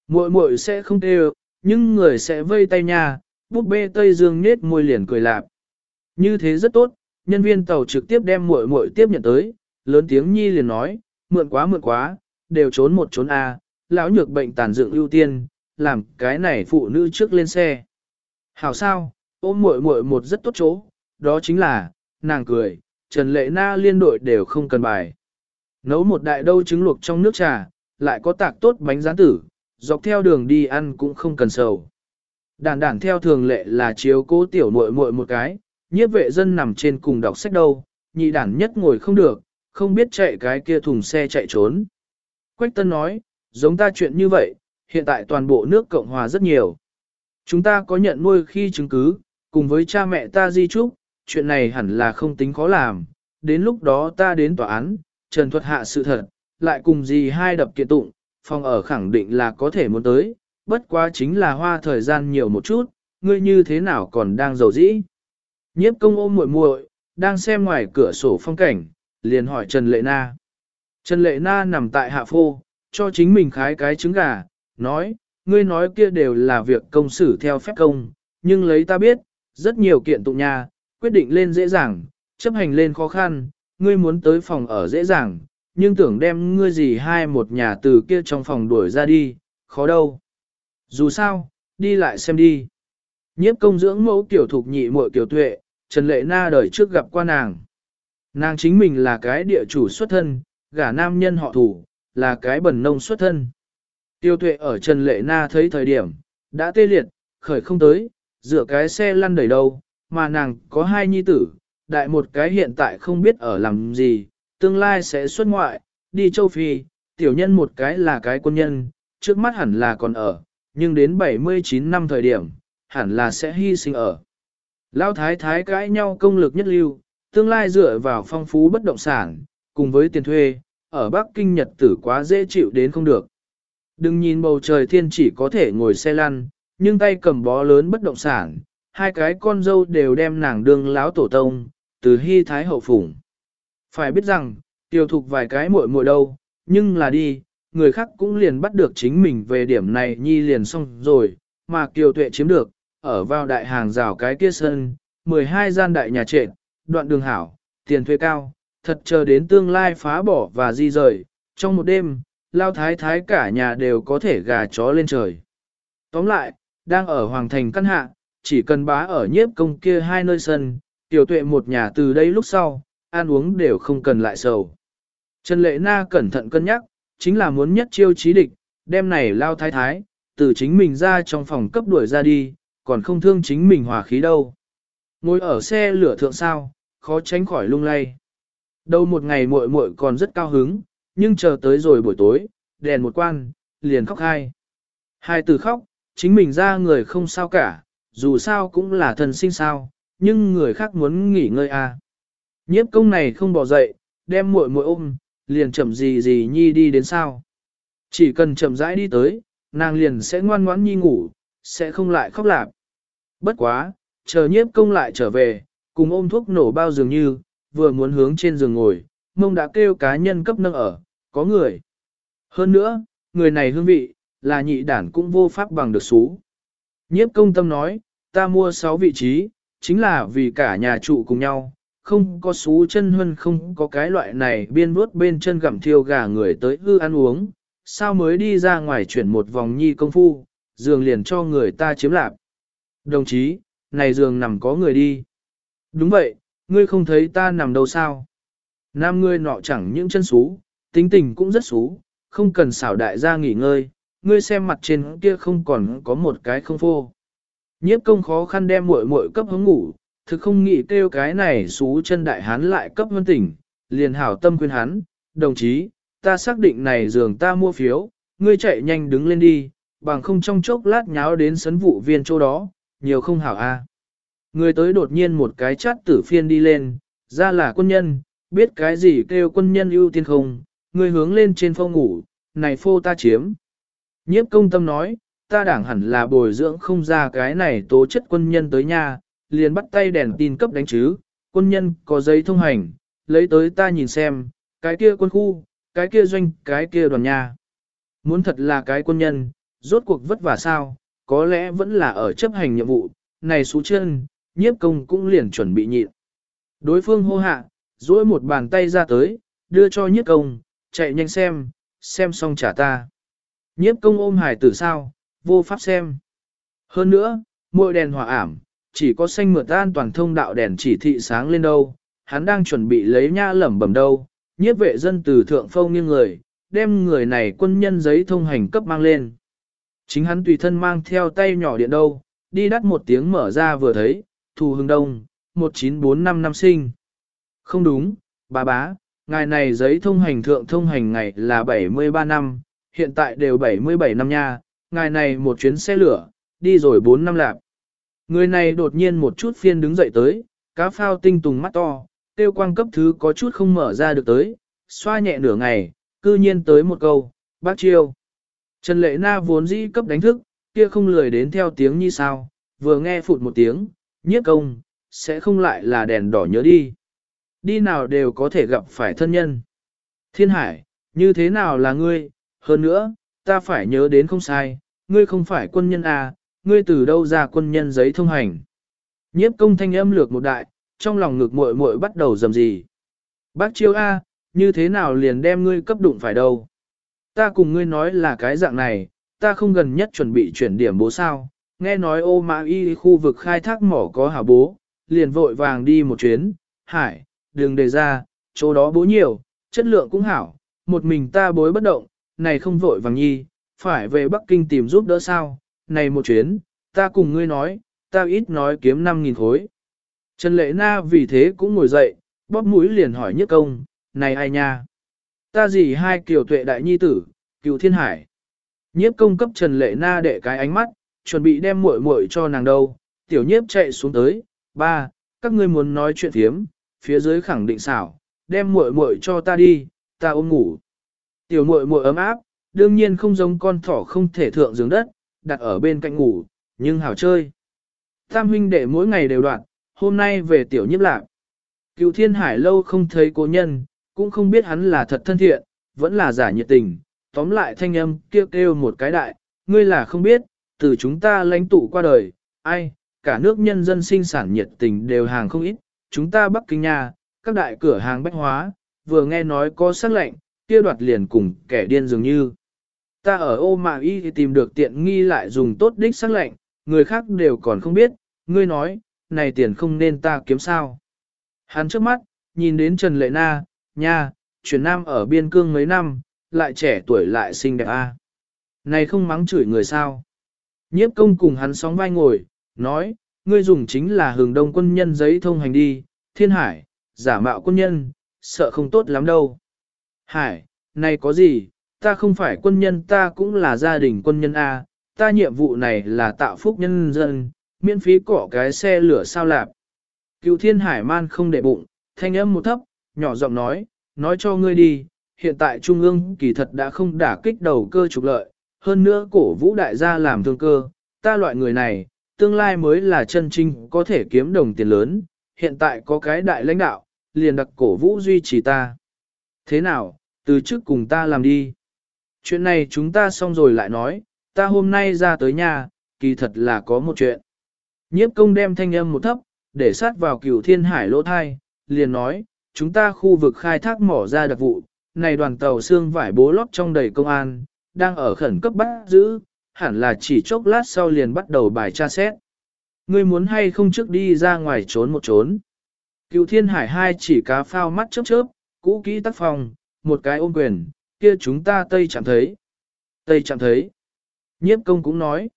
muội muội sẽ không têu, nhưng người sẽ vây tay nha, bút bê Tây Dương nết môi liền cười lạp. Như thế rất tốt, nhân viên tàu trực tiếp đem muội muội tiếp nhận tới, lớn tiếng nhi liền nói, mượn quá mượn quá, đều trốn một trốn A, lão nhược bệnh tàn dựng ưu tiên, làm cái này phụ nữ trước lên xe. Hảo sao, ôm muội muội một rất tốt chỗ, đó chính là, nàng cười, Trần Lệ Na liên đội đều không cần bài. Nấu một đại đâu trứng luộc trong nước trà, lại có tạc tốt bánh rán tử, dọc theo đường đi ăn cũng không cần sầu. Đàn đàn theo thường lệ là chiếu cố tiểu muội muội một cái, nhiếp vệ dân nằm trên cùng đọc sách đâu, nhị đản nhất ngồi không được, không biết chạy cái kia thùng xe chạy trốn. Quách Tân nói, giống ta chuyện như vậy, hiện tại toàn bộ nước Cộng Hòa rất nhiều. Chúng ta có nhận nuôi khi chứng cứ, cùng với cha mẹ ta di trúc, chuyện này hẳn là không tính khó làm, đến lúc đó ta đến tòa án, trần thuật hạ sự thật, lại cùng gì hai đập kiện tụng, phòng ở khẳng định là có thể muốn tới, bất quá chính là hoa thời gian nhiều một chút, ngươi như thế nào còn đang giàu dĩ. Nhiếp công ôm muội muội, đang xem ngoài cửa sổ phong cảnh, liền hỏi Trần Lệ Na. Trần Lệ Na nằm tại hạ phô, cho chính mình khái cái trứng gà, nói, ngươi nói kia đều là việc công xử theo phép công, nhưng lấy ta biết, rất nhiều kiện tụng nhà, quyết định lên dễ dàng, chấp hành lên khó khăn, ngươi muốn tới phòng ở dễ dàng, nhưng tưởng đem ngươi gì hai một nhà từ kia trong phòng đuổi ra đi, khó đâu. Dù sao, đi lại xem đi. Nhiếp công dưỡng mẫu tiểu thục nhị muội tiểu tuệ, Trần Lệ Na đời trước gặp qua nàng. Nàng chính mình là cái địa chủ xuất thân, gả nam nhân họ thủ, là cái bẩn nông xuất thân. Tiêu tuệ ở Trần Lệ Na thấy thời điểm, đã tê liệt, khởi không tới, dựa cái xe lăn đẩy đầu, mà nàng có hai nhi tử, đại một cái hiện tại không biết ở làm gì, tương lai sẽ xuất ngoại, đi châu Phi, tiểu nhân một cái là cái quân nhân, trước mắt hẳn là còn ở, nhưng đến 79 năm thời điểm, hẳn là sẽ hy sinh ở. Lão thái thái cãi nhau công lực nhất lưu, tương lai dựa vào phong phú bất động sản, cùng với tiền thuê, ở Bắc Kinh Nhật tử quá dễ chịu đến không được. Đừng nhìn bầu trời thiên chỉ có thể ngồi xe lăn, nhưng tay cầm bó lớn bất động sản, hai cái con dâu đều đem nàng đương láo tổ tông, từ hy thái hậu phủng. Phải biết rằng, tiêu thục vài cái muội muội đâu, nhưng là đi, người khác cũng liền bắt được chính mình về điểm này nhi liền xong rồi, mà kiều tuệ chiếm được, ở vào đại hàng rào cái kia sân, 12 gian đại nhà trệ, đoạn đường hảo, tiền thuê cao, thật chờ đến tương lai phá bỏ và di rời, trong một đêm, lao thái thái cả nhà đều có thể gà chó lên trời. Tóm lại, đang ở Hoàng Thành căn hạ, chỉ cần bá ở nhiếp công kia hai nơi sân, tiểu tuệ một nhà từ đây lúc sau, ăn uống đều không cần lại sầu. Trần Lệ Na cẩn thận cân nhắc, chính là muốn nhất chiêu trí địch, đem này lao thái thái, từ chính mình ra trong phòng cấp đuổi ra đi, còn không thương chính mình hòa khí đâu. Ngồi ở xe lửa thượng sao, khó tránh khỏi lung lay. Đâu một ngày muội muội còn rất cao hứng, nhưng chờ tới rồi buổi tối, đèn một quan, liền khóc hai. Hai từ khóc, chính mình ra người không sao cả, dù sao cũng là thần sinh sao, nhưng người khác muốn nghỉ ngơi à. Nhiếp công này không bỏ dậy, đem muội muội ôm, liền chậm gì gì nhi đi đến sao. Chỉ cần chậm rãi đi tới, nàng liền sẽ ngoan ngoãn nhi ngủ, sẽ không lại khóc lạp. Bất quá, chờ nhiếp công lại trở về, cùng ôm thuốc nổ bao dường như, vừa muốn hướng trên giường ngồi, mông đã kêu cá nhân cấp nâng ở, có người. Hơn nữa, người này hương vị, là nhị đản cũng vô pháp bằng được xú. Nhiếp công tâm nói, ta mua 6 vị trí, chính là vì cả nhà trụ cùng nhau, không có xú chân huân không có cái loại này biên vuốt bên chân gặm thiêu gà người tới hư ăn uống, sao mới đi ra ngoài chuyển một vòng nhi công phu, giường liền cho người ta chiếm lạp. Đồng chí, này giường nằm có người đi. Đúng vậy, ngươi không thấy ta nằm đâu sao. Nam ngươi nọ chẳng những chân xú, tính tình cũng rất xú, không cần xảo đại gia nghỉ ngơi, ngươi xem mặt trên kia không còn có một cái không phô. Nhiếp công khó khăn đem muội muội cấp hướng ngủ, thực không nghĩ kêu cái này xú chân đại hán lại cấp vân tỉnh, liền hảo tâm khuyên hắn, đồng chí, ta xác định này giường ta mua phiếu, ngươi chạy nhanh đứng lên đi, bằng không trong chốc lát nháo đến sấn vụ viên chỗ đó, nhiều không hảo a. À. Người tới đột nhiên một cái chát tử phiên đi lên, ra là quân nhân, biết cái gì kêu quân nhân ưu tiên không, người hướng lên trên phô ngủ, này phô ta chiếm. Nhiếp công tâm nói, ta đảng hẳn là bồi dưỡng không ra cái này tố chất quân nhân tới nhà, liền bắt tay đèn tin cấp đánh chứ, quân nhân có giấy thông hành, lấy tới ta nhìn xem, cái kia quân khu, cái kia doanh, cái kia đoàn nhà. Muốn thật là cái quân nhân, rốt cuộc vất vả sao, có lẽ vẫn là ở chấp hành nhiệm vụ, này xú chân, nhiếp công cũng liền chuẩn bị nhịn. Đối phương hô hạ, duỗi một bàn tay ra tới, đưa cho nhiếp công, chạy nhanh xem, xem xong trả ta. Nhiếp công ôm hải tử sao, vô pháp xem. Hơn nữa, mỗi đèn hỏa ảm, chỉ có xanh mượt an toàn thông đạo đèn chỉ thị sáng lên đâu, hắn đang chuẩn bị lấy nha lẩm bẩm đâu, nhiếp vệ dân từ thượng phâu nghiêng người, đem người này quân nhân giấy thông hành cấp mang lên. Chính hắn tùy thân mang theo tay nhỏ điện đâu, đi đắt một tiếng mở ra vừa thấy, thù hưng đông, 19455 năm sinh. Không đúng, bà bá, ngài này giấy thông hành thượng thông hành ngày là 73 năm, hiện tại đều 77 năm nha, ngài này một chuyến xe lửa, đi rồi 4 năm lạp. Người này đột nhiên một chút phiên đứng dậy tới, cá phao tinh tùng mắt to, tiêu quang cấp thứ có chút không mở ra được tới, xoa nhẹ nửa ngày, cư nhiên tới một câu, bác chiêu. Trần Lệ Na vốn dĩ cấp đánh thức, kia không lười đến theo tiếng như sao, vừa nghe phụt một tiếng, nhiếp công, sẽ không lại là đèn đỏ nhớ đi. Đi nào đều có thể gặp phải thân nhân. Thiên Hải, như thế nào là ngươi, hơn nữa, ta phải nhớ đến không sai, ngươi không phải quân nhân à, ngươi từ đâu ra quân nhân giấy thông hành. Nhiếp công thanh âm lược một đại, trong lòng ngực muội muội bắt đầu dầm gì. Bác chiêu A, như thế nào liền đem ngươi cấp đụng phải đâu. Ta cùng ngươi nói là cái dạng này, ta không gần nhất chuẩn bị chuyển điểm bố sao, nghe nói ô mã y khu vực khai thác mỏ có hảo bố, liền vội vàng đi một chuyến, hải, đường đề ra, chỗ đó bố nhiều, chất lượng cũng hảo, một mình ta bối bất động, này không vội vàng nhi, phải về Bắc Kinh tìm giúp đỡ sao, này một chuyến, ta cùng ngươi nói, ta ít nói kiếm 5.000 khối. Trần Lệ Na vì thế cũng ngồi dậy, bóp mũi liền hỏi nhất công, này ai nha? Ta gì hai kiểu tuệ đại nhi tử, cựu thiên hải. Nhiếp công cấp Trần Lệ Na để cái ánh mắt, chuẩn bị đem muội muội cho nàng đâu, tiểu nhiếp chạy xuống tới, ba, các ngươi muốn nói chuyện thiếm, phía dưới khẳng định xảo, đem muội muội cho ta đi, ta ôm ngủ. Tiểu muội muội ấm áp, đương nhiên không giống con thỏ không thể thượng giường đất, đặt ở bên cạnh ngủ, nhưng hảo chơi. Tam huynh đệ mỗi ngày đều đoạn, hôm nay về tiểu nhiếp lạc. Cựu thiên hải lâu không thấy cố nhân, cũng không biết hắn là thật thân thiện, vẫn là giả nhiệt tình, tóm lại thanh âm kêu kêu một cái đại, ngươi là không biết, từ chúng ta lãnh tụ qua đời, ai, cả nước nhân dân sinh sản nhiệt tình đều hàng không ít, chúng ta Bắc Kinh nhà, các đại cửa hàng bách hóa, vừa nghe nói có sắc lệnh, kia đoạt liền cùng kẻ điên dường như. Ta ở ô mạng y thì tìm được tiện nghi lại dùng tốt đích sắc lệnh, người khác đều còn không biết, ngươi nói, này tiền không nên ta kiếm sao. Hắn trước mắt, nhìn đến Trần Lệ Na, nha, chuyển nam ở biên cương mấy năm, lại trẻ tuổi lại xinh đẹp a. À? Này không mắng chửi người sao. Nhiếp công cùng hắn sóng vai ngồi, nói, ngươi dùng chính là hưởng đông quân nhân giấy thông hành đi, thiên hải, giả mạo quân nhân, sợ không tốt lắm đâu. Hải, này có gì, ta không phải quân nhân ta cũng là gia đình quân nhân A, ta nhiệm vụ này là tạo phúc nhân dân, miễn phí cỏ cái xe lửa sao lạp. Cựu thiên hải man không để bụng, thanh âm một thấp, nhỏ giọng nói, nói cho ngươi đi, hiện tại Trung ương kỳ thật đã không đả kích đầu cơ trục lợi, hơn nữa cổ vũ đại gia làm thương cơ, ta loại người này, tương lai mới là chân trinh có thể kiếm đồng tiền lớn, hiện tại có cái đại lãnh đạo, liền đặc cổ vũ duy trì ta. Thế nào, từ trước cùng ta làm đi. Chuyện này chúng ta xong rồi lại nói, ta hôm nay ra tới nhà, kỳ thật là có một chuyện. Nhiếp công đem thanh âm một thấp, để sát vào cửu thiên hải lỗ thai, liền nói, chúng ta khu vực khai thác mỏ ra đặc vụ, này đoàn tàu xương vải bố lót trong đầy công an, đang ở khẩn cấp bắt giữ, hẳn là chỉ chốc lát sau liền bắt đầu bài tra xét. Ngươi muốn hay không trước đi ra ngoài trốn một trốn. Cựu thiên hải hai chỉ cá phao mắt chớp chớp, cũ kỹ tác phòng, một cái ôm quyền, kia chúng ta tây chẳng thấy. Tây chẳng thấy. Nhiếp công cũng nói.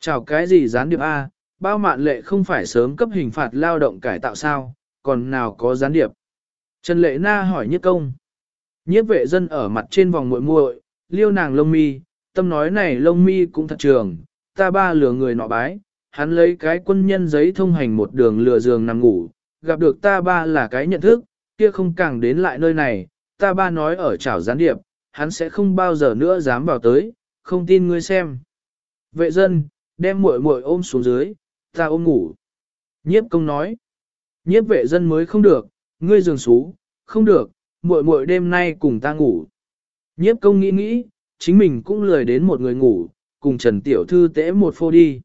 Chào cái gì gián điệp A, bao mạn lệ không phải sớm cấp hình phạt lao động cải tạo sao, còn nào có gián điệp. Trần Lệ Na hỏi nhiếp công. Nhiếp vệ dân ở mặt trên vòng muội muội, liêu nàng lông mi, tâm nói này lông mi cũng thật trường, ta ba lừa người nọ bái, hắn lấy cái quân nhân giấy thông hành một đường lừa giường nằm ngủ, gặp được ta ba là cái nhận thức, kia không càng đến lại nơi này, ta ba nói ở chảo gián điệp, hắn sẽ không bao giờ nữa dám vào tới, không tin ngươi xem. Vệ dân, đem muội muội ôm xuống dưới, ta ôm ngủ. Nhiếp công nói, nhiếp vệ dân mới không được, ngươi giường xú, không được, muội muội đêm nay cùng ta ngủ. Nhiếp công nghĩ nghĩ, chính mình cũng lười đến một người ngủ, cùng Trần Tiểu Thư tễ một phô đi.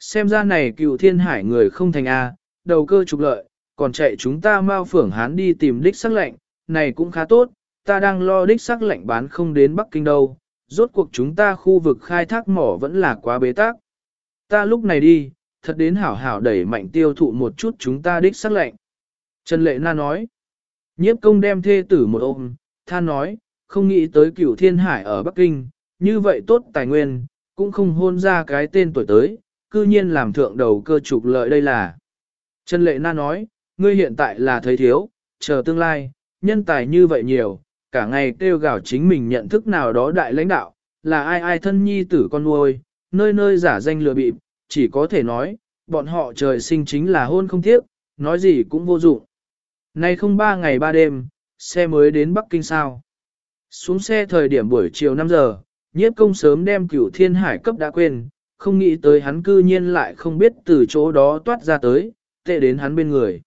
Xem ra này cựu thiên hải người không thành A, đầu cơ trục lợi, còn chạy chúng ta mau phưởng hán đi tìm đích sắc lệnh, này cũng khá tốt, ta đang lo đích sắc lệnh bán không đến Bắc Kinh đâu, rốt cuộc chúng ta khu vực khai thác mỏ vẫn là quá bế tắc. Ta lúc này đi, thật đến hảo hảo đẩy mạnh tiêu thụ một chút chúng ta đích sắc lệnh. Trần Lệ Na nói, nhiếp công đem thê tử một ôm, than nói, không nghĩ tới cửu thiên hải ở Bắc Kinh, như vậy tốt tài nguyên, cũng không hôn ra cái tên tuổi tới, cư nhiên làm thượng đầu cơ trục lợi đây là. Trần Lệ Na nói, ngươi hiện tại là thấy thiếu, chờ tương lai, nhân tài như vậy nhiều, cả ngày kêu gào chính mình nhận thức nào đó đại lãnh đạo, là ai ai thân nhi tử con nuôi, nơi nơi giả danh lừa bịp, chỉ có thể nói, bọn họ trời sinh chính là hôn không tiếc, nói gì cũng vô dụng. Nay không ba ngày ba đêm, xe mới đến Bắc Kinh sao. Xuống xe thời điểm buổi chiều 5 giờ, nhiếp công sớm đem cửu thiên hải cấp đã quên, không nghĩ tới hắn cư nhiên lại không biết từ chỗ đó toát ra tới, tệ đến hắn bên người.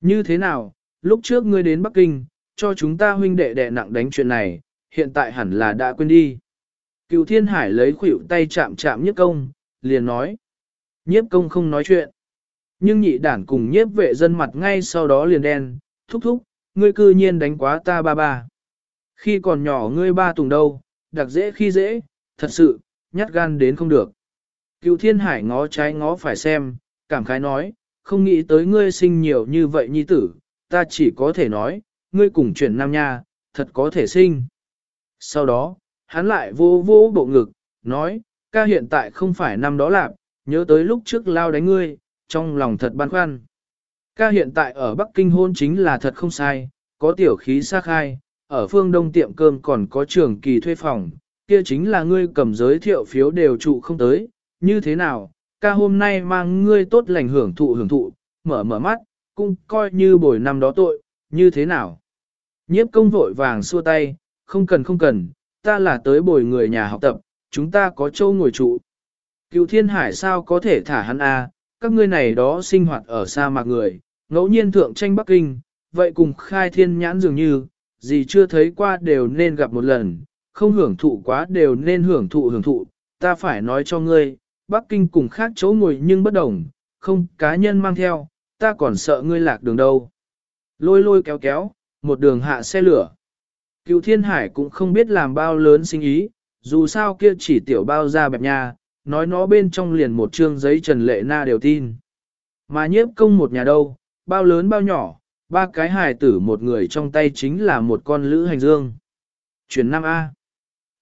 Như thế nào, lúc trước ngươi đến Bắc Kinh, cho chúng ta huynh đệ đệ nặng đánh chuyện này, hiện tại hẳn là đã quên đi. Cựu thiên hải lấy khuỷu tay chạm chạm nhiếp công, liền nói. Nhiếp công không nói chuyện. Nhưng nhị đản cùng nhiếp vệ dân mặt ngay sau đó liền đen, thúc thúc, ngươi cư nhiên đánh quá ta ba ba. Khi còn nhỏ ngươi ba tùng đâu, đặc dễ khi dễ, thật sự, nhát gan đến không được. Cựu thiên hải ngó trái ngó phải xem, cảm khái nói, không nghĩ tới ngươi sinh nhiều như vậy nhi tử, ta chỉ có thể nói, ngươi cùng chuyển nam nha, thật có thể sinh. Sau đó, hắn lại vô vô bộ ngực, nói, ca hiện tại không phải năm đó lạc, nhớ tới lúc trước lao đánh ngươi, trong lòng thật băn khoăn. Ca hiện tại ở Bắc Kinh hôn chính là thật không sai, có tiểu khí xa khai, ở phương đông tiệm cơm còn có trường kỳ thuê phòng, kia chính là ngươi cầm giới thiệu phiếu đều trụ không tới, như thế nào, ca hôm nay mang ngươi tốt lành hưởng thụ hưởng thụ, mở mở mắt, cũng coi như bồi năm đó tội, như thế nào. Nhiếp công vội vàng xua tay, không cần không cần, ta là tới bồi người nhà học tập, chúng ta có châu ngồi trụ. Cựu thiên hải sao có thể thả hắn a? À, các ngươi này đó sinh hoạt ở xa mạc người, ngẫu nhiên thượng tranh Bắc Kinh, vậy cùng khai thiên nhãn dường như, gì chưa thấy qua đều nên gặp một lần, không hưởng thụ quá đều nên hưởng thụ hưởng thụ, ta phải nói cho ngươi, Bắc Kinh cùng khác chỗ ngồi nhưng bất đồng, không cá nhân mang theo, ta còn sợ ngươi lạc đường đâu. Lôi lôi kéo kéo, một đường hạ xe lửa. Cựu thiên hải cũng không biết làm bao lớn sinh ý, dù sao kia chỉ tiểu bao ra bẹp nhà nói nó bên trong liền một chương giấy trần lệ na đều tin. Mà nhiếp công một nhà đâu, bao lớn bao nhỏ, ba cái hài tử một người trong tay chính là một con lữ hành dương. Chuyển năm A.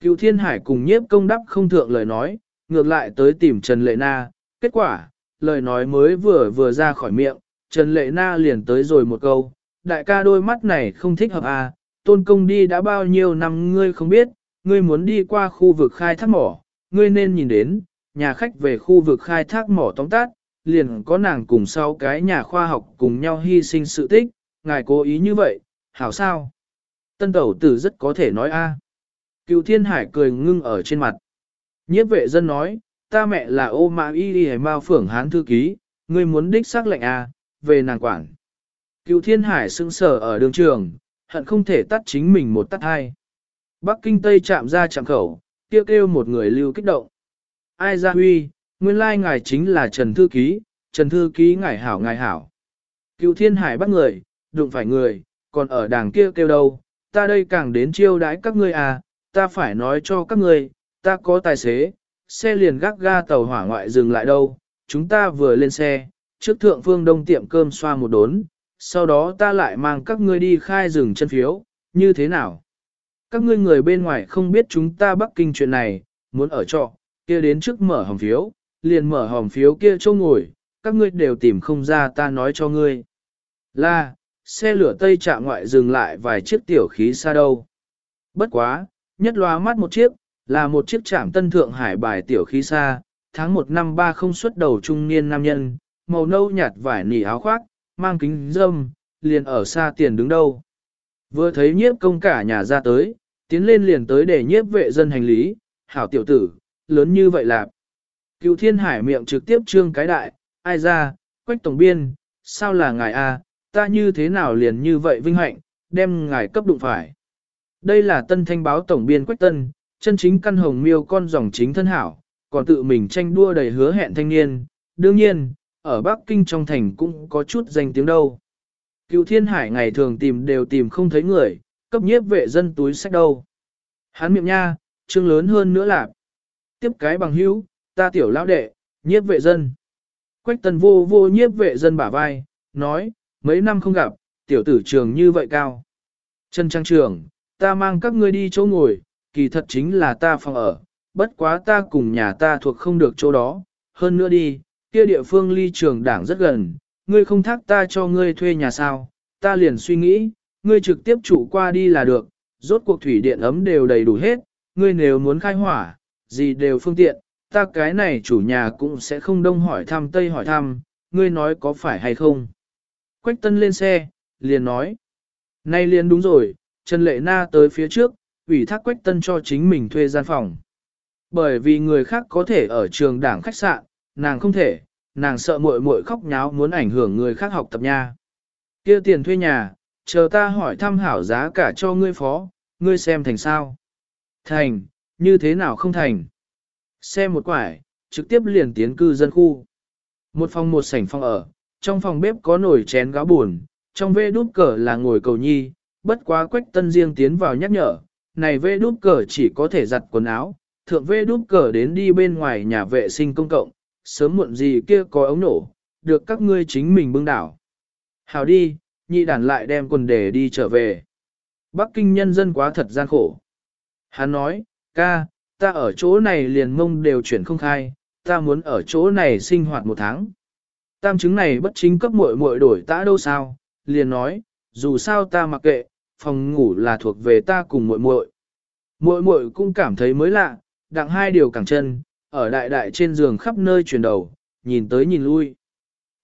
Cựu thiên hải cùng nhiếp công đắp không thượng lời nói, ngược lại tới tìm Trần Lệ Na. Kết quả, lời nói mới vừa vừa ra khỏi miệng, Trần Lệ Na liền tới rồi một câu, đại ca đôi mắt này không thích hợp à, tôn công đi đã bao nhiêu năm ngươi không biết, ngươi muốn đi qua khu vực khai thác mỏ, ngươi nên nhìn đến, nhà khách về khu vực khai thác mỏ tóm tát, liền có nàng cùng sau cái nhà khoa học cùng nhau hy sinh sự tích, ngài cố ý như vậy, hảo sao? Tân tẩu tử rất có thể nói a. À. Cựu thiên hải cười ngưng ở trên mặt. Nhiếp vệ dân nói, ta mẹ là ô mã y y mao phưởng hán thư ký, ngươi muốn đích xác lệnh a, về nàng quản. Cựu thiên hải sững sờ ở đường trường, hận không thể tắt chính mình một tắt hai. Bắc Kinh Tây chạm ra chạm khẩu, kêu kêu một người lưu kích động. Ai ra huy, nguyên lai ngài chính là Trần Thư Ký, Trần Thư Ký ngài hảo ngài hảo. Cựu thiên hải bắt người, đụng phải người, còn ở đàng kia kêu đâu, ta đây càng đến chiêu đãi các ngươi à, ta phải nói cho các ngươi, ta có tài xế, xe liền gác ga tàu hỏa ngoại dừng lại đâu, chúng ta vừa lên xe, trước thượng phương đông tiệm cơm xoa một đốn, sau đó ta lại mang các ngươi đi khai rừng chân phiếu, như thế nào? Các ngươi người bên ngoài không biết chúng ta Bắc Kinh chuyện này, muốn ở trọ, kia đến trước mở hòm phiếu, liền mở hòm phiếu kia châu ngồi, các ngươi đều tìm không ra ta nói cho ngươi. Là, xe lửa Tây trạm ngoại dừng lại vài chiếc tiểu khí xa đâu. Bất quá, nhất loa mắt một chiếc, là một chiếc trạm tân thượng hải bài tiểu khí xa, tháng 1 năm ba không xuất đầu trung niên nam nhân, màu nâu nhạt vải nỉ áo khoác, mang kính dâm, liền ở xa tiền đứng đâu. Vừa thấy nhiếp công cả nhà ra tới, tiến lên liền tới để nhiếp vệ dân hành lý, hảo tiểu tử, lớn như vậy là. Cựu thiên hải miệng trực tiếp trương cái đại, ai ra, quách tổng biên, sao là ngài a? ta như thế nào liền như vậy vinh hạnh, đem ngài cấp đụng phải. Đây là tân thanh báo tổng biên quách tân, chân chính căn hồng miêu con dòng chính thân hảo, còn tự mình tranh đua đầy hứa hẹn thanh niên, đương nhiên, ở Bắc Kinh trong thành cũng có chút danh tiếng đâu. Cựu thiên hải ngày thường tìm đều tìm không thấy người, cấp nhiếp vệ dân túi sách đâu. Hắn miệng nha, trương lớn hơn nữa là tiếp cái bằng hữu, ta tiểu lão đệ, nhiếp vệ dân. Quách tần vô vô nhiếp vệ dân bả vai, nói, mấy năm không gặp, tiểu tử trường như vậy cao. Trần Trang Trường, ta mang các ngươi đi chỗ ngồi, kỳ thật chính là ta phòng ở, bất quá ta cùng nhà ta thuộc không được chỗ đó, hơn nữa đi, kia địa phương ly trường đảng rất gần, ngươi không thác ta cho ngươi thuê nhà sao, ta liền suy nghĩ, ngươi trực tiếp trụ qua đi là được, rốt cuộc thủy điện ấm đều đầy đủ hết, ngươi nếu muốn khai hỏa, gì đều phương tiện, ta cái này chủ nhà cũng sẽ không đông hỏi thăm tây hỏi thăm, ngươi nói có phải hay không. Quách tân lên xe, liền nói, nay liền đúng rồi, Trần Lệ Na tới phía trước, ủy thác Quách tân cho chính mình thuê gian phòng. Bởi vì người khác có thể ở trường đảng khách sạn, nàng không thể, nàng sợ muội muội khóc nháo muốn ảnh hưởng người khác học tập nha. Kia tiền thuê nhà, chờ ta hỏi thăm hảo giá cả cho ngươi phó, ngươi xem thành sao. Thành, như thế nào không thành. xe một quải, trực tiếp liền tiến cư dân khu. Một phòng một sảnh phòng ở, trong phòng bếp có nồi chén gáo buồn, trong vê đút cờ là ngồi cầu nhi, bất quá quách tân riêng tiến vào nhắc nhở, này vê đút cờ chỉ có thể giặt quần áo, thượng vê đút cờ đến đi bên ngoài nhà vệ sinh công cộng, sớm muộn gì kia có ống nổ, được các ngươi chính mình bưng đảo. Hào đi, nhị đàn lại đem quần để đi trở về. Bắc Kinh nhân dân quá thật gian khổ. Hắn nói, ca, ta ở chỗ này liền mông đều chuyển không khai, ta muốn ở chỗ này sinh hoạt một tháng. Tam chứng này bất chính cấp muội muội đổi tã đâu sao, liền nói, dù sao ta mặc kệ, phòng ngủ là thuộc về ta cùng muội muội. Muội muội cũng cảm thấy mới lạ, đặng hai điều cẳng chân, ở đại đại trên giường khắp nơi chuyển đầu, nhìn tới nhìn lui.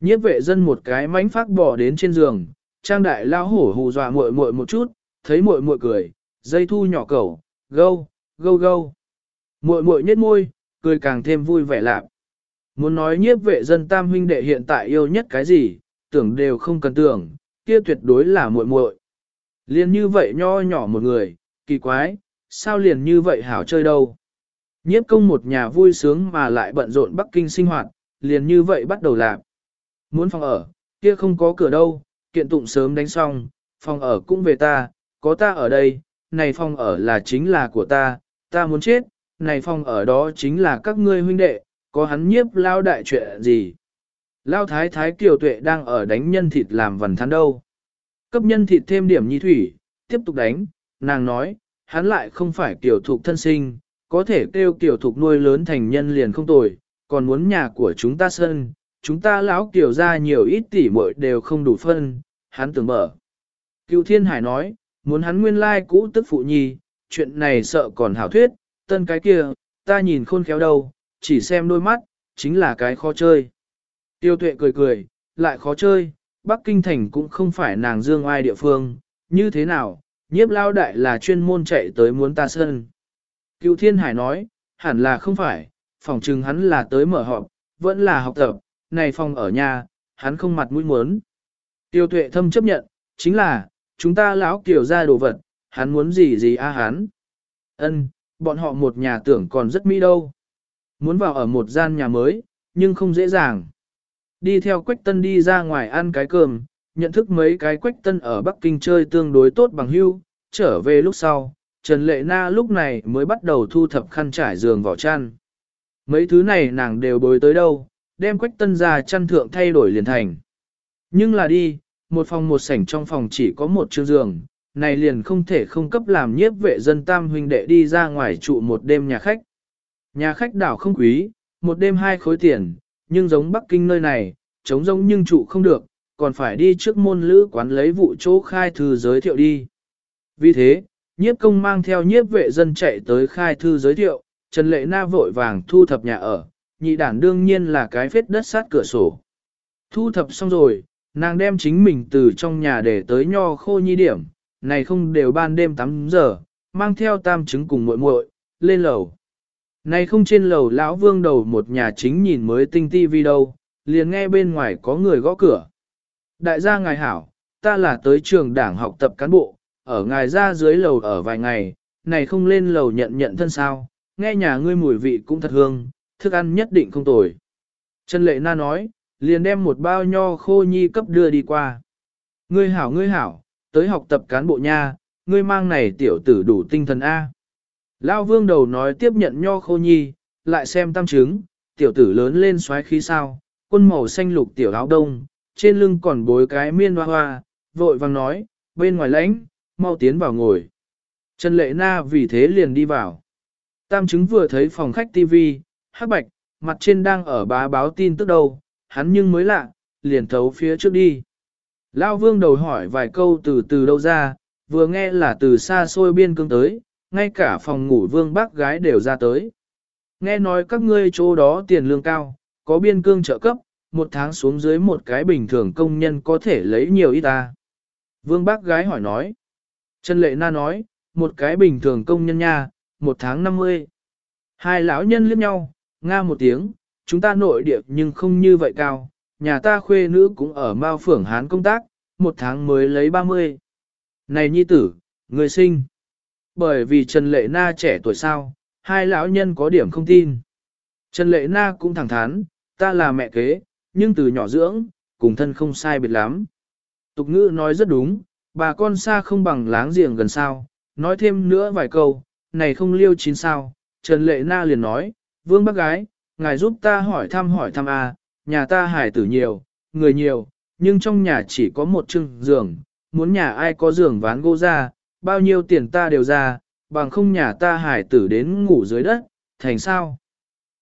Nhiếp vệ dân một cái mánh phát bỏ đến trên giường, trang đại lao hổ hù dọa muội muội một chút, thấy muội muội cười, dây thu nhỏ cẩu, gâu, gâu gâu. Muội muội nhếch môi, cười càng thêm vui vẻ lạc. Muốn nói nhiếp vệ dân tam huynh đệ hiện tại yêu nhất cái gì, tưởng đều không cần tưởng, kia tuyệt đối là muội muội. Liên như vậy nho nhỏ một người, kỳ quái, sao liền như vậy hảo chơi đâu. Nhiếp công một nhà vui sướng mà lại bận rộn Bắc Kinh sinh hoạt, liền như vậy bắt đầu làm. Muốn phòng ở, kia không có cửa đâu, kiện tụng sớm đánh xong, phòng ở cũng về ta, có ta ở đây, này phòng ở là chính là của ta, ta muốn chết, này phòng ở đó chính là các ngươi huynh đệ, có hắn nhiếp lao đại chuyện gì. Lao thái thái kiều tuệ đang ở đánh nhân thịt làm vần thắn đâu. Cấp nhân thịt thêm điểm nhi thủy, tiếp tục đánh, nàng nói, hắn lại không phải kiều thục thân sinh, có thể kêu kiều thục nuôi lớn thành nhân liền không tồi, còn muốn nhà của chúng ta sân, chúng ta lão kiều ra nhiều ít tỷ muội đều không đủ phân, hắn tưởng mở. Cựu thiên hải nói, muốn hắn nguyên lai cũ tức phụ nhi, chuyện này sợ còn hảo thuyết, tân cái kia, ta nhìn khôn khéo đâu, chỉ xem đôi mắt, chính là cái khó chơi. Tiêu tuệ cười cười, lại khó chơi, Bắc Kinh Thành cũng không phải nàng dương ai địa phương, như thế nào, nhiếp lao đại là chuyên môn chạy tới muốn ta sân. Cựu Thiên Hải nói, hẳn là không phải, phòng trừng hắn là tới mở họp, vẫn là học tập, này phòng ở nhà, hắn không mặt mũi muốn. Tiêu tuệ thâm chấp nhận, chính là, chúng ta lão kiểu ra đồ vật, hắn muốn gì gì a hắn. Ân, bọn họ một nhà tưởng còn rất mỹ đâu. Muốn vào ở một gian nhà mới, nhưng không dễ dàng. Đi theo Quách Tân đi ra ngoài ăn cái cơm, nhận thức mấy cái Quách Tân ở Bắc Kinh chơi tương đối tốt bằng hưu, trở về lúc sau, Trần Lệ Na lúc này mới bắt đầu thu thập khăn trải giường vỏ chăn. Mấy thứ này nàng đều bồi tới đâu, đem Quách Tân ra chăn thượng thay đổi liền thành. Nhưng là đi, một phòng một sảnh trong phòng chỉ có một chiếc giường, này liền không thể không cấp làm nhiếp vệ dân tam huynh đệ đi ra ngoài trụ một đêm nhà khách. Nhà khách đảo không quý, một đêm hai khối tiền, nhưng giống Bắc Kinh nơi này, chống giống nhưng trụ không được, còn phải đi trước môn lữ quán lấy vụ chỗ khai thư giới thiệu đi. Vì thế, nhiếp công mang theo nhiếp vệ dân chạy tới khai thư giới thiệu, Trần Lệ Na vội vàng thu thập nhà ở, nhị đản đương nhiên là cái phết đất sát cửa sổ. Thu thập xong rồi, nàng đem chính mình từ trong nhà để tới nho khô nhi điểm, này không đều ban đêm 8 giờ, mang theo tam chứng cùng muội muội lên lầu. Này không trên lầu lão vương đầu một nhà chính nhìn mới tinh ti vi đâu, liền nghe bên ngoài có người gõ cửa. Đại gia ngài hảo, ta là tới trường đảng học tập cán bộ, ở ngài ra dưới lầu ở vài ngày, này không lên lầu nhận nhận thân sao, nghe nhà ngươi mùi vị cũng thật hương, thức ăn nhất định không tồi. Trần Lệ Na nói, liền đem một bao nho khô nhi cấp đưa đi qua. Ngươi hảo ngươi hảo, tới học tập cán bộ nha, ngươi mang này tiểu tử đủ tinh thần A. Lao vương đầu nói tiếp nhận nho khô nhi, lại xem tam chứng tiểu tử lớn lên xoáy khí sao, quân màu xanh lục tiểu áo đông, trên lưng còn bối cái miên hoa hoa, vội vàng nói, bên ngoài lãnh, mau tiến vào ngồi. Trần Lệ Na vì thế liền đi vào. Tam chứng vừa thấy phòng khách TV, hắc bạch, mặt trên đang ở bá báo tin tức đâu, hắn nhưng mới lạ, liền thấu phía trước đi. Lao vương đầu hỏi vài câu từ từ đâu ra, vừa nghe là từ xa xôi biên cương tới, ngay cả phòng ngủ vương bác gái đều ra tới. Nghe nói các ngươi chỗ đó tiền lương cao, có biên cương trợ cấp, một tháng xuống dưới một cái bình thường công nhân có thể lấy nhiều ít ta. Vương bác gái hỏi nói. Trần Lệ Na nói, một cái bình thường công nhân nha, một tháng 50. Hai lão nhân liếc nhau, nga một tiếng, chúng ta nội địa nhưng không như vậy cao, nhà ta khuê nữ cũng ở Mao Phưởng Hán công tác, một tháng mới lấy 30. Này nhi tử, người sinh. Bởi vì Trần Lệ Na trẻ tuổi sao, hai lão nhân có điểm không tin. Trần Lệ Na cũng thẳng thắn, ta là mẹ kế, nhưng từ nhỏ dưỡng, cùng thân không sai biệt lắm. Tục ngữ nói rất đúng, bà con xa không bằng láng giềng gần sao, nói thêm nữa vài câu, này không liêu chín sao. Trần Lệ Na liền nói, vương bác gái, ngài giúp ta hỏi thăm hỏi thăm a, nhà ta hải tử nhiều, người nhiều, nhưng trong nhà chỉ có một chưng giường, muốn nhà ai có giường ván gỗ ra, bao nhiêu tiền ta đều ra, bằng không nhà ta hải tử đến ngủ dưới đất, thành sao?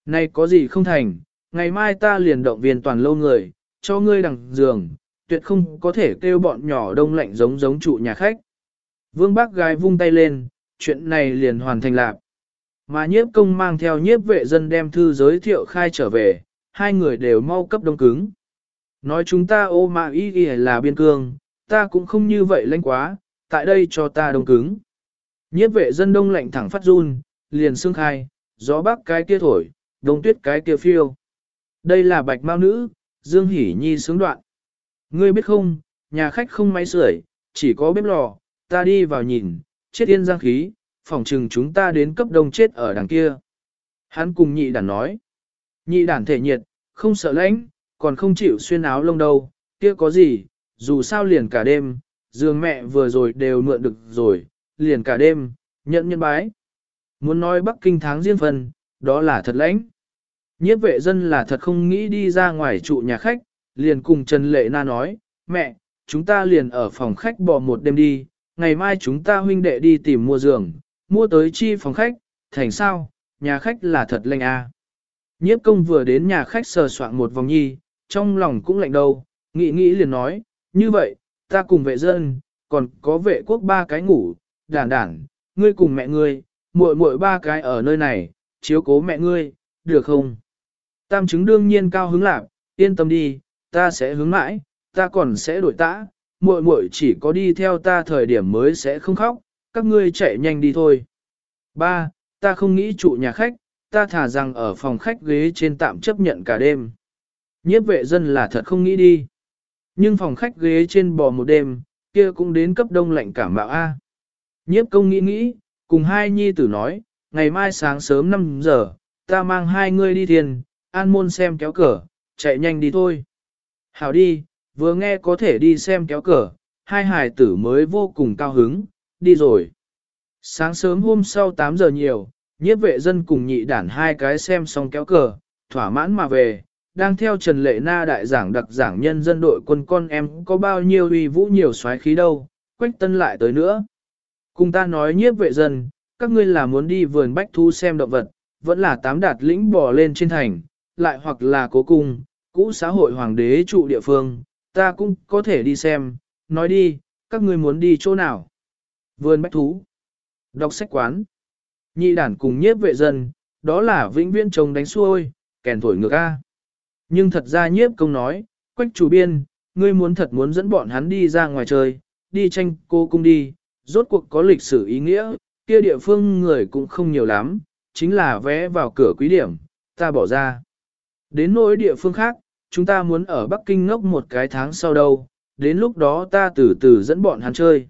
Này có gì không thành, ngày mai ta liền động viên toàn lâu người, cho ngươi đằng giường, tuyệt không có thể kêu bọn nhỏ đông lạnh giống giống trụ nhà khách. Vương bác gái vung tay lên, chuyện này liền hoàn thành lạc. Mà nhiếp công mang theo nhiếp vệ dân đem thư giới thiệu khai trở về, hai người đều mau cấp đông cứng. Nói chúng ta ô mạ ý y là biên cương, ta cũng không như vậy lãnh quá, tại đây cho ta đông cứng. Nhiếp vệ dân đông lạnh thẳng phát run, liền xương khai, gió bắc cái kia thổi, đông tuyết cái kia phiêu. Đây là bạch mao nữ, Dương Hỷ Nhi sướng đoạn. Ngươi biết không, nhà khách không máy sưởi, chỉ có bếp lò, ta đi vào nhìn, chết yên giang khí, phỏng trừng chúng ta đến cấp đông chết ở đằng kia. Hắn cùng nhị đàn nói. Nhị đàn thể nhiệt, không sợ lãnh, còn không chịu xuyên áo lông đâu, kia có gì, dù sao liền cả đêm, giường mẹ vừa rồi đều mượn được rồi, liền cả đêm, nhận nhân bái. Muốn nói Bắc Kinh tháng riêng phần, đó là thật lãnh. Nhiếp vệ dân là thật không nghĩ đi ra ngoài trụ nhà khách, liền cùng Trần Lệ Na nói, mẹ, chúng ta liền ở phòng khách bỏ một đêm đi, ngày mai chúng ta huynh đệ đi tìm mua giường, mua tới chi phòng khách, thành sao, nhà khách là thật lạnh. À. Nhiếp công vừa đến nhà khách sờ soạn một vòng nhi, trong lòng cũng lạnh đầu nghĩ nghĩ liền nói, như vậy, ta cùng vệ dân, còn có vệ quốc ba cái ngủ, đản đản, ngươi cùng mẹ ngươi, muội muội ba cái ở nơi này, chiếu cố mẹ ngươi, được không? Tam chứng đương nhiên cao hứng lạc, yên tâm đi, ta sẽ hướng mãi, ta còn sẽ đổi tã, muội muội chỉ có đi theo ta thời điểm mới sẽ không khóc, các ngươi chạy nhanh đi thôi. Ba, ta không nghĩ trụ nhà khách, ta thả rằng ở phòng khách ghế trên tạm chấp nhận cả đêm. Nhiếp vệ dân là thật không nghĩ đi. Nhưng phòng khách ghế trên bò một đêm, kia cũng đến cấp đông lạnh cảm bạo A. Nhiếp công nghĩ nghĩ, cùng hai nhi tử nói, ngày mai sáng sớm 5 giờ, ta mang hai ngươi đi thiền, an môn xem kéo cờ, chạy nhanh đi thôi. Hảo đi, vừa nghe có thể đi xem kéo cờ, hai hài tử mới vô cùng cao hứng, đi rồi. Sáng sớm hôm sau 8 giờ nhiều, nhiếp vệ dân cùng nhị đản hai cái xem xong kéo cờ, thỏa mãn mà về, đang theo Trần Lệ Na đại giảng đặc giảng nhân dân đội quân con em có bao nhiêu uy vũ nhiều xoáy khí đâu, quách tân lại tới nữa. Cùng ta nói nhiếp vệ dân, các ngươi là muốn đi vườn bách thu xem động vật, vẫn là tám đạt lĩnh bò lên trên thành, lại hoặc là cố cung, cũ xã hội hoàng đế trụ địa phương, ta cũng có thể đi xem, nói đi, các ngươi muốn đi chỗ nào? Vườn bách thú, đọc sách quán, nhị đản cùng nhiếp vệ dân, đó là vĩnh viễn chồng đánh xuôi, kèn thổi ngược A. Nhưng thật ra nhiếp công nói, quách chủ biên, ngươi muốn thật muốn dẫn bọn hắn đi ra ngoài chơi, đi tranh cô cung đi, rốt cuộc có lịch sử ý nghĩa, kia địa phương người cũng không nhiều lắm, chính là vé vào cửa quý điểm, ta bỏ ra. Đến nỗi địa phương khác, chúng ta muốn ở Bắc Kinh ngốc một cái tháng sau đâu, đến lúc đó ta từ từ dẫn bọn hắn chơi.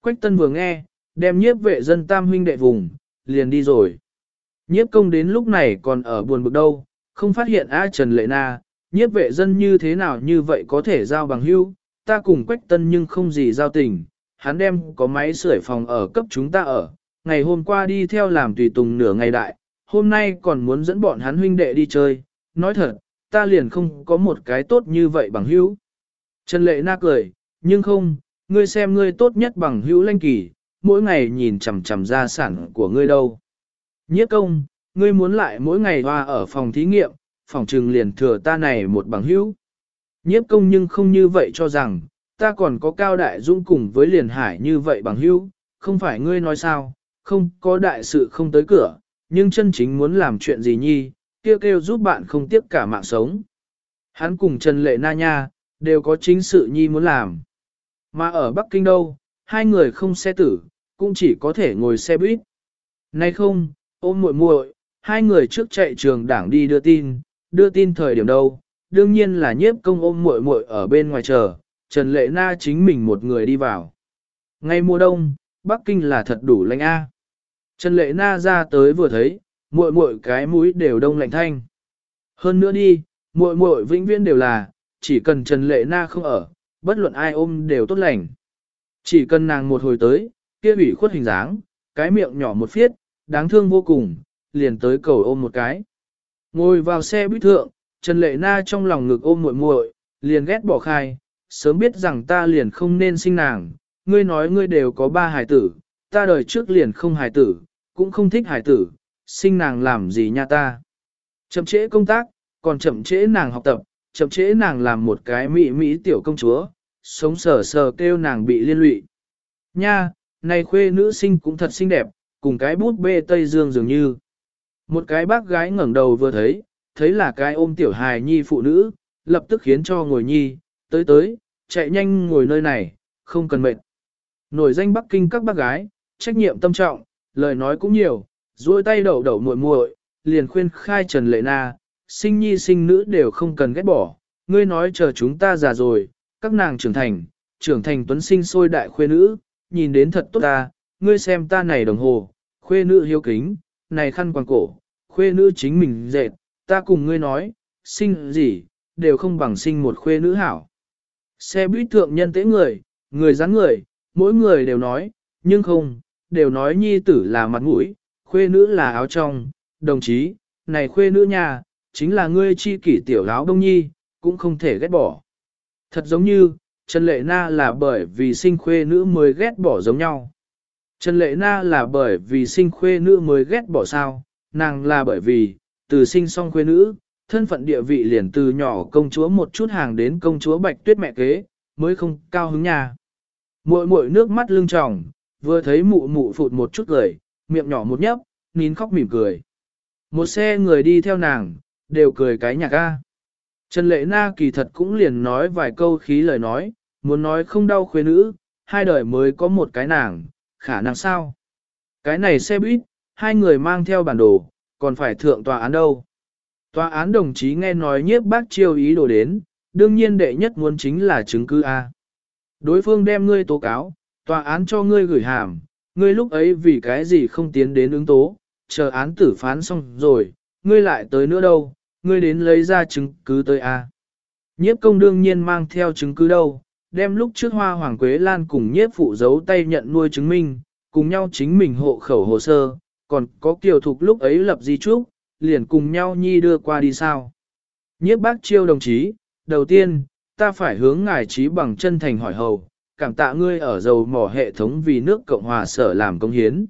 Quách Tân vừa nghe, đem nhiếp vệ dân tam huynh đệ vùng, liền đi rồi. Nhiếp công đến lúc này còn ở buồn bực đâu, không phát hiện A Trần Lệ Na, nhiếp vệ dân như thế nào như vậy có thể giao bằng hữu, ta cùng Quách Tân nhưng không gì giao tình, hắn đem có máy sưởi phòng ở cấp chúng ta ở, ngày hôm qua đi theo làm tùy tùng nửa ngày đại, hôm nay còn muốn dẫn bọn hắn huynh đệ đi chơi, nói thật, ta liền không có một cái tốt như vậy bằng hữu. Trần Lệ Na cười, nhưng không, ngươi xem ngươi tốt nhất bằng hữu lanh kỳ, mỗi ngày nhìn chằm chằm gia sản của ngươi đâu. Nhiếp công, ngươi muốn lại mỗi ngày hoa ở phòng thí nghiệm, phòng trừng liền thừa ta này một bằng hữu. Nhiếp công nhưng không như vậy cho rằng, ta còn có cao đại dũng cùng với liền hải như vậy bằng hữu, không phải ngươi nói sao, không có đại sự không tới cửa, nhưng chân chính muốn làm chuyện gì nhi, kêu kêu giúp bạn không tiếc cả mạng sống. Hắn cùng Trần Lệ Na Nha, đều có chính sự nhi muốn làm. Mà ở Bắc Kinh đâu, hai người không xe tử, cũng chỉ có thể ngồi xe buýt. Nay không, ôm muội muội, hai người trước chạy trường đảng đi đưa tin, đưa tin thời điểm đâu, đương nhiên là nhiếp công ôm muội muội ở bên ngoài chờ, Trần Lệ Na chính mình một người đi vào. Ngay mùa đông, Bắc Kinh là thật đủ lạnh a. Trần Lệ Na ra tới vừa thấy, muội muội cái mũi đều đông lạnh thanh. Hơn nữa đi, muội muội vĩnh viễn đều là, chỉ cần Trần Lệ Na không ở, bất luận ai ôm đều tốt lành. Chỉ cần nàng một hồi tới, kia ủy khuất hình dáng, cái miệng nhỏ một phiết, đáng thương vô cùng, liền tới cầu ôm một cái. Ngồi vào xe buýt thượng, Trần Lệ Na trong lòng ngực ôm muội muội, liền ghét bỏ khai, sớm biết rằng ta liền không nên sinh nàng, ngươi nói ngươi đều có ba hài tử, ta đời trước liền không hài tử, cũng không thích hài tử, sinh nàng làm gì nha ta. Chậm trễ công tác, còn chậm trễ nàng học tập, chậm trễ nàng làm một cái mỹ mỹ tiểu công chúa, sống sờ sờ kêu nàng bị liên lụy. Nha, này khuê nữ sinh cũng thật xinh đẹp, cùng cái bút bê Tây Dương dường như. Một cái bác gái ngẩng đầu vừa thấy, thấy là cái ôm tiểu hài nhi phụ nữ, lập tức khiến cho ngồi nhi, tới tới, chạy nhanh ngồi nơi này, không cần mệt. Nổi danh Bắc Kinh các bác gái, trách nhiệm tâm trọng, lời nói cũng nhiều, duỗi tay đậu đậu muội muội, liền khuyên khai Trần Lệ Na, sinh nhi sinh nữ đều không cần ghét bỏ, ngươi nói chờ chúng ta già rồi, các nàng trưởng thành, trưởng thành tuấn sinh sôi đại khuê nữ, nhìn đến thật tốt ta, ngươi xem ta này đồng hồ, khuê nữ hiếu kính, này khăn quàng cổ, khuê nữ chính mình dệt, ta cùng ngươi nói, sinh gì, đều không bằng sinh một khuê nữ hảo. Xe buýt thượng nhân tế người, người dáng người, mỗi người đều nói, nhưng không, đều nói nhi tử là mặt mũi, khuê nữ là áo trong, đồng chí, này khuê nữ nhà, chính là ngươi chi kỷ tiểu áo đông nhi, cũng không thể ghét bỏ. Thật giống như, Trần Lệ Na là bởi vì sinh khuê nữ mới ghét bỏ giống nhau. Trần Lệ Na là bởi vì sinh khuê nữ mới ghét bỏ sao, nàng là bởi vì, từ sinh xong khuê nữ, thân phận địa vị liền từ nhỏ công chúa một chút hàng đến công chúa bạch tuyết mẹ kế, mới không cao hứng nhà. Muội muội nước mắt lưng tròng, vừa thấy mụ mụ phụt một chút cười, miệng nhỏ một nhấp, nín khóc mỉm cười. Một xe người đi theo nàng, đều cười cái nhạc ca. Trần Lệ Na kỳ thật cũng liền nói vài câu khí lời nói, muốn nói không đau khuê nữ, hai đời mới có một cái nàng, khả năng sao? Cái này xe buýt, hai người mang theo bản đồ, còn phải thượng tòa án đâu. Tòa án đồng chí nghe nói nhiếp bác chiêu ý đồ đến, đương nhiên đệ nhất muốn chính là chứng cứ A. Đối phương đem ngươi tố cáo, tòa án cho ngươi gửi hàm, ngươi lúc ấy vì cái gì không tiến đến ứng tố, chờ án tử phán xong rồi, ngươi lại tới nữa đâu, ngươi đến lấy ra chứng cứ tới A. Nhiếp công đương nhiên mang theo chứng cứ đâu, đem lúc trước hoa hoàng quế lan cùng nhiếp phụ giấu tay nhận nuôi chứng minh, cùng nhau chính mình hộ khẩu hồ sơ, còn có kiều thục lúc ấy lập di trúc, liền cùng nhau nhi đưa qua đi sao. Nhiếp bác chiêu đồng chí, đầu tiên, ta phải hướng ngài trí bằng chân thành hỏi hầu, cảm tạ ngươi ở dầu mỏ hệ thống vì nước Cộng hòa sở làm công hiến.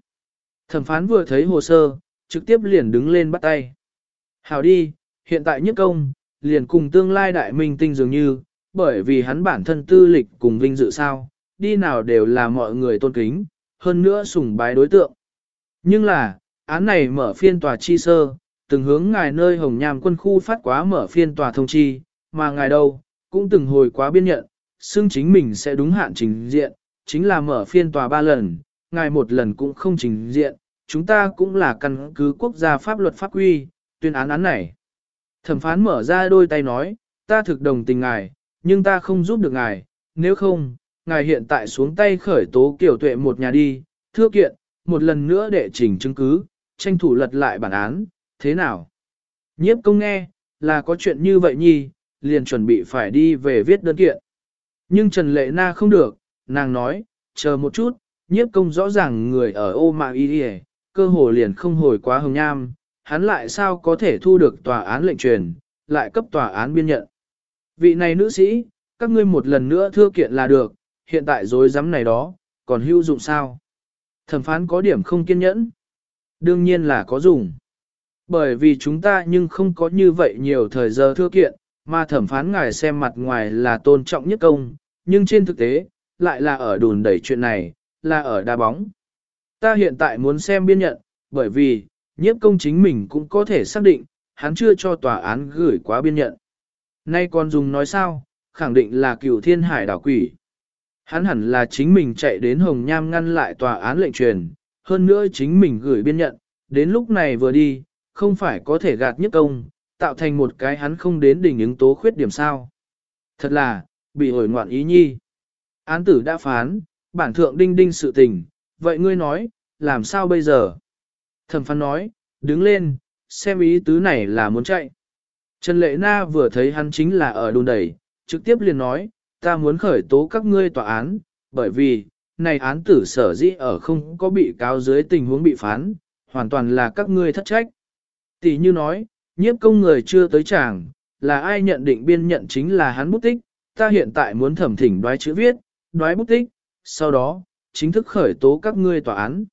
Thẩm phán vừa thấy hồ sơ, trực tiếp liền đứng lên bắt tay. Hào đi, hiện tại nhất công, liền cùng tương lai đại minh tinh dường như, bởi vì hắn bản thân tư lịch cùng vinh dự sao, đi nào đều là mọi người tôn kính, hơn nữa sùng bái đối tượng. Nhưng là, án này mở phiên tòa chi sơ, từng hướng ngài nơi Hồng Nham quân khu phát quá mở phiên tòa thông chi, mà ngài đâu, cũng từng hồi quá biên nhận, xưng chính mình sẽ đúng hạn trình diện, chính là mở phiên tòa ba lần, ngài một lần cũng không trình diện, chúng ta cũng là căn cứ quốc gia pháp luật pháp quy, tuyên án án này. Thẩm phán mở ra đôi tay nói, ta thực đồng tình ngài, nhưng ta không giúp được ngài, nếu không, ngài hiện tại xuống tay khởi tố kiểu tuệ một nhà đi, thưa kiện, một lần nữa để chỉnh chứng cứ, tranh thủ lật lại bản án, thế nào? Nhiếp công nghe, là có chuyện như vậy nhi, liền chuẩn bị phải đi về viết đơn kiện. Nhưng Trần Lệ Na không được, nàng nói, chờ một chút, nhiếp công rõ ràng người ở ô mạng y cơ hồ liền không hồi quá hồng nham, hắn lại sao có thể thu được tòa án lệnh truyền, lại cấp tòa án biên nhận. Vị này nữ sĩ, các ngươi một lần nữa thưa kiện là được, hiện tại dối rắm này đó, còn hữu dụng sao? Thẩm phán có điểm không kiên nhẫn. Đương nhiên là có dùng. Bởi vì chúng ta nhưng không có như vậy nhiều thời giờ thưa kiện, mà thẩm phán ngài xem mặt ngoài là tôn trọng nhất công, nhưng trên thực tế, lại là ở đùn đẩy chuyện này, là ở đa bóng. Ta hiện tại muốn xem biên nhận, bởi vì, nhiếp công chính mình cũng có thể xác định, hắn chưa cho tòa án gửi quá biên nhận. Nay còn dùng nói sao, khẳng định là cựu thiên hải đảo quỷ. Hắn hẳn là chính mình chạy đến Hồng Nham ngăn lại tòa án lệnh truyền, hơn nữa chính mình gửi biên nhận, đến lúc này vừa đi, không phải có thể gạt nhất công, tạo thành một cái hắn không đến đỉnh ứng tố khuyết điểm sao. Thật là, bị hồi ngoạn ý nhi. Án tử đã phán, bản thượng đinh đinh sự tình, vậy ngươi nói, làm sao bây giờ? Thẩm phán nói, đứng lên, xem ý tứ này là muốn chạy. Trần Lệ Na vừa thấy hắn chính là ở đồn đẩy, trực tiếp liền nói, ta muốn khởi tố các ngươi tòa án, bởi vì, này án tử sở dĩ ở không có bị cáo dưới tình huống bị phán, hoàn toàn là các ngươi thất trách. Tỷ như nói, nhiếp công người chưa tới chàng, là ai nhận định biên nhận chính là hắn bút tích, ta hiện tại muốn thẩm thỉnh đoái chữ viết, đoái bút tích, sau đó, chính thức khởi tố các ngươi tòa án.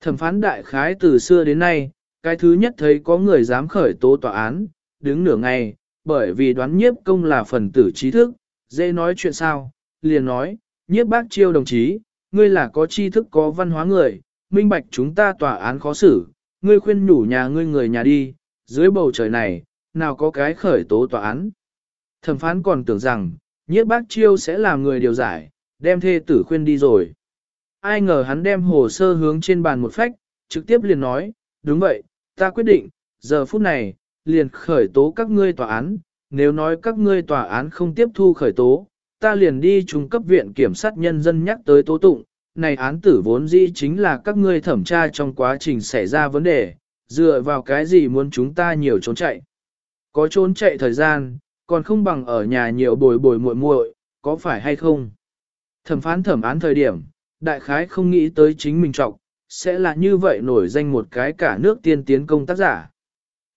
Thẩm phán đại khái từ xưa đến nay, cái thứ nhất thấy có người dám khởi tố tòa án, đứng nửa ngày, bởi vì đoán nhiếp công là phần tử trí thức, dễ nói chuyện sao, liền nói, nhiếp bác chiêu đồng chí, ngươi là có tri thức có văn hóa người, minh bạch chúng ta tòa án khó xử, ngươi khuyên nhủ nhà ngươi người nhà đi, dưới bầu trời này, nào có cái khởi tố tòa án. Thẩm phán còn tưởng rằng, nhiếp bác chiêu sẽ làm người điều giải, đem thê tử khuyên đi rồi. Ai ngờ hắn đem hồ sơ hướng trên bàn một phách, trực tiếp liền nói, đúng vậy, ta quyết định, giờ phút này, liền khởi tố các ngươi tòa án, nếu nói các ngươi tòa án không tiếp thu khởi tố, ta liền đi trung cấp viện kiểm sát nhân dân nhắc tới tố tụng, này án tử vốn dĩ chính là các ngươi thẩm tra trong quá trình xảy ra vấn đề, dựa vào cái gì muốn chúng ta nhiều trốn chạy. Có trốn chạy thời gian, còn không bằng ở nhà nhiều bồi bồi muội muội, có phải hay không? Thẩm phán thẩm án thời điểm, đại khái không nghĩ tới chính mình trọng, sẽ là như vậy nổi danh một cái cả nước tiên tiến công tác giả.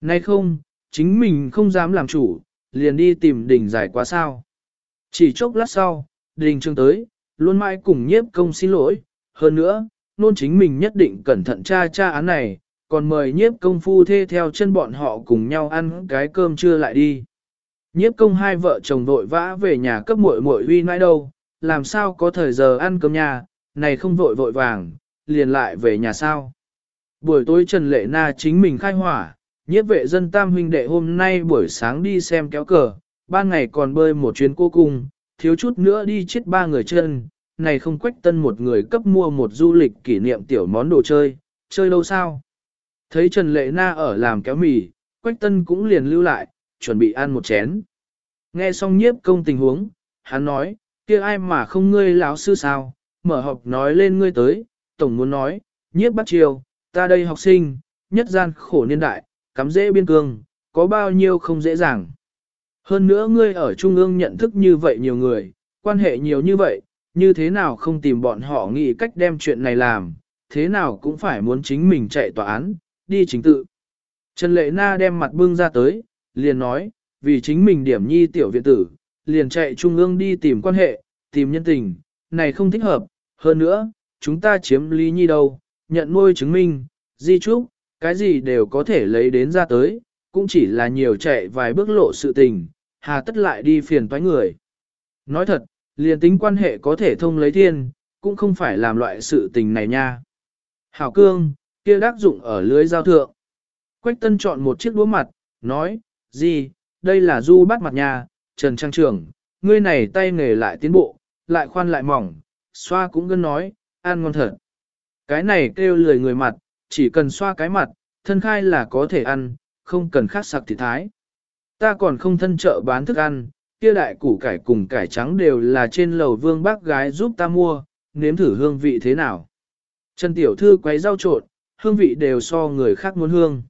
Nay không, chính mình không dám làm chủ, liền đi tìm đỉnh giải quá sao. Chỉ chốc lát sau, đình trường tới, luôn mãi cùng nhiếp công xin lỗi, hơn nữa, nôn chính mình nhất định cẩn thận tra tra án này, còn mời nhiếp công phu thê theo chân bọn họ cùng nhau ăn cái cơm trưa lại đi. Nhiếp công hai vợ chồng vội vã về nhà cấp muội muội uy nãi đâu, làm sao có thời giờ ăn cơm nhà, này không vội vội vàng, liền lại về nhà sao. Buổi tối Trần Lệ Na chính mình khai hỏa, nhiếp vệ dân tam huynh đệ hôm nay buổi sáng đi xem kéo cờ, ban ngày còn bơi một chuyến cô cung, thiếu chút nữa đi chết ba người chân, này không quách tân một người cấp mua một du lịch kỷ niệm tiểu món đồ chơi, chơi lâu sao. Thấy Trần Lệ Na ở làm kéo mì, quách tân cũng liền lưu lại, chuẩn bị ăn một chén. Nghe xong nhiếp công tình huống, hắn nói, kia ai mà không ngươi lão sư sao, mở họp nói lên ngươi tới, tổng muốn nói, nhiếp bắt chiều, ta đây học sinh, nhất gian khổ niên đại, cắm dễ biên cương, có bao nhiêu không dễ dàng. Hơn nữa ngươi ở Trung ương nhận thức như vậy nhiều người, quan hệ nhiều như vậy, như thế nào không tìm bọn họ nghĩ cách đem chuyện này làm, thế nào cũng phải muốn chính mình chạy tòa án, đi chính tự. Trần Lệ Na đem mặt bưng ra tới, liền nói, vì chính mình điểm nhi tiểu viện tử, liền chạy Trung ương đi tìm quan hệ, tìm nhân tình, này không thích hợp, hơn nữa, chúng ta chiếm lý nhi đâu, nhận nuôi chứng minh, di trúc, cái gì đều có thể lấy đến ra tới, cũng chỉ là nhiều chạy vài bước lộ sự tình, hà tất lại đi phiền toái người. Nói thật, liền tính quan hệ có thể thông lấy thiên, cũng không phải làm loại sự tình này nha. Hảo cương, kia đắc dụng ở lưới giao thượng. Quách tân chọn một chiếc đũa mặt, nói, gì, đây là du bắt mặt nhà, Trần Trang Trường, ngươi này tay nghề lại tiến bộ, lại khoan lại mỏng, xoa cũng gân nói, ăn ngon thật. Cái này kêu lười người mặt, chỉ cần xoa cái mặt, thân khai là có thể ăn, không cần khát sặc thịt thái. Ta còn không thân chợ bán thức ăn, kia đại củ cải cùng cải trắng đều là trên lầu vương bác gái giúp ta mua, nếm thử hương vị thế nào. Trần Tiểu Thư quấy rau trộn, hương vị đều so người khác muốn hương.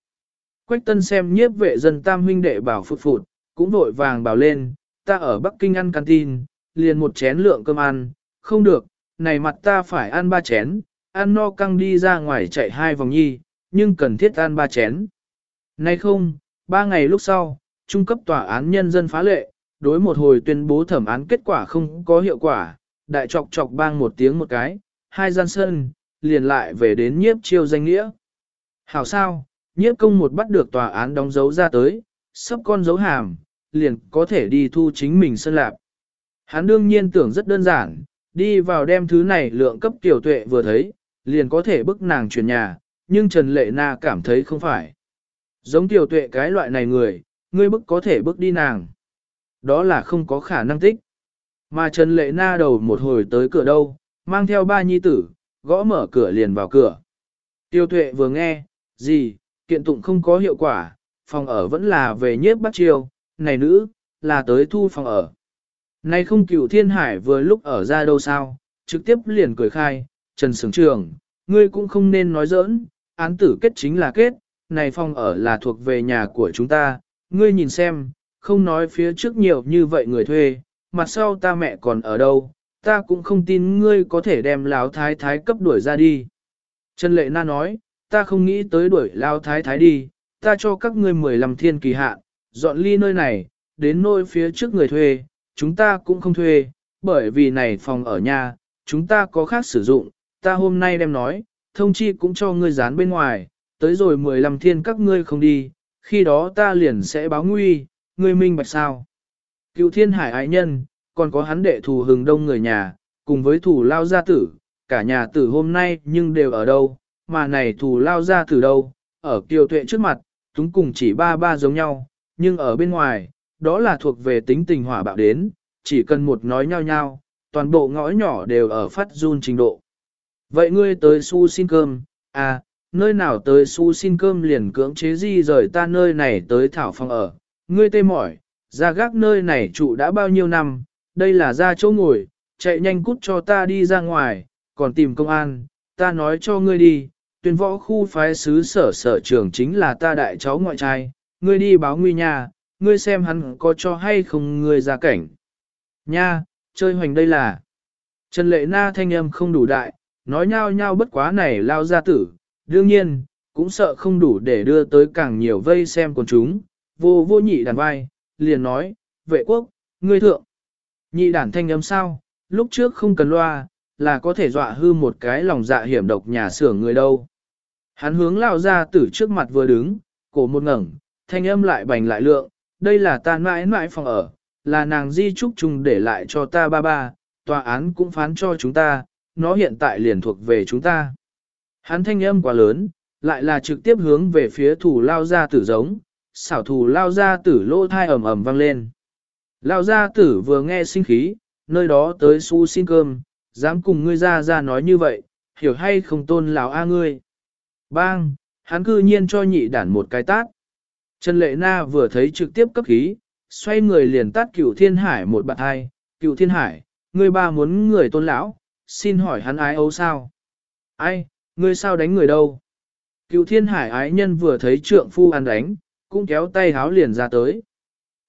Quách tân xem nhiếp vệ dân tam huynh đệ bảo phụt phụt, cũng vội vàng bảo lên, ta ở Bắc Kinh ăn canteen, liền một chén lượng cơm ăn, không được, này mặt ta phải ăn ba chén, ăn no căng đi ra ngoài chạy hai vòng nhi, nhưng cần thiết ăn ba chén. Nay không, ba ngày lúc sau, trung cấp tòa án nhân dân phá lệ, đối một hồi tuyên bố thẩm án kết quả không có hiệu quả, đại chọc chọc bang một tiếng một cái, hai gian sân, liền lại về đến nhiếp chiêu danh nghĩa. Hảo sao, nhiếp công một bắt được tòa án đóng dấu ra tới, sắp con dấu hàm, liền có thể đi thu chính mình sân lạp. Hắn đương nhiên tưởng rất đơn giản, đi vào đem thứ này lượng cấp tiểu tuệ vừa thấy, liền có thể bức nàng chuyển nhà, nhưng Trần Lệ Na cảm thấy không phải. Giống tiểu tuệ cái loại này người, ngươi bức có thể bức đi nàng. Đó là không có khả năng tích. Mà Trần Lệ Na đầu một hồi tới cửa đâu, mang theo ba nhi tử, gõ mở cửa liền vào cửa. Tiêu tuệ vừa nghe, gì, kiện tụng không có hiệu quả, phòng ở vẫn là về nhiếp bắt chiêu, này nữ, là tới thu phòng ở. Này không cửu thiên hải vừa lúc ở ra đâu sao, trực tiếp liền cười khai, Trần Sướng Trường, ngươi cũng không nên nói giỡn, án tử kết chính là kết, này phòng ở là thuộc về nhà của chúng ta, ngươi nhìn xem, không nói phía trước nhiều như vậy người thuê, mặt sau ta mẹ còn ở đâu, ta cũng không tin ngươi có thể đem lão thái thái cấp đuổi ra đi. Trần Lệ Na nói, ta không nghĩ tới đuổi lão thái thái đi, ta cho các ngươi 15 thiên kỳ hạn, dọn ly nơi này, đến nơi phía trước người thuê, chúng ta cũng không thuê, bởi vì này phòng ở nhà, chúng ta có khác sử dụng, ta hôm nay đem nói, thông chi cũng cho ngươi dán bên ngoài, tới rồi 15 thiên các ngươi không đi, khi đó ta liền sẽ báo nguy, ngươi minh bạch sao. Cựu thiên hải ái nhân, còn có hắn đệ thù hừng đông người nhà, cùng với thù lao gia tử, cả nhà tử hôm nay nhưng đều ở đâu, mà này thù lao gia tử đâu, ở kiều tuệ trước mặt, chúng cùng chỉ ba ba giống nhau, nhưng ở bên ngoài, đó là thuộc về tính tình hỏa bạo đến, chỉ cần một nói nhau nhau, toàn bộ ngõ nhỏ đều ở phát run trình độ. Vậy ngươi tới su xin cơm, à, nơi nào tới su xin cơm liền cưỡng chế di rời ta nơi này tới thảo phòng ở, ngươi tê mỏi, ra gác nơi này trụ đã bao nhiêu năm, đây là ra chỗ ngồi, chạy nhanh cút cho ta đi ra ngoài, còn tìm công an, ta nói cho ngươi đi, tuyên võ khu phái sứ sở sở trưởng chính là ta đại cháu ngoại trai, ngươi đi báo nguy nhà, ngươi xem hắn có cho hay không ngươi ra cảnh. Nha, chơi hoành đây là. Trần lệ na thanh âm không đủ đại, nói nhau nhau bất quá này lao ra tử, đương nhiên, cũng sợ không đủ để đưa tới càng nhiều vây xem con chúng, vô vô nhị đàn vai, liền nói, vệ quốc, ngươi thượng. Nhị đàn thanh âm sao, lúc trước không cần loa, là có thể dọa hư một cái lòng dạ hiểm độc nhà xưởng người đâu. Hắn hướng lao ra tử trước mặt vừa đứng, cổ một ngẩng, thanh âm lại bành lại lượng, đây là ta mãi mãi phòng ở, là nàng di trúc chung để lại cho ta ba ba, tòa án cũng phán cho chúng ta, nó hiện tại liền thuộc về chúng ta. Hắn thanh âm quá lớn, lại là trực tiếp hướng về phía thủ lao ra tử giống, xảo thủ lao ra tử lô thai ầm ầm vang lên. Lao gia tử vừa nghe sinh khí, nơi đó tới su xin cơm, dám cùng ngươi ra ra nói như vậy, hiểu hay không tôn lão a ngươi. Bang, hắn cư nhiên cho nhị đản một cái tát. Trần Lệ Na vừa thấy trực tiếp cấp khí, xoay người liền tát cửu thiên hải một bạn hai, cửu thiên hải, ngươi ba muốn người tôn lão, xin hỏi hắn ái ấu sao? Ai, ngươi sao đánh người đâu? Cựu thiên hải ái nhân vừa thấy trượng phu ăn đánh, cũng kéo tay háo liền ra tới.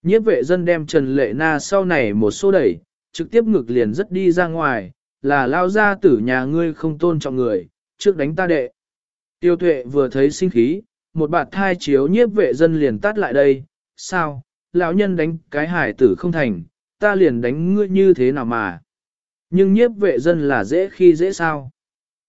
Nhiếp vệ dân đem Trần Lệ Na sau này một xô đẩy, trực tiếp ngực liền rất đi ra ngoài, là lao ra tử nhà ngươi không tôn trọng người, trước đánh ta đệ. Tiêu tuệ vừa thấy sinh khí, một bạt thai chiếu nhiếp vệ dân liền tắt lại đây, sao, lão nhân đánh cái hải tử không thành, ta liền đánh ngươi như thế nào mà. Nhưng nhiếp vệ dân là dễ khi dễ sao.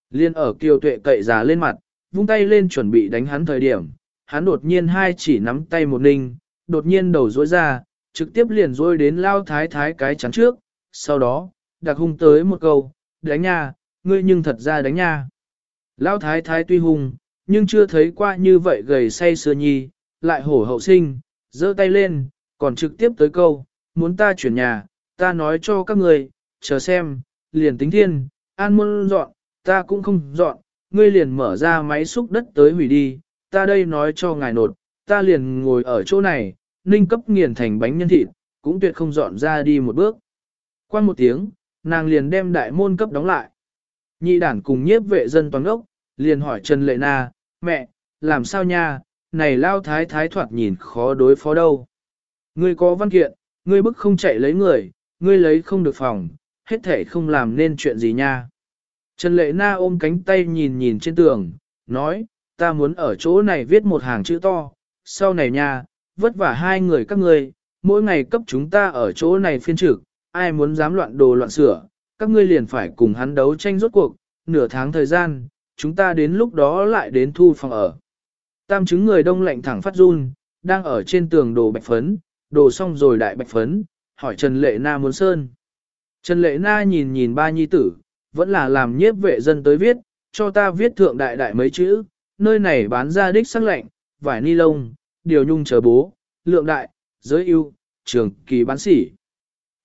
Liên ở kiều tuệ cậy già lên mặt, vung tay lên chuẩn bị đánh hắn thời điểm, hắn đột nhiên hai chỉ nắm tay một ninh, đột nhiên đầu rối ra, trực tiếp liền rối đến lao thái thái cái chắn trước, sau đó, đặc hung tới một câu, đánh nha, ngươi nhưng thật ra đánh nha. Lao thái thái tuy hung, nhưng chưa thấy qua như vậy gầy say sưa nhi, lại hổ hậu sinh, giơ tay lên, còn trực tiếp tới câu, muốn ta chuyển nhà, ta nói cho các người, chờ xem, liền tính thiên, an muốn dọn, ta cũng không dọn, ngươi liền mở ra máy xúc đất tới hủy đi, ta đây nói cho ngài nột, ta liền ngồi ở chỗ này, ninh cấp nghiền thành bánh nhân thịt, cũng tuyệt không dọn ra đi một bước. Qua một tiếng, nàng liền đem đại môn cấp đóng lại. Nhị đản cùng nhiếp vệ dân toàn ốc, liền hỏi Trần Lệ Na, mẹ, làm sao nha, này lao thái thái thoạt nhìn khó đối phó đâu. Ngươi có văn kiện, ngươi bức không chạy lấy người, ngươi lấy không được phòng, hết thể không làm nên chuyện gì nha. Trần Lệ Na ôm cánh tay nhìn nhìn trên tường, nói, ta muốn ở chỗ này viết một hàng chữ to, sau này nha, vất vả hai người các ngươi, mỗi ngày cấp chúng ta ở chỗ này phiên trực, ai muốn dám loạn đồ loạn sửa, các ngươi liền phải cùng hắn đấu tranh rốt cuộc, nửa tháng thời gian, chúng ta đến lúc đó lại đến thu phòng ở. Tam chứng người đông lạnh thẳng phát run, đang ở trên tường đồ bạch phấn, đồ xong rồi đại bạch phấn, hỏi Trần Lệ Na muốn sơn. Trần Lệ Na nhìn nhìn ba nhi tử, vẫn là làm nhiếp vệ dân tới viết, cho ta viết thượng đại đại mấy chữ, nơi này bán ra đích sắc lệnh, vải ni lông, điều nhung chờ bố, lượng đại, giới ưu, trường kỳ bán sỉ.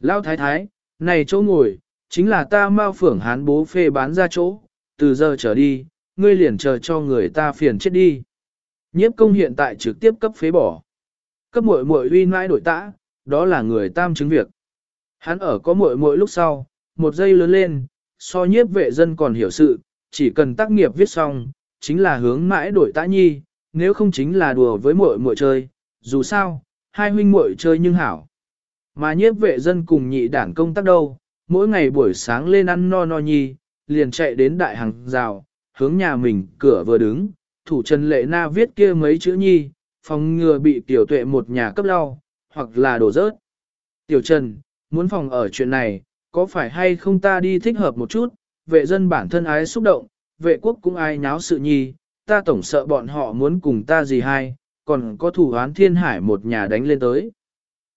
Lao thái thái, này chỗ ngồi, chính là ta mau phưởng hán bố phê bán ra chỗ, từ giờ trở đi, ngươi liền chờ cho người ta phiền chết đi. Nhiếp công hiện tại trực tiếp cấp phế bỏ. Cấp muội muội uy mãi đổi tã, đó là người tam chứng việc. Hắn ở có muội muội lúc sau, một giây lớn lên, so nhiếp vệ dân còn hiểu sự, chỉ cần tác nghiệp viết xong, chính là hướng mãi đổi tã nhi, nếu không chính là đùa với muội muội chơi, dù sao, hai huynh muội chơi nhưng hảo. Mà nhiếp vệ dân cùng nhị đảng công tác đâu, mỗi ngày buổi sáng lên ăn no no nhi, liền chạy đến đại hàng rào, hướng nhà mình cửa vừa đứng, thủ Trần Lệ Na viết kia mấy chữ nhi, phòng ngừa bị tiểu tuệ một nhà cấp lau, hoặc là đổ rớt. Tiểu Trần, muốn phòng ở chuyện này, có phải hay không ta đi thích hợp một chút, vệ dân bản thân ái xúc động, vệ quốc cũng ai nháo sự nhi, ta tổng sợ bọn họ muốn cùng ta gì hay, còn có thủ án thiên hải một nhà đánh lên tới.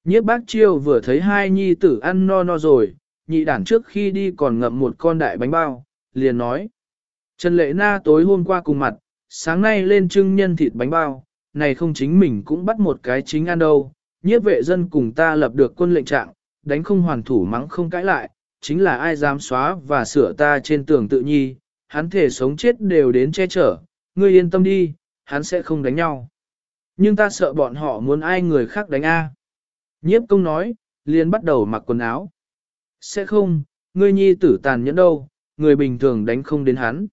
Nhiếp bác chiêu vừa thấy hai nhi tử ăn no no rồi, nhị đản trước khi đi còn ngậm một con đại bánh bao, liền nói. Trần Lệ Na tối hôm qua cùng mặt, sáng nay lên trưng nhân thịt bánh bao, này không chính mình cũng bắt một cái chính ăn đâu, nhiếp vệ dân cùng ta lập được quân lệnh trạng, đánh không hoàn thủ mắng không cãi lại, chính là ai dám xóa và sửa ta trên tường tự nhi, hắn thể sống chết đều đến che chở, ngươi yên tâm đi, hắn sẽ không đánh nhau. Nhưng ta sợ bọn họ muốn ai người khác đánh A. Nhiếp công nói, liền bắt đầu mặc quần áo. Sẽ không, ngươi nhi tử tàn nhẫn đâu, người bình thường đánh không đến hắn.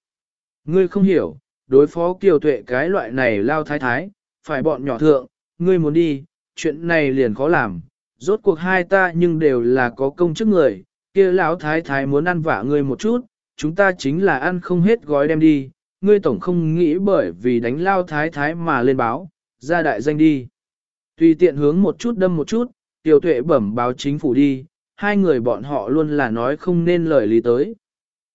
Ngươi không hiểu, đối phó kiều tuệ cái loại này lao thái thái, phải bọn nhỏ thượng, ngươi muốn đi, chuyện này liền khó làm. Rốt cuộc hai ta nhưng đều là có công chức người, kia lão thái thái muốn ăn vả ngươi một chút, chúng ta chính là ăn không hết gói đem đi, ngươi tổng không nghĩ bởi vì đánh lao thái thái mà lên báo, ra đại danh đi. Tùy tiện hướng một chút đâm một chút, tiểu tuệ bẩm báo chính phủ đi, hai người bọn họ luôn là nói không nên lời lý tới.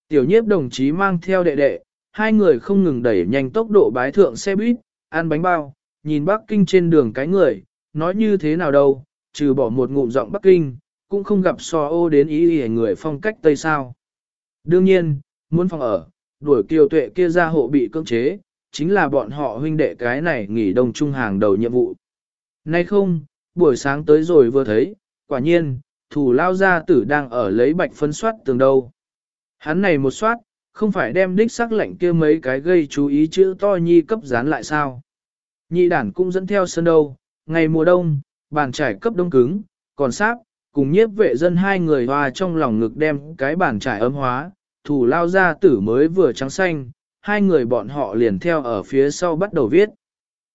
Tiểu nhiếp đồng chí mang theo đệ đệ, hai người không ngừng đẩy nhanh tốc độ bái thượng xe buýt, ăn bánh bao, nhìn Bắc Kinh trên đường cái người, nói như thế nào đâu, trừ bỏ một ngụm giọng Bắc Kinh, cũng không gặp so ô đến ý ý người phong cách Tây sao. Đương nhiên, muốn phòng ở, đuổi kiều tuệ kia ra hộ bị cưỡng chế, chính là bọn họ huynh đệ cái này nghỉ đông trung hàng đầu nhiệm vụ. Nay không, buổi sáng tới rồi vừa thấy, quả nhiên, thủ lao gia tử đang ở lấy bạch phân soát tường đâu. Hắn này một soát, không phải đem đích sắc lệnh kia mấy cái gây chú ý chữ to nhi cấp dán lại sao. Nhị đản cũng dẫn theo sân đâu, ngày mùa đông, bàn trải cấp đông cứng, còn sáp, cùng nhiếp vệ dân hai người hòa trong lòng ngực đem cái bàn trải ấm hóa, thủ lao gia tử mới vừa trắng xanh, hai người bọn họ liền theo ở phía sau bắt đầu viết.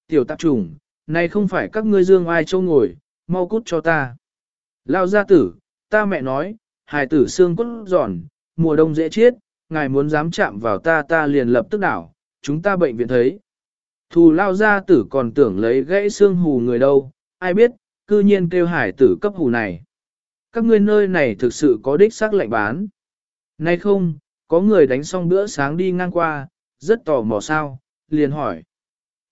Tiểu tạp trùng, này không phải các ngươi dương ai châu ngồi, mau cút cho ta. Lao gia tử, ta mẹ nói, hài tử xương cốt giòn, mùa đông dễ chết, ngài muốn dám chạm vào ta ta liền lập tức đảo, chúng ta bệnh viện thấy. Thù lao gia tử còn tưởng lấy gãy xương hù người đâu, ai biết, cư nhiên kêu hải tử cấp hù này. Các ngươi nơi này thực sự có đích xác lệnh bán. Nay không, có người đánh xong bữa sáng đi ngang qua, rất tò mò sao, liền hỏi.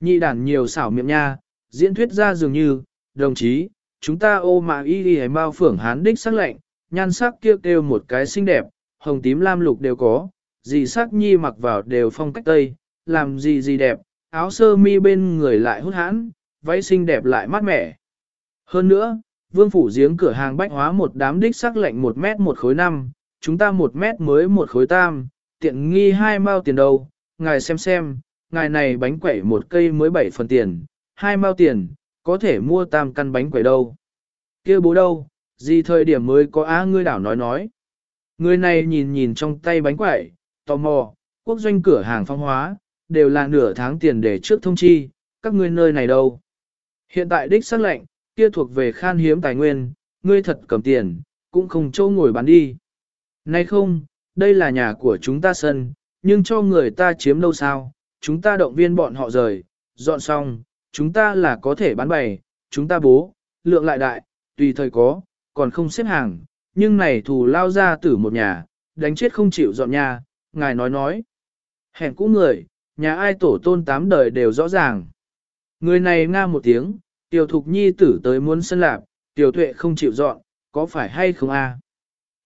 Nhị đản nhiều xảo miệng nha, diễn thuyết ra dường như, đồng chí, chúng ta ô mạ y đi bao phưởng hán đích sắc lệnh, nhan sắc kia kêu, kêu một cái xinh đẹp, hồng tím lam lục đều có, gì sắc nhi mặc vào đều phong cách tây, làm gì gì đẹp, áo sơ mi bên người lại hút hãn, váy xinh đẹp lại mát mẻ. Hơn nữa, vương phủ giếng cửa hàng bách hóa một đám đích sắc lệnh một mét một khối năm, chúng ta một mét mới một khối tam, tiện nghi hai mao tiền đâu, ngài xem xem, ngài này bánh quẩy một cây mới bảy phần tiền, hai mao tiền, có thể mua tam căn bánh quẩy đâu. kia bố đâu, gì thời điểm mới có á ngươi đảo nói nói. Người này nhìn nhìn trong tay bánh quẩy, tò mò, quốc doanh cửa hàng phong hóa, đều là nửa tháng tiền để trước thông chi, các ngươi nơi này đâu. Hiện tại đích xác lệnh, kia thuộc về khan hiếm tài nguyên, ngươi thật cầm tiền, cũng không chỗ ngồi bán đi. Nay không, đây là nhà của chúng ta sân, nhưng cho người ta chiếm đâu sao, chúng ta động viên bọn họ rời, dọn xong, chúng ta là có thể bán bày, chúng ta bố, lượng lại đại, tùy thời có, còn không xếp hàng, nhưng này thù lao ra tử một nhà, đánh chết không chịu dọn nhà, ngài nói nói. Hẹn cũ người, nhà ai tổ tôn tám đời đều rõ ràng. Người này nga một tiếng, tiểu thục nhi tử tới muốn sân lạp, tiểu tuệ không chịu dọn, có phải hay không a?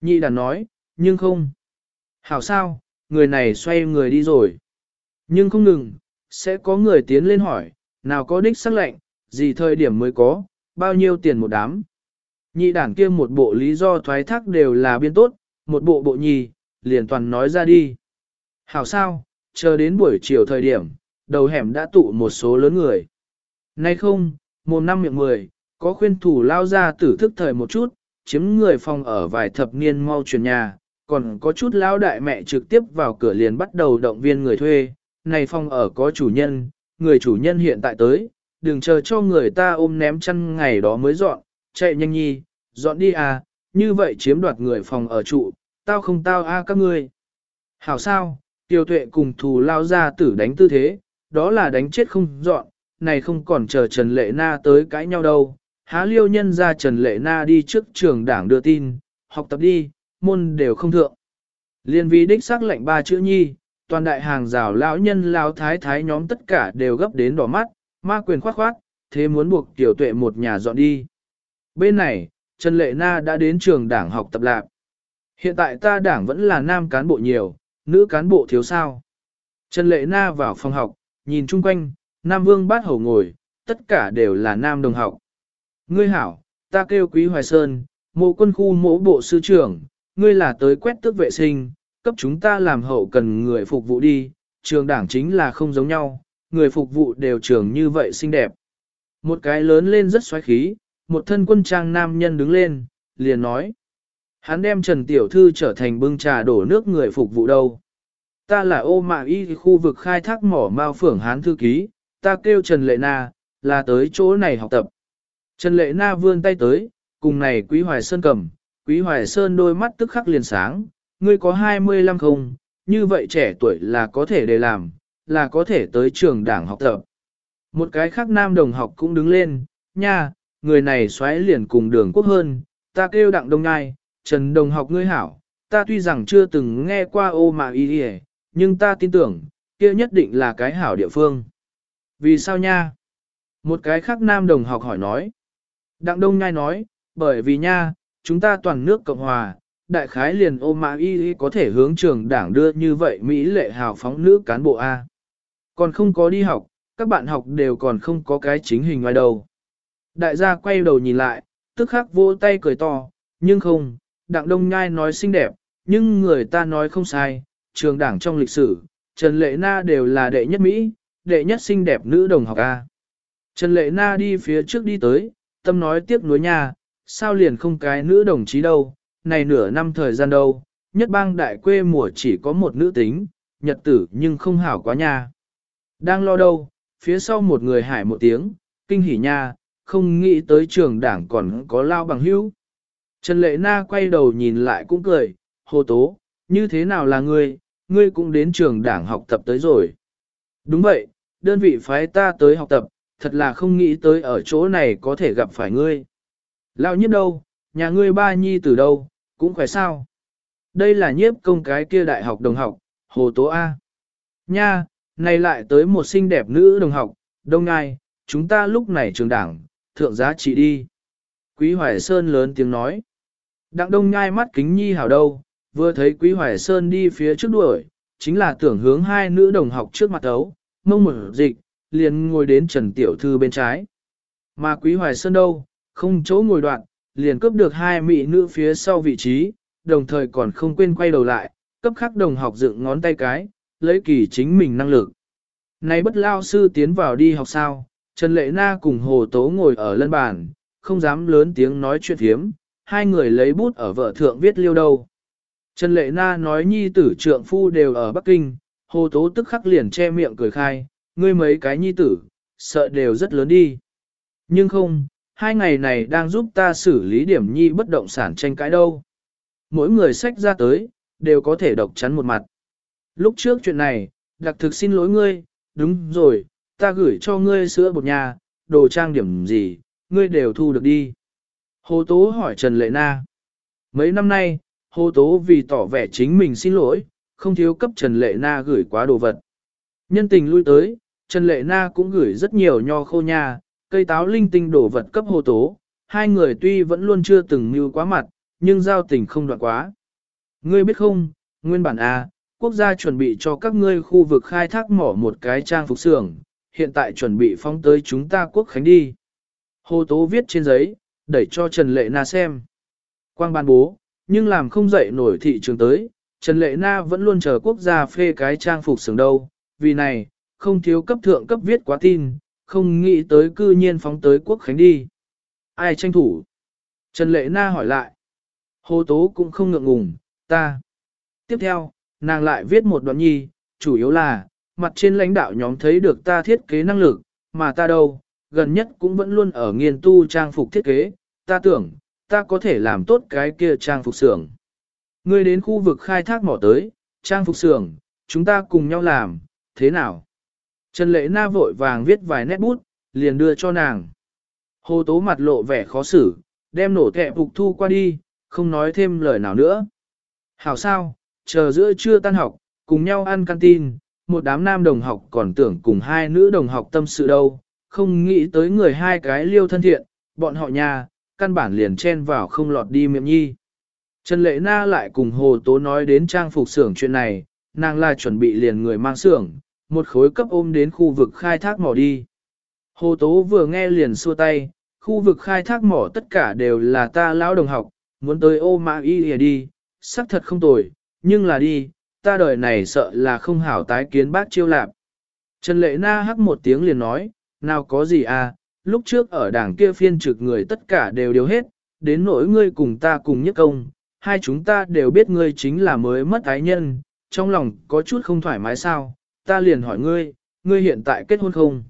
Nhi đàn nói, nhưng không. Hảo sao, người này xoay người đi rồi. Nhưng không ngừng, sẽ có người tiến lên hỏi, nào có đích sắc lệnh, gì thời điểm mới có, bao nhiêu tiền một đám. Nhị đàn kia một bộ lý do thoái thác đều là biên tốt, một bộ bộ nhì, liền toàn nói ra đi. Hảo sao, chờ đến buổi chiều thời điểm, đầu hẻm đã tụ một số lớn người. Nay không, mồm năm miệng mười, có khuyên thủ lao ra tử thức thời một chút, chiếm người phòng ở vài thập niên mau chuyển nhà, còn có chút lao đại mẹ trực tiếp vào cửa liền bắt đầu động viên người thuê, này phòng ở có chủ nhân, người chủ nhân hiện tại tới, đừng chờ cho người ta ôm ném chăn ngày đó mới dọn, chạy nhanh nhi, dọn đi à, như vậy chiếm đoạt người phòng ở trụ, tao không tao a các ngươi. Hảo sao, tiêu tuệ cùng thù lao ra tử đánh tư thế, đó là đánh chết không dọn, này không còn chờ Trần Lệ Na tới cãi nhau đâu. Há liêu nhân ra Trần Lệ Na đi trước trường đảng đưa tin, học tập đi, môn đều không thượng. Liên vi đích xác lệnh ba chữ nhi, toàn đại hàng rào lão nhân lão thái thái nhóm tất cả đều gấp đến đỏ mắt, ma quyền khoát khoát, thế muốn buộc tiểu tuệ một nhà dọn đi. Bên này, Trần Lệ Na đã đến trường đảng học tập lạc. Hiện tại ta đảng vẫn là nam cán bộ nhiều, nữ cán bộ thiếu sao. Trần Lệ Na vào phòng học, nhìn chung quanh, Nam Vương bát hầu ngồi, tất cả đều là nam đồng học. Ngươi hảo, ta kêu Quý Hoài Sơn, mộ quân khu mộ bộ sư trưởng, ngươi là tới quét tước vệ sinh, cấp chúng ta làm hậu cần người phục vụ đi, trường đảng chính là không giống nhau, người phục vụ đều trường như vậy xinh đẹp. Một cái lớn lên rất xoáy khí, một thân quân trang nam nhân đứng lên, liền nói. Hắn đem Trần Tiểu Thư trở thành bưng trà đổ nước người phục vụ đâu. Ta là ô mạ y khu vực khai thác mỏ mao phưởng hán thư ký, ta kêu Trần Lệ Na, là tới chỗ này học tập. Trần Lệ Na vươn tay tới, cùng này Quý Hoài Sơn cầm, Quý Hoài Sơn đôi mắt tức khắc liền sáng, ngươi có 25 không, như vậy trẻ tuổi là có thể để làm, là có thể tới trường đảng học tập. Một cái khác nam đồng học cũng đứng lên, nha, người này xoáy liền cùng đường quốc hơn, ta kêu đặng đông ngai, Trần đồng học ngươi hảo, ta tuy rằng chưa từng nghe qua ô mà y nhưng ta tin tưởng, kia nhất định là cái hảo địa phương. Vì sao nha? Một cái khác nam đồng học hỏi nói. Đặng Đông Nhai nói, bởi vì nha, chúng ta toàn nước Cộng Hòa, đại khái liền ô mã y có thể hướng trường đảng đưa như vậy Mỹ lệ hào phóng nữ cán bộ A. Còn không có đi học, các bạn học đều còn không có cái chính hình ngoài đầu. Đại gia quay đầu nhìn lại, tức khắc vỗ tay cười to, nhưng không, Đặng Đông Nhai nói xinh đẹp, nhưng người ta nói không sai, trường đảng trong lịch sử, Trần Lệ Na đều là đệ nhất Mỹ, đệ nhất xinh đẹp nữ đồng học A. Trần Lệ Na đi phía trước đi tới, tâm nói tiếc nuối nha, sao liền không cái nữ đồng chí đâu, này nửa năm thời gian đâu, nhất bang đại quê mùa chỉ có một nữ tính, nhật tử nhưng không hảo quá nha. Đang lo đâu, phía sau một người hải một tiếng, kinh hỉ nha, không nghĩ tới trường đảng còn có lao bằng hữu. Trần Lệ Na quay đầu nhìn lại cũng cười, hồ tố, như thế nào là ngươi, ngươi cũng đến trường đảng học tập tới rồi. Đúng vậy, đơn vị phái ta tới học tập, thật là không nghĩ tới ở chỗ này có thể gặp phải ngươi. Lão nhiếp đâu, nhà ngươi ba nhi từ đâu, cũng khỏe sao. Đây là nhiếp công cái kia đại học đồng học, Hồ Tố A. Nha, Này lại tới một xinh đẹp nữ đồng học, đông ngai, chúng ta lúc này trường đảng, thượng giá trị đi. Quý Hoài Sơn lớn tiếng nói. Đặng đông ngai mắt kính nhi hảo đâu, vừa thấy Quý Hoài Sơn đi phía trước đuổi, chính là tưởng hướng hai nữ đồng học trước mặt ấu, mông mở dịch, liền ngồi đến Trần Tiểu Thư bên trái. Mà Quý Hoài Sơn đâu, không chỗ ngồi đoạn, liền cướp được hai mỹ nữ phía sau vị trí, đồng thời còn không quên quay đầu lại, cấp khắc đồng học dựng ngón tay cái, lấy kỳ chính mình năng lực. Này bất lao sư tiến vào đi học sao, Trần Lệ Na cùng Hồ Tố ngồi ở lân bàn, không dám lớn tiếng nói chuyện hiếm, hai người lấy bút ở vợ thượng viết liêu đâu. Trần Lệ Na nói nhi tử trượng phu đều ở Bắc Kinh, Hồ Tố tức khắc liền che miệng cười khai, ngươi mấy cái nhi tử, sợ đều rất lớn đi. Nhưng không, hai ngày này đang giúp ta xử lý điểm nhi bất động sản tranh cãi đâu. Mỗi người sách ra tới, đều có thể độc chắn một mặt. Lúc trước chuyện này, đặc thực xin lỗi ngươi, đúng rồi, ta gửi cho ngươi sữa bột nhà, đồ trang điểm gì, ngươi đều thu được đi. Hồ Tố hỏi Trần Lệ Na. Mấy năm nay, Hồ Tố vì tỏ vẻ chính mình xin lỗi, không thiếu cấp Trần Lệ Na gửi quá đồ vật. Nhân tình lui tới, Trần Lệ Na cũng gửi rất nhiều nho khô nha, cây táo linh tinh đồ vật cấp Hồ Tố. Hai người tuy vẫn luôn chưa từng mưu quá mặt, nhưng giao tình không đoạn quá. Ngươi biết không, nguyên bản A, quốc gia chuẩn bị cho các ngươi khu vực khai thác mỏ một cái trang phục xưởng, hiện tại chuẩn bị phóng tới chúng ta quốc khánh đi. Hồ Tố viết trên giấy, đẩy cho Trần Lệ Na xem. Quang ban bố, nhưng làm không dậy nổi thị trường tới, Trần Lệ Na vẫn luôn chờ quốc gia phê cái trang phục xưởng đâu, vì này, không thiếu cấp thượng cấp viết quá tin, không nghĩ tới cư nhiên phóng tới quốc khánh đi. Ai tranh thủ? Trần Lệ Na hỏi lại. Hồ Tố cũng không ngượng ngùng, ta. Tiếp theo, nàng lại viết một đoạn nhi, chủ yếu là, mặt trên lãnh đạo nhóm thấy được ta thiết kế năng lực, mà ta đâu, gần nhất cũng vẫn luôn ở nghiên tu trang phục thiết kế, ta tưởng, ta có thể làm tốt cái kia trang phục xưởng. Ngươi đến khu vực khai thác mỏ tới, trang phục xưởng, chúng ta cùng nhau làm, thế nào? Trần Lệ Na vội vàng viết vài nét bút, liền đưa cho nàng. Hồ Tố mặt lộ vẻ khó xử, đem nổ thẻ phục thu qua đi, không nói thêm lời nào nữa. Hảo sao, chờ giữa trưa tan học, cùng nhau ăn canteen, một đám nam đồng học còn tưởng cùng hai nữ đồng học tâm sự đâu, không nghĩ tới người hai cái liêu thân thiện, bọn họ nhà, căn bản liền chen vào không lọt đi miệng nhi. Trần Lệ Na lại cùng Hồ Tố nói đến trang phục xưởng chuyện này, nàng là chuẩn bị liền người mang xưởng, một khối cấp ôm đến khu vực khai thác mỏ đi. Hồ Tố vừa nghe liền xua tay, khu vực khai thác mỏ tất cả đều là ta lão đồng học, muốn tới ô mã y đi, xác thật không tồi, nhưng là đi, ta đời này sợ là không hảo tái kiến bác chiêu lạp. Trần Lệ Na hắc một tiếng liền nói, nào có gì à, lúc trước ở đảng kia phiên trực người tất cả đều điều hết, đến nỗi ngươi cùng ta cùng nhất công, hai chúng ta đều biết ngươi chính là mới mất ái nhân, trong lòng có chút không thoải mái sao, ta liền hỏi ngươi, ngươi hiện tại kết hôn không?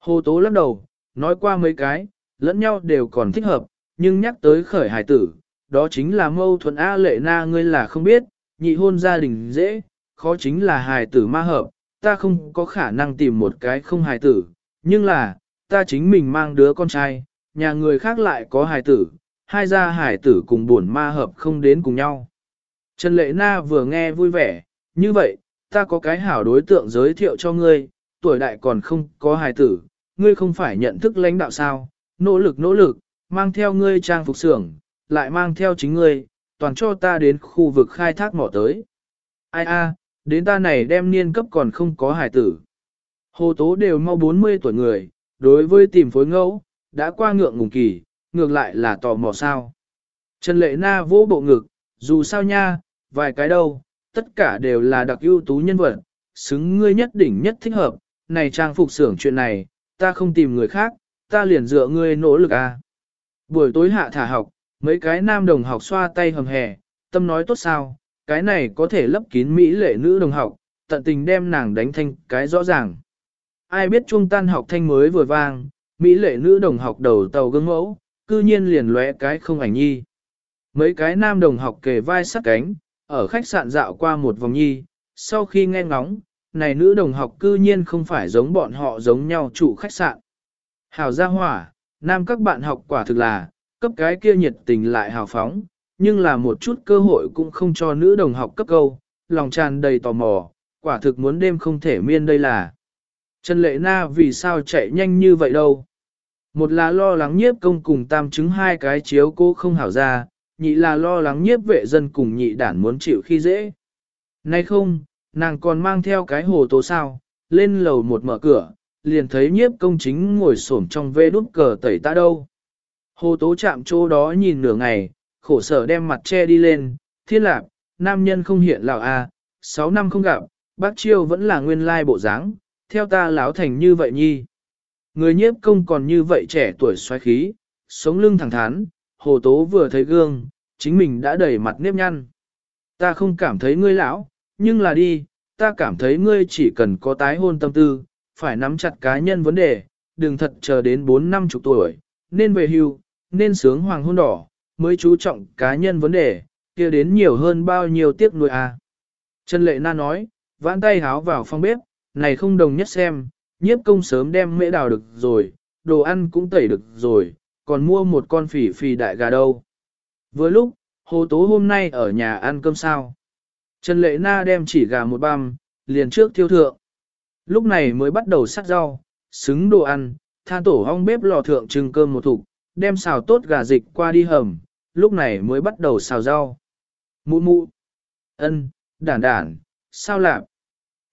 Hồ Tố lắc đầu, nói qua mấy cái, lẫn nhau đều còn thích hợp, nhưng nhắc tới khởi hải tử, đó chính là mâu thuẫn A lệ na ngươi là không biết, nhị hôn gia đình dễ, khó chính là hài tử ma hợp, ta không có khả năng tìm một cái không hài tử, nhưng là, ta chính mình mang đứa con trai, nhà người khác lại có hài tử, hai gia hải tử cùng buồn ma hợp không đến cùng nhau. Trần Lệ Na vừa nghe vui vẻ, như vậy, ta có cái hảo đối tượng giới thiệu cho ngươi, tuổi đại còn không có hài tử, ngươi không phải nhận thức lãnh đạo sao, nỗ lực nỗ lực, mang theo ngươi trang phục xưởng, lại mang theo chính ngươi, toàn cho ta đến khu vực khai thác mỏ tới. Ai a, đến ta này đem niên cấp còn không có hài tử. Hồ tố đều mau 40 tuổi người, đối với tìm phối ngẫu, đã qua ngượng ngùng kỳ, ngược lại là tò mò sao. Trần Lệ Na vỗ bộ ngực, dù sao nha, vài cái đâu, tất cả đều là đặc ưu tú nhân vật, xứng ngươi nhất đỉnh nhất thích hợp, này trang phục xưởng chuyện này, ta không tìm người khác, ta liền dựa ngươi nỗ lực a. Buổi tối hạ thả học, mấy cái nam đồng học xoa tay hầm hè, tâm nói tốt sao, cái này có thể lấp kín mỹ lệ nữ đồng học, tận tình đem nàng đánh thanh cái rõ ràng. Ai biết trung tan học thanh mới vừa vang, mỹ lệ nữ đồng học đầu tàu gương mẫu, cư nhiên liền lóe cái không ảnh nhi. Mấy cái nam đồng học kề vai sát cánh, ở khách sạn dạo qua một vòng nhi, sau khi nghe ngóng, này nữ đồng học cư nhiên không phải giống bọn họ giống nhau chủ khách sạn. Hào gia hỏa, nam các bạn học quả thực là, cấp cái kia nhiệt tình lại hào phóng, nhưng là một chút cơ hội cũng không cho nữ đồng học cấp câu, lòng tràn đầy tò mò, quả thực muốn đêm không thể miên đây là. Trần Lệ Na vì sao chạy nhanh như vậy đâu? Một là lo lắng nhiếp công cùng tam chứng hai cái chiếu cô không hảo ra, nhị là lo lắng nhiếp vệ dân cùng nhị đản muốn chịu khi dễ. Nay không, nàng còn mang theo cái hồ tố sao, lên lầu một mở cửa, liền thấy nhiếp công chính ngồi xổm trong vê đút cờ tẩy ta đâu. Hồ tố chạm chỗ đó nhìn nửa ngày, khổ sở đem mặt che đi lên, thiên lạc, nam nhân không hiện lào a à, sáu năm không gặp, bác chiêu vẫn là nguyên lai bộ dáng, theo ta láo thành như vậy nhi. Người nhiếp công còn như vậy trẻ tuổi xoáy khí, sống lưng thẳng thắn, hồ tố vừa thấy gương, chính mình đã đầy mặt nếp nhăn. Ta không cảm thấy ngươi lão, nhưng là đi, ta cảm thấy ngươi chỉ cần có tái hôn tâm tư, phải nắm chặt cá nhân vấn đề, đừng thật chờ đến 4 năm chục tuổi, nên về hưu, nên sướng hoàng hôn đỏ, mới chú trọng cá nhân vấn đề, kia đến nhiều hơn bao nhiêu tiếc nuôi à. Trần Lệ Na nói, vãn tay háo vào phòng bếp, này không đồng nhất xem, nhiếp công sớm đem mễ đào được rồi, đồ ăn cũng tẩy được rồi, còn mua một con phỉ phì đại gà đâu. Vừa lúc, hồ tố hôm nay ở nhà ăn cơm sao. Trần Lệ Na đem chỉ gà một băm, liền trước thiêu thượng. Lúc này mới bắt đầu sắc rau, xứng đồ ăn, than tổ hong bếp lò thượng trưng cơm một thục, đem xào tốt gà dịch qua đi hầm, lúc này mới bắt đầu xào rau. Mụ mụ, ân, đản đản, sao lạc?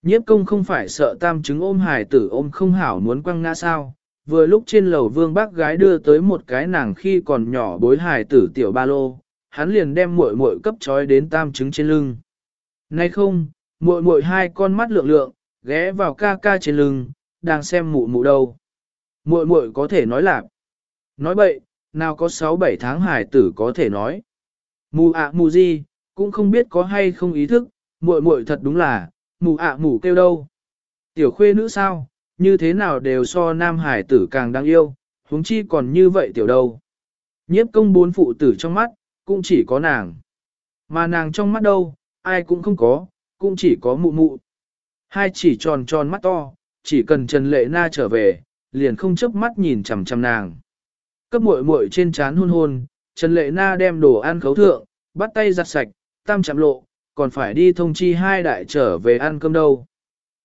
Nhiếp công không phải sợ tam chứng ôm hải tử ôm không hảo muốn quăng ngã sao. Vừa lúc trên lầu vương bác gái đưa tới một cái nàng khi còn nhỏ bối hải tử tiểu ba lô, hắn liền đem muội muội cấp trói đến tam chứng trên lưng. Nay không, muội muội hai con mắt lượng lượng, ghé vào ca ca trên lưng, đang xem mụ mụ đâu. Muội muội có thể nói lạc. Nói bậy, nào có 6-7 tháng hải tử có thể nói. Mù ạ mù gì, cũng không biết có hay không ý thức, muội muội thật đúng là, mù ạ mù kêu đâu. Tiểu khuê nữ sao, như thế nào đều so nam hải tử càng đáng yêu, huống chi còn như vậy tiểu đâu. Nhiếp công bốn phụ tử trong mắt, cũng chỉ có nàng. Mà nàng trong mắt đâu, ai cũng không có, cũng chỉ có mụ mụ. Hai chỉ tròn tròn mắt to, chỉ cần Trần Lệ Na trở về, liền không chớp mắt nhìn chằm chằm nàng. Cấp muội muội trên trán hôn hôn, Trần Lệ Na đem đồ ăn khấu thượng, bắt tay giặt sạch, tam chạm lộ, còn phải đi thông chi hai đại trở về ăn cơm đâu.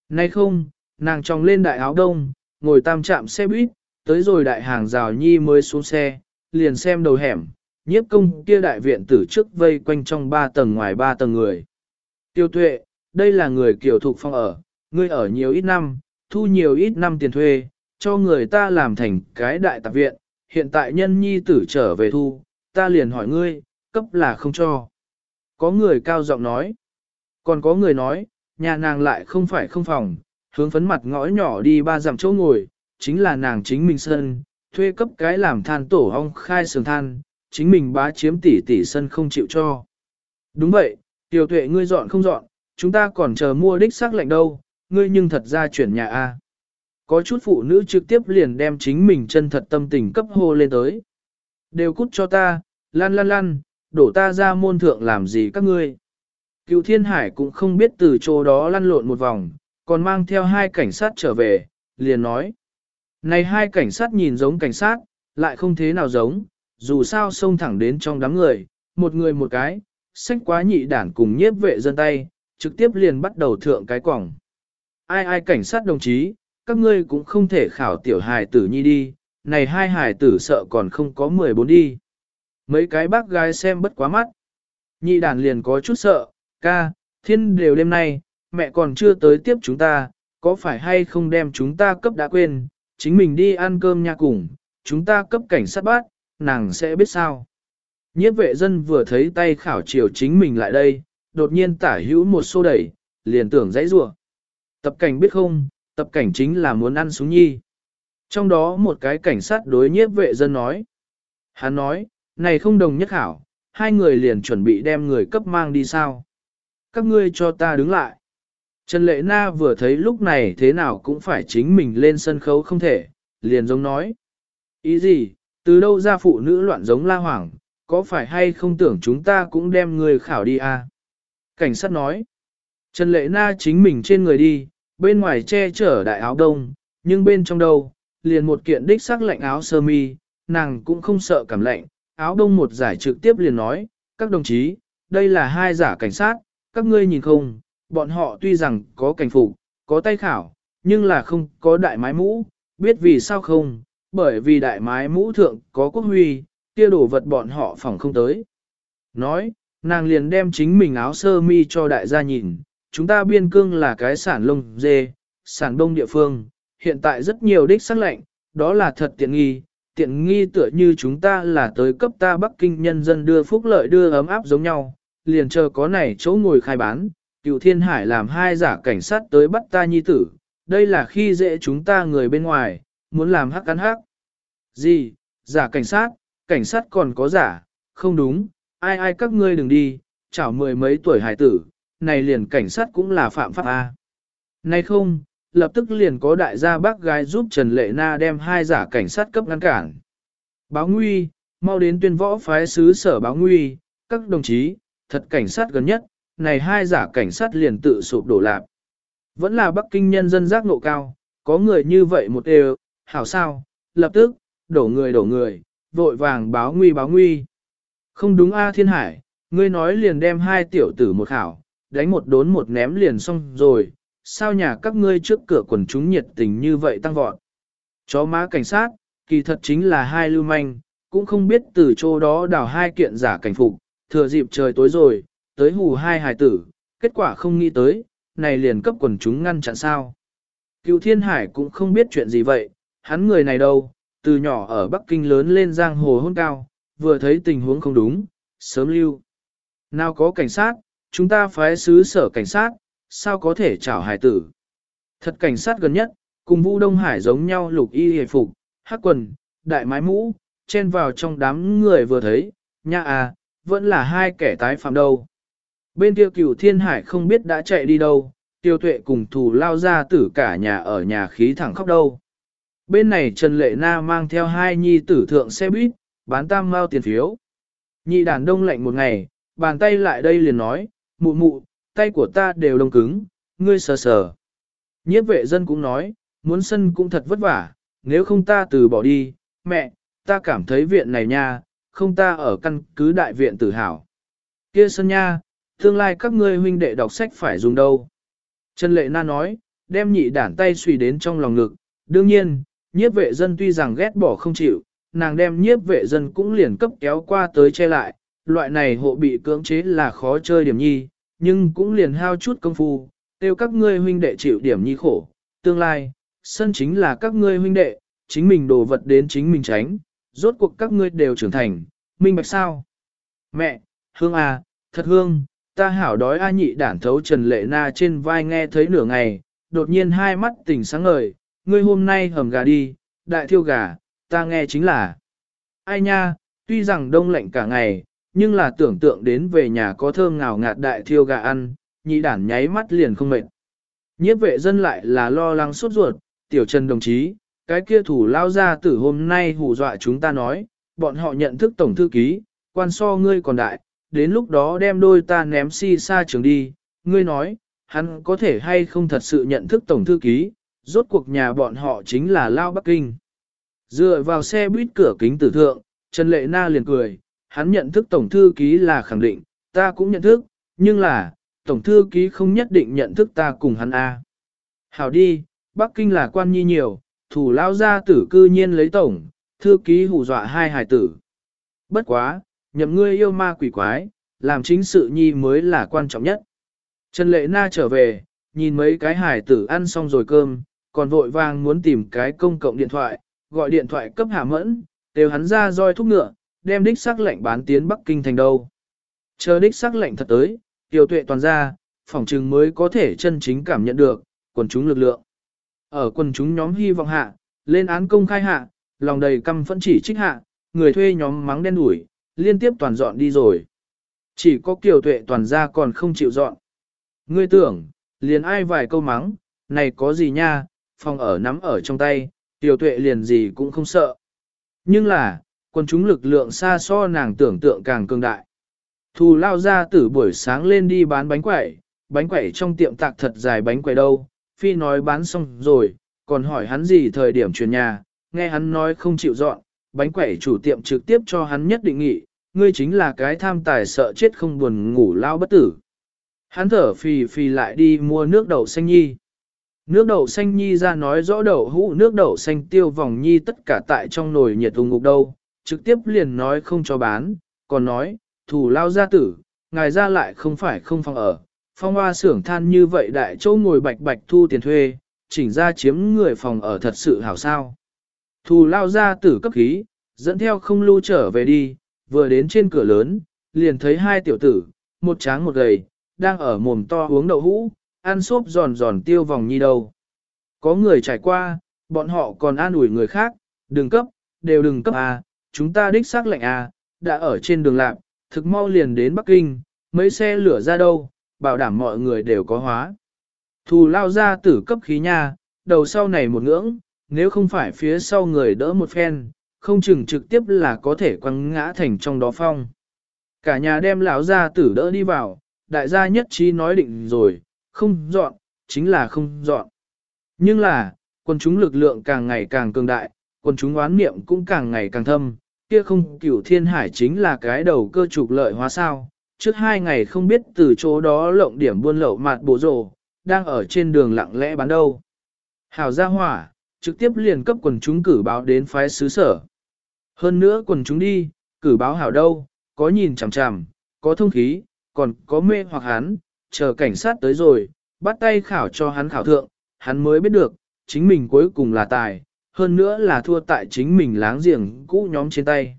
Nay không, nàng trong lên đại áo đông, ngồi tam chạm xe buýt, tới rồi đại hàng rào nhi mới xuống xe, liền xem đầu hẻm, nhiếp công kia đại viện tử trước vây quanh trong ba tầng ngoài ba tầng người. Tiêu tuệ, đây là người kiểu thuộc phong ở, ngươi ở nhiều ít năm, thu nhiều ít năm tiền thuê, cho người ta làm thành cái đại tạp viện, hiện tại nhân nhi tử trở về thu, ta liền hỏi ngươi, cấp là không cho. Có người cao giọng nói, còn có người nói, nhà nàng lại không phải không phòng, hướng phấn mặt ngõ nhỏ đi ba dặm chỗ ngồi, chính là nàng chính mình sân, thuê cấp cái làm than tổ ong khai sườn than, chính mình bá chiếm tỷ tỷ sân không chịu cho. Đúng vậy, tiểu tuệ ngươi dọn không dọn, chúng ta còn chờ mua đích xác lệnh đâu, ngươi nhưng thật ra chuyển nhà A. Có chút phụ nữ trực tiếp liền đem chính mình chân thật tâm tình cấp hô lên tới. Đều cút cho ta, lan lan lan đổ ta ra môn thượng làm gì các ngươi. Cựu thiên hải cũng không biết từ chỗ đó lăn lộn một vòng, còn mang theo hai cảnh sát trở về, liền nói. Này hai cảnh sát nhìn giống cảnh sát, lại không thế nào giống, dù sao xông thẳng đến trong đám người, một người một cái, sách quá nhị đản cùng nhiếp vệ dân tay, trực tiếp liền bắt đầu thượng cái quỏng. Ai ai cảnh sát đồng chí, các ngươi cũng không thể khảo tiểu hài tử nhi đi, này hai hài tử sợ còn không có 14 đi. Mấy cái bác gái xem bất quá mắt. Nhị đàn liền có chút sợ, ca, thiên đều đêm nay, mẹ còn chưa tới tiếp chúng ta, có phải hay không đem chúng ta cấp đã quên, chính mình đi ăn cơm nha cùng, chúng ta cấp cảnh sát bát nàng sẽ biết sao. Nhiếp vệ dân vừa thấy tay khảo chiều chính mình lại đây, đột nhiên tả hữu một xô đẩy, liền tưởng dãy rủa. Tập cảnh biết không, tập cảnh chính là muốn ăn súng nhi. Trong đó một cái cảnh sát đối nhiếp vệ dân nói. Hắn nói, này không đồng nhất hảo, hai người liền chuẩn bị đem người cấp mang đi sao. Các ngươi cho ta đứng lại. Trần Lệ Na vừa thấy lúc này thế nào cũng phải chính mình lên sân khấu không thể, liền giống nói. Ý gì, từ đâu ra phụ nữ loạn giống la hoảng, có phải hay không tưởng chúng ta cũng đem người khảo đi à? Cảnh sát nói. Trần Lệ Na chính mình trên người đi, bên ngoài che chở đại áo đông, nhưng bên trong đâu, liền một kiện đích sắc lạnh áo sơ mi, nàng cũng không sợ cảm lạnh, áo đông một giải trực tiếp liền nói, các đồng chí, đây là hai giả cảnh sát, các ngươi nhìn không, bọn họ tuy rằng có cảnh phục, có tay khảo, nhưng là không có đại mái mũ, biết vì sao không, bởi vì đại mái mũ thượng có quốc huy, kia đổ vật bọn họ phòng không tới. Nói, nàng liền đem chính mình áo sơ mi cho đại gia nhìn, chúng ta biên cương là cái sản lông dê, sản đông địa phương, hiện tại rất nhiều đích sắc lệnh, đó là thật tiện nghi, tiện nghi tựa như chúng ta là tới cấp ta Bắc Kinh nhân dân đưa phúc lợi đưa ấm áp giống nhau, liền chờ có này chỗ ngồi khai bán, cựu thiên hải làm hai giả cảnh sát tới bắt ta nhi tử, đây là khi dễ chúng ta người bên ngoài, muốn làm hắc cắn hắc. Gì, giả cảnh sát, cảnh sát còn có giả, không đúng, ai ai các ngươi đừng đi, chảo mười mấy tuổi hải tử, này liền cảnh sát cũng là phạm pháp A. Này không, lập tức liền có đại gia bác gái giúp Trần Lệ Na đem hai giả cảnh sát cấp ngăn cản. Báo nguy, mau đến tuyên võ phái sứ sở báo nguy, các đồng chí, thật cảnh sát gần nhất, này hai giả cảnh sát liền tự sụp đổ lạc. Vẫn là Bắc Kinh nhân dân giác ngộ cao, có người như vậy một đều, hảo sao, lập tức, đổ người đổ người, vội vàng báo nguy báo nguy. Không đúng A Thiên Hải, ngươi nói liền đem hai tiểu tử một hảo, đánh một đốn một ném liền xong rồi, sao nhà các ngươi trước cửa quần chúng nhiệt tình như vậy tăng vọt. Chó má cảnh sát, kỳ thật chính là hai lưu manh, cũng không biết từ chỗ đó đào hai kiện giả cảnh phục, thừa dịp trời tối rồi, tới hù hai hài tử, kết quả không nghĩ tới, này liền cấp quần chúng ngăn chặn sao. Cựu Thiên Hải cũng không biết chuyện gì vậy, hắn người này đâu, từ nhỏ ở Bắc Kinh lớn lên giang hồ hôn cao, vừa thấy tình huống không đúng, sớm lưu. Nào có cảnh sát, chúng ta phái sứ sở cảnh sát, sao có thể chảo hải tử. Thật cảnh sát gần nhất, cùng Vu Đông Hải giống nhau lục y hề phục, hắc quần, đại mái mũ, chen vào trong đám người vừa thấy, nha à, vẫn là hai kẻ tái phạm đâu. Bên kia cửu thiên hải không biết đã chạy đi đâu, tiêu tuệ cùng thù lao ra tử cả nhà ở nhà khí thẳng khóc đâu. Bên này Trần Lệ Na mang theo hai nhi tử thượng xe buýt, bán tam mao tiền phiếu. Nhị đàn đông lạnh một ngày, bàn tay lại đây liền nói, mụ mụ, tay của ta đều đông cứng, ngươi sờ sờ. Nhiếp vệ dân cũng nói, muốn sân cũng thật vất vả, nếu không ta từ bỏ đi, mẹ, ta cảm thấy viện này nha, không ta ở căn cứ đại viện tự hào. Kia sân nha, tương lai các ngươi huynh đệ đọc sách phải dùng đâu. Trần Lệ Na nói, đem nhị đản tay suy đến trong lòng ngực, đương nhiên, nhiếp vệ dân tuy rằng ghét bỏ không chịu, nàng đem nhiếp vệ dân cũng liền cấp kéo qua tới che lại, loại này hộ bị cưỡng chế là khó chơi điểm nhi, nhưng cũng liền hao chút công phu, tiêu các ngươi huynh đệ chịu điểm nhi khổ, tương lai, sân chính là các ngươi huynh đệ, chính mình đồ vật đến chính mình tránh, rốt cuộc các ngươi đều trưởng thành, minh bạch sao? Mẹ, Hương à, thật Hương, ta hảo đói A nhị đản thấu Trần Lệ Na trên vai nghe thấy nửa ngày, đột nhiên hai mắt tỉnh sáng ngời, ngươi hôm nay hầm gà đi, đại thiêu gà, ta nghe chính là. Ai nha, tuy rằng đông lạnh cả ngày, nhưng là tưởng tượng đến về nhà có thơm ngào ngạt đại thiêu gà ăn, nhị đản nháy mắt liền không mệt. Nhiếp vệ dân lại là lo lắng sốt ruột, tiểu trần đồng chí, cái kia thủ lao ra tử hôm nay hù dọa chúng ta nói, bọn họ nhận thức tổng thư ký, quan so ngươi còn đại, đến lúc đó đem đôi ta ném si xa trường đi, ngươi nói, hắn có thể hay không thật sự nhận thức tổng thư ký, rốt cuộc nhà bọn họ chính là Lao Bắc Kinh. Dựa vào xe buýt cửa kính tử thượng, Trần Lệ Na liền cười, hắn nhận thức tổng thư ký là khẳng định, ta cũng nhận thức, nhưng là, tổng thư ký không nhất định nhận thức ta cùng hắn A. Hảo đi, Bắc Kinh là quan nhi nhiều, thủ lao gia tử cư nhiên lấy tổng, thư ký hù dọa hai hài tử. Bất quá, nhậm ngươi yêu ma quỷ quái, làm chính sự nhi mới là quan trọng nhất. Trần Lệ Na trở về, nhìn mấy cái hài tử ăn xong rồi cơm, còn vội vàng muốn tìm cái công cộng điện thoại, gọi điện thoại cấp hạ mẫn, đều hắn ra roi thúc ngựa, đem đích sắc lệnh bán tiến Bắc Kinh thành đâu. Chờ đích sắc lệnh thật tới, tiêu tuệ toàn ra, phỏng trừng mới có thể chân chính cảm nhận được, quần chúng lực lượng. Ở quần chúng nhóm hy vọng hạ, lên án công khai hạ, lòng đầy căm phẫn chỉ trích hạ, người thuê nhóm mắng đen đuổi, liên tiếp toàn dọn đi rồi. Chỉ có kiều tuệ toàn ra còn không chịu dọn. Ngươi tưởng, liền ai vài câu mắng, này có gì nha, phòng ở nắm ở trong tay, tiểu tuệ liền gì cũng không sợ. Nhưng là, quân chúng lực lượng xa so nàng tưởng tượng càng cường đại. Thù lao ra tử buổi sáng lên đi bán bánh quẩy, bánh quẩy trong tiệm tạc thật dài bánh quẩy đâu, phi nói bán xong rồi, còn hỏi hắn gì thời điểm chuyển nhà, nghe hắn nói không chịu dọn, bánh quẩy chủ tiệm trực tiếp cho hắn nhất định nghị, ngươi chính là cái tham tài sợ chết không buồn ngủ lao bất tử. Hắn thở phì phì lại đi mua nước đậu xanh nhi. Nước đậu xanh nhi ra nói rõ đậu hũ nước đậu xanh tiêu vòng nhi tất cả tại trong nồi nhiệt ung ngục đâu, trực tiếp liền nói không cho bán, còn nói, thủ lao gia tử, ngài ra lại không phải không phòng ở, phong hoa xưởng than như vậy đại châu ngồi bạch bạch thu tiền thuê, chỉnh ra chiếm người phòng ở thật sự hảo sao. Thù lao gia tử cấp khí, dẫn theo không lưu trở về đi, vừa đến trên cửa lớn, liền thấy hai tiểu tử, một tráng một gầy, đang ở mồm to uống đậu hũ, ăn xốp giòn giòn tiêu vòng nhi đầu, Có người trải qua, bọn họ còn an ủi người khác, đừng cấp, đều đừng cấp à, chúng ta đích xác lệnh à, đã ở trên đường lạc, thực mau liền đến Bắc Kinh, mấy xe lửa ra đâu, bảo đảm mọi người đều có hóa. Thù lao ra tử cấp khí nha, đầu sau này một ngưỡng, nếu không phải phía sau người đỡ một phen, không chừng trực tiếp là có thể quăng ngã thành trong đó phong. Cả nhà đem lão gia tử đỡ đi vào, đại gia nhất trí nói định rồi, không dọn, chính là không dọn. Nhưng là, quân chúng lực lượng càng ngày càng cường đại, Quần chúng oán niệm cũng càng ngày càng thâm, kia không cửu thiên hải chính là cái đầu cơ trục lợi hóa sao. Trước hai ngày không biết từ chỗ đó lộng điểm buôn lậu mạt bổ rồ, đang ở trên đường lặng lẽ bán đâu. Hào gia hỏa, trực tiếp liền cấp quần chúng cử báo đến phái xứ sở. Hơn nữa quần chúng đi, cử báo hảo đâu, có nhìn chằm chằm, có thông khí, còn có mê hoặc hắn, chờ cảnh sát tới rồi, bắt tay khảo cho hắn khảo thượng, hắn mới biết được, chính mình cuối cùng là tài, hơn nữa là thua tại chính mình láng giềng cũ nhóm trên tay.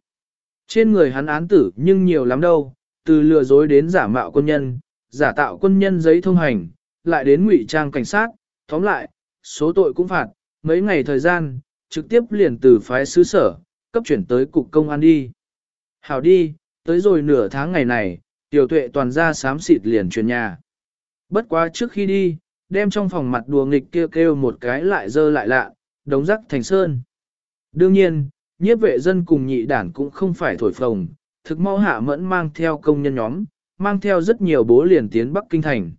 Trên người hắn án tử nhưng nhiều lắm đâu, từ lừa dối đến giả mạo quân nhân, giả tạo quân nhân giấy thông hành, lại đến ngụy trang cảnh sát, tóm lại, số tội cũng phạt, mấy ngày thời gian, trực tiếp liền từ phái xứ sở, cấp chuyển tới cục công an đi. Hảo đi, tới rồi nửa tháng ngày này, tiểu tuệ toàn ra sám xịt liền chuyển nhà. Bất quá trước khi đi, đem trong phòng mặt đùa nghịch kêu kêu một cái lại dơ lại lạ, đống rắc thành sơn. Đương nhiên, nhiếp vệ dân cùng nhị đảng cũng không phải thổi phồng, thực mau hạ mẫn mang theo công nhân nhóm, mang theo rất nhiều bố liền tiến Bắc Kinh thành.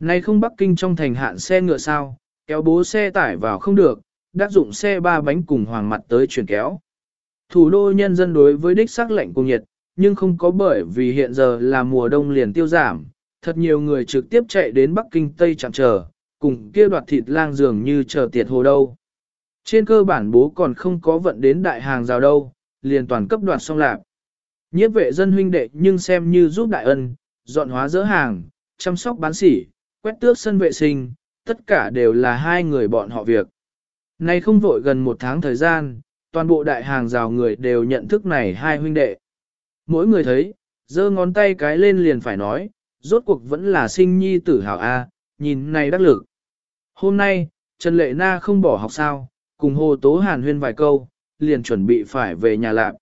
Nay không Bắc Kinh trong thành hạn xe ngựa sao, kéo bố xe tải vào không được, đắc dụng xe ba bánh cùng hoàng mặt tới chuyển kéo. Thủ đô nhân dân đối với đích sắc lệnh cùng nhiệt, nhưng không có bởi vì hiện giờ là mùa đông liền tiêu giảm, thật nhiều người trực tiếp chạy đến Bắc Kinh Tây chẳng chờ, cùng kia đoạt thịt lang dường như chờ tiệt hồ đâu. Trên cơ bản bố còn không có vận đến đại hàng rào đâu, liền toàn cấp đoạt xong lạc. Nhiếp vệ dân huynh đệ nhưng xem như giúp đại ân, dọn hóa dỡ hàng, chăm sóc bán sỉ, quét tước sân vệ sinh, tất cả đều là hai người bọn họ việc. Nay không vội gần một tháng thời gian, toàn bộ đại hàng rào người đều nhận thức này hai huynh đệ. Mỗi người thấy, giơ ngón tay cái lên liền phải nói, rốt cuộc vẫn là sinh nhi tử hào A, nhìn này đắc lực. Hôm nay, Trần Lệ Na không bỏ học sao, cùng Hồ Tố Hàn huyên vài câu, liền chuẩn bị phải về nhà lạp.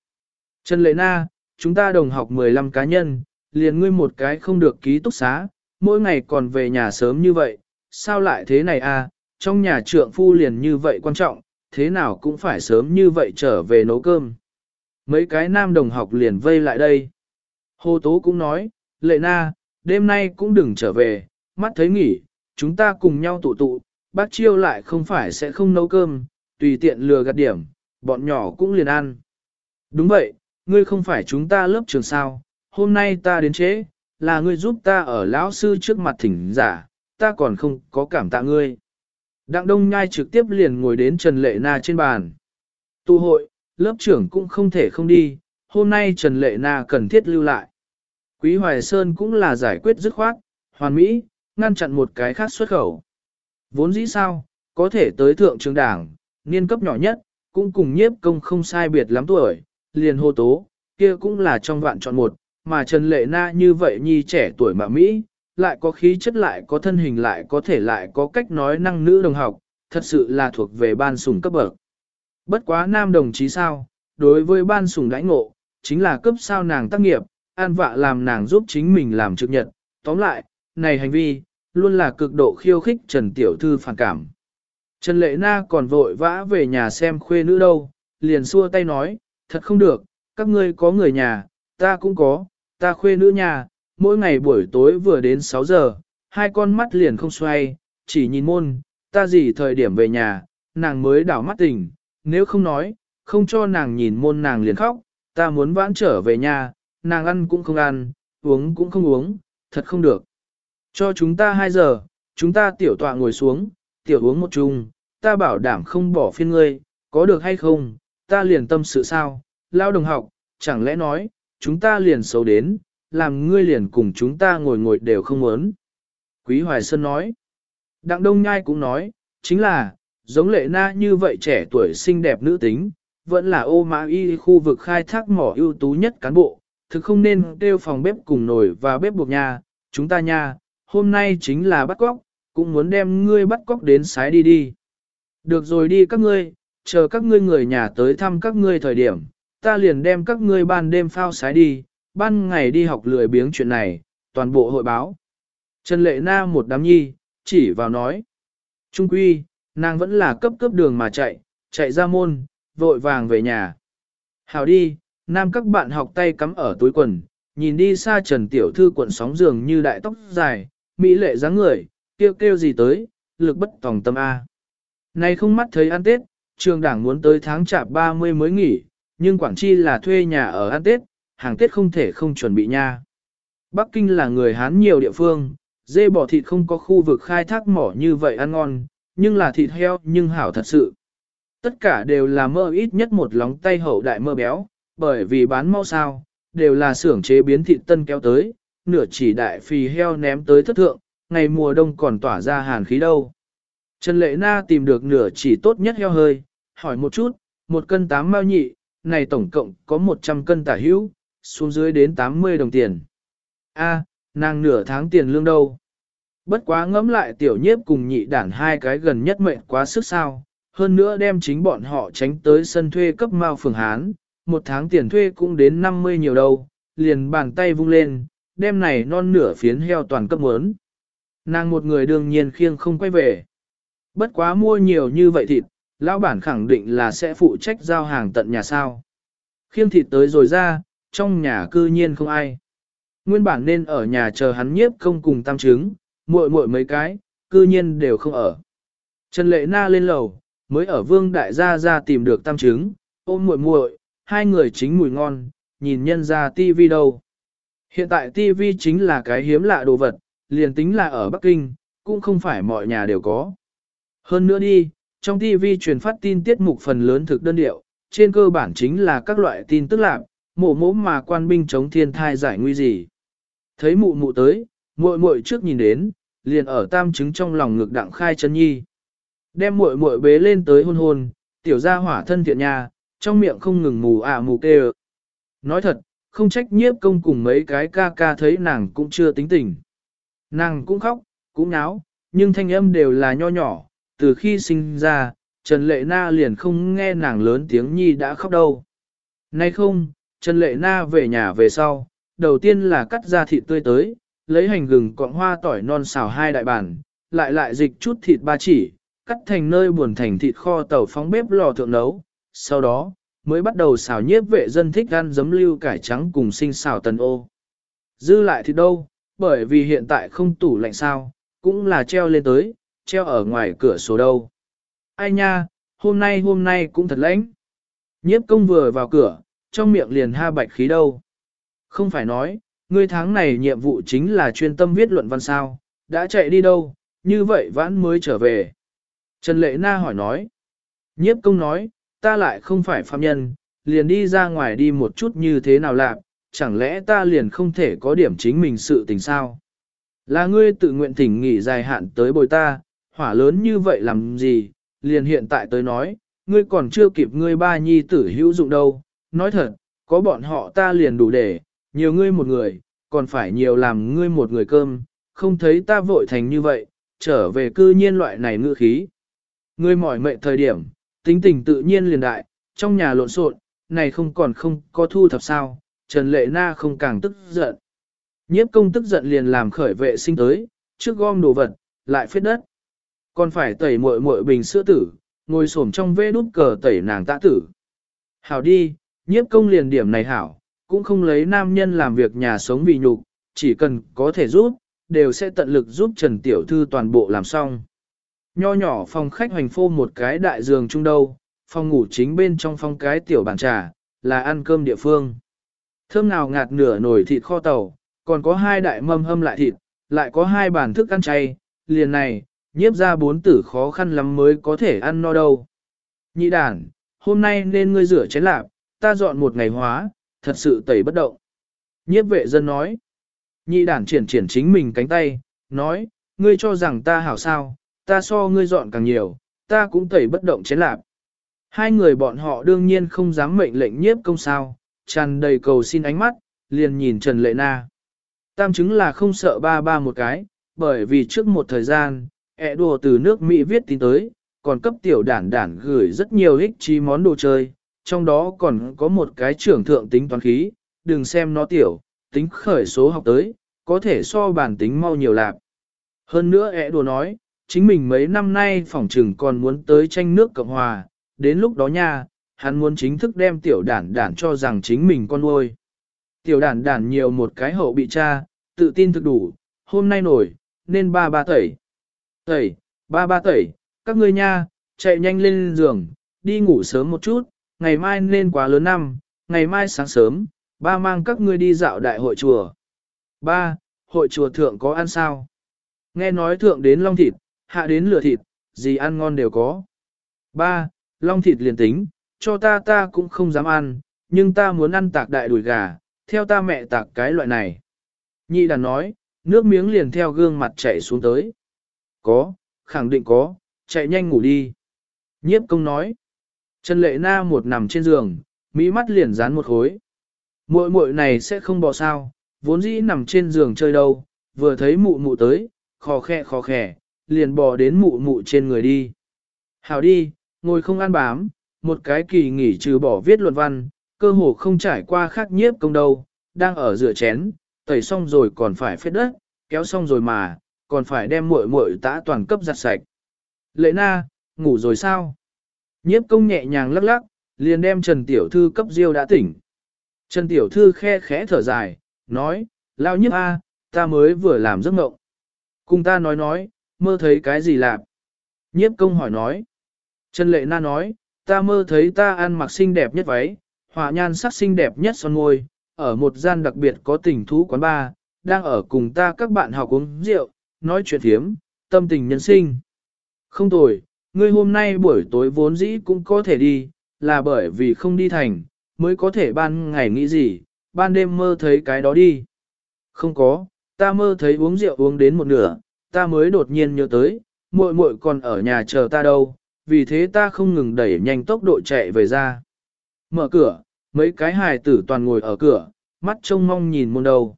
Trần Lệ Na, chúng ta đồng học 15 cá nhân, liền ngươi một cái không được ký túc xá, mỗi ngày còn về nhà sớm như vậy, sao lại thế này a? trong nhà trượng phu liền như vậy quan trọng, thế nào cũng phải sớm như vậy trở về nấu cơm. Mấy cái nam đồng học liền vây lại đây. Hồ Tố cũng nói, Lệ Na, đêm nay cũng đừng trở về, mắt thấy nghỉ, chúng ta cùng nhau tụ tụ, bác chiêu lại không phải sẽ không nấu cơm, tùy tiện lừa gạt điểm, bọn nhỏ cũng liền ăn. Đúng vậy, ngươi không phải chúng ta lớp trường sao, hôm nay ta đến chế, là ngươi giúp ta ở lão sư trước mặt thỉnh giả, ta còn không có cảm tạ ngươi. Đặng Đông Nhai trực tiếp liền ngồi đến Trần Lệ Na trên bàn. Tụ hội, lớp trưởng cũng không thể không đi, hôm nay Trần Lệ Na cần thiết lưu lại. Quý Hoài Sơn cũng là giải quyết dứt khoát, hoàn mỹ, ngăn chặn một cái khác xuất khẩu. Vốn dĩ sao, có thể tới thượng trường đảng, niên cấp nhỏ nhất, cũng cùng nhiếp công không sai biệt lắm tuổi, liền hô tố, kia cũng là trong vạn chọn một, mà Trần Lệ Na như vậy nhi trẻ tuổi mà Mỹ, lại có khí chất lại có thân hình lại có thể lại có cách nói năng nữ đồng học, thật sự là thuộc về ban sủng cấp bậc. Bất quá nam đồng chí sao, đối với ban sủng đãi ngộ, chính là cấp sao nàng tác nghiệp, an vạ làm nàng giúp chính mình làm trực nhật. Tóm lại, này hành vi, luôn là cực độ khiêu khích Trần Tiểu Thư phản cảm. Trần Lệ Na còn vội vã về nhà xem khuê nữ đâu, liền xua tay nói, thật không được, các ngươi có người nhà, ta cũng có, ta khuê nữ nhà, mỗi ngày buổi tối vừa đến 6 giờ, hai con mắt liền không xoay, chỉ nhìn môn, ta gì thời điểm về nhà, nàng mới đảo mắt tỉnh, nếu không nói, không cho nàng nhìn môn nàng liền khóc, ta muốn vãn trở về nhà, nàng ăn cũng không ăn, uống cũng không uống, thật không được. Cho chúng ta 2 giờ, chúng ta tiểu tọa ngồi xuống, tiểu uống một chung, ta bảo đảm không bỏ phiên ngươi, có được hay không, ta liền tâm sự sao, lao đồng học, chẳng lẽ nói, chúng ta liền xấu đến, làm ngươi liền cùng chúng ta ngồi ngồi đều không muốn. Quý Hoài Sơn nói, Đặng Đông Nhai cũng nói, chính là, giống lệ na như vậy trẻ tuổi xinh đẹp nữ tính, vẫn là ô mã y khu vực khai thác mỏ ưu tú nhất cán bộ, thực không nên kêu phòng bếp cùng nồi và bếp buộc nhà, chúng ta nha, hôm nay chính là bắt cóc, cũng muốn đem ngươi bắt cóc đến sái đi đi. Được rồi đi các ngươi, chờ các ngươi người nhà tới thăm các ngươi thời điểm, ta liền đem các ngươi ban đêm phao sái đi, ban ngày đi học lười biếng chuyện này, toàn bộ hội báo. Trần Lệ Na một đám nhi, chỉ vào nói. Trung quy, nàng vẫn là cấp cấp đường mà chạy, chạy ra môn, vội vàng về nhà. Hào đi, nam các bạn học tay cắm ở túi quần, nhìn đi xa Trần Tiểu Thư cuộn sóng giường như đại tóc dài, mỹ lệ dáng người, kêu kêu gì tới, lực bất tòng tâm A. Này không mắt thấy ăn Tết, trường đảng muốn tới tháng chạp 30 mới nghỉ, nhưng Quảng Chi là thuê nhà ở ăn Tết, hàng Tết không thể không chuẩn bị nha. Bắc Kinh là người Hán nhiều địa phương, dê bò thịt không có khu vực khai thác mỏ như vậy ăn ngon, nhưng là thịt heo nhưng hảo thật sự. Tất cả đều là mơ ít nhất một lóng tay hậu đại mơ béo, bởi vì bán mau sao, đều là xưởng chế biến thịt tân kéo tới, nửa chỉ đại phì heo ném tới thất thượng, ngày mùa đông còn tỏa ra hàn khí đâu. Trần Lệ Na tìm được nửa chỉ tốt nhất heo hơi, hỏi một chút, một cân tám mao nhị, này tổng cộng có 100 cân tả hữu, xuống dưới đến 80 đồng tiền. A, nàng nửa tháng tiền lương đâu. Bất quá ngẫm lại tiểu nhiếp cùng nhị đản hai cái gần nhất mệnh quá sức sao, hơn nữa đem chính bọn họ tránh tới sân thuê cấp mao phường Hán, một tháng tiền thuê cũng đến 50 nhiều đâu, liền bàn tay vung lên, đem này non nửa phiến heo toàn cấp muốn. Nàng một người đương nhiên khiêng không quay về. Bất quá mua nhiều như vậy thịt, lão bản khẳng định là sẽ phụ trách giao hàng tận nhà sao. Khiêng thịt tới rồi ra, trong nhà cư nhiên không ai. Nguyên bản nên ở nhà chờ hắn nhiếp công cùng tam trứng, muội muội mấy cái, cư nhiên đều không ở. Trần Lệ Na lên lầu, mới ở vương đại gia ra tìm được tam trứng, ôm muội muội, hai người chính mùi ngon, nhìn nhân ra tivi đâu. Hiện tại tivi chính là cái hiếm lạ đồ vật, liền tính là ở Bắc Kinh, cũng không phải mọi nhà đều có. Hơn nữa đi, trong TV truyền phát tin tiết mục phần lớn thực đơn điệu, trên cơ bản chính là các loại tin tức lạc, mộ mố mà quan binh chống thiên thai giải nguy gì. Thấy mụ mụ tới, muội muội trước nhìn đến, liền ở tam chứng trong lòng ngực đặng khai chân nhi. Đem muội muội bế lên tới hôn hôn, tiểu gia hỏa thân thiện nhà, trong miệng không ngừng mù à mù kêu. Nói thật, không trách nhiếp công cùng mấy cái ca ca thấy nàng cũng chưa tính tình. Nàng cũng khóc, cũng náo, nhưng thanh âm đều là nho nhỏ, từ khi sinh ra, Trần Lệ Na liền không nghe nàng lớn tiếng nhi đã khóc đâu. Nay không, Trần Lệ Na về nhà về sau, đầu tiên là cắt ra thịt tươi tới, lấy hành gừng cọng hoa tỏi non xào hai đại bản, lại lại dịch chút thịt ba chỉ, cắt thành nơi buồn thành thịt kho tàu phóng bếp lò thượng nấu, sau đó, mới bắt đầu xào nhiếp vệ dân thích ăn giấm lưu cải trắng cùng sinh xào tần ô. Dư lại thì đâu, bởi vì hiện tại không tủ lạnh sao, cũng là treo lên tới, treo ở ngoài cửa sổ đâu. Ai nha, hôm nay hôm nay cũng thật lạnh. Nhiếp công vừa vào cửa, trong miệng liền ha bạch khí đâu. Không phải nói, ngươi tháng này nhiệm vụ chính là chuyên tâm viết luận văn sao, đã chạy đi đâu, như vậy vãn mới trở về. Trần Lệ Na hỏi nói. Nhiếp công nói, ta lại không phải phạm nhân, liền đi ra ngoài đi một chút như thế nào lạc, chẳng lẽ ta liền không thể có điểm chính mình sự tình sao? Là ngươi tự nguyện thỉnh nghỉ dài hạn tới bồi ta, hỏa lớn như vậy làm gì, liền hiện tại tới nói, ngươi còn chưa kịp ngươi ba nhi tử hữu dụng đâu, nói thật, có bọn họ ta liền đủ để, nhiều ngươi một người, còn phải nhiều làm ngươi một người cơm, không thấy ta vội thành như vậy, trở về cư nhiên loại này ngựa khí. Ngươi mỏi mệnh thời điểm, tính tình tự nhiên liền đại, trong nhà lộn xộn, này không còn không có thu thập sao, Trần Lệ Na không càng tức giận. Nhiếp công tức giận liền làm khởi vệ sinh tới, trước gom đồ vật, lại phết đất. Còn phải tẩy muội muội bình sữa tử, ngồi xổm trong vê đút cờ tẩy nàng tạ tử. Hảo đi, nhiếp công liền điểm này hảo, cũng không lấy nam nhân làm việc nhà sống vì nhục, chỉ cần có thể giúp, đều sẽ tận lực giúp Trần Tiểu Thư toàn bộ làm xong. Nho nhỏ phòng khách hoành phô một cái đại giường trung đâu, phòng ngủ chính bên trong phòng cái tiểu bàn trà, là ăn cơm địa phương. Thơm nào ngạt nửa nồi thịt kho tàu, còn có hai đại mâm hâm lại thịt, lại có hai bàn thức ăn chay, liền này, nhiếp ra bốn tử khó khăn lắm mới có thể ăn no đâu. Nhị đàn, hôm nay nên ngươi rửa chén lạp, ta dọn một ngày hóa, thật sự tẩy bất động. Nhiếp vệ dân nói. Nhị đàn triển triển chính mình cánh tay, nói, ngươi cho rằng ta hảo sao, ta so ngươi dọn càng nhiều, ta cũng tẩy bất động chén lạp. Hai người bọn họ đương nhiên không dám mệnh lệnh nhiếp công sao, tràn đầy cầu xin ánh mắt, liền nhìn Trần Lệ Na. Tam chứng là không sợ ba ba một cái, bởi vì trước một thời gian, ẹ đùa từ nước Mỹ viết tin tới, còn cấp tiểu đản đản gửi rất nhiều ích chi món đồ chơi, trong đó còn có một cái trưởng thượng tính toán khí, đừng xem nó tiểu, tính khởi số học tới, có thể so bản tính mau nhiều lạc. Hơn nữa ẹ đùa nói, chính mình mấy năm nay phỏng trừng còn muốn tới tranh nước Cộng Hòa, đến lúc đó nha, hắn muốn chính thức đem tiểu đản đản cho rằng chính mình con nuôi. Tiểu đản đản nhiều một cái hậu bị cha, tự tin thực đủ, hôm nay nổi, nên ba ba tẩy. Tẩy, ba ba tẩy, các ngươi nha, chạy nhanh lên giường, đi ngủ sớm một chút, ngày mai nên quá lớn năm, ngày mai sáng sớm, ba mang các ngươi đi dạo đại hội chùa. Ba, hội chùa thượng có ăn sao? Nghe nói thượng đến long thịt, hạ đến lửa thịt, gì ăn ngon đều có. Ba, long thịt liền tính, cho ta ta cũng không dám ăn, nhưng ta muốn ăn tạc đại đùi gà, theo ta mẹ tạc cái loại này. Nhị đàn nói, nước miếng liền theo gương mặt chảy xuống tới. Có, khẳng định có, chạy nhanh ngủ đi. Nhiếp công nói. Trần Lệ Na một nằm trên giường, mỹ mắt liền dán một khối. Muội muội này sẽ không bỏ sao, vốn dĩ nằm trên giường chơi đâu, vừa thấy mụ mụ tới, khò khẽ khò khẽ, liền bò đến mụ mụ trên người đi. Hảo đi, ngồi không ăn bám, một cái kỳ nghỉ trừ bỏ viết luận văn, cơ hồ không trải qua khác nhiếp công đâu, đang ở rửa chén, tẩy xong rồi còn phải phết đất, kéo xong rồi mà, còn phải đem muội muội tã toàn cấp giặt sạch. Lệ na, ngủ rồi sao? Nhiếp công nhẹ nhàng lắc lắc, liền đem Trần Tiểu Thư cấp diêu đã tỉnh. Trần Tiểu Thư khe khẽ thở dài, nói, lao nhiếp a, ta mới vừa làm giấc mộng. Cùng ta nói nói, mơ thấy cái gì lạ? Nhiếp công hỏi nói. Trần Lệ Na nói, ta mơ thấy ta ăn mặc xinh đẹp nhất váy, họa nhan sắc xinh đẹp nhất son môi, ở một gian đặc biệt có tình thú quán bar, đang ở cùng ta các bạn học uống rượu, nói chuyện thiếm, tâm tình nhân sinh. Không tồi, ngươi hôm nay buổi tối vốn dĩ cũng có thể đi, là bởi vì không đi thành, mới có thể ban ngày nghĩ gì, ban đêm mơ thấy cái đó đi. Không có, ta mơ thấy uống rượu uống đến một nửa, ta mới đột nhiên nhớ tới, muội muội còn ở nhà chờ ta đâu, vì thế ta không ngừng đẩy nhanh tốc độ chạy về ra. Mở cửa, mấy cái hài tử toàn ngồi ở cửa, mắt trông mong nhìn môn đầu.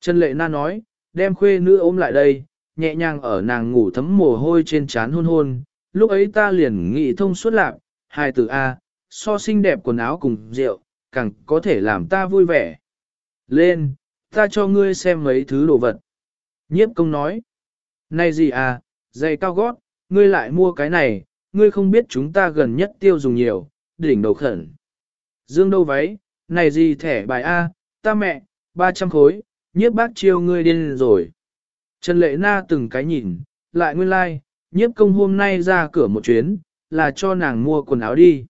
Trần Lệ Na nói, đem khuê nữ ôm lại đây, nhẹ nhàng ở nàng ngủ thấm mồ hôi trên trán hôn hôn, lúc ấy ta liền nghĩ thông suốt lạc, hài tử A, so xinh đẹp quần áo cùng rượu, càng có thể làm ta vui vẻ. Lên, ta cho ngươi xem mấy thứ đồ vật. Nhiếp công nói, này gì à, giày cao gót, ngươi lại mua cái này, ngươi không biết chúng ta gần nhất tiêu dùng nhiều, đỉnh đầu khẩn. Dương đâu váy, này gì thẻ bài A, ta mẹ, 300 khối, nhiếp bác chiêu ngươi điên rồi. Trần Lệ Na từng cái nhìn, lại nguyên lai, like, nhiếp công hôm nay ra cửa một chuyến, là cho nàng mua quần áo đi.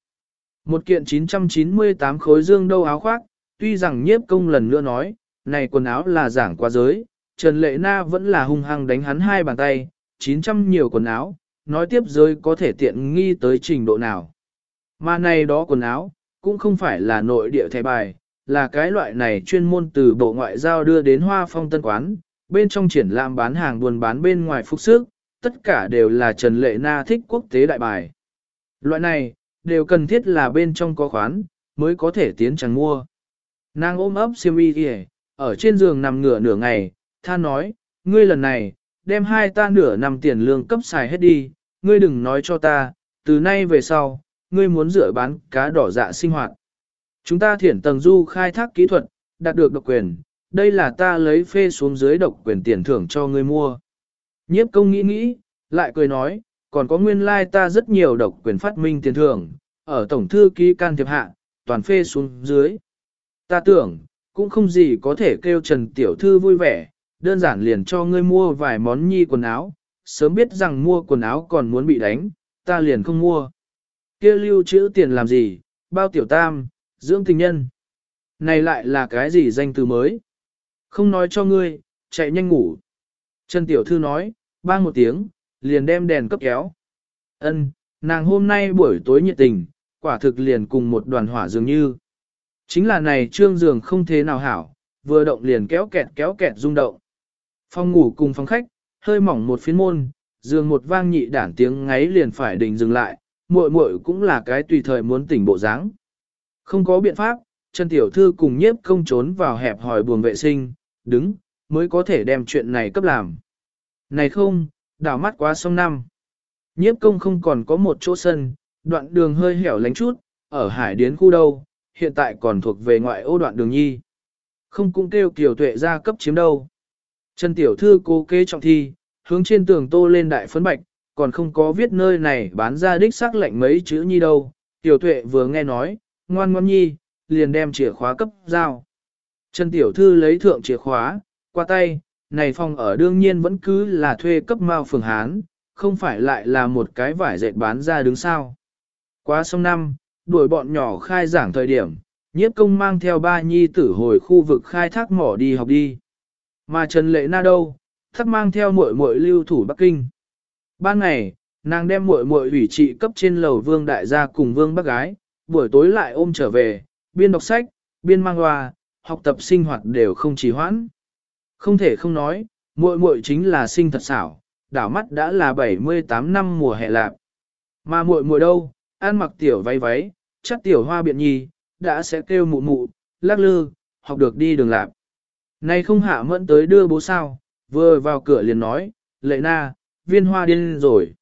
Một kiện 998 khối dương đâu áo khoác, tuy rằng nhiếp công lần nữa nói, này quần áo là giảng quá giới, Trần Lệ Na vẫn là hung hăng đánh hắn hai bàn tay, 900 nhiều quần áo, nói tiếp giới có thể tiện nghi tới trình độ nào. Mà này đó quần áo, cũng không phải là nội địa thẻ bài, là cái loại này chuyên môn từ bộ ngoại giao đưa đến hoa phong tân quán, bên trong triển lãm bán hàng buôn bán bên ngoài phúc sức, tất cả đều là Trần Lệ Na thích quốc tế đại bài. Loại này, đều cần thiết là bên trong có khoán, mới có thể tiến chẳng mua. Nàng ôm ấp siêm y kìa, ở trên giường nằm ngửa nửa ngày, than nói, ngươi lần này, đem hai ta nửa năm tiền lương cấp xài hết đi, ngươi đừng nói cho ta, từ nay về sau, ngươi muốn rửa bán cá đỏ dạ sinh hoạt. Chúng ta thiển tầng du khai thác kỹ thuật, đạt được độc quyền, đây là ta lấy phê xuống dưới độc quyền tiền thưởng cho ngươi mua. Nhiếp công nghĩ nghĩ, lại cười nói, còn có nguyên lai like ta rất nhiều độc quyền phát minh tiền thưởng, ở tổng thư ký can thiệp hạ, toàn phê xuống dưới. Ta tưởng, cũng không gì có thể kêu Trần Tiểu Thư vui vẻ, đơn giản liền cho ngươi mua vài món nhi quần áo, sớm biết rằng mua quần áo còn muốn bị đánh, ta liền không mua. kia lưu trữ tiền làm gì, bao tiểu tam, dưỡng tình nhân. Này lại là cái gì danh từ mới? Không nói cho ngươi, chạy nhanh ngủ. Trần Tiểu Thư nói, bang một tiếng, liền đem đèn cấp kéo. Ân, nàng hôm nay buổi tối nhiệt tình, quả thực liền cùng một đoàn hỏa dường như. Chính là này trương giường không thế nào hảo, vừa động liền kéo kẹt kéo kẹt rung động. Phòng ngủ cùng phòng khách, hơi mỏng một phiến môn, dường một vang nhị đản tiếng ngáy liền phải đình dừng lại, muội muội cũng là cái tùy thời muốn tỉnh bộ dáng. Không có biện pháp, Trần Tiểu Thư cùng nhiếp công trốn vào hẹp hỏi buồng vệ sinh, đứng, mới có thể đem chuyện này cấp làm. Này không, đảo mắt quá sông năm. Nhiếp công không còn có một chỗ sân, đoạn đường hơi hẻo lánh chút, ở hải điến khu đâu, hiện tại còn thuộc về ngoại ô đoạn đường nhi. Không cũng kêu kiểu tuệ ra cấp chiếm đâu. Trần Tiểu Thư cố kế trọng thi, hướng trên tường tô lên đại phấn bạch, còn không có viết nơi này bán ra đích xác lệnh mấy chữ nhi đâu. Tiểu tuệ vừa nghe nói, ngoan ngoan nhi, liền đem chìa khóa cấp giao. Trần Tiểu Thư lấy thượng chìa khóa, qua tay, này phòng ở đương nhiên vẫn cứ là thuê cấp mao phường Hán, không phải lại là một cái vải dệt bán ra đứng sao. Quá sông năm, đuổi bọn nhỏ khai giảng thời điểm, nhiếp công mang theo ba nhi tử hồi khu vực khai thác mỏ đi học đi. Mà Trần Lệ Na đâu, thắc mang theo muội muội lưu thủ Bắc Kinh. Ban ngày, nàng đem muội muội ủy trị cấp trên lầu vương đại gia cùng vương bác gái, buổi tối lại ôm trở về, biên đọc sách, biên mang hoa, học tập sinh hoạt đều không trì hoãn. Không thể không nói, muội muội chính là sinh thật xảo, đảo mắt đã là 78 năm mùa hè lạc. Mà muội muội đâu, ăn mặc tiểu váy váy, chắc tiểu hoa biện nhi, đã sẽ kêu mụ mụ, lắc lư, học được đi đường lạc. Này không hạ mẫn tới đưa bố sao, vừa vào cửa liền nói, lệ na, viên hoa điên rồi.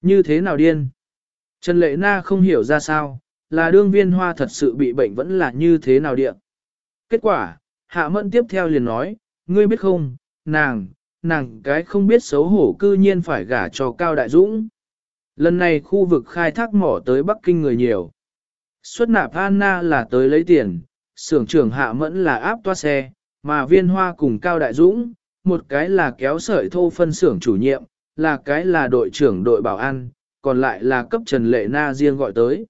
Như thế nào điên? Trần lệ na không hiểu ra sao, là đương viên hoa thật sự bị bệnh vẫn là như thế nào điện. Kết quả, hạ mẫn tiếp theo liền nói, ngươi biết không, nàng, nàng cái không biết xấu hổ cư nhiên phải gả cho Cao Đại Dũng. Lần này khu vực khai thác mỏ tới Bắc Kinh người nhiều. Xuất nạp Anna là tới lấy tiền, xưởng trưởng hạ mẫn là áp toa xe, mà viên hoa cùng Cao Đại Dũng, một cái là kéo sợi thô phân xưởng chủ nhiệm, là cái là đội trưởng đội bảo an, còn lại là cấp Trần Lệ Na riêng gọi tới.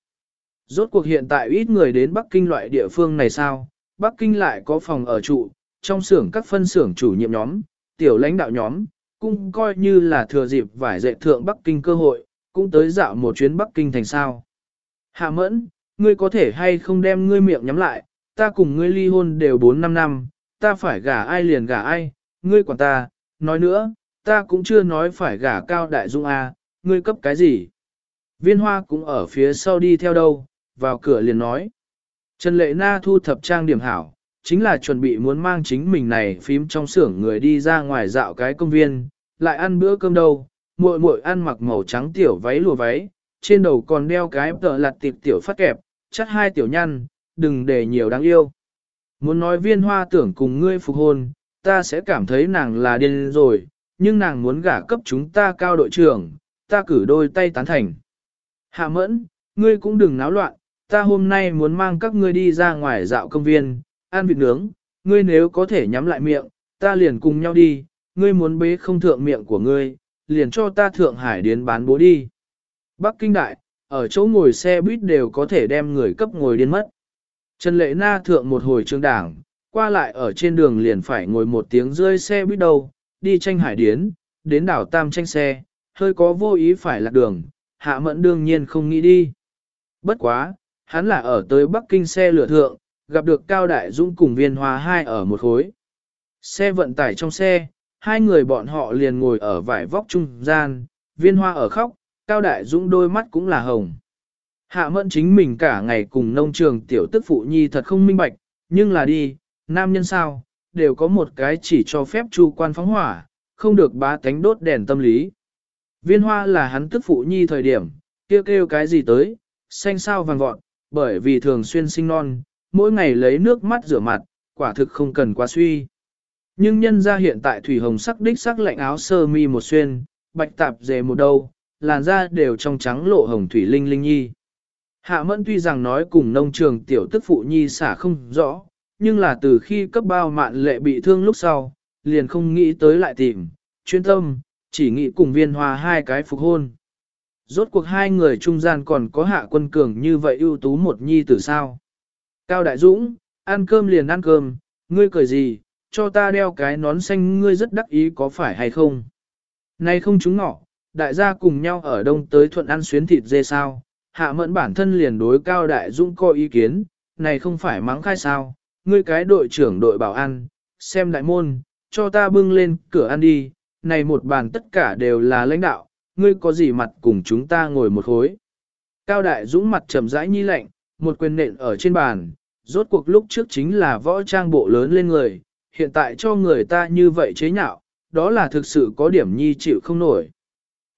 Rốt cuộc hiện tại ít người đến Bắc Kinh loại địa phương này sao, Bắc Kinh lại có phòng ở trụ, trong xưởng các phân xưởng chủ nhiệm nhóm, tiểu lãnh đạo nhóm, cũng coi như là thừa dịp vải dạy thượng Bắc Kinh cơ hội, cũng tới dạo một chuyến Bắc Kinh thành sao. Hạ mẫn, ngươi có thể hay không đem ngươi miệng nhắm lại, ta cùng ngươi ly hôn đều 4-5 năm, ta phải gả ai liền gả ai, ngươi quản ta, nói nữa, ta cũng chưa nói phải gả cao đại dung A, ngươi cấp cái gì. Viên hoa cũng ở phía sau đi theo đâu, vào cửa liền nói. Trần Lệ Na thu thập trang điểm hảo, chính là chuẩn bị muốn mang chính mình này phím trong xưởng người đi ra ngoài dạo cái công viên, lại ăn bữa cơm đâu, muội muội ăn mặc màu trắng tiểu váy lùa váy, trên đầu còn đeo cái tờ lặt tiệp tiểu phát kẹp, chắc hai tiểu nhăn, đừng để nhiều đáng yêu. Muốn nói viên hoa tưởng cùng ngươi phục hôn, ta sẽ cảm thấy nàng là điên rồi, nhưng nàng muốn gả cấp chúng ta cao đội trưởng, ta cử đôi tay tán thành. Hạ mẫn, ngươi cũng đừng náo loạn, ta hôm nay muốn mang các ngươi đi ra ngoài dạo công viên, ăn vịt nướng, ngươi nếu có thể nhắm lại miệng, ta liền cùng nhau đi, ngươi muốn bế không thượng miệng của ngươi, liền cho ta thượng hải đến bán bố đi. Bắc Kinh Đại, ở chỗ ngồi xe buýt đều có thể đem người cấp ngồi điên mất. Trần Lệ Na thượng một hồi trường đảng, qua lại ở trên đường liền phải ngồi một tiếng rơi xe buýt đầu, đi tranh hải điến, đến đảo Tam tranh xe, hơi có vô ý phải lạc đường, hạ mẫn đương nhiên không nghĩ đi. Bất quá, hắn là ở tới Bắc Kinh xe lửa thượng, gặp được Cao Đại Dũng cùng viên hoa hai ở một khối. Xe vận tải trong xe, hai người bọn họ liền ngồi ở vải vóc trung gian, viên hoa ở khóc, Cao Đại Dũng đôi mắt cũng là hồng. Hạ mẫn chính mình cả ngày cùng nông trường tiểu tức phụ nhi thật không minh bạch, nhưng là đi, nam nhân sao, đều có một cái chỉ cho phép chu quan phóng hỏa, không được bá tánh đốt đèn tâm lý. Viên hoa là hắn tức phụ nhi thời điểm, kêu kêu cái gì tới, xanh sao vàng vọt, bởi vì thường xuyên sinh non, mỗi ngày lấy nước mắt rửa mặt, quả thực không cần quá suy. Nhưng nhân ra hiện tại thủy hồng sắc đích sắc lạnh áo sơ mi một xuyên, bạch tạp dề một đầu, làn da đều trong trắng lộ hồng thủy linh linh nhi. Hạ mẫn tuy rằng nói cùng nông trường tiểu tức phụ nhi xả không rõ, nhưng là từ khi cấp bao mạn lệ bị thương lúc sau, liền không nghĩ tới lại tìm, chuyên tâm, chỉ nghĩ cùng viên hòa hai cái phục hôn. Rốt cuộc hai người trung gian còn có hạ quân cường như vậy ưu tú một nhi tử sao. Cao Đại Dũng, ăn cơm liền ăn cơm, ngươi cười gì, cho ta đeo cái nón xanh ngươi rất đắc ý có phải hay không? Này không chúng ngọ, đại gia cùng nhau ở đông tới thuận ăn xuyến thịt dê sao, hạ mẫn bản thân liền đối cao đại dũng có ý kiến, này không phải mắng khai sao, ngươi cái đội trưởng đội bảo an, xem đại môn, cho ta bưng lên cửa ăn đi, này một bàn tất cả đều là lãnh đạo, ngươi có gì mặt cùng chúng ta ngồi một khối. Cao đại dũng mặt trầm rãi nhi lạnh, một quyền nện ở trên bàn, rốt cuộc lúc trước chính là võ trang bộ lớn lên người, hiện tại cho người ta như vậy chế nhạo, đó là thực sự có điểm nhi chịu không nổi.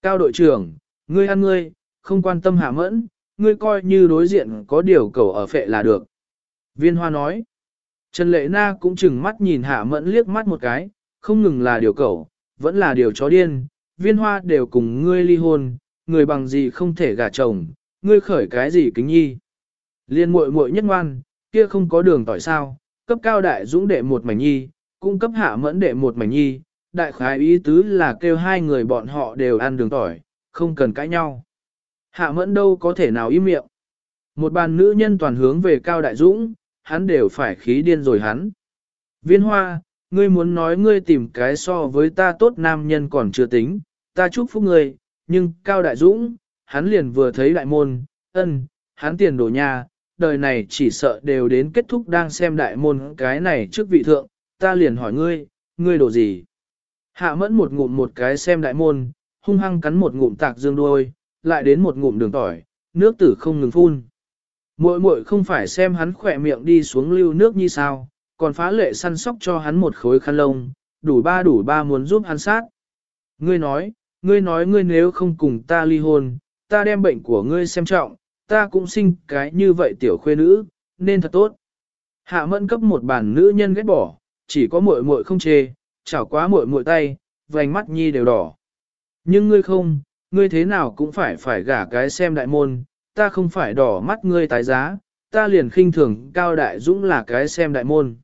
Cao đội trưởng, ngươi ăn ngươi, không quan tâm hạ mẫn, ngươi coi như đối diện có điều cầu ở phệ là được. Viên hoa nói, Trần Lệ Na cũng chừng mắt nhìn hạ mẫn liếc mắt một cái, không ngừng là điều cầu, vẫn là điều chó điên, viên hoa đều cùng ngươi ly hôn, người bằng gì không thể gả chồng, ngươi khởi cái gì kính nhi. Liên muội muội nhất ngoan, kia không có đường tỏi sao, cấp cao đại dũng đệ một mảnh nhi, cung cấp hạ mẫn đệ một mảnh nhi, đại khái ý tứ là kêu hai người bọn họ đều ăn đường tỏi, không cần cãi nhau. Hạ mẫn đâu có thể nào im miệng. Một bàn nữ nhân toàn hướng về cao đại dũng, hắn đều phải khí điên rồi hắn. Viên hoa, ngươi muốn nói ngươi tìm cái so với ta tốt nam nhân còn chưa tính, ta chúc phúc ngươi, nhưng cao đại dũng, hắn liền vừa thấy đại môn, ân, hắn tiền đổ nhà, đời này chỉ sợ đều đến kết thúc đang xem đại môn cái này trước vị thượng, ta liền hỏi ngươi, ngươi đổ gì? Hạ mẫn một ngụm một cái xem đại môn, hung hăng cắn một ngụm tạc dương đuôi, lại đến một ngụm đường tỏi, nước tử không ngừng phun. Muội muội không phải xem hắn khỏe miệng đi xuống lưu nước như sao, còn phá lệ săn sóc cho hắn một khối khăn lông, đủ ba đủ ba muốn giúp hắn sát. Ngươi nói, ngươi nói ngươi nếu không cùng ta ly hôn, ta đem bệnh của ngươi xem trọng, ta cũng sinh cái như vậy tiểu khuê nữ, nên thật tốt. Hạ mẫn cấp một bản nữ nhân ghét bỏ, chỉ có muội muội không chê, chảo quá muội muội tay, vành mắt nhi đều đỏ. Nhưng ngươi không, ngươi thế nào cũng phải phải gả cái xem đại môn, ta không phải đỏ mắt ngươi tái giá, ta liền khinh thường cao đại dũng là cái xem đại môn.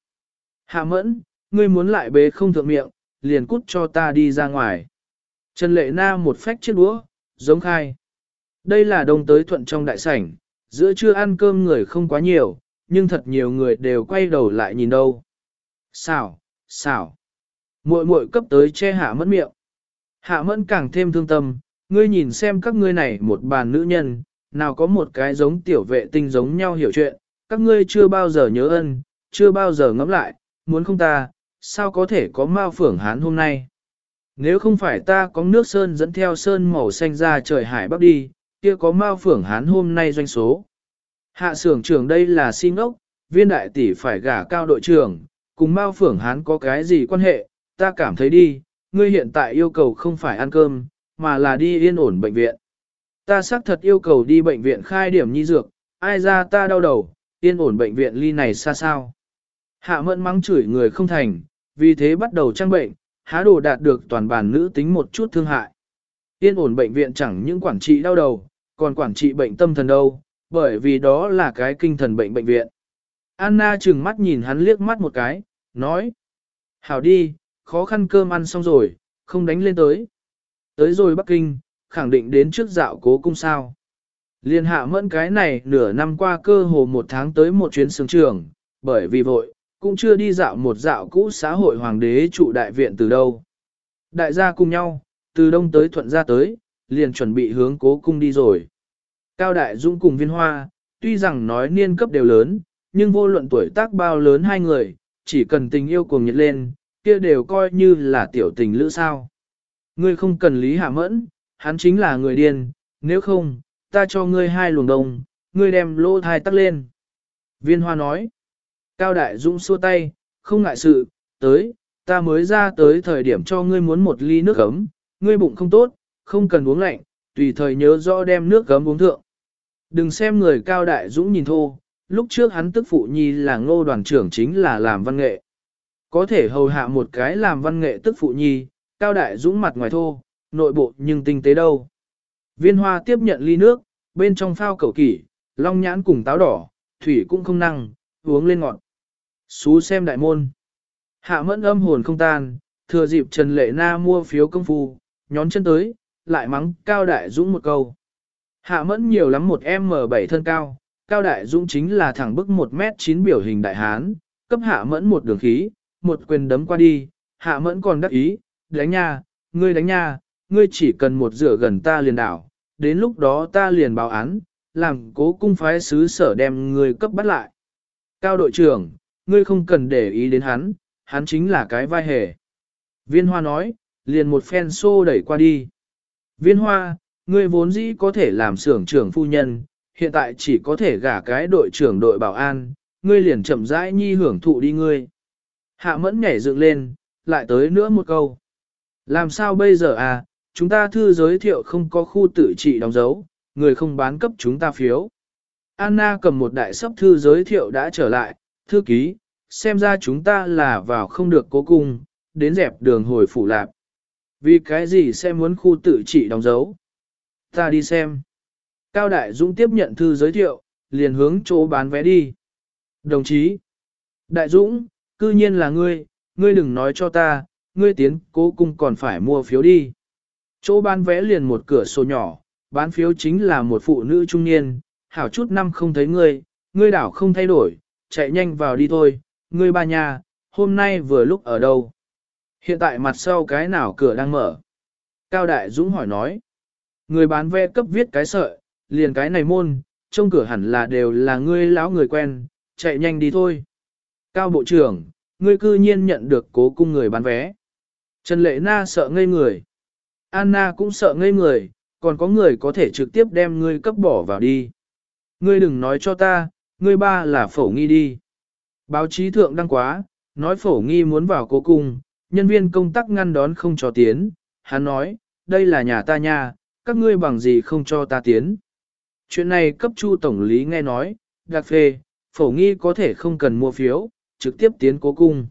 Hạ mẫn, ngươi muốn lại bế không thượng miệng, liền cút cho ta đi ra ngoài. Trần Lệ Na một phách chiếc đũa, giống khai. Đây là đông tới thuận trong đại sảnh, giữa trưa ăn cơm người không quá nhiều, nhưng thật nhiều người đều quay đầu lại nhìn đâu. Xảo, xảo. Muội muội cấp tới che hạ mẫn miệng. Hạ mẫn càng thêm thương tâm, ngươi nhìn xem các ngươi này một bàn nữ nhân, nào có một cái giống tiểu vệ tinh giống nhau hiểu chuyện, các ngươi chưa bao giờ nhớ ân, chưa bao giờ ngẫm lại, muốn không ta, sao có thể có mao phưởng hán hôm nay. Nếu không phải ta có nước sơn dẫn theo sơn màu xanh ra trời hải bắc đi, kia có mao phưởng hán hôm nay doanh số. Hạ sưởng trưởng đây là xin ốc, viên đại tỷ phải gả cao đội trưởng, cùng mao phưởng hán có cái gì quan hệ, ta cảm thấy đi, ngươi hiện tại yêu cầu không phải ăn cơm, mà là đi yên ổn bệnh viện. Ta xác thật yêu cầu đi bệnh viện khai điểm nhi dược, ai ra ta đau đầu, yên ổn bệnh viện ly này xa sao. Hạ mẫn mắng chửi người không thành, vì thế bắt đầu trang bệnh, há đồ đạt được toàn bản nữ tính một chút thương hại. Yên ổn bệnh viện chẳng những quản trị đau đầu, còn quản trị bệnh tâm thần đâu, bởi vì đó là cái kinh thần bệnh bệnh viện. Anna chừng mắt nhìn hắn liếc mắt một cái, nói. Hảo đi, khó khăn cơm ăn xong rồi, không đánh lên tới. Tới rồi Bắc Kinh, khẳng định đến trước dạo cố cung sao. Liên hạ mẫn cái này nửa năm qua cơ hồ một tháng tới một chuyến sướng trường, bởi vì vội, cũng chưa đi dạo một dạo cũ xã hội hoàng đế trụ đại viện từ đâu. Đại gia cùng nhau, từ đông tới thuận ra tới, liền chuẩn bị hướng cố cung đi rồi. Cao Đại Dung cùng viên hoa, tuy rằng nói niên cấp đều lớn, nhưng vô luận tuổi tác bao lớn hai người, chỉ cần tình yêu cuồng nhiệt lên, kia đều coi như là tiểu tình lữ sao. Ngươi không cần lý hạ mẫn, hắn chính là người điên, nếu không, ta cho ngươi hai luồng đồng, ngươi đem lô thai tắt lên. Viên hoa nói, Cao Đại Dũng xua tay, không ngại sự, tới, ta mới ra tới thời điểm cho ngươi muốn một ly nước ấm, ngươi bụng không tốt, không cần uống lạnh, tùy thời nhớ rõ đem nước ấm uống thượng. Đừng xem người Cao Đại Dũng nhìn thô, lúc trước hắn tức phụ nhi là ngô đoàn trưởng chính là làm văn nghệ. Có thể hầu hạ một cái làm văn nghệ tức phụ nhi, Cao Đại Dũng mặt ngoài thô, nội bộ nhưng tinh tế đâu. Viên hoa tiếp nhận ly nước, bên trong phao cầu kỷ, long nhãn cùng táo đỏ, thủy cũng không năng, uống lên ngọt. Xú xem đại môn. Hạ mẫn âm hồn không tan, thừa dịp Trần Lệ Na mua phiếu công phu, nhón chân tới, lại mắng Cao Đại Dũng một câu. Hạ mẫn nhiều lắm một M7 thân cao, Cao Đại Dũng chính là thẳng bức 1 mét 9 biểu hình đại hán, cấp hạ mẫn một đường khí, một quyền đấm qua đi, hạ mẫn còn đắc ý, đánh nha, ngươi đánh nha, ngươi chỉ cần một rửa gần ta liền đảo, đến lúc đó ta liền báo án, làm cố cung phái sứ sở đem ngươi cấp bắt lại. Cao đội trưởng, ngươi không cần để ý đến hắn, hắn chính là cái vai hề. Viên hoa nói, liền một phen xô đẩy qua đi. Viên hoa, ngươi vốn dĩ có thể làm xưởng trưởng phu nhân, hiện tại chỉ có thể gả cái đội trưởng đội bảo an, ngươi liền chậm rãi nhi hưởng thụ đi ngươi. Hạ mẫn nhảy dựng lên, lại tới nữa một câu. Làm sao bây giờ à, chúng ta thư giới thiệu không có khu tự trị đóng dấu, người không bán cấp chúng ta phiếu. Anna cầm một đại sấp thư giới thiệu đã trở lại, thư ký, xem ra chúng ta là vào không được cố cung, đến dẹp đường hồi phủ lạp. Vì cái gì sẽ muốn khu tự trị đóng dấu? Ta đi xem. Cao Đại Dũng tiếp nhận thư giới thiệu, liền hướng chỗ bán vé đi. Đồng chí, Đại Dũng, cư nhiên là ngươi, ngươi đừng nói cho ta, ngươi tiến cố cung còn phải mua phiếu đi. Chỗ bán vé liền một cửa sổ nhỏ, bán phiếu chính là một phụ nữ trung niên, hảo chút năm không thấy ngươi, ngươi đảo không thay đổi, chạy nhanh vào đi thôi, ngươi ba nhà, hôm nay vừa lúc ở đâu. Hiện tại mặt sau cái nào cửa đang mở. Cao Đại Dũng hỏi nói. Người bán vé cấp viết cái sợi, liền cái này môn, trong cửa hẳn là đều là ngươi lão người quen, chạy nhanh đi thôi. Cao Bộ trưởng, ngươi cư nhiên nhận được cố cung người bán vé. Trần Lệ Na sợ ngây người. Anna cũng sợ ngây người, còn có người có thể trực tiếp đem ngươi cấp bỏ vào đi. Ngươi đừng nói cho ta, ngươi ba là phổ nghi đi. Báo chí thượng đăng quá, nói phổ nghi muốn vào cố cung, nhân viên công tác ngăn đón không cho tiến. Hắn nói, đây là nhà ta nha, các ngươi bằng gì không cho ta tiến. Chuyện này cấp chu tổng lý nghe nói, đặc phê, phổ nghi có thể không cần mua phiếu, trực tiếp tiến cố cung.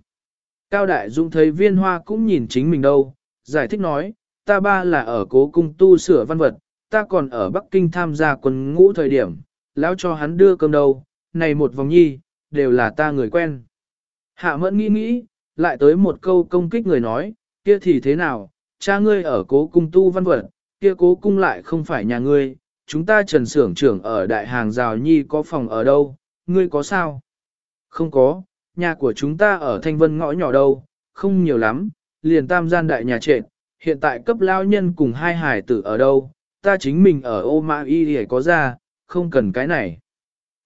Cao Đại Dung thấy viên hoa cũng nhìn chính mình đâu, giải thích nói, ta ba là ở cố cung tu sửa văn vật, ta còn ở Bắc Kinh tham gia quân ngũ thời điểm, lão cho hắn đưa cơm đâu, này một vòng nhi, đều là ta người quen. Hạ mẫn nghĩ nghĩ, lại tới một câu công kích người nói, kia thì thế nào, cha ngươi ở cố cung tu văn vật, kia cố cung lại không phải nhà ngươi, chúng ta trần xưởng trưởng ở đại hàng rào nhi có phòng ở đâu, ngươi có sao? Không có, nhà của chúng ta ở thanh vân ngõ nhỏ đâu, không nhiều lắm, liền tam gian đại nhà trệt, hiện tại cấp lao nhân cùng hai hải tử ở đâu, ta chính mình ở ô mã y thì có ra, không cần cái này.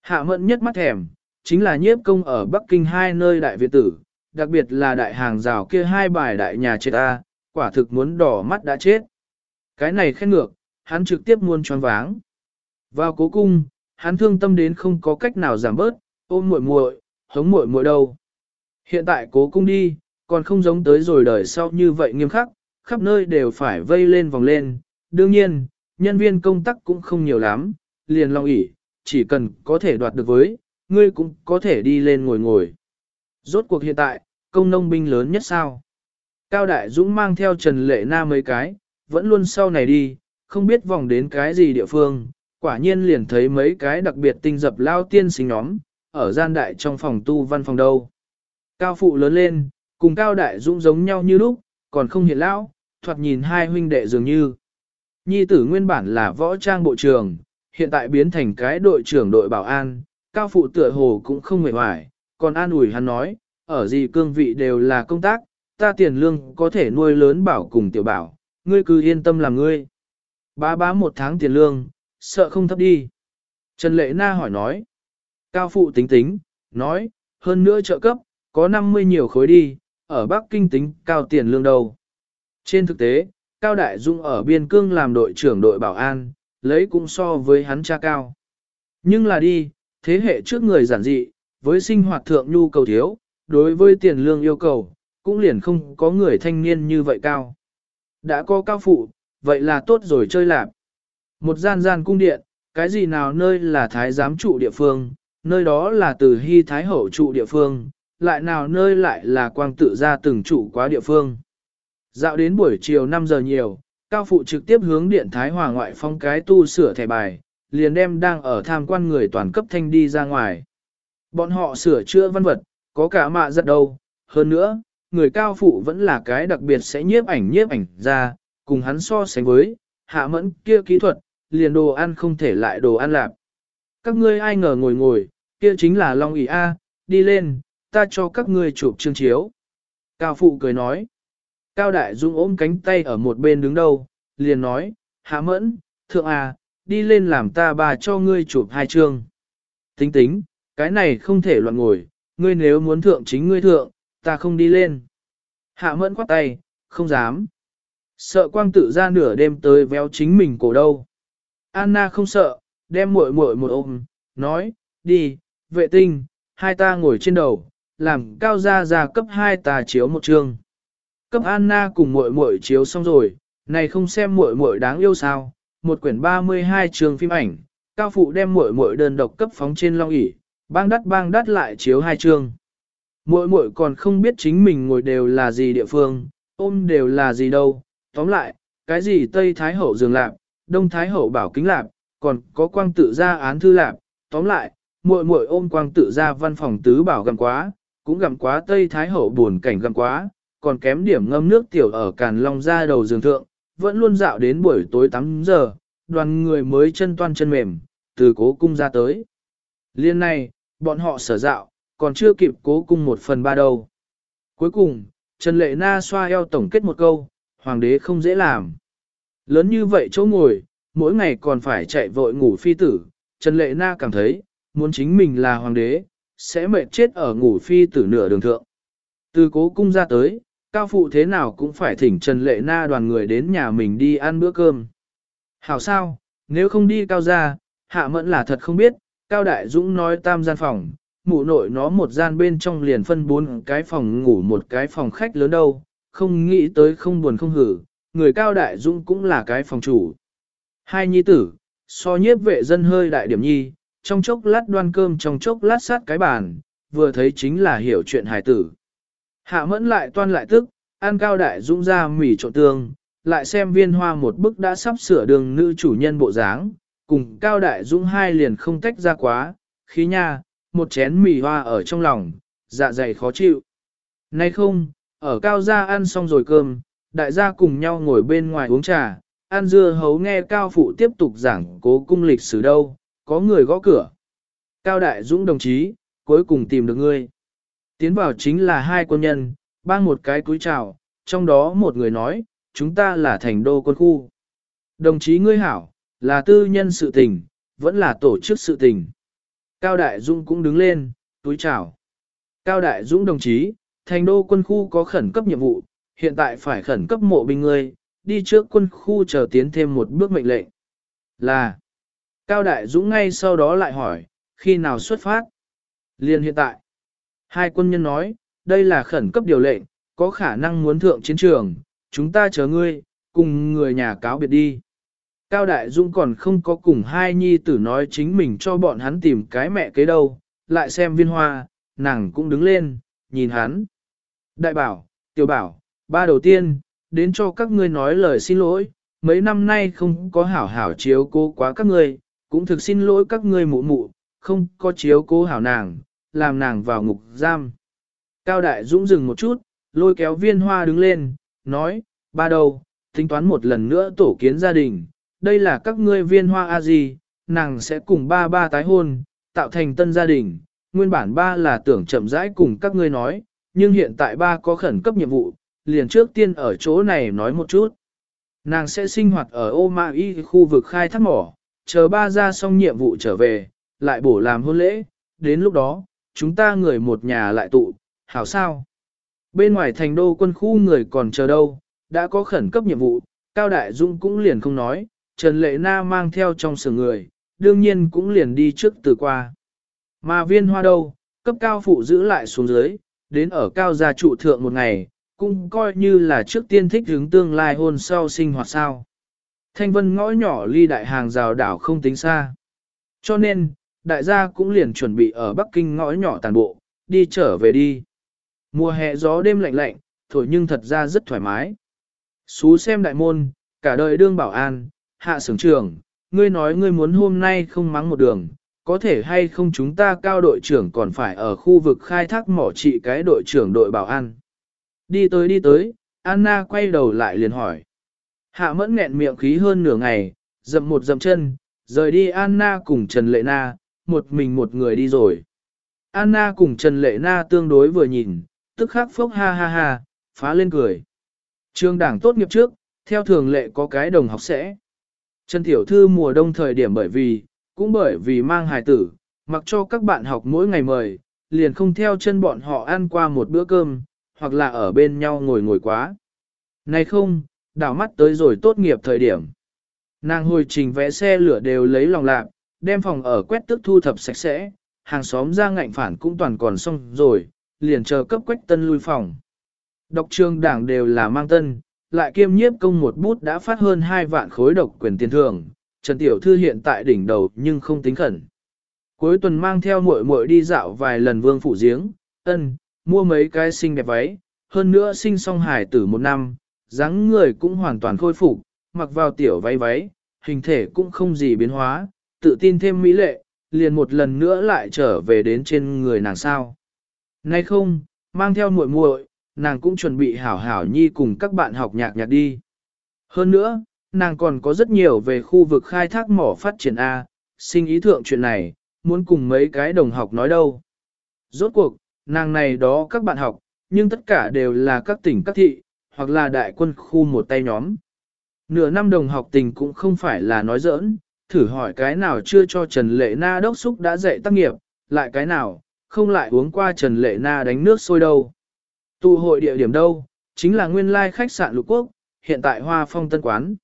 Hạ mẫn nhất mắt thèm, chính là nhiếp công ở Bắc Kinh hai nơi đại viện tử, đặc biệt là đại hàng rào kia hai bài đại nhà chết ta, quả thực muốn đỏ mắt đã chết. Cái này khen ngược, hắn trực tiếp muôn choáng váng. Vào cố cung, hắn thương tâm đến không có cách nào giảm bớt, ôm muội muội, hống muội muội đâu. Hiện tại cố cung đi, còn không giống tới rồi đời sau như vậy nghiêm khắc, khắp nơi đều phải vây lên vòng lên. Đương nhiên, nhân viên công tác cũng không nhiều lắm, liền long ỉ, chỉ cần có thể đoạt được với, ngươi cũng có thể đi lên ngồi ngồi. Rốt cuộc hiện tại, công nông binh lớn nhất sao? Cao Đại Dũng mang theo Trần Lệ Na mấy cái, vẫn luôn sau này đi, không biết vòng đến cái gì địa phương, quả nhiên liền thấy mấy cái đặc biệt tinh dập lao tiên sinh nhóm, ở gian đại trong phòng tu văn phòng đâu. Cao phụ lớn lên, cùng Cao Đại Dũng giống nhau như lúc, còn không hiện lão, thoạt nhìn hai huynh đệ dường như. Nhi tử nguyên bản là võ trang bộ trưởng, hiện tại biến thành cái đội trưởng đội bảo an, Cao phụ tựa hồ cũng không mệt mỏi, còn an ủi hắn nói, ở gì cương vị đều là công tác, ta tiền lương có thể nuôi lớn bảo cùng tiểu bảo, ngươi cứ yên tâm làm ngươi. Bá bá một tháng tiền lương, sợ không thấp đi. Trần Lệ Na hỏi nói. Cao phụ tính tính, nói, hơn nữa trợ cấp, có 50 nhiều khối đi, ở Bắc Kinh tính cao tiền lương đầu Trên thực tế, Cao Đại Dung ở Biên Cương làm đội trưởng đội bảo an, lấy cũng so với hắn cha cao. Nhưng là đi, thế hệ trước người giản dị, với sinh hoạt thượng nhu cầu thiếu, đối với tiền lương yêu cầu, cũng liền không có người thanh niên như vậy cao. Đã có cao phụ, vậy là tốt rồi chơi lạp. Một gian gian cung điện, cái gì nào nơi là thái giám trụ địa phương, nơi đó là từ hy thái hậu trụ địa phương, lại nào nơi lại là quang tự ra từng trụ quá địa phương. Dạo đến buổi chiều 5 giờ nhiều, cao phụ trực tiếp hướng điện thái hòa ngoại phong cái tu sửa thẻ bài, liền đem đang ở tham quan người toàn cấp thanh đi ra ngoài. Bọn họ sửa chữa văn vật, có cả mạ giật đâu, hơn nữa, người cao phụ vẫn là cái đặc biệt sẽ nhiếp ảnh nhiếp ảnh ra, cùng hắn so sánh với, hạ mẫn kia kỹ thuật, liền đồ ăn không thể lại đồ ăn lạc. Các ngươi ai ngờ ngồi ngồi, kia chính là Long ỉ A, đi lên, ta cho các ngươi chụp chương chiếu. Cao Phụ cười nói. Cao Đại Dung ôm cánh tay ở một bên đứng đâu, liền nói, Hạ Mẫn, thượng à, đi lên làm ta bà cho ngươi chụp hai chương. Tính tính, cái này không thể loạn ngồi, ngươi nếu muốn thượng chính ngươi thượng, ta không đi lên. Hạ Mẫn quát tay, không dám. Sợ quang tự ra nửa đêm tới véo chính mình cổ đâu. Anna không sợ, đem muội muội một ôm, nói, đi, vệ tinh, hai ta ngồi trên đầu, làm cao gia ra cấp hai ta chiếu một chương. Cấp Anna cùng muội muội chiếu xong rồi, này không xem muội muội đáng yêu sao, một quyển 32 trường phim ảnh, cao phụ đem muội muội đơn độc cấp phóng trên long ỷ, bang đắt bang đắt lại chiếu hai chương. Muội muội còn không biết chính mình ngồi đều là gì địa phương, ôm đều là gì đâu, tóm lại, cái gì Tây Thái Hậu dường lạp, Đông Thái Hậu bảo kính lạp, còn có quang tự ra án thư lạp, tóm lại, muội muội ôm quang tự ra văn phòng tứ bảo gặm quá, cũng gặm quá Tây Thái Hậu buồn cảnh gặm quá, còn kém điểm ngâm nước tiểu ở càn long ra đầu giường thượng, vẫn luôn dạo đến buổi tối 8 giờ, đoàn người mới chân toan chân mềm, từ cố cung ra tới. Liên này, bọn họ sở dạo, còn chưa kịp cố cung một phần ba đâu. Cuối cùng, Trần Lệ Na xoa eo tổng kết một câu, hoàng đế không dễ làm. Lớn như vậy chỗ ngồi, mỗi ngày còn phải chạy vội ngủ phi tử, Trần Lệ Na cảm thấy, muốn chính mình là hoàng đế, sẽ mệt chết ở ngủ phi tử nửa đường thượng. Từ cố cung ra tới, cao phụ thế nào cũng phải thỉnh Trần Lệ Na đoàn người đến nhà mình đi ăn bữa cơm. Hảo sao, nếu không đi cao ra, hạ mẫn là thật không biết, Cao Đại Dũng nói tam gian phòng, mụ nội nó một gian bên trong liền phân bốn cái phòng ngủ một cái phòng khách lớn đâu, không nghĩ tới không buồn không hử, người Cao Đại Dũng cũng là cái phòng chủ. Hai nhi tử, so nhiếp vệ dân hơi đại điểm nhi, trong chốc lát đoan cơm trong chốc lát sát cái bàn, vừa thấy chính là hiểu chuyện hài tử. Hạ mẫn lại toan lại tức, ăn Cao Đại Dũng ra mỉ trộn tương, lại xem viên hoa một bức đã sắp sửa đường nữ chủ nhân bộ dáng, cùng Cao Đại Dũng hai liền không tách ra quá, khí nha, một chén mì hoa ở trong lòng, dạ dày khó chịu. Nay không, ở Cao gia ăn xong rồi cơm, đại gia cùng nhau ngồi bên ngoài uống trà, ăn dưa hấu nghe Cao Phụ tiếp tục giảng cố cung lịch sử đâu, có người gõ cửa. Cao Đại Dũng đồng chí, cuối cùng tìm được ngươi. Tiến vào chính là hai quân nhân, bang một cái cúi chào, trong đó một người nói, chúng ta là thành đô quân khu. Đồng chí ngươi hảo, là tư nhân sự tình, vẫn là tổ chức sự tình. Cao Đại Dũng cũng đứng lên, túi chào. Cao Đại Dũng đồng chí, thành đô quân khu có khẩn cấp nhiệm vụ, hiện tại phải khẩn cấp mộ binh ngươi, đi trước quân khu chờ tiến thêm một bước mệnh lệnh. Là, Cao Đại Dũng ngay sau đó lại hỏi, khi nào xuất phát? Liên hiện tại, hai quân nhân nói, đây là khẩn cấp điều lệnh, có khả năng muốn thượng chiến trường, chúng ta chờ ngươi, cùng người nhà cáo biệt đi. Cao Đại Dũng còn không có cùng hai nhi tử nói chính mình cho bọn hắn tìm cái mẹ kế đâu, lại xem viên hoa, nàng cũng đứng lên, nhìn hắn. Đại bảo, tiểu bảo, ba đầu tiên, đến cho các ngươi nói lời xin lỗi, mấy năm nay không có hảo hảo chiếu cố quá các ngươi, cũng thực xin lỗi các ngươi mụ mụ, không có chiếu cố hảo nàng, làm nàng vào ngục giam. Cao Đại Dũng dừng một chút, lôi kéo viên hoa đứng lên, nói, ba đầu, tính toán một lần nữa tổ kiến gia đình, đây là các ngươi viên hoa a gì, nàng sẽ cùng ba ba tái hôn, tạo thành tân gia đình, nguyên bản ba là tưởng chậm rãi cùng các ngươi nói, nhưng hiện tại ba có khẩn cấp nhiệm vụ, liền trước tiên ở chỗ này nói một chút. Nàng sẽ sinh hoạt ở ô ma y khu vực khai thác mỏ, chờ ba ra xong nhiệm vụ trở về, lại bổ làm hôn lễ, đến lúc đó, chúng ta người một nhà lại tụ, hảo sao? Bên ngoài thành đô quân khu người còn chờ đâu, đã có khẩn cấp nhiệm vụ, Cao Đại Dung cũng liền không nói, Trần Lệ Na mang theo trong sở người, đương nhiên cũng liền đi trước từ qua. Mà viên hoa đâu, cấp cao phụ giữ lại xuống dưới, đến ở cao gia trụ thượng một ngày, cũng coi như là trước tiên thích hướng tương lai hôn sau sinh hoạt sao. Thanh vân ngõ nhỏ ly đại hàng rào đảo không tính xa. Cho nên, đại gia cũng liền chuẩn bị ở Bắc Kinh ngõ nhỏ tàn bộ, đi trở về đi. Mùa hè gió đêm lạnh lạnh, thổi nhưng thật ra rất thoải mái. Xú xem đại môn, cả đời đương bảo an, hạ sưởng trưởng, ngươi nói ngươi muốn hôm nay không mắng một đường, có thể hay không chúng ta cao đội trưởng còn phải ở khu vực khai thác mỏ trị cái đội trưởng đội bảo an. Đi tới đi tới, Anna quay đầu lại liền hỏi. Hạ mẫn nghẹn miệng khí hơn nửa ngày, dậm một dậm chân, rời đi Anna cùng Trần Lệ Na, một mình một người đi rồi. Anna cùng Trần Lệ Na tương đối vừa nhìn, tức khắc phốc ha ha ha, phá lên cười. Trường đảng tốt nghiệp trước, theo thường lệ có cái đồng học sẽ. Trần Tiểu Thư mùa đông thời điểm bởi vì, cũng bởi vì mang hài tử, mặc cho các bạn học mỗi ngày mời, liền không theo chân bọn họ ăn qua một bữa cơm, hoặc là ở bên nhau ngồi ngồi quá. Này không, đảo mắt tới rồi tốt nghiệp thời điểm. Nàng hồi trình vẽ xe lửa đều lấy lòng lạc, đem phòng ở quét tức thu thập sạch sẽ, hàng xóm ra ngạnh phản cũng toàn còn xong rồi, liền chờ cấp quách tân lui phòng. Độc trường đảng đều là mang tân, lại kiêm nhiếp công một bút đã phát hơn 2 vạn khối độc quyền tiền thưởng, Trần Tiểu Thư hiện tại đỉnh đầu nhưng không tính khẩn. Cuối tuần mang theo muội muội đi dạo vài lần vương phủ giếng, ân, mua mấy cái xinh đẹp váy, hơn nữa sinh song hải tử một năm, dáng người cũng hoàn toàn khôi phục, mặc vào tiểu váy váy, hình thể cũng không gì biến hóa, tự tin thêm mỹ lệ, liền một lần nữa lại trở về đến trên người nàng sao. Nay không, mang theo muội muội, nàng cũng chuẩn bị hảo hảo nhi cùng các bạn học nhạc nhạc đi. Hơn nữa, nàng còn có rất nhiều về khu vực khai thác mỏ phát triển A, sinh ý thượng chuyện này, muốn cùng mấy cái đồng học nói đâu. Rốt cuộc, nàng này đó các bạn học, nhưng tất cả đều là các tỉnh các thị, hoặc là đại quân khu một tay nhóm. Nửa năm đồng học tình cũng không phải là nói giỡn, thử hỏi cái nào chưa cho Trần Lệ Na đốc xúc đã dạy tác nghiệp, lại cái nào, không lại uống qua Trần Lệ Na đánh nước sôi đâu. Tụ hội địa điểm đâu, chính là nguyên lai khách sạn lục quốc, hiện tại hoa phong tân quán.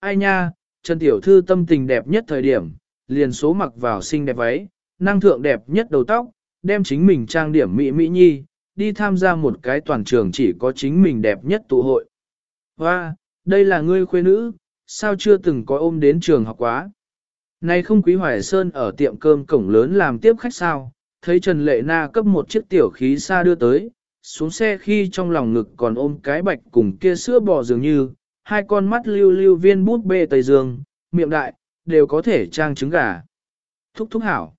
Ai nha, Trần Tiểu Thư tâm tình đẹp nhất thời điểm, liền số mặc vào xinh đẹp váy, năng thượng đẹp nhất đầu tóc, đem chính mình trang điểm mỹ mỹ nhi, đi tham gia một cái toàn trường chỉ có chính mình đẹp nhất tụ hội. Và đây là ngươi khuê nữ, sao chưa từng có ôm đến trường học quá. Nay không quý hoài sơn ở tiệm cơm cổng lớn làm tiếp khách sao, thấy Trần Lệ Na cấp một chiếc tiểu khí xa đưa tới, xuống xe khi trong lòng ngực còn ôm cái bạch cùng kia sữa bò dường như, hai con mắt lưu lưu viên bút bê tây dương, miệng đại, đều có thể trang trứng gà. Thúc thúc hảo.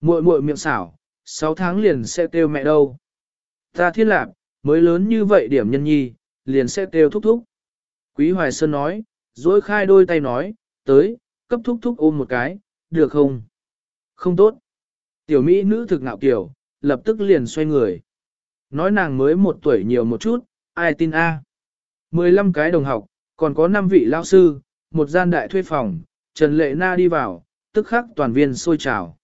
muội muội miệng xảo, 6 tháng liền sẽ kêu mẹ đâu. Ta thiên lạc, mới lớn như vậy điểm nhân nhi, liền sẽ kêu thúc thúc. Quý Hoài Sơn nói, dối khai đôi tay nói, tới, cấp thúc thúc ôm một cái, được không? Không tốt. Tiểu Mỹ nữ thực ngạo kiểu, lập tức liền xoay người. Nói nàng mới một tuổi nhiều một chút, ai tin a? 15 cái đồng học, còn có 5 vị lao sư, một gian đại thuê phòng, Trần Lệ Na đi vào, tức khắc toàn viên sôi trào.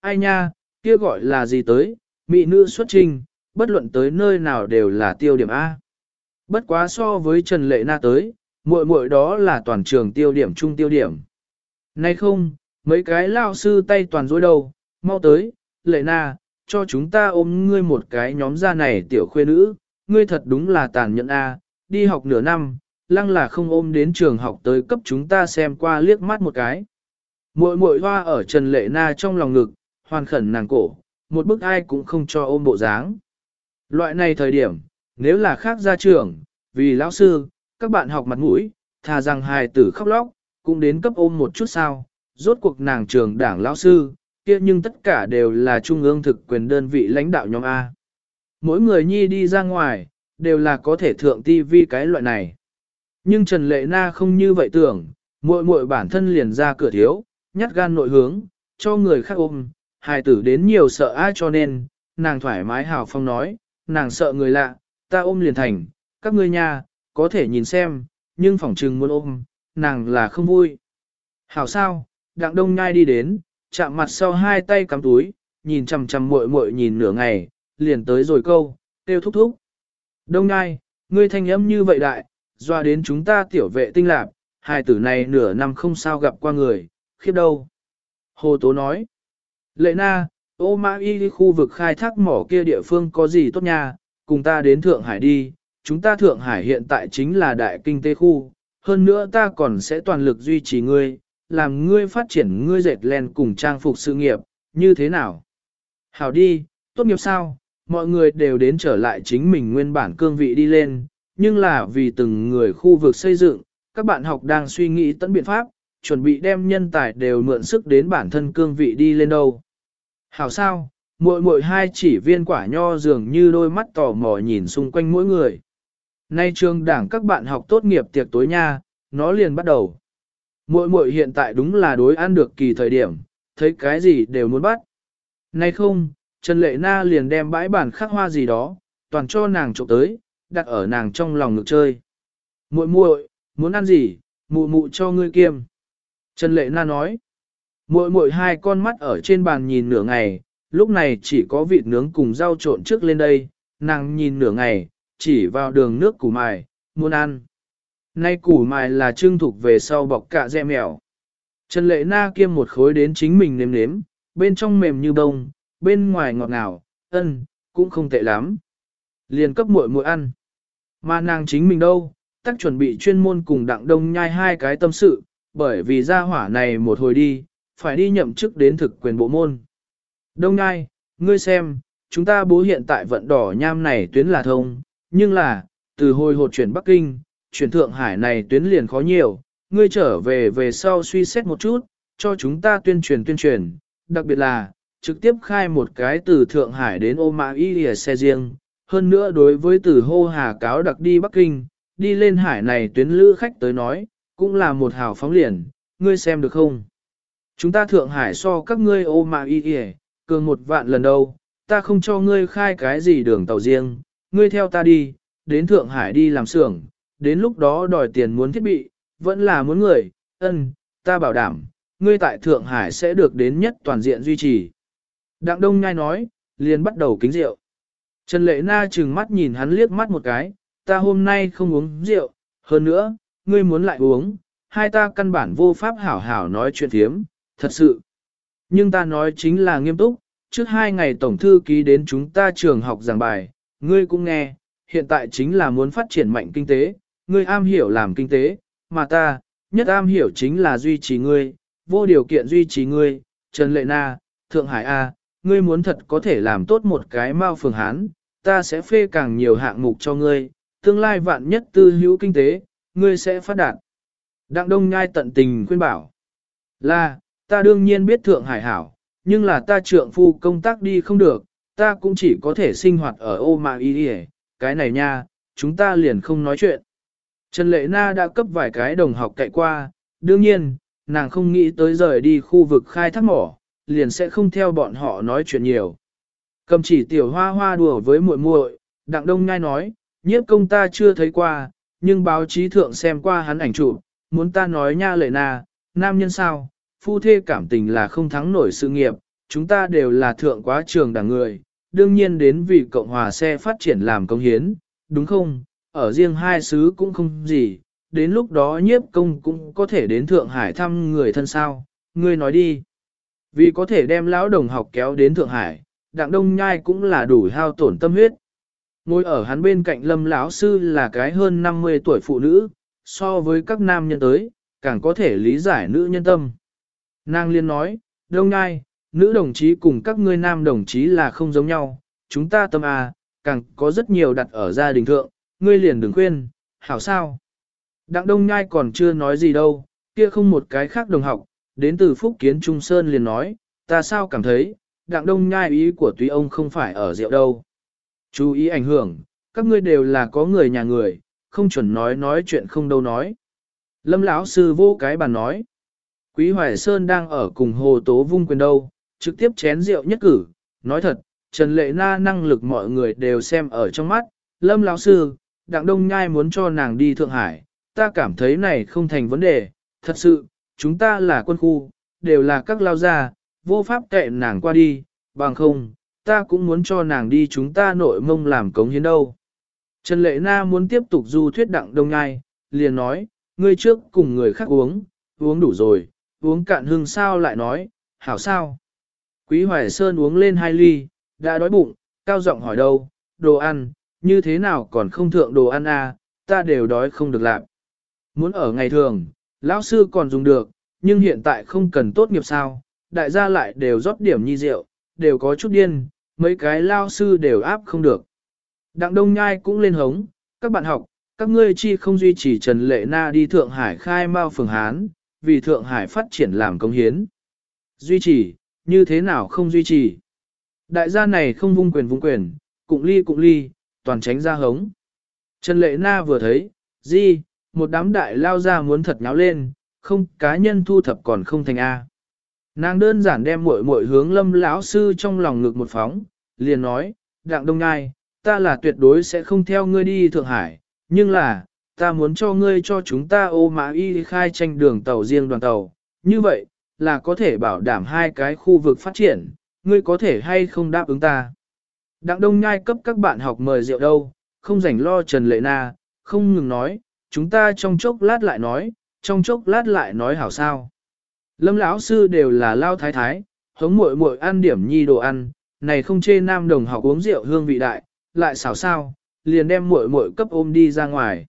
Ai nha, kia gọi là gì tới, mỹ nữ xuất trình, bất luận tới nơi nào đều là tiêu điểm A. Bất quá so với Trần Lệ Na tới, muội muội đó là toàn trường tiêu điểm trung tiêu điểm. Nay không, mấy cái lao sư tay toàn dối đầu, mau tới, Lệ Na, cho chúng ta ôm ngươi một cái nhóm gia này tiểu khuê nữ, ngươi thật đúng là tàn nhẫn A, đi học nửa năm, lăng là không ôm đến trường học tới cấp chúng ta xem qua liếc mắt một cái. Muội muội hoa ở Trần Lệ Na trong lòng ngực, hoàn khẩn nàng cổ, một bức ai cũng không cho ôm bộ dáng. Loại này thời điểm, nếu là khác gia trưởng, vì lão sư, các bạn học mặt mũi, thà rằng hài tử khóc lóc, cũng đến cấp ôm một chút sao, rốt cuộc nàng trường đảng lão sư, kia nhưng tất cả đều là trung ương thực quyền đơn vị lãnh đạo nhóm A. Mỗi người nhi đi ra ngoài, đều là có thể thượng ti vi cái loại này. Nhưng Trần Lệ Na không như vậy tưởng, muội muội bản thân liền ra cửa thiếu, nhát gan nội hướng, cho người khác ôm, hài tử đến nhiều sợ ai cho nên, nàng thoải mái hào phong nói, nàng sợ người lạ, ta ôm liền thành, các ngươi nha, có thể nhìn xem, nhưng phỏng trừng muốn ôm, nàng là không vui. Hảo sao, đặng đông nhai đi đến, chạm mặt sau hai tay cắm túi, nhìn chằm chằm muội muội nhìn nửa ngày, liền tới rồi câu, tiêu thúc thúc. Đông nhai, ngươi thanh âm như vậy đại, doa đến chúng ta tiểu vệ tinh lạc, hai tử này nửa năm không sao gặp qua người, khiếp đâu. Hồ Tố nói, lệ na, ô mã y khu vực khai thác mỏ kia địa phương có gì tốt nha, cùng ta đến Thượng Hải đi, chúng ta Thượng Hải hiện tại chính là đại kinh tế khu, hơn nữa ta còn sẽ toàn lực duy trì ngươi, làm ngươi phát triển ngươi dệt len cùng trang phục sự nghiệp, như thế nào? Hảo đi, tốt nghiệp sao? Mọi người đều đến trở lại chính mình nguyên bản cương vị đi lên, nhưng là vì từng người khu vực xây dựng, các bạn học đang suy nghĩ tận biện pháp, chuẩn bị đem nhân tài đều mượn sức đến bản thân cương vị đi lên đâu. Hảo sao, muội muội hai chỉ viên quả nho dường như đôi mắt tò mò nhìn xung quanh mỗi người. Nay trường đảng các bạn học tốt nghiệp tiệc tối nha, nó liền bắt đầu. Muội muội hiện tại đúng là đối ăn được kỳ thời điểm, thấy cái gì đều muốn bắt. Nay không, Trần Lệ Na liền đem bãi bản khắc hoa gì đó, toàn cho nàng trộm tới, đặt ở nàng trong lòng ngực chơi. muội muội muốn ăn gì, mụ mụ cho ngươi kiêm. Trần Lệ Na nói, muội muội hai con mắt ở trên bàn nhìn nửa ngày, lúc này chỉ có vịt nướng cùng rau trộn trước lên đây, nàng nhìn nửa ngày, chỉ vào đường nước củ mài, muốn ăn. Nay củ mài là trưng thuộc về sau bọc cả dẹ mèo. Trần Lệ Na kiêm một khối đến chính mình nếm nếm, bên trong mềm như bông, bên ngoài ngọt ngào, ân, cũng không tệ lắm. Liền cấp muội muội ăn. Mà nàng chính mình đâu, tắc chuẩn bị chuyên môn cùng đặng đông nhai hai cái tâm sự, bởi vì gia hỏa này một hồi đi, phải đi nhậm chức đến thực quyền bộ môn. Đông nhai, ngươi xem, chúng ta bố hiện tại vận đỏ nham này tuyến là thông, nhưng là, từ hồi hột chuyển Bắc Kinh, chuyển Thượng Hải này tuyến liền khó nhiều, ngươi trở về về sau suy xét một chút, cho chúng ta tuyên truyền tuyên truyền, đặc biệt là, trực tiếp khai một cái từ Thượng Hải đến ô mã y xe riêng, hơn nữa đối với từ hô hà cáo đặc đi Bắc Kinh, đi lên hải này tuyến lữ khách tới nói, cũng là một hào phóng liền, ngươi xem được không? Chúng ta Thượng Hải so các ngươi ô mà y y, cường một vạn lần đâu, ta không cho ngươi khai cái gì đường tàu riêng, ngươi theo ta đi, đến Thượng Hải đi làm xưởng, đến lúc đó đòi tiền muốn thiết bị, vẫn là muốn người, ân, ta bảo đảm, ngươi tại Thượng Hải sẽ được đến nhất toàn diện duy trì. Đặng Đông Nhai nói, liền bắt đầu kính rượu. Trần Lệ Na trừng mắt nhìn hắn liếc mắt một cái, ta hôm nay không uống rượu, hơn nữa, ngươi muốn lại uống, hai ta căn bản vô pháp hảo hảo nói chuyện thiếm, thật sự. Nhưng ta nói chính là nghiêm túc, trước hai ngày tổng thư ký đến chúng ta trường học giảng bài, ngươi cũng nghe, hiện tại chính là muốn phát triển mạnh kinh tế, ngươi am hiểu làm kinh tế, mà ta, nhất am hiểu chính là duy trì ngươi, vô điều kiện duy trì ngươi, Trần Lệ Na, Thượng Hải A, ngươi muốn thật có thể làm tốt một cái mao phường hán, ta sẽ phê càng nhiều hạng mục cho ngươi, tương lai vạn nhất tư hữu kinh tế, ngươi sẽ phát đạt. Đặng Đông Nhai tận tình khuyên bảo. Là, ta đương nhiên biết Thượng Hải hảo, nhưng là ta trượng phu công tác đi không được, ta cũng chỉ có thể sinh hoạt ở ô mà y đi cái này nha, chúng ta liền không nói chuyện. Trần Lệ Na đã cấp vài cái đồng học cậy qua, đương nhiên, nàng không nghĩ tới rời đi khu vực khai thác mỏ, liền sẽ không theo bọn họ nói chuyện nhiều. Cầm chỉ tiểu hoa hoa đùa với muội muội, đặng đông ngay nói, nhiếp công ta chưa thấy qua, nhưng báo chí thượng xem qua hắn ảnh chụp, muốn ta nói nha lệ na, nam nhân sao, phu thê cảm tình là không thắng nổi sự nghiệp, chúng ta đều là thượng quá trường đảng người, đương nhiên đến vì Cộng hòa xe phát triển làm công hiến, đúng không, ở riêng hai xứ cũng không gì, đến lúc đó nhiếp công cũng có thể đến Thượng Hải thăm người thân sao, ngươi nói đi. Vì có thể đem lão đồng học kéo đến Thượng Hải, đặng đông nhai cũng là đủ hao tổn tâm huyết. Ngồi ở hắn bên cạnh lâm lão sư là cái hơn 50 tuổi phụ nữ, so với các nam nhân tới, càng có thể lý giải nữ nhân tâm. Nàng liên nói, đông nhai, nữ đồng chí cùng các ngươi nam đồng chí là không giống nhau, chúng ta tâm à, càng có rất nhiều đặt ở gia đình thượng, ngươi liền đừng khuyên, hảo sao. Đặng đông nhai còn chưa nói gì đâu, kia không một cái khác đồng học, đến từ Phúc Kiến Trung Sơn liền nói, ta sao cảm thấy, đặng đông nhai ý của tuy ông không phải ở rượu đâu. Chú ý ảnh hưởng, các ngươi đều là có người nhà người, không chuẩn nói nói chuyện không đâu nói. Lâm lão sư vô cái bàn nói. Quý Hoài Sơn đang ở cùng Hồ Tố vung quyền đâu, trực tiếp chén rượu nhất cử. Nói thật, Trần Lệ Na năng lực mọi người đều xem ở trong mắt. Lâm lão sư, Đặng Đông Nhai muốn cho nàng đi Thượng Hải, ta cảm thấy này không thành vấn đề. Thật sự, chúng ta là quân khu, đều là các lao gia, vô pháp kệ nàng qua đi, bằng không, ta cũng muốn cho nàng đi chúng ta nội mông làm cống hiến đâu. Trần Lệ Na muốn tiếp tục du thuyết đặng đông Nhai, liền nói, ngươi trước cùng người khác uống, uống đủ rồi, uống cạn hương sao lại nói, hảo sao. Quý Hoài Sơn uống lên hai ly, đã đói bụng, cao giọng hỏi đâu, đồ ăn, như thế nào còn không thượng đồ ăn à, ta đều đói không được làm. Muốn ở ngày thường, lão sư còn dùng được, nhưng hiện tại không cần tốt nghiệp sao, đại gia lại đều rót điểm nhi rượu, đều có chút điên, mấy cái lao sư đều áp không được. Đặng Đông Nhai cũng lên hống, các bạn học, các ngươi chi không duy trì Trần Lệ Na đi Thượng Hải khai mao phường Hán, vì Thượng Hải phát triển làm công hiến. Duy trì, như thế nào không duy trì? Đại gia này không vung quyền vung quyền, cụng ly cụng ly, toàn tránh ra hống. Trần Lệ Na vừa thấy, di một đám đại lao ra muốn thật nháo lên, không cá nhân thu thập còn không thành A. Nàng đơn giản đem muội muội hướng lâm lão sư trong lòng ngực một phóng, liền nói, đặng đông ngai, ta là tuyệt đối sẽ không theo ngươi đi Thượng Hải, nhưng là, ta muốn cho ngươi cho chúng ta ô mã y khai tranh đường tàu riêng đoàn tàu, như vậy, là có thể bảo đảm hai cái khu vực phát triển, ngươi có thể hay không đáp ứng ta. Đặng Đông Nhai cấp các bạn học mời rượu đâu, không rảnh lo Trần Lệ Na, không ngừng nói, chúng ta trong chốc lát lại nói, trong chốc lát lại nói hảo sao. Lâm lão sư đều là lao thái thái, hống muội muội ăn điểm nhi đồ ăn, này không chê nam đồng học uống rượu hương vị đại, lại xảo sao, liền đem muội muội cấp ôm đi ra ngoài.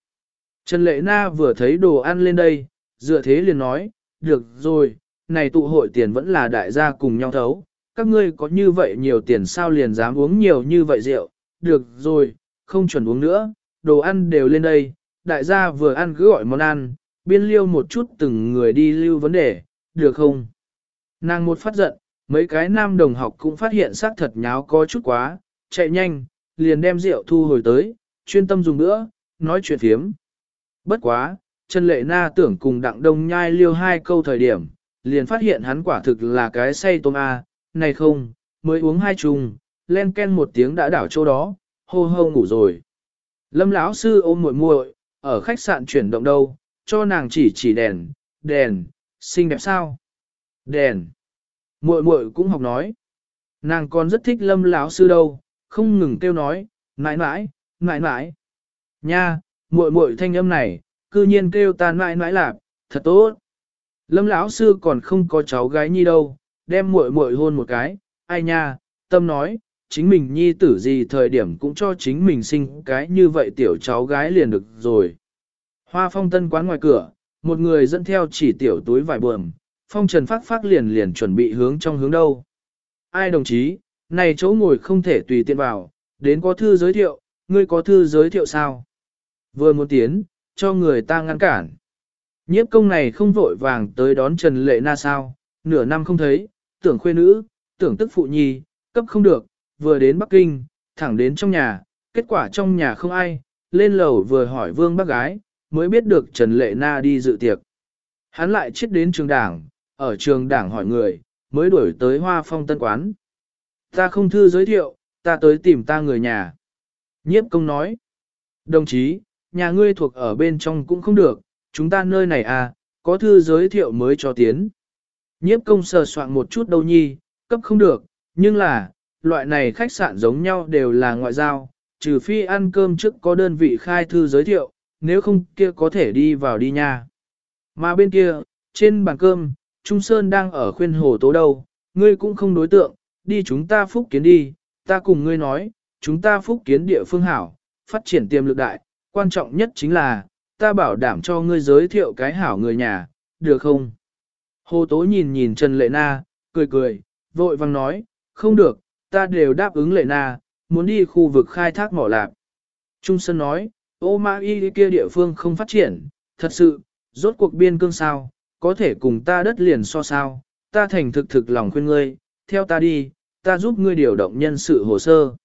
Trần Lệ Na vừa thấy đồ ăn lên đây, dựa thế liền nói, được rồi, này tụ hội tiền vẫn là đại gia cùng nhau thấu, các ngươi có như vậy nhiều tiền sao liền dám uống nhiều như vậy rượu, được rồi, không chuẩn uống nữa, đồ ăn đều lên đây, đại gia vừa ăn cứ gọi món ăn, biên liêu một chút từng người đi lưu vấn đề, được không? Nàng một phát giận, mấy cái nam đồng học cũng phát hiện xác thật nháo có chút quá, chạy nhanh, liền đem rượu thu hồi tới, chuyên tâm dùng nữa, nói chuyện phiếm. Bất quá, Trần Lệ Na tưởng cùng đặng đông nhai liêu hai câu thời điểm, liền phát hiện hắn quả thực là cái say tôm A, này không, mới uống hai chung, len ken một tiếng đã đảo chỗ đó, hô hô ngủ rồi. Lâm lão sư ôm muội muội ở khách sạn chuyển động đâu, cho nàng chỉ chỉ đèn, đèn, xinh đẹp sao? Đèn. Muội muội cũng học nói. Nàng còn rất thích lâm lão sư đâu, không ngừng kêu nói, mãi mãi, mãi mãi. Nha, muội muội thanh âm này, cư nhiên kêu ta mãi mãi lạp, thật tốt. Lâm lão sư còn không có cháu gái nhi đâu, đem muội muội hôn một cái, ai nha, tâm nói, chính mình nhi tử gì thời điểm cũng cho chính mình sinh cái như vậy tiểu cháu gái liền được rồi. Hoa phong tân quán ngoài cửa, một người dẫn theo chỉ tiểu túi vải buồm, phong trần phát phát liền liền chuẩn bị hướng trong hướng đâu. Ai đồng chí, này chỗ ngồi không thể tùy tiện vào, đến có thư giới thiệu, ngươi có thư giới thiệu sao? Vừa muốn tiến, cho người ta ngăn cản. Nhiếp công này không vội vàng tới đón Trần Lệ Na sao, nửa năm không thấy, tưởng khuê nữ, tưởng tức phụ nhi, cấp không được, vừa đến Bắc Kinh, thẳng đến trong nhà, kết quả trong nhà không ai, lên lầu vừa hỏi vương bác gái, mới biết được Trần Lệ Na đi dự tiệc. Hắn lại chết đến trường đảng, ở trường đảng hỏi người, mới đuổi tới hoa phong tân quán. Ta không thư giới thiệu, ta tới tìm ta người nhà. Nhiếp công nói, đồng chí, nhà ngươi thuộc ở bên trong cũng không được, chúng ta nơi này à, có thư giới thiệu mới cho tiến. Nhiếp công sờ soạn một chút đâu nhi, cấp không được, nhưng là, loại này khách sạn giống nhau đều là ngoại giao, trừ phi ăn cơm trước có đơn vị khai thư giới thiệu, nếu không kia có thể đi vào đi nha. Mà bên kia, trên bàn cơm, Trung Sơn đang ở khuyên hồ tố đâu, ngươi cũng không đối tượng, đi chúng ta phúc kiến đi, ta cùng ngươi nói, chúng ta phúc kiến địa phương hảo, phát triển tiềm lực đại, quan trọng nhất chính là, ta bảo đảm cho ngươi giới thiệu cái hảo người nhà, được không? Hồ Tố nhìn nhìn Trần Lệ Na, cười cười, vội vang nói, không được, ta đều đáp ứng Lệ Na, muốn đi khu vực khai thác mỏ lạc. Trung Sơn nói, ô ma y kia địa phương không phát triển, thật sự, rốt cuộc biên cương sao, có thể cùng ta đất liền so sao, ta thành thực thực lòng khuyên ngươi, theo ta đi, ta giúp ngươi điều động nhân sự hồ sơ.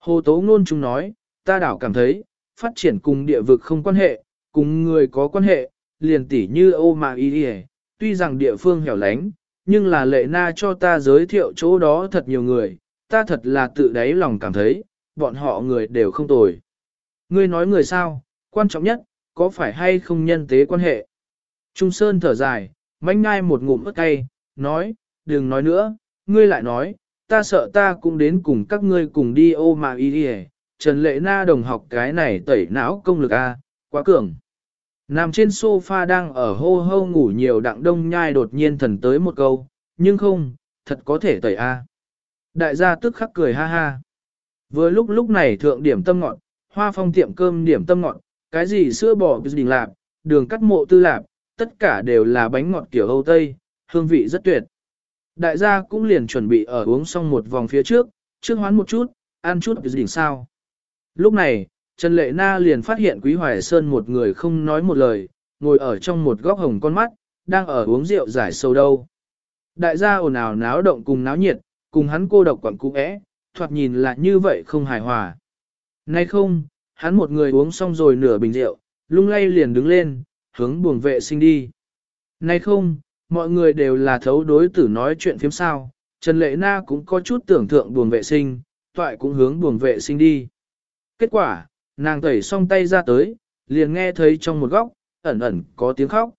Hồ Tố Ngôn Trung nói, ta đảo cảm thấy, phát triển cùng địa vực không quan hệ, cùng người có quan hệ, liền tỉ như ô mà y tuy rằng địa phương hẻo lánh, nhưng là lệ na cho ta giới thiệu chỗ đó thật nhiều người, ta thật là tự đáy lòng cảm thấy, bọn họ người đều không tồi. Ngươi nói người sao, quan trọng nhất, có phải hay không nhân tế quan hệ? Trung Sơn thở dài, mánh ngai một ngụm ớt cay, nói, đừng nói nữa, ngươi lại nói, ta sợ ta cũng đến cùng các ngươi cùng đi ô mà y đi Trần Lệ Na đồng học cái này tẩy não công lực A, quá cường. Nằm trên sofa đang ở hô hô ngủ nhiều đặng đông nhai đột nhiên thần tới một câu, nhưng không, thật có thể tẩy A. Đại gia tức khắc cười ha ha. Vừa lúc lúc này thượng điểm tâm ngọn, hoa phong tiệm cơm điểm tâm ngọn, cái gì sữa bò đình lạp, đường cắt mộ tư lạp, tất cả đều là bánh ngọt kiểu Âu Tây, hương vị rất tuyệt. Đại gia cũng liền chuẩn bị ở uống xong một vòng phía trước, trước hoán một chút, ăn chút đỉnh sao. Lúc này, Trần Lệ Na liền phát hiện Quý Hoài Sơn một người không nói một lời, ngồi ở trong một góc hồng con mắt, đang ở uống rượu giải sâu đâu. Đại gia ồn ào náo động cùng náo nhiệt, cùng hắn cô độc quẩn cũ ẽ, thoạt nhìn là như vậy không hài hòa. Nay không, hắn một người uống xong rồi nửa bình rượu, lung lay liền đứng lên, hướng buồng vệ sinh đi. Nay không, mọi người đều là thấu đối tử nói chuyện phiếm sao, Trần Lệ Na cũng có chút tưởng thượng buồng vệ sinh, toại cũng hướng buồng vệ sinh đi. Kết quả, nàng tẩy xong tay ra tới, liền nghe thấy trong một góc, ẩn ẩn có tiếng khóc.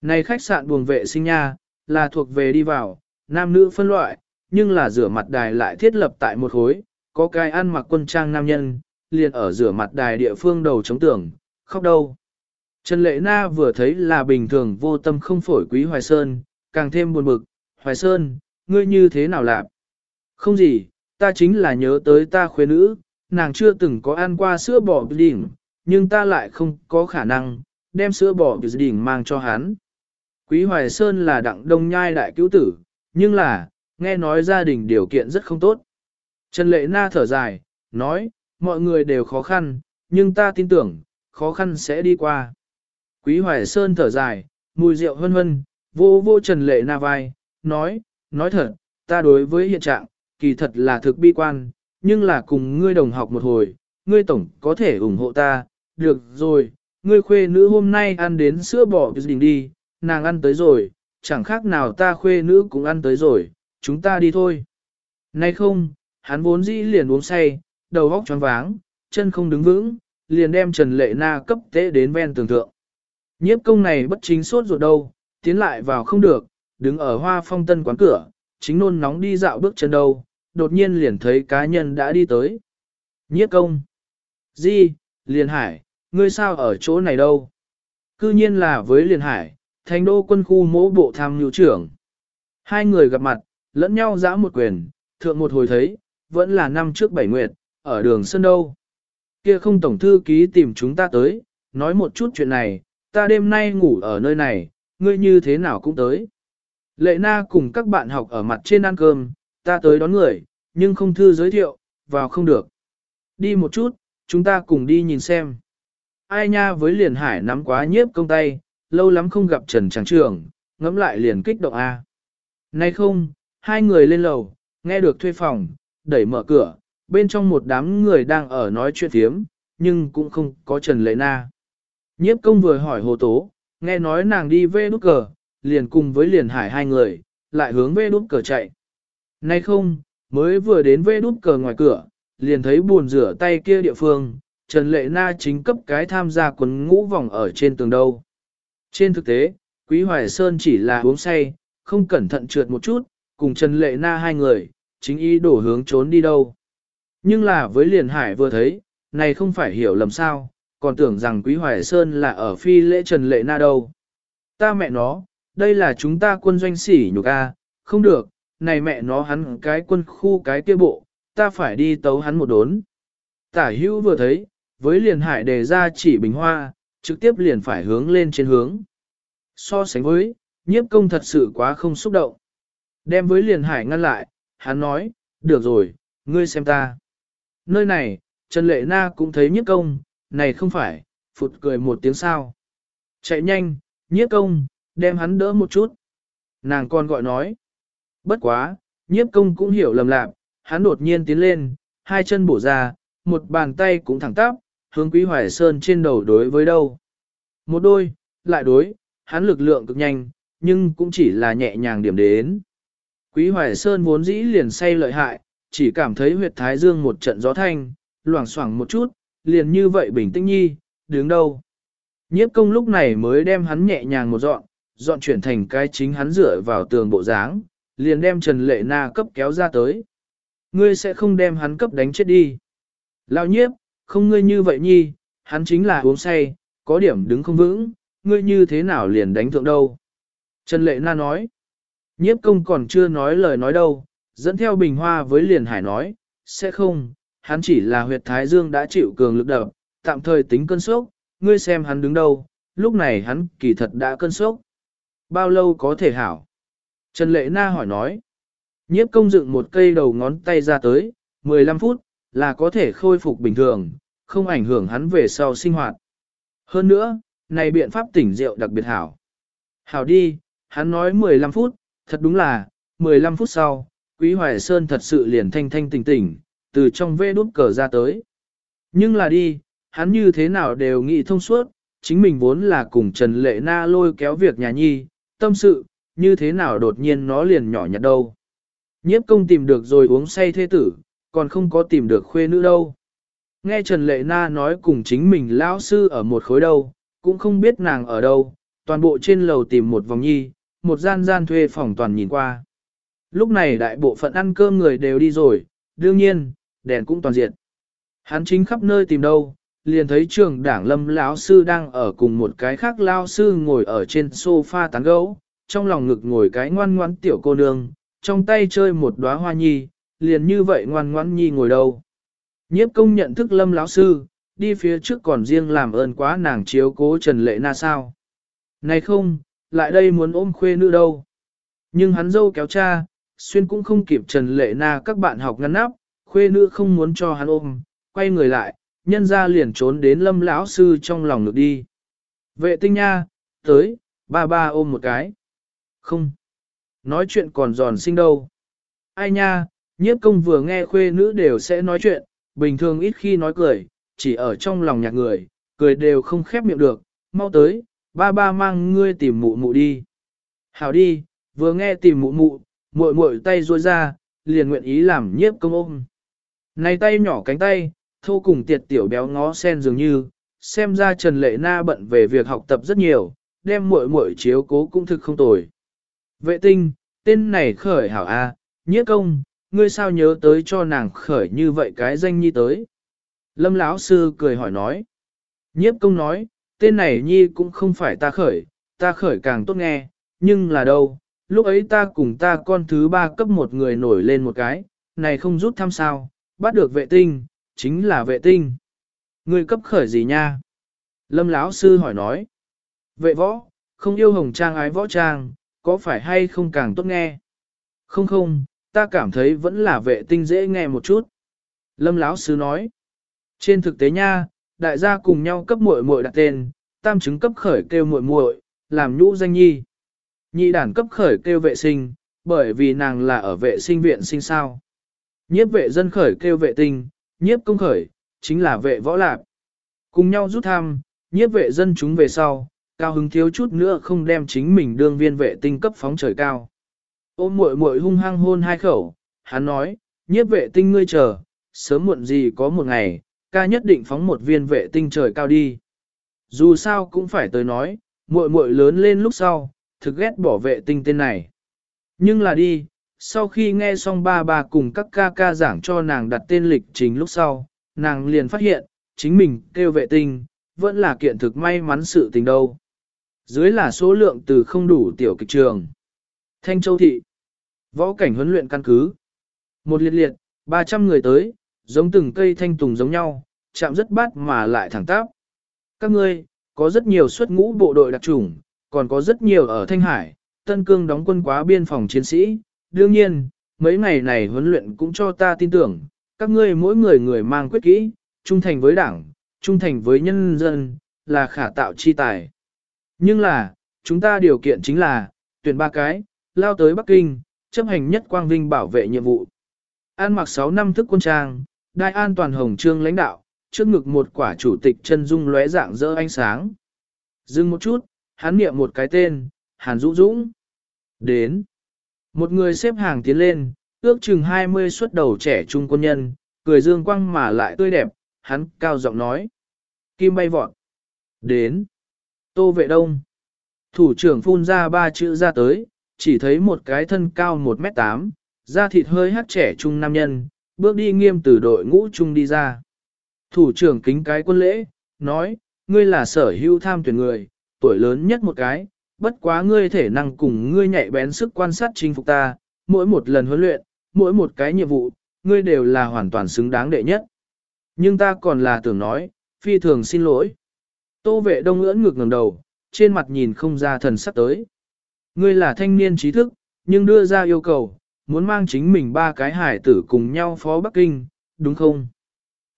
Này khách sạn buồng vệ sinh nha, là thuộc về đi vào, nam nữ phân loại, nhưng là rửa mặt đài lại thiết lập tại một khối, có cái ăn mặc quân trang nam nhân, liền ở rửa mặt đài địa phương đầu chống tường, khóc đâu. Trần Lệ Na vừa thấy là bình thường vô tâm không phổi quý Hoài Sơn, càng thêm buồn bực, Hoài Sơn, ngươi như thế nào lạc? Không gì, ta chính là nhớ tới ta khuê nữ, nàng chưa từng có ăn qua sữa bò đỉnh, nhưng ta lại không có khả năng, đem sữa bò đỉnh mang cho hắn. Quý Hoài Sơn là đặng đông nhai đại cứu tử, nhưng là, nghe nói gia đình điều kiện rất không tốt. Trần Lệ Na thở dài, nói, mọi người đều khó khăn, nhưng ta tin tưởng, khó khăn sẽ đi qua. Quý Hoài Sơn thở dài, mùi rượu hân hân, vô vô Trần Lệ Na vai, nói, nói thật, ta đối với hiện trạng, kỳ thật là thực bi quan, nhưng là cùng ngươi đồng học một hồi, ngươi tổng có thể ủng hộ ta, được rồi, ngươi khuê nữ hôm nay ăn đến sữa bò đình đi, nàng ăn tới rồi, chẳng khác nào ta khuê nữ cũng ăn tới rồi, chúng ta đi thôi. Nay không, hắn vốn dĩ liền uống say, đầu óc choáng váng, chân không đứng vững, liền đem Trần Lệ Na cấp tế đến ven tường thượng. Nhiếp công này bất chính suốt ruột đâu, tiến lại vào không được, đứng ở hoa phong tân quán cửa, chính nôn nóng đi dạo bước chân đâu, đột nhiên liền thấy cá nhân đã đi tới. Nhiếp công. Di, liền hải, ngươi sao ở chỗ này đâu? Cư nhiên là với liền hải, thành đô quân khu mỗ bộ tham nhu trưởng. Hai người gặp mặt, lẫn nhau giã một quyền, thượng một hồi thấy, vẫn là năm trước bảy nguyệt, ở đường Sơn đâu. Kia không tổng thư ký tìm chúng ta tới, nói một chút chuyện này, ta đêm nay ngủ ở nơi này, ngươi như thế nào cũng tới. Lệ na cùng các bạn học ở mặt trên ăn cơm, ta tới đón người, nhưng không thư giới thiệu, vào không được. Đi một chút, chúng ta cùng đi nhìn xem. Ai nha với liền hải nắm quá nhiếp công tay, lâu lắm không gặp Trần Tràng Trường, ngẫm lại liền kích động A. Nay không, hai người lên lầu, nghe được thuê phòng, đẩy mở cửa, bên trong một đám người đang ở nói chuyện thiếm, nhưng cũng không có Trần Lệ Na. Nhiếp công vừa hỏi hồ tố, nghe nói nàng đi về nút cờ, liền cùng với liền hải hai người, lại hướng về nút cờ chạy. Nay không, mới vừa đến vê đút cờ ngoài cửa, liền thấy buồn rửa tay kia địa phương, Trần Lệ Na chính cấp cái tham gia quấn ngũ vòng ở trên tường đâu. Trên thực tế, Quý Hoài Sơn chỉ là uống say, không cẩn thận trượt một chút, cùng Trần Lệ Na hai người, chính ý đổ hướng trốn đi đâu. Nhưng là với liền hải vừa thấy, này không phải hiểu lầm sao, còn tưởng rằng Quý Hoài Sơn là ở phi lễ Trần Lệ Na đâu. Ta mẹ nó, đây là chúng ta quân doanh sỉ nhục a, không được, này mẹ nó hắn cái quân khu cái kia bộ, ta phải đi tấu hắn một đốn. Tả hữu vừa thấy, với liền hải đề ra chỉ bình hoa, trực tiếp liền phải hướng lên trên hướng. So sánh với, nhiếp công thật sự quá không xúc động. Đem với liền hải ngăn lại, hắn nói, được rồi, ngươi xem ta. Nơi này, Trần Lệ Na cũng thấy nhiếp công, này không phải, phụt cười một tiếng sao. Chạy nhanh, nhiếp công, đem hắn đỡ một chút. Nàng còn gọi nói. Bất quá, nhiếp công cũng hiểu lầm lạc, hắn đột nhiên tiến lên, hai chân bổ ra, một bàn tay cũng thẳng tắp, hướng Quý Hoài Sơn trên đầu đối với đâu. Một đôi, lại đối, hắn lực lượng cực nhanh, nhưng cũng chỉ là nhẹ nhàng điểm đến. Quý Hoài Sơn vốn dĩ liền say lợi hại, chỉ cảm thấy huyệt thái dương một trận gió thanh, loảng xoảng một chút, liền như vậy bình tĩnh nhi, đứng đâu. Nhiếp công lúc này mới đem hắn nhẹ nhàng một dọn, dọn chuyển thành cái chính hắn dựa vào tường bộ dáng, liền đem Trần Lệ Na cấp kéo ra tới. Ngươi sẽ không đem hắn cấp đánh chết đi. Lão nhiếp, không ngươi như vậy nhi, hắn chính là uống say, có điểm đứng không vững, ngươi như thế nào liền đánh thượng đâu. Trần Lệ Na nói, nhiếp công còn chưa nói lời nói đâu, dẫn theo bình hoa với liền hải nói, sẽ không, hắn chỉ là huyệt thái dương đã chịu cường lực đập, tạm thời tính cơn sốc, ngươi xem hắn đứng đâu, lúc này hắn kỳ thật đã cơn sốc. Bao lâu có thể hảo? Trần Lệ Na hỏi nói, nhiếp công dựng một cây đầu ngón tay ra tới, 15 phút, là có thể khôi phục bình thường, không ảnh hưởng hắn về sau sinh hoạt. Hơn nữa, này biện pháp tỉnh rượu đặc biệt hảo. Hảo đi, hắn nói 15 phút, thật đúng là, 15 phút sau, Quý Hoài Sơn thật sự liền thanh thanh tỉnh tỉnh, từ trong vê đút cờ ra tới. Nhưng là đi, hắn như thế nào đều nghĩ thông suốt, chính mình vốn là cùng Trần Lệ Na lôi kéo việc nhà nhi, tâm sự, như thế nào đột nhiên nó liền nhỏ nhặt đâu. Nhiếp công tìm được rồi uống say thế tử, còn không có tìm được khuê nữ đâu. Nghe Trần Lệ Na nói cùng chính mình lão sư ở một khối đâu, cũng không biết nàng ở đâu, toàn bộ trên lầu tìm một vòng nhi, một gian gian thuê phòng toàn nhìn qua. Lúc này đại bộ phận ăn cơm người đều đi rồi, đương nhiên, đèn cũng toàn diện. Hắn chính khắp nơi tìm đâu, liền thấy trường đảng lâm lão sư đang ở cùng một cái khác lao sư ngồi ở trên sofa tán gấu, trong lòng ngực ngồi cái ngoan ngoãn tiểu cô nương, trong tay chơi một đóa hoa nhi, liền như vậy ngoan ngoãn nhi ngồi đâu. Nhiếp công nhận thức lâm lão sư, đi phía trước còn riêng làm ơn quá nàng chiếu cố Trần Lệ Na sao. Này không, lại đây muốn ôm khuê nữ đâu. Nhưng hắn dâu kéo cha, xuyên cũng không kịp Trần Lệ Na các bạn học ngăn nắp, khuê nữ không muốn cho hắn ôm, quay người lại, nhân ra liền trốn đến lâm lão sư trong lòng ngực đi. Vệ tinh nha, tới, ba ba ôm một cái. Không. Nói chuyện còn giòn sinh đâu. Ai nha, nhiếp công vừa nghe khuê nữ đều sẽ nói chuyện, bình thường ít khi nói cười, chỉ ở trong lòng nhạc người, cười đều không khép miệng được, mau tới, ba ba mang ngươi tìm mụ mụ đi. Hảo đi, vừa nghe tìm mụ mụ, muội muội tay ruôi ra, liền nguyện ý làm nhiếp công ôm. Này tay nhỏ cánh tay, thô cùng tiệt tiểu béo ngó sen dường như, xem ra Trần Lệ Na bận về việc học tập rất nhiều, đem muội muội chiếu cố cũng thực không tồi. Vệ tinh, tên này khởi hảo a, à, nhiếp công, ngươi sao nhớ tới cho nàng khởi như vậy cái danh nhi tới. Lâm lão sư cười hỏi nói. Nhiếp công nói, tên này nhi cũng không phải ta khởi, ta khởi càng tốt nghe, nhưng là đâu, lúc ấy ta cùng ta con thứ ba cấp một người nổi lên một cái, này không rút thăm sao, bắt được vệ tinh, chính là vệ tinh. Ngươi cấp khởi gì nha? Lâm lão sư hỏi nói. Vệ võ, không yêu hồng trang ái võ trang, có phải hay không càng tốt nghe? Không không, ta cảm thấy vẫn là vệ tinh dễ nghe một chút. Lâm lão sư nói. Trên thực tế nha, đại gia cùng nhau cấp muội muội đặt tên, tam chứng cấp khởi kêu muội muội, làm nhũ danh nhi. Nhị đản cấp khởi kêu vệ sinh, bởi vì nàng là ở vệ sinh viện sinh sao. Nhiếp vệ dân khởi kêu vệ tinh, nhiếp công khởi, chính là vệ võ lạc. Cùng nhau rút thăm, nhiếp vệ dân chúng về sau, cao hứng thiếu chút nữa không đem chính mình đương viên vệ tinh cấp phóng trời cao. Ôm muội muội hung hăng hôn hai khẩu, hắn nói, nhiếp vệ tinh ngươi chờ, sớm muộn gì có một ngày, ca nhất định phóng một viên vệ tinh trời cao đi. Dù sao cũng phải tới nói, muội muội lớn lên lúc sau, thực ghét bỏ vệ tinh tên này. Nhưng là đi, sau khi nghe xong ba ba cùng các ca ca giảng cho nàng đặt tên lịch trình lúc sau, nàng liền phát hiện, chính mình kêu vệ tinh, vẫn là kiện thực may mắn sự tình đâu. Dưới là số lượng từ không đủ tiểu kịch trường. Thanh Châu Thị Võ cảnh huấn luyện căn cứ Một liệt liệt, 300 người tới, giống từng cây thanh tùng giống nhau, chạm rất bát mà lại thẳng tắp. Các ngươi, có rất nhiều xuất ngũ bộ đội đặc chủng, còn có rất nhiều ở Thanh Hải, Tân Cương đóng quân quá biên phòng chiến sĩ. Đương nhiên, mấy ngày này huấn luyện cũng cho ta tin tưởng, các ngươi mỗi người người mang quyết kỹ, trung thành với đảng, trung thành với nhân dân, là khả tạo chi tài. Nhưng là, chúng ta điều kiện chính là, tuyển ba cái, lao tới Bắc Kinh, chấp hành nhất quang vinh bảo vệ nhiệm vụ. An mặc 6 năm thức quân trang, đai an toàn hồng trương lãnh đạo, trước ngực một quả chủ tịch chân dung lóe dạng dỡ ánh sáng. Dừng một chút, hắn niệm một cái tên, Hàn Dũ Dũng. Đến. Một người xếp hàng tiến lên, ước chừng 20 xuất đầu trẻ trung quân nhân, cười dương quang mà lại tươi đẹp, hắn cao giọng nói. Kim bay vọt. Đến. Tô vệ đông. Thủ trưởng phun ra ba chữ ra tới, chỉ thấy một cái thân cao 1m8, da thịt hơi hắt trẻ trung nam nhân, bước đi nghiêm từ đội ngũ trung đi ra. Thủ trưởng kính cái quân lễ, nói, ngươi là sở hữu tham tuyển người, tuổi lớn nhất một cái, bất quá ngươi thể năng cùng ngươi nhạy bén sức quan sát chinh phục ta, mỗi một lần huấn luyện, mỗi một cái nhiệm vụ, ngươi đều là hoàn toàn xứng đáng đệ nhất. Nhưng ta còn là tưởng nói, phi thường xin lỗi. Tô vệ đông ưỡn ngược ngẩng đầu, trên mặt nhìn không ra thần sắc tới. Ngươi là thanh niên trí thức, nhưng đưa ra yêu cầu, muốn mang chính mình ba cái hải tử cùng nhau phó Bắc Kinh, đúng không?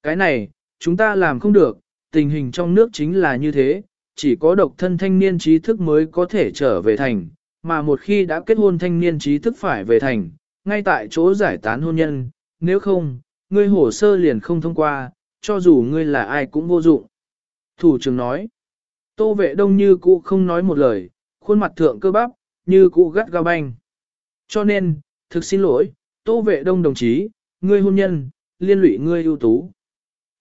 Cái này, chúng ta làm không được, tình hình trong nước chính là như thế, chỉ có độc thân thanh niên trí thức mới có thể trở về thành, mà một khi đã kết hôn thanh niên trí thức phải về thành, ngay tại chỗ giải tán hôn nhân, nếu không, ngươi hồ sơ liền không thông qua, cho dù ngươi là ai cũng vô dụng. Thủ trưởng nói, tô vệ đông như cũ không nói một lời, khuôn mặt thượng cơ bắp, như cũ gắt gao banh. Cho nên, thực xin lỗi, tô vệ đông đồng chí, ngươi hôn nhân, liên lụy ngươi ưu tú.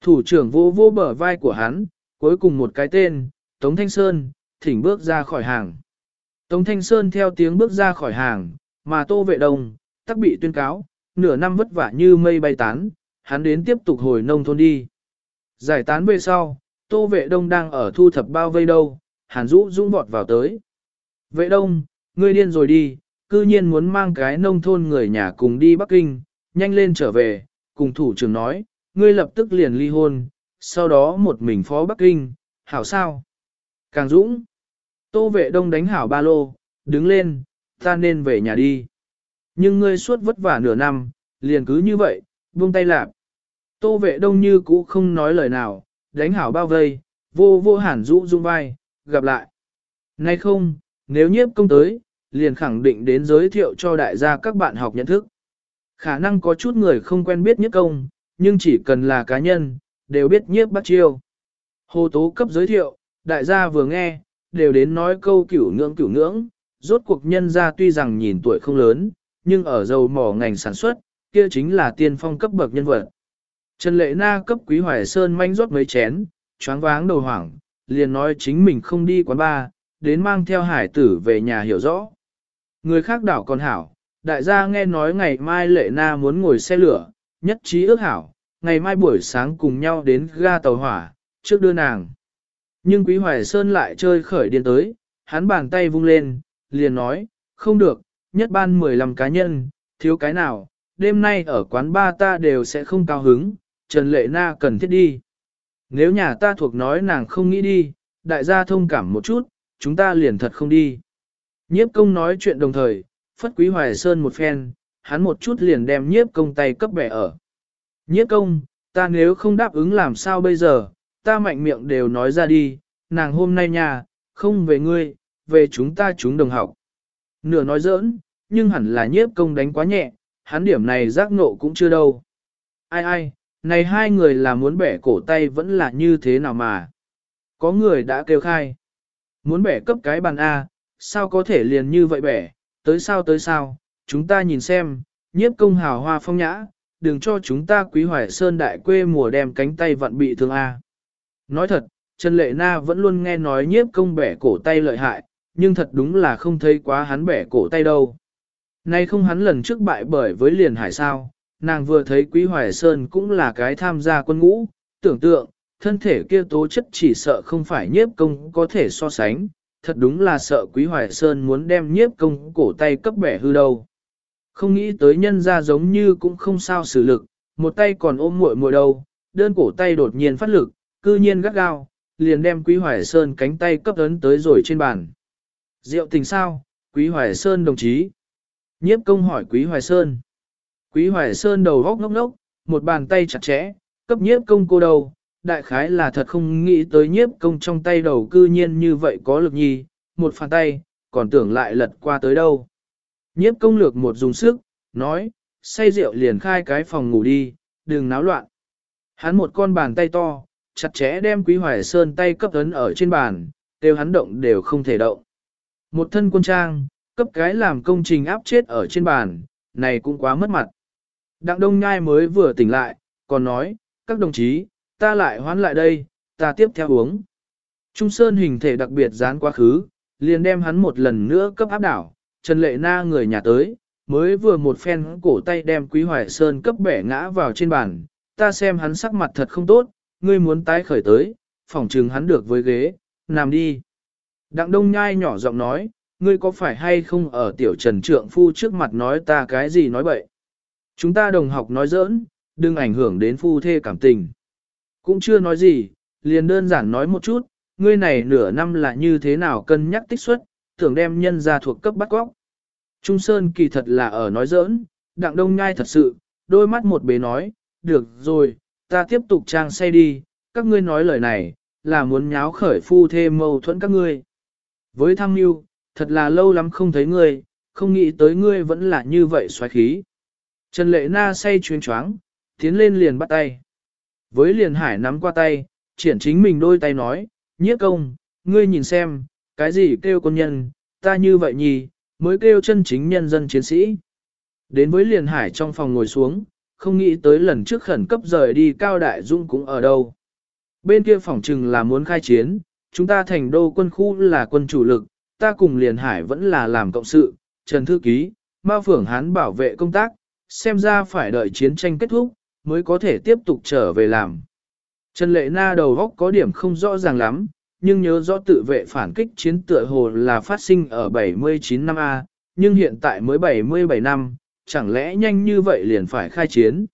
Thủ trưởng vô vô bờ vai của hắn, cuối cùng một cái tên, Tống Thanh Sơn, thỉnh bước ra khỏi hàng. Tống Thanh Sơn theo tiếng bước ra khỏi hàng, mà Tô Vệ Đông, tắc bị tuyên cáo, nửa năm vất vả như mây bay tán, hắn đến tiếp tục hồi nông thôn đi. Giải tán về sau, Tô Vệ Đông đang ở thu thập bao vây đâu, Hàn Dũ dũng vọt vào tới. Vệ Đông, ngươi điên rồi đi, cư nhiên muốn mang cái nông thôn người nhà cùng đi Bắc Kinh, nhanh lên trở về, cùng thủ trưởng nói, ngươi lập tức liền ly hôn, sau đó một mình phó Bắc Kinh, hảo sao? Càng dũng, tô vệ đông đánh hảo ba lô, đứng lên, ta nên về nhà đi. Nhưng ngươi suốt vất vả nửa năm, liền cứ như vậy, buông tay lạp. Tô vệ đông như cũ không nói lời nào, đánh hảo bao vây, vô vô hẳn rũ rung vai, gặp lại. Nay không, nếu nhiếp công tới, liền khẳng định đến giới thiệu cho đại gia các bạn học nhận thức. Khả năng có chút người không quen biết nhiếp công, nhưng chỉ cần là cá nhân, đều biết nhiếp bắt chiêu. Hồ tố cấp giới thiệu, đại gia vừa nghe, đều đến nói câu cửu ngưỡng cửu ngưỡng, rốt cuộc nhân gia tuy rằng nhìn tuổi không lớn, nhưng ở dầu mỏ ngành sản xuất, kia chính là tiên phong cấp bậc nhân vật. Trần Lệ Na cấp Quý Hoài Sơn manh rót mấy chén, choáng váng đầu hoảng, liền nói chính mình không đi quán bar, đến mang theo hải tử về nhà hiểu rõ. Người khác đảo còn hảo, đại gia nghe nói ngày mai Lệ Na muốn ngồi xe lửa, nhất trí ước hảo, ngày mai buổi sáng cùng nhau đến ga tàu hỏa, trước đưa nàng. Nhưng Quý Hoài Sơn lại chơi khởi điên tới, hắn bàn tay vung lên, liền nói, không được, nhất ban 15 cá nhân, thiếu cái nào, đêm nay ở quán ba ta đều sẽ không cao hứng, Trần Lệ Na cần thiết đi. Nếu nhà ta thuộc nói nàng không nghĩ đi, đại gia thông cảm một chút, chúng ta liền thật không đi. Nhiếp công nói chuyện đồng thời, phất quý hoài sơn một phen, hắn một chút liền đem nhiếp công tay cấp bẻ ở. Nhiếp công, ta nếu không đáp ứng làm sao bây giờ, ta mạnh miệng đều nói ra đi, nàng hôm nay nhà, không về ngươi, về chúng ta chúng đồng học. Nửa nói giỡn, nhưng hẳn là nhiếp công đánh quá nhẹ, hắn điểm này giác nộ cũng chưa đâu. Ai ai, này hai người là muốn bẻ cổ tay vẫn là như thế nào mà. Có người đã kêu khai. Muốn bẻ cấp cái bàn A, sao có thể liền như vậy bẻ, tới sao tới sao, chúng ta nhìn xem, nhiếp công hào hoa phong nhã, đừng cho chúng ta quý hoài sơn đại quê mùa đem cánh tay vặn bị thương A. Nói thật, Trần Lệ Na vẫn luôn nghe nói nhiếp công bẻ cổ tay lợi hại, nhưng thật đúng là không thấy quá hắn bẻ cổ tay đâu. Nay không hắn lần trước bại bởi với liền hải sao, nàng vừa thấy Quý Hoài Sơn cũng là cái tham gia quân ngũ, tưởng tượng, thân thể kia tố chất chỉ sợ không phải nhiếp công có thể so sánh, thật đúng là sợ Quý Hoài Sơn muốn đem nhiếp công cổ tay cấp bẻ hư đâu. Không nghĩ tới nhân ra giống như cũng không sao xử lực, một tay còn ôm muội muội đâu, đơn cổ tay đột nhiên phát lực, cư nhiên gắt gao, liền đem Quý Hoài Sơn cánh tay cấp ấn tới rồi trên bàn. Diệu tình sao, Quý Hoài Sơn đồng chí. Nhiếp công hỏi Quý Hoài Sơn. Quý Hoài Sơn đầu góc ngốc ngốc, một bàn tay chặt chẽ, cấp nhiếp công cô đầu, đại khái là thật không nghĩ tới nhiếp công trong tay đầu cư nhiên như vậy có lực nhi, một phản tay, còn tưởng lại lật qua tới đâu. Nhiếp công lược một dùng sức, nói, say rượu liền khai cái phòng ngủ đi, đừng náo loạn. Hắn một con bàn tay to, chặt chẽ đem Quý Hoài Sơn tay cấp ấn ở trên bàn, đều hắn động đều không thể động. Một thân quân trang, cấp cái làm công trình áp chết ở trên bàn, này cũng quá mất mặt. Đặng Đông Nhai mới vừa tỉnh lại, còn nói, các đồng chí, ta lại hoán lại đây, ta tiếp theo uống. Trung Sơn hình thể đặc biệt dán quá khứ, liền đem hắn một lần nữa cấp áp đảo, Trần Lệ Na người nhà tới, mới vừa một phen cổ tay đem Quý Hoài Sơn cấp bẻ ngã vào trên bàn, ta xem hắn sắc mặt thật không tốt, ngươi muốn tái khởi tới, phỏng trừng hắn được với ghế, nằm đi. Đặng Đông Nhai nhỏ giọng nói, ngươi có phải hay không ở tiểu trần trượng phu trước mặt nói ta cái gì nói bậy. Chúng ta đồng học nói giỡn, đừng ảnh hưởng đến phu thê cảm tình. Cũng chưa nói gì, liền đơn giản nói một chút, ngươi này nửa năm là như thế nào cân nhắc tích xuất, tưởng đem nhân ra thuộc cấp bắt góc. Trung Sơn kỳ thật là ở nói giỡn, đặng đông nhai thật sự, đôi mắt một bế nói, được rồi, ta tiếp tục trang say đi, các ngươi nói lời này, là muốn nháo khởi phu thê mâu thuẫn các ngươi. Với tham mưu, thật là lâu lắm không thấy ngươi, không nghĩ tới ngươi vẫn là như vậy xoáy khí. Trần Lệ Na say chuyến choáng, tiến lên liền bắt tay. Với liền hải nắm qua tay, triển chính mình đôi tay nói, nhiếp công, ngươi nhìn xem, cái gì kêu quân nhân, ta như vậy nhì, mới kêu chân chính nhân dân chiến sĩ. Đến với liền hải trong phòng ngồi xuống, không nghĩ tới lần trước khẩn cấp rời đi Cao Đại Dung cũng ở đâu. Bên kia phòng trừng là muốn khai chiến, chúng ta thành đô quân khu là quân chủ lực, ta cùng liền hải vẫn là làm cộng sự, Trần Thư Ký, Mao Phưởng Hán bảo vệ công tác, xem ra phải đợi chiến tranh kết thúc, mới có thể tiếp tục trở về làm. Trần Lệ Na đầu góc có điểm không rõ ràng lắm, nhưng nhớ rõ tự vệ phản kích chiến tựa hồ là phát sinh ở 79 năm A, nhưng hiện tại mới 77 năm, chẳng lẽ nhanh như vậy liền phải khai chiến.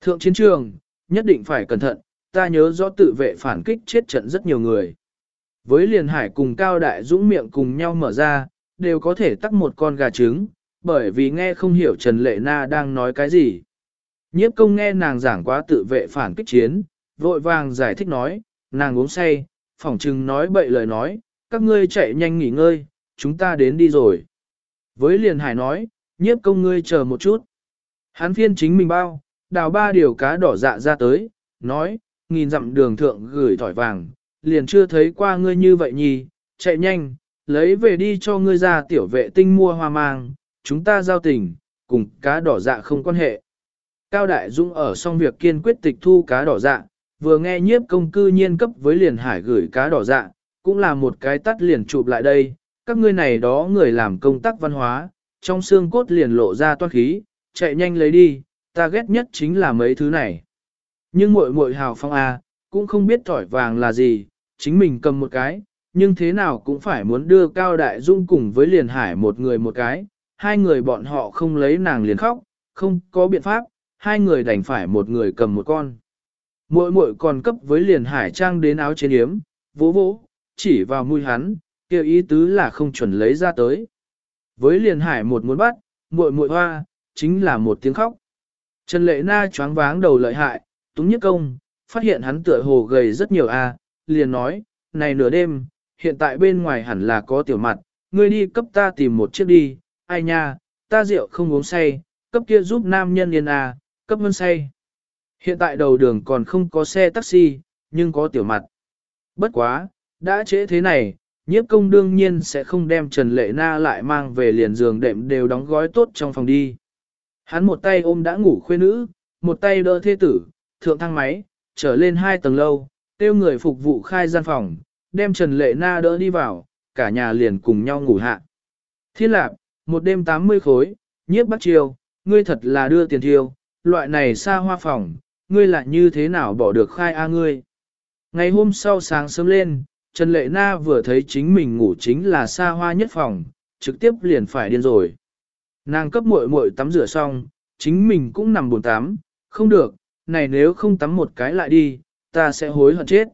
Thượng chiến trường, nhất định phải cẩn thận, ta nhớ rõ tự vệ phản kích chết trận rất nhiều người. Với liền hải cùng cao đại dũng miệng cùng nhau mở ra, đều có thể tắc một con gà trứng, bởi vì nghe không hiểu Trần Lệ Na đang nói cái gì. Nhiếp công nghe nàng giảng quá tự vệ phản kích chiến, vội vàng giải thích nói, nàng uống say, phỏng chừng nói bậy lời nói, các ngươi chạy nhanh nghỉ ngơi, chúng ta đến đi rồi. Với liền hải nói, nhiếp công ngươi chờ một chút. Hán phiên chính mình bao, đào ba điều cá đỏ dạ ra tới, nói, nghìn dặm đường thượng gửi thỏi vàng, liền chưa thấy qua ngươi như vậy nhì, chạy nhanh, lấy về đi cho ngươi ra tiểu vệ tinh mua hoa mang, chúng ta giao tình, cùng cá đỏ dạ không quan hệ. Cao Đại Dung ở xong việc kiên quyết tịch thu cá đỏ dạ, vừa nghe nhiếp công cư nhiên cấp với liền hải gửi cá đỏ dạ, cũng là một cái tắt liền chụp lại đây, các ngươi này đó người làm công tác văn hóa, trong xương cốt liền lộ ra toát khí, chạy nhanh lấy đi, ta ghét nhất chính là mấy thứ này. Nhưng muội muội hào phong A, cũng không biết thỏi vàng là gì, chính mình cầm một cái, nhưng thế nào cũng phải muốn đưa Cao Đại Dung cùng với liền hải một người một cái, hai người bọn họ không lấy nàng liền khóc, không có biện pháp, hai người đành phải một người cầm một con. Muội muội còn cấp với liền hải trang đến áo trên yếm, vỗ vỗ, chỉ vào mũi hắn, kêu ý tứ là không chuẩn lấy ra tới. Với liền hải một muốn bắt, muội muội hoa, chính là một tiếng khóc. Trần lệ na choáng váng đầu lợi hại, túng nhất công, phát hiện hắn tựa hồ gầy rất nhiều a, liền nói, này nửa đêm, hiện tại bên ngoài hẳn là có tiểu mặt, ngươi đi cấp ta tìm một chiếc đi, ai nha, ta rượu không uống say, cấp kia giúp nam nhân yên à, cấp hơn say. Hiện tại đầu đường còn không có xe taxi, nhưng có tiểu mặt. Bất quá, đã trễ thế này, nhiếp công đương nhiên sẽ không đem Trần Lệ Na lại mang về liền giường đệm đều đóng gói tốt trong phòng đi. Hắn một tay ôm đã ngủ khuê nữ, một tay đỡ thê tử, thượng thang máy, trở lên hai tầng lâu, tiêu người phục vụ khai gian phòng, đem Trần Lệ Na đỡ đi vào, cả nhà liền cùng nhau ngủ hạ. Thiên lạc, một đêm 80 khối, nhiếp bắt chiêu, ngươi thật là đưa tiền thiêu, loại này xa hoa phòng, ngươi lại như thế nào bỏ được khai A ngươi. Ngày hôm sau sáng sớm lên, Trần Lệ Na vừa thấy chính mình ngủ chính là xa hoa nhất phòng, trực tiếp liền phải điên rồi. Nàng cấp muội muội tắm rửa xong, chính mình cũng nằm buồn tắm, không được, này nếu không tắm một cái lại đi, ta sẽ hối hận chết.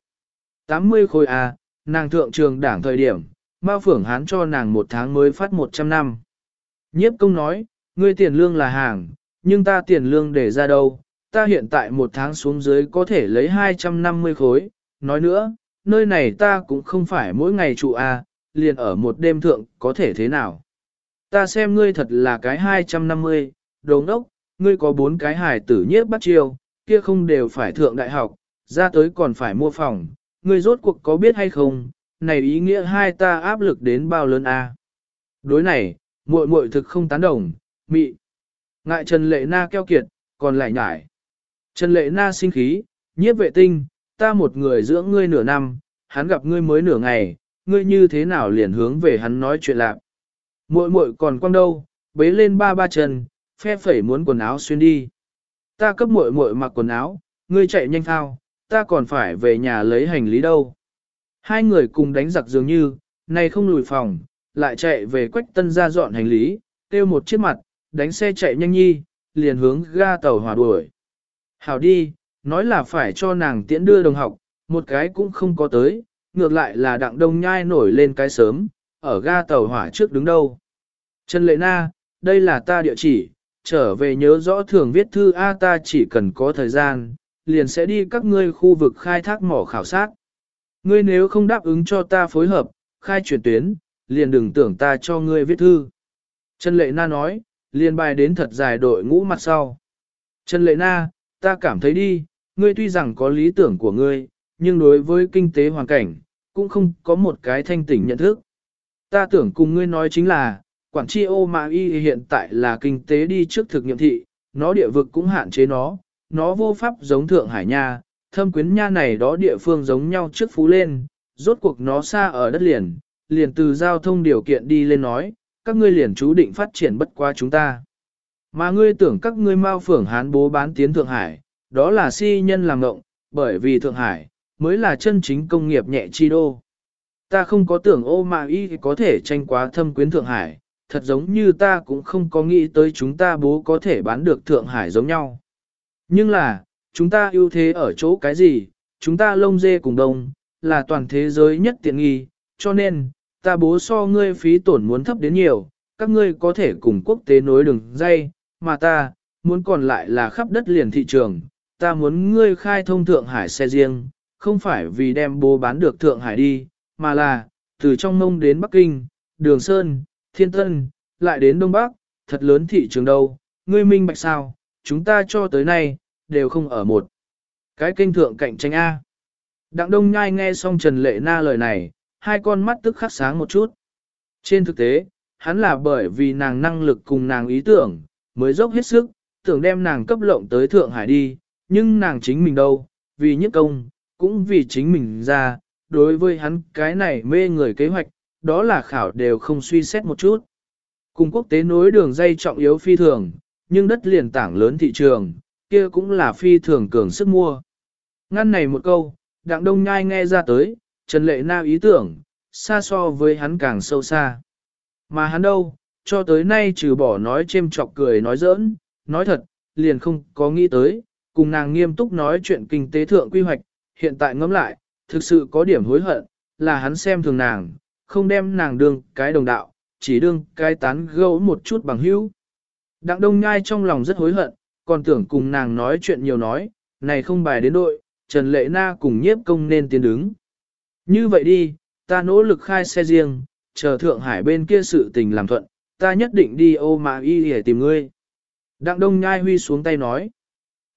80 khối à, nàng thượng trường đảng thời điểm, bao Phưởng Hán cho nàng một tháng mới phát 100 năm. Nhiếp công nói, ngươi tiền lương là hàng, nhưng ta tiền lương để ra đâu, ta hiện tại một tháng xuống dưới có thể lấy 250 khối, nói nữa, nơi này ta cũng không phải mỗi ngày trụ A, liền ở một đêm thượng có thể thế nào. Ta xem ngươi thật là cái 250, đồ ngốc, ngươi có bốn cái hài tử nhiếp bắt chiêu, kia không đều phải thượng đại học, ra tới còn phải mua phòng, ngươi rốt cuộc có biết hay không, này ý nghĩa hai ta áp lực đến bao lớn A. Đối này, muội muội thực không tán đồng, mị. Ngại Trần Lệ Na keo kiệt, còn lại nhải. Trần Lệ Na sinh khí, nhiếp vệ tinh, ta một người dưỡng ngươi nửa năm, hắn gặp ngươi mới nửa ngày, ngươi như thế nào liền hướng về hắn nói chuyện lạc. Muội muội còn quăng đâu, bế lên ba ba chân, phe phẩy muốn quần áo xuyên đi. Ta cấp muội muội mặc quần áo, ngươi chạy nhanh thao, ta còn phải về nhà lấy hành lý đâu. Hai người cùng đánh giặc dường như, này không lùi phòng, lại chạy về quách tân ra dọn hành lý, tiêu một chiếc mặt, đánh xe chạy nhanh nhi, liền hướng ga tàu hỏa đuổi. Hảo đi, nói là phải cho nàng tiễn đưa đồng học, một cái cũng không có tới, ngược lại là đặng đông nhai nổi lên cái sớm, ở ga tàu hỏa trước đứng đâu. Trần Lệ Na, đây là ta địa chỉ, trở về nhớ rõ thường viết thư A ta chỉ cần có thời gian, liền sẽ đi các ngươi khu vực khai thác mỏ khảo sát. Ngươi nếu không đáp ứng cho ta phối hợp, khai chuyển tuyến, liền đừng tưởng ta cho ngươi viết thư. Trần Lệ Na nói, liền bài đến thật dài đội ngũ mặt sau. Trần Lệ Na, ta cảm thấy đi, ngươi tuy rằng có lý tưởng của ngươi, nhưng đối với kinh tế hoàn cảnh, cũng không có một cái thanh tỉnh nhận thức. Ta tưởng cùng ngươi nói chính là, Quảng Chi ô mà y hiện tại là kinh tế đi trước thực nghiệm thị, nó địa vực cũng hạn chế nó, nó vô pháp giống Thượng Hải Nha, thâm quyến nha này đó địa phương giống nhau trước phú lên, rốt cuộc nó xa ở đất liền, liền từ giao thông điều kiện đi lên nói, các ngươi liền chú định phát triển bất qua chúng ta. Mà ngươi tưởng các ngươi mau phưởng hán bố bán tiến Thượng Hải, đó là si nhân làm ngộng, bởi vì Thượng Hải, mới là chân chính công nghiệp nhẹ chi đô. Ta không có tưởng ô mà y có thể tranh quá thâm quyến Thượng Hải, thật giống như ta cũng không có nghĩ tới chúng ta bố có thể bán được Thượng Hải giống nhau. Nhưng là, chúng ta ưu thế ở chỗ cái gì, chúng ta lông dê cùng đông, là toàn thế giới nhất tiện nghi, cho nên, ta bố so ngươi phí tổn muốn thấp đến nhiều, các ngươi có thể cùng quốc tế nối đường dây, mà ta, muốn còn lại là khắp đất liền thị trường, ta muốn ngươi khai thông Thượng Hải xe riêng, không phải vì đem bố bán được Thượng Hải đi, mà là, từ trong mông đến Bắc Kinh, Đường Sơn, Thiên Tân, lại đến Đông Bắc, thật lớn thị trường đâu, ngươi minh bạch sao, chúng ta cho tới nay, đều không ở một. Cái kênh thượng cạnh tranh A. Đặng Đông Nhai nghe xong Trần Lệ Na lời này, hai con mắt tức khắc sáng một chút. Trên thực tế, hắn là bởi vì nàng năng lực cùng nàng ý tưởng, mới dốc hết sức, tưởng đem nàng cấp lộng tới Thượng Hải đi, nhưng nàng chính mình đâu, vì nhất công, cũng vì chính mình ra, đối với hắn cái này mê người kế hoạch, đó là khảo đều không suy xét một chút. Cùng quốc tế nối đường dây trọng yếu phi thường, nhưng đất liền tảng lớn thị trường, kia cũng là phi thường cường sức mua. Ngăn này một câu, đặng đông nhai nghe ra tới, Trần Lệ Na ý tưởng, xa so với hắn càng sâu xa. Mà hắn đâu, cho tới nay trừ bỏ nói chêm chọc cười nói giỡn, nói thật, liền không có nghĩ tới, cùng nàng nghiêm túc nói chuyện kinh tế thượng quy hoạch, hiện tại ngẫm lại, thực sự có điểm hối hận, là hắn xem thường nàng, không đem nàng đương cái đồng đạo, chỉ đương cái tán gẫu một chút bằng hữu. Đặng Đông Nhai trong lòng rất hối hận, còn tưởng cùng nàng nói chuyện nhiều nói, này không bài đến đội, Trần Lệ Na cùng nhiếp công nên tiến đứng. Như vậy đi, ta nỗ lực khai xe riêng, chờ Thượng Hải bên kia sự tình làm thuận, ta nhất định đi ô mà y để tìm ngươi. Đặng Đông Nhai huy xuống tay nói.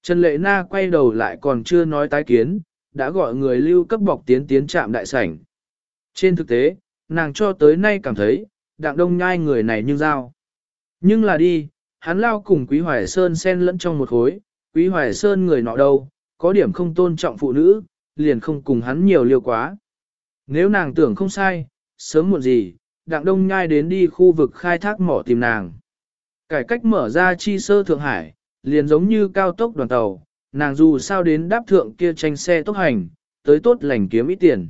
Trần Lệ Na quay đầu lại còn chưa nói tái kiến, đã gọi người lưu cấp bọc tiến tiến trạm đại sảnh. Trên thực tế, nàng cho tới nay cảm thấy, Đặng Đông Nhai người này như dao. Nhưng là đi, hắn lao cùng Quý Hoài Sơn xen lẫn trong một khối, Quý Hoài Sơn người nọ đâu, có điểm không tôn trọng phụ nữ, liền không cùng hắn nhiều liều quá. Nếu nàng tưởng không sai, sớm muộn gì, Đặng Đông Nhai đến đi khu vực khai thác mỏ tìm nàng. Cải cách mở ra chi sơ Thượng Hải, liền giống như cao tốc đoàn tàu, nàng dù sao đến đáp thượng kia tranh xe tốc hành, tới tốt lành kiếm ít tiền.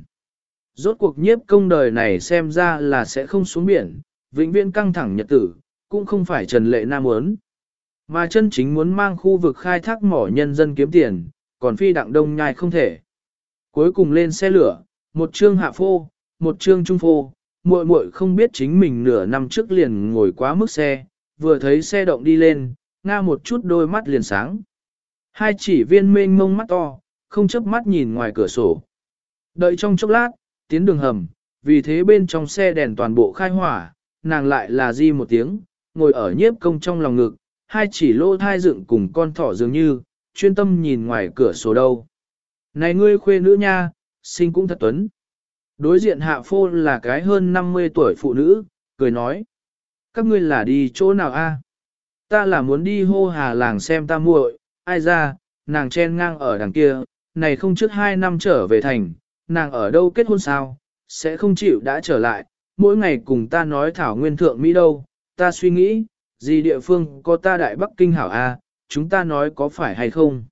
Rốt cuộc nhiếp công đời này xem ra là sẽ không xuống biển, vĩnh viễn căng thẳng nhật tử, cũng không phải Trần Lệ Nam muốn. Mà chân chính muốn mang khu vực khai thác mỏ nhân dân kiếm tiền, còn phi đặng đông nhai không thể. Cuối cùng lên xe lửa, một chương hạ phô, một chương trung phô, muội muội không biết chính mình nửa năm trước liền ngồi quá mức xe, vừa thấy xe động đi lên, nga một chút đôi mắt liền sáng. Hai chỉ viên mênh mông mắt to, không chớp mắt nhìn ngoài cửa sổ. Đợi trong chốc lát, tiến đường hầm, vì thế bên trong xe đèn toàn bộ khai hỏa, nàng lại là di một tiếng, ngồi ở nhiếp công trong lòng ngực, hai chỉ lô thai dựng cùng con thỏ dường như, chuyên tâm nhìn ngoài cửa sổ đâu. Này ngươi khuê nữ nha, sinh cũng thật tuấn. Đối diện hạ phô là cái hơn 50 tuổi phụ nữ, cười nói. Các ngươi là đi chỗ nào a? Ta là muốn đi hô hà làng xem ta muội, ai ra, nàng chen ngang ở đằng kia, này không trước hai năm trở về thành, nàng ở đâu kết hôn sao, sẽ không chịu đã trở lại, mỗi ngày cùng ta nói thảo nguyên thượng Mỹ đâu, ta suy nghĩ, gì địa phương có ta đại Bắc Kinh hảo a, chúng ta nói có phải hay không.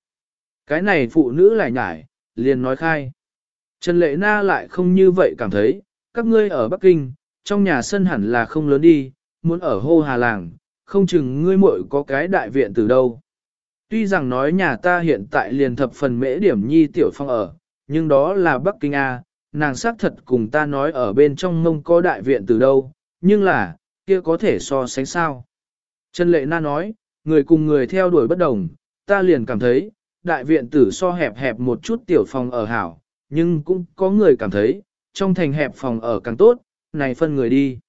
Cái này phụ nữ lại nhải, liền nói khai. Trần Lệ Na lại không như vậy cảm thấy, các ngươi ở Bắc Kinh, trong nhà sân hẳn là không lớn đi, muốn ở hô hà làng, không chừng ngươi muội có cái đại viện từ đâu. Tuy rằng nói nhà ta hiện tại liền thập phần mễ điểm nhi tiểu phong ở, nhưng đó là Bắc Kinh A, nàng xác thật cùng ta nói ở bên trong mông có đại viện từ đâu, nhưng là, kia có thể so sánh sao. Trần Lệ Na nói, người cùng người theo đuổi bất đồng, ta liền cảm thấy, đại viện tử so hẹp hẹp một chút tiểu phòng ở hảo, nhưng cũng có người cảm thấy, trong thành hẹp phòng ở càng tốt, này phân người đi.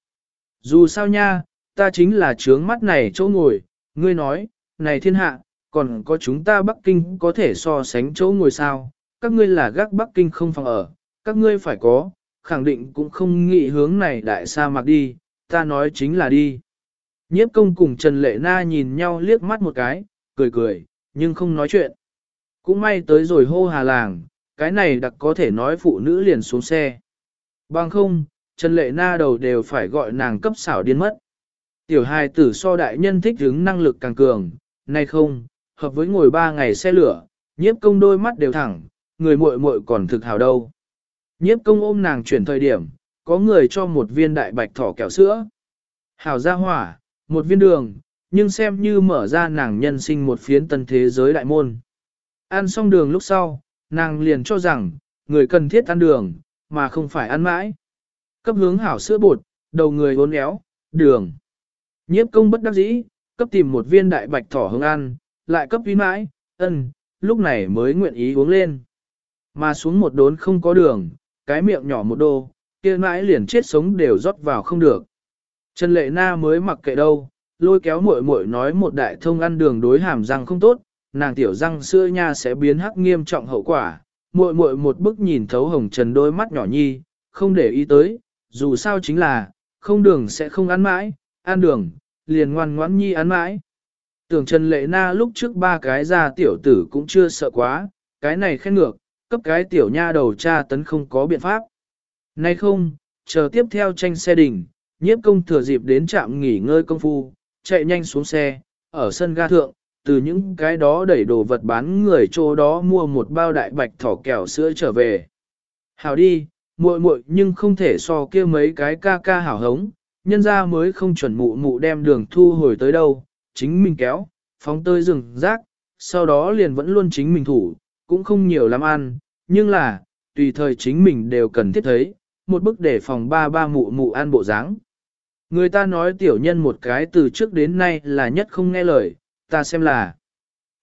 Dù sao nha, ta chính là trướng mắt này chỗ ngồi, ngươi nói, này thiên hạ, còn có chúng ta Bắc Kinh có thể so sánh chỗ ngồi sao, các ngươi là gác Bắc Kinh không phòng ở, các ngươi phải có, khẳng định cũng không nghĩ hướng này đại sa mạc đi, ta nói chính là đi. Nhiếp công cùng Trần Lệ Na nhìn nhau liếc mắt một cái, cười cười, nhưng không nói chuyện. Cũng may tới rồi hô hà làng, cái này đặc có thể nói phụ nữ liền xuống xe. Bằng không, Trần Lệ Na đầu đều phải gọi nàng cấp xảo điên mất. Tiểu hài tử so đại nhân thích hứng năng lực càng cường, nay không, hợp với ngồi ba ngày xe lửa, nhiếp công đôi mắt đều thẳng, người muội muội còn thực hào đâu. Nhiếp công ôm nàng chuyển thời điểm, có người cho một viên đại bạch thỏ kẹo sữa. Hào ra hỏa, một viên đường, nhưng xem như mở ra nàng nhân sinh một phiến tân thế giới đại môn. Ăn xong đường lúc sau, nàng liền cho rằng, người cần thiết ăn đường, mà không phải ăn mãi. Cấp hướng hảo sữa bột, đầu người uốn éo, đường. Nhiếp công bất đắc dĩ, cấp tìm một viên đại bạch thỏ hướng ăn, lại cấp viên mãi, ân, lúc này mới nguyện ý uống lên. Mà xuống một đốn không có đường, cái miệng nhỏ một đô, kia mãi liền chết sống đều rót vào không được. Trần Lệ Na mới mặc kệ đâu, lôi kéo muội muội nói một đại thông ăn đường đối hàm răng không tốt, nàng tiểu răng sữa nha sẽ biến hắc nghiêm trọng hậu quả. Muội muội một bức nhìn thấu hồng trần đôi mắt nhỏ nhi, không để ý tới, dù sao chính là, không đường sẽ không ăn mãi, ăn đường, liền ngoan ngoãn nhi ăn mãi. Tưởng Trần Lệ Na lúc trước ba cái ra tiểu tử cũng chưa sợ quá, cái này khen ngược, cấp cái tiểu nha đầu cha tấn không có biện pháp. Nay không, chờ tiếp theo tranh xe đỉnh, nhiếp công thừa dịp đến trạm nghỉ ngơi công phu, chạy nhanh xuống xe, ở sân ga thượng, từ những cái đó đẩy đồ vật bán người chỗ đó mua một bao đại bạch thỏ kẹo sữa trở về. Hảo đi, muội muội nhưng không thể so kia mấy cái ca ca hảo hống, nhân ra mới không chuẩn mụ mụ đem đường thu hồi tới đâu, chính mình kéo, phóng tơi rừng rác, sau đó liền vẫn luôn chính mình thủ, cũng không nhiều lắm ăn, nhưng là, tùy thời chính mình đều cần thiết thấy, một bức để phòng ba ba mụ mụ ăn bộ dáng. Người ta nói tiểu nhân một cái từ trước đến nay là nhất không nghe lời, ta xem là.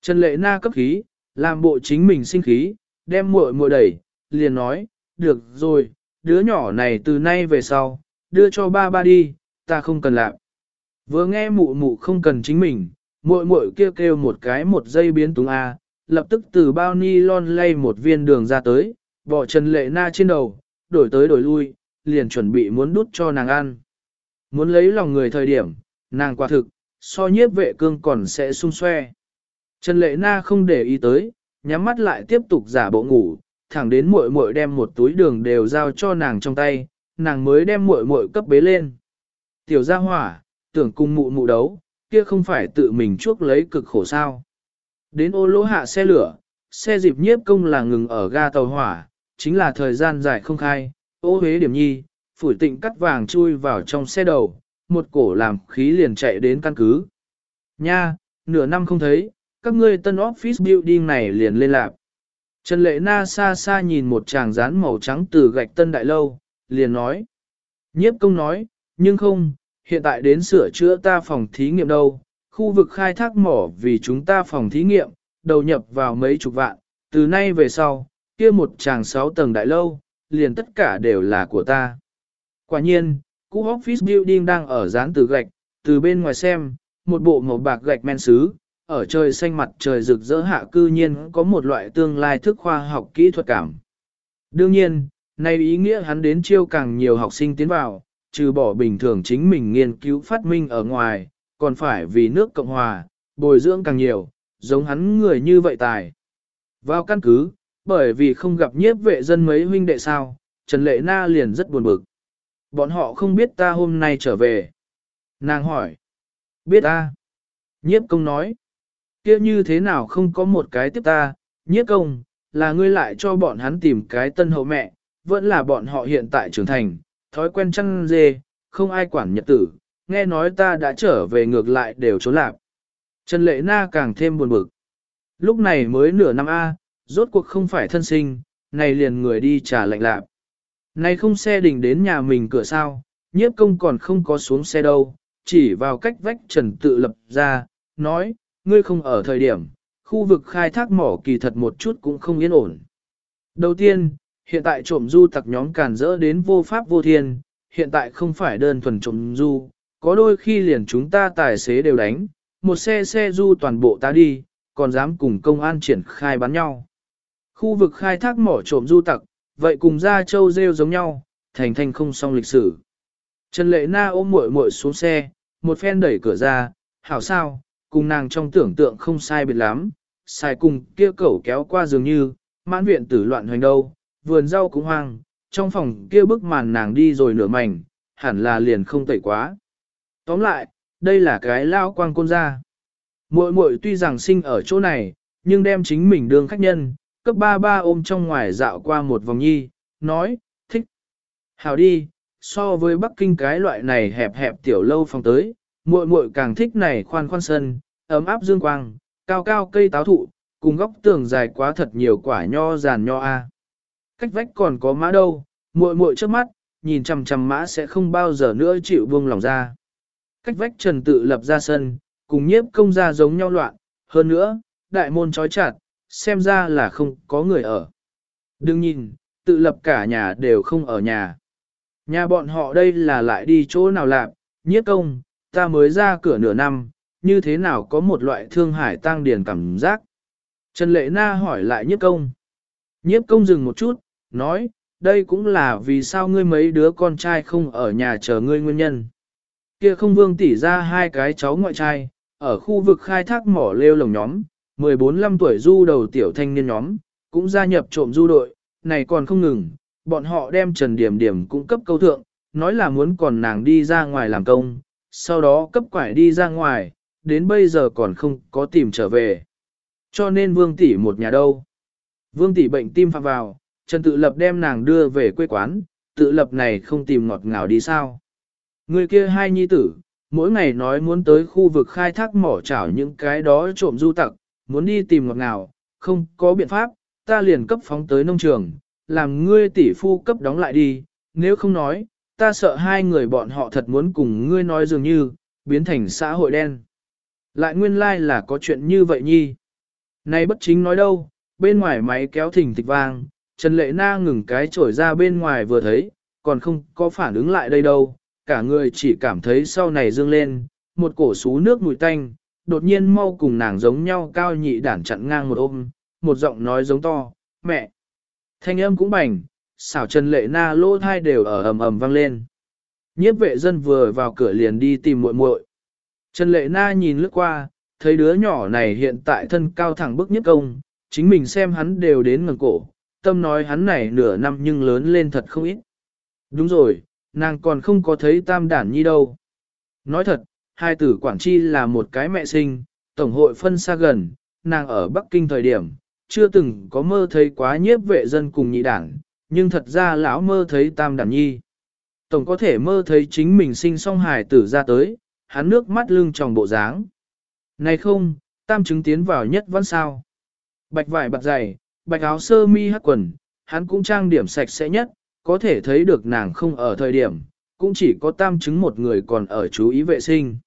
Trần lệ na cấp khí, làm bộ chính mình sinh khí, đem muội muội đẩy, liền nói, được rồi, đứa nhỏ này từ nay về sau, đưa cho ba ba đi, ta không cần làm. Vừa nghe mụ mụ không cần chính mình, muội muội kêu kêu một cái một giây biến túng A, lập tức từ bao ni lon lay một viên đường ra tới, bỏ Trần Lệ Na trên đầu, đổi tới đổi lui, liền chuẩn bị muốn đút cho nàng ăn. Muốn lấy lòng người thời điểm, nàng quả thực, so nhiếp vệ cương còn sẽ sung xoe. Trần Lệ Na không để ý tới, nhắm mắt lại tiếp tục giả bộ ngủ, thẳng đến muội muội đem một túi đường đều giao cho nàng trong tay, nàng mới đem muội muội cấp bế lên. Tiểu gia hỏa, tưởng cùng mụ mụ đấu, kia không phải tự mình chuốc lấy cực khổ sao. Đến ô lỗ hạ xe lửa, xe dịp nhiếp công là ngừng ở ga tàu hỏa, chính là thời gian dài không khai, ô huế điểm nhi, phủi tịnh cắt vàng chui vào trong xe đầu, một cổ làm khí liền chạy đến căn cứ. Nha, nửa năm không thấy, các ngươi tân office building này liền lên lạc. Trần Lệ Na xa xa nhìn một chàng rán màu trắng từ gạch tân đại lâu, liền nói. Nhiếp công nói, nhưng không, hiện tại đến sửa chữa ta phòng thí nghiệm đâu, khu vực khai thác mỏ vì chúng ta phòng thí nghiệm, đầu nhập vào mấy chục vạn, từ nay về sau, kia một chàng sáu tầng đại lâu, liền tất cả đều là của ta. Quả nhiên, cũ office building đang ở dán từ gạch, từ bên ngoài xem, một bộ màu bạc gạch men sứ, ở trời xanh mặt trời rực rỡ hạ cư nhiên có một loại tương lai thức khoa học kỹ thuật cảm. Đương nhiên, này ý nghĩa hắn đến chiêu càng nhiều học sinh tiến vào, trừ bỏ bình thường chính mình nghiên cứu phát minh ở ngoài, còn phải vì nước Cộng Hòa, bồi dưỡng càng nhiều, giống hắn người như vậy tài. Vào căn cứ, bởi vì không gặp nhiếp vệ dân mấy huynh đệ sao, Trần Lệ Na liền rất buồn bực. Bọn họ không biết ta hôm nay trở về. Nàng hỏi. Biết ta. Nhiếp công nói. kia như thế nào không có một cái tiếp ta, nhiếp công, là ngươi lại cho bọn hắn tìm cái tân hậu mẹ, vẫn là bọn họ hiện tại trưởng thành, thói quen chăn dê, không ai quản nhật tử, nghe nói ta đã trở về ngược lại đều trốn lạc. Trần Lệ Na càng thêm buồn bực. Lúc này mới nửa năm A, rốt cuộc không phải thân sinh, này liền người đi trả lệnh lạc. Này không xe đình đến nhà mình cửa sao, nhiếp công còn không có xuống xe đâu, chỉ vào cách vách trần tự lập ra, nói, ngươi không ở thời điểm, khu vực khai thác mỏ kỳ thật một chút cũng không yên ổn. Đầu tiên, hiện tại trộm du tặc nhóm càn rỡ đến vô pháp vô thiên, hiện tại không phải đơn thuần trộm du, có đôi khi liền chúng ta tài xế đều đánh, một xe xe du toàn bộ ta đi, còn dám cùng công an triển khai bắn nhau. Khu vực khai thác mỏ trộm du tặc, vậy cùng ra châu rêu giống nhau, thành thành không xong lịch sử. Trần Lệ Na ôm muội muội xuống xe, một phen đẩy cửa ra, hảo sao, cùng nàng trong tưởng tượng không sai biệt lắm, xài cùng kia cẩu kéo qua dường như, mãn viện tử loạn hoành đâu, vườn rau cũng hoang, trong phòng kia bức màn nàng đi rồi nửa mảnh, hẳn là liền không tẩy quá. Tóm lại, đây là cái lao quang côn ra. Muội muội tuy rằng sinh ở chỗ này, nhưng đem chính mình đương khách nhân, cấp ba ba ôm trong ngoài dạo qua một vòng nhi, nói, thích. Hào đi, so với Bắc Kinh cái loại này hẹp hẹp tiểu lâu phòng tới, muội muội càng thích này khoan khoan sân, ấm áp dương quang, cao cao cây táo thụ, cùng góc tường dài quá thật nhiều quả nho giàn nho a. Cách vách còn có mã đâu, muội muội trước mắt, nhìn chằm chằm mã sẽ không bao giờ nữa chịu buông lòng ra. Cách vách trần tự lập ra sân, cùng nhiếp công ra giống nhau loạn, hơn nữa, đại môn trói chặt, xem ra là không có người ở. Đừng nhìn, tự lập cả nhà đều không ở nhà. Nhà bọn họ đây là lại đi chỗ nào lạc, nhiếp công, ta mới ra cửa nửa năm, như thế nào có một loại thương hải tăng điền cảm giác. Trần Lệ Na hỏi lại nhiếp công. Nhiếp công dừng một chút, nói, đây cũng là vì sao ngươi mấy đứa con trai không ở nhà chờ ngươi nguyên nhân. Kia không vương tỉ ra hai cái cháu ngoại trai, ở khu vực khai thác mỏ lêu lồng nhóm, 14-15 tuổi du đầu tiểu thanh niên nhóm, cũng gia nhập trộm du đội, này còn không ngừng, bọn họ đem Trần Điểm Điểm cung cấp câu thượng, nói là muốn còn nàng đi ra ngoài làm công, sau đó cấp quải đi ra ngoài, đến bây giờ còn không có tìm trở về. Cho nên Vương tỷ một nhà đâu. Vương tỷ bệnh tim phạm vào, Trần tự lập đem nàng đưa về quê quán, tự lập này không tìm ngọt ngào đi sao. Người kia hai nhi tử, mỗi ngày nói muốn tới khu vực khai thác mỏ chảo những cái đó trộm du tặc, muốn đi tìm ngọt ngào, không có biện pháp, ta liền cấp phóng tới nông trường, làm ngươi tỷ phu cấp đóng lại đi, nếu không nói, ta sợ hai người bọn họ thật muốn cùng ngươi nói dường như, biến thành xã hội đen. Lại nguyên lai like là có chuyện như vậy nhi. Này bất chính nói đâu, bên ngoài máy kéo thỉnh thịch vang, Trần Lệ Na ngừng cái trổi ra bên ngoài vừa thấy, còn không có phản ứng lại đây đâu, cả người chỉ cảm thấy sau này dương lên, một cổ xú nước mùi tanh, đột nhiên mau cùng nàng giống nhau cao nhị đản chặn ngang một ôm, một giọng nói giống to, mẹ. Thanh âm cũng bảnh, xảo Trần Lệ Na lỗ thai đều ở ầm ầm vang lên. Nhiếp vệ dân vừa vào cửa liền đi tìm muội muội. Trần Lệ Na nhìn lướt qua, thấy đứa nhỏ này hiện tại thân cao thẳng bức nhất công, chính mình xem hắn đều đến ngần cổ, tâm nói hắn này nửa năm nhưng lớn lên thật không ít. Đúng rồi, nàng còn không có thấy tam đản nhi đâu. Nói thật, hai tử Quảng Chi là một cái mẹ sinh, tổng hội phân xa gần, nàng ở Bắc Kinh thời điểm, chưa từng có mơ thấy quá nhiếp vệ dân cùng nhị đảng, nhưng thật ra lão mơ thấy tam đản nhi. Tổng có thể mơ thấy chính mình sinh song hài tử ra tới, hắn nước mắt lưng tròng bộ dáng. Này không, tam chứng tiến vào nhất văn sao. Bạch vải bạc dày, bạch áo sơ mi hắc quần, hắn cũng trang điểm sạch sẽ nhất, có thể thấy được nàng không ở thời điểm, cũng chỉ có tam chứng một người còn ở chú ý vệ sinh.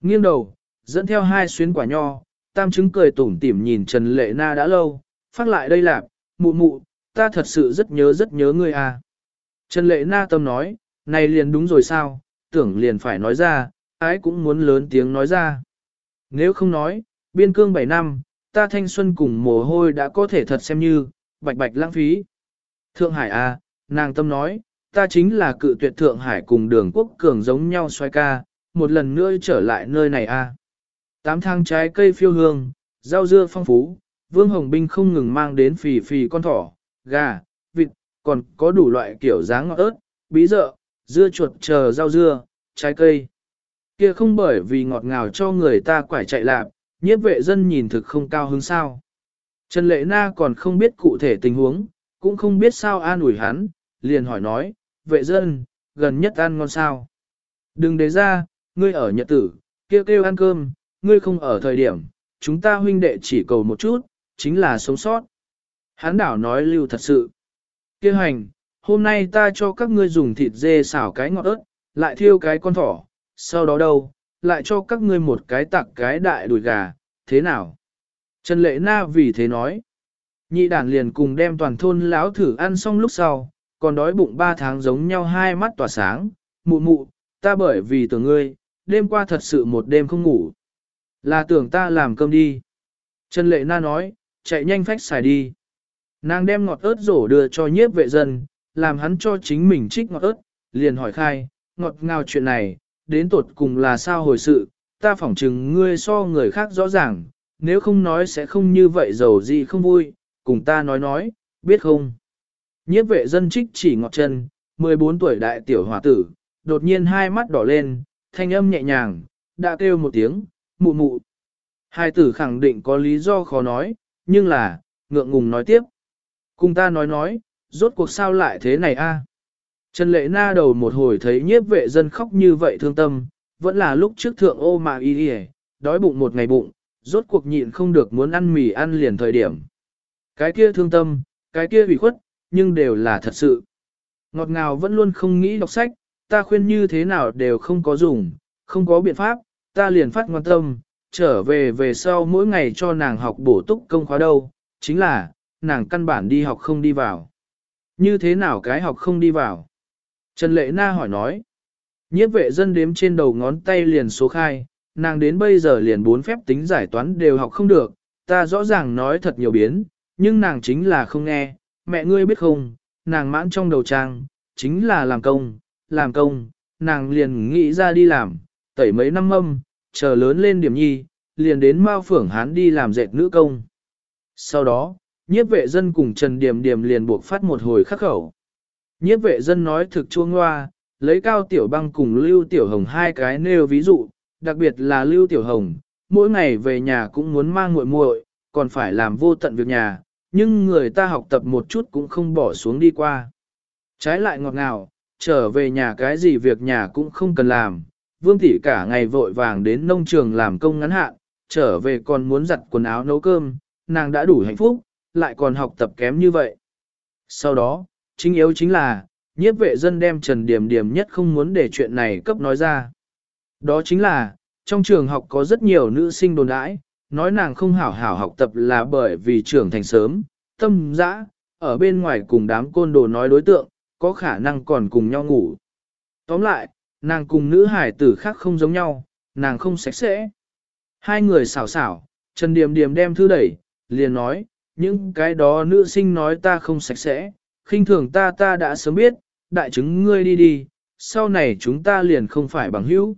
Nghiêng đầu, dẫn theo hai xuyến quả nho, tam chứng cười tủm tỉm nhìn Trần Lệ Na đã lâu, phát lại đây lạp, mụ mụ, ta thật sự rất nhớ rất nhớ ngươi à. Trần Lệ Na tâm nói, này liền đúng rồi sao, tưởng liền phải nói ra, ái cũng muốn lớn tiếng nói ra. Nếu không nói, biên cương 7 năm, ta thanh xuân cùng mồ hôi đã có thể thật xem như, bạch bạch lãng phí. Thượng Hải à, nàng tâm nói, ta chính là cự tuyệt Thượng Hải cùng đường quốc cường giống nhau xoay ca, một lần nữa trở lại nơi này à. Tám thang trái cây phiêu hương, rau dưa phong phú, Vương Hồng Binh không ngừng mang đến phì phì con thỏ, gà, vịt, còn có đủ loại kiểu dáng ngọt ớt, bí dợ, dưa chuột chờ rau dưa, trái cây. Kia không bởi vì ngọt ngào cho người ta quải chạy lạp, nhiếp vệ dân nhìn thực không cao hứng sao. Trần Lệ Na còn không biết cụ thể tình huống, cũng không biết sao an ủi hắn, liền hỏi nói, vệ dân, gần nhất ăn ngon sao. Đừng để ra, ngươi ở nhật tử, kêu kêu ăn cơm, ngươi không ở thời điểm, chúng ta huynh đệ chỉ cầu một chút, chính là sống sót. Hán đảo nói lưu thật sự. Kêu hành, hôm nay ta cho các ngươi dùng thịt dê xào cái ngọt ớt, lại thiêu cái con thỏ, sau đó đâu, lại cho các ngươi một cái tặng cái đại đùi gà, thế nào? Trần Lệ Na vì thế nói, nhị đàn liền cùng đem toàn thôn lão thử ăn xong lúc sau, còn đói bụng ba tháng giống nhau hai mắt tỏa sáng, mụ mụ, ta bởi vì tưởng ngươi, đêm qua thật sự một đêm không ngủ. Là tưởng ta làm cơm đi. Trần Lệ Na nói, chạy nhanh phách xài đi. Nàng đem ngọt ớt rổ đưa cho nhiếp vệ dân, làm hắn cho chính mình trích ngọt ớt, liền hỏi khai, ngọt ngào chuyện này, đến tột cùng là sao hồi sự, ta phỏng chừng ngươi so người khác rõ ràng, nếu không nói sẽ không như vậy giàu gì không vui, cùng ta nói nói, biết không? Nhiếp vệ dân trích chỉ ngọt chân, 14 tuổi đại tiểu hòa tử, đột nhiên hai mắt đỏ lên, thanh âm nhẹ nhàng, đã kêu một tiếng, mụ mụ. Hai tử khẳng định có lý do khó nói, nhưng là, ngượng ngùng nói tiếp. Cùng ta nói nói, rốt cuộc sao lại thế này a? Trần lệ na đầu một hồi thấy nhiếp vệ dân khóc như vậy thương tâm, vẫn là lúc trước thượng ô mà y y đói bụng một ngày bụng, rốt cuộc nhịn không được muốn ăn mì ăn liền thời điểm. Cái kia thương tâm, cái kia bị khuất, nhưng đều là thật sự. Ngọt ngào vẫn luôn không nghĩ đọc sách, ta khuyên như thế nào đều không có dùng, không có biện pháp, ta liền phát ngoan tâm, trở về về sau mỗi ngày cho nàng học bổ túc công khóa đâu, chính là, nàng căn bản đi học không đi vào. Như thế nào cái học không đi vào? Trần Lệ Na hỏi nói. Nhiếp vệ dân đếm trên đầu ngón tay liền số khai, nàng đến bây giờ liền bốn phép tính giải toán đều học không được, ta rõ ràng nói thật nhiều biến, nhưng nàng chính là không nghe, mẹ ngươi biết không, nàng mãn trong đầu trang, chính là làm công, làm công, nàng liền nghĩ ra đi làm, tẩy mấy năm âm, chờ lớn lên điểm nhi, liền đến Mao Phưởng Hán đi làm dệt nữ công. Sau đó, nhiếp vệ dân cùng Trần Điểm Điểm liền buộc phát một hồi khắc khẩu. Nhiếp vệ dân nói thực chua ngoa, lấy cao tiểu băng cùng Lưu Tiểu Hồng hai cái nêu ví dụ, đặc biệt là Lưu Tiểu Hồng, mỗi ngày về nhà cũng muốn mang muội muội, còn phải làm vô tận việc nhà, nhưng người ta học tập một chút cũng không bỏ xuống đi qua. Trái lại ngọt ngào, trở về nhà cái gì việc nhà cũng không cần làm, vương tỷ cả ngày vội vàng đến nông trường làm công ngắn hạn, trở về còn muốn giặt quần áo nấu cơm, nàng đã đủ hạnh phúc, lại còn học tập kém như vậy. Sau đó, chính yếu chính là, nhiếp vệ dân đem Trần Điểm Điểm nhất không muốn để chuyện này cấp nói ra. Đó chính là, trong trường học có rất nhiều nữ sinh đồn đãi, nói nàng không hảo hảo học tập là bởi vì trưởng thành sớm, tâm dã, ở bên ngoài cùng đám côn đồ nói đối tượng, có khả năng còn cùng nhau ngủ. Tóm lại, nàng cùng nữ hải tử khác không giống nhau, nàng không sạch sẽ. Hai người xảo xảo, Trần Điềm Điềm đem thư đẩy, liền nói, những cái đó nữ sinh nói ta không sạch sẽ, khinh thường ta ta đã sớm biết, đại chứng ngươi đi đi, sau này chúng ta liền không phải bằng hữu.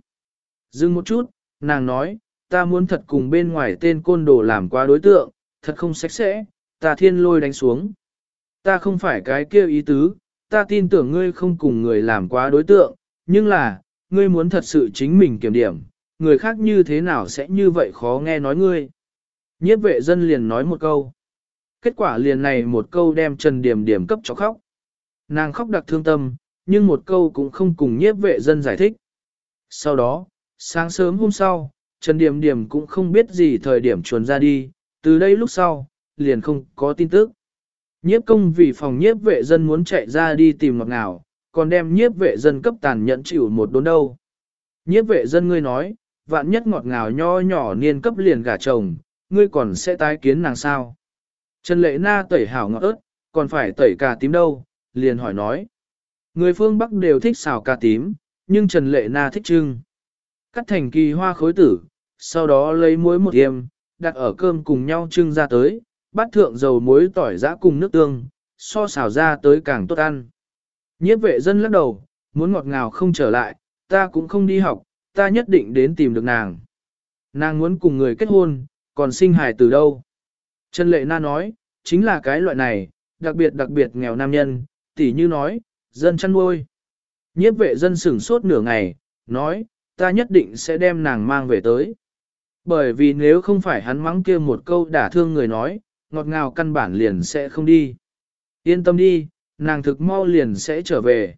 Dừng một chút, nàng nói, ta muốn thật cùng bên ngoài tên côn đồ làm qua đối tượng, thật không sạch sẽ, ta thiên lôi đánh xuống. Ta không phải cái kia ý tứ, ta tin tưởng ngươi không cùng người làm quá đối tượng, nhưng là, ngươi muốn thật sự chính mình kiểm điểm, người khác như thế nào sẽ như vậy khó nghe nói ngươi. Nhiếp vệ dân liền nói một câu. Kết quả liền này một câu đem Trần Điểm Điểm cấp cho khóc. Nàng khóc đặc thương tâm, nhưng một câu cũng không cùng nhiếp vệ dân giải thích. Sau đó, sáng sớm hôm sau, Trần Điểm Điểm cũng không biết gì thời điểm chuồn ra đi, từ đây lúc sau, liền không có tin tức. Nhiếp công vì phòng nhiếp vệ dân muốn chạy ra đi tìm ngọt ngào, còn đem nhiếp vệ dân cấp tàn nhẫn chịu một đốn đâu. Nhiếp vệ dân ngươi nói, vạn nhất ngọt ngào nho nhỏ niên cấp liền gả chồng, ngươi còn sẽ tái kiến nàng sao. Trần lệ na tẩy hảo ngọt ớt, còn phải tẩy cà tím đâu, liền hỏi nói. Người phương Bắc đều thích xào cà tím, nhưng Trần lệ na thích trưng. Cắt thành kỳ hoa khối tử, sau đó lấy muối một yêm, đặt ở cơm cùng nhau trưng ra tới, bát thượng dầu muối tỏi giã cùng nước tương, so xào ra tới càng tốt ăn. Nhiếp vệ dân lắc đầu, muốn ngọt ngào không trở lại, ta cũng không đi học, ta nhất định đến tìm được nàng. Nàng muốn cùng người kết hôn, còn sinh hài từ đâu? Trần Lệ Na nói, chính là cái loại này, đặc biệt đặc biệt nghèo nam nhân, tỉ như nói, dân chăn nuôi. Nhiếp vệ dân sửng sốt nửa ngày, nói, ta nhất định sẽ đem nàng mang về tới. Bởi vì nếu không phải hắn mắng kia một câu đả thương người nói, ngọt ngào căn bản liền sẽ không đi. Yên tâm đi, nàng thực mau liền sẽ trở về.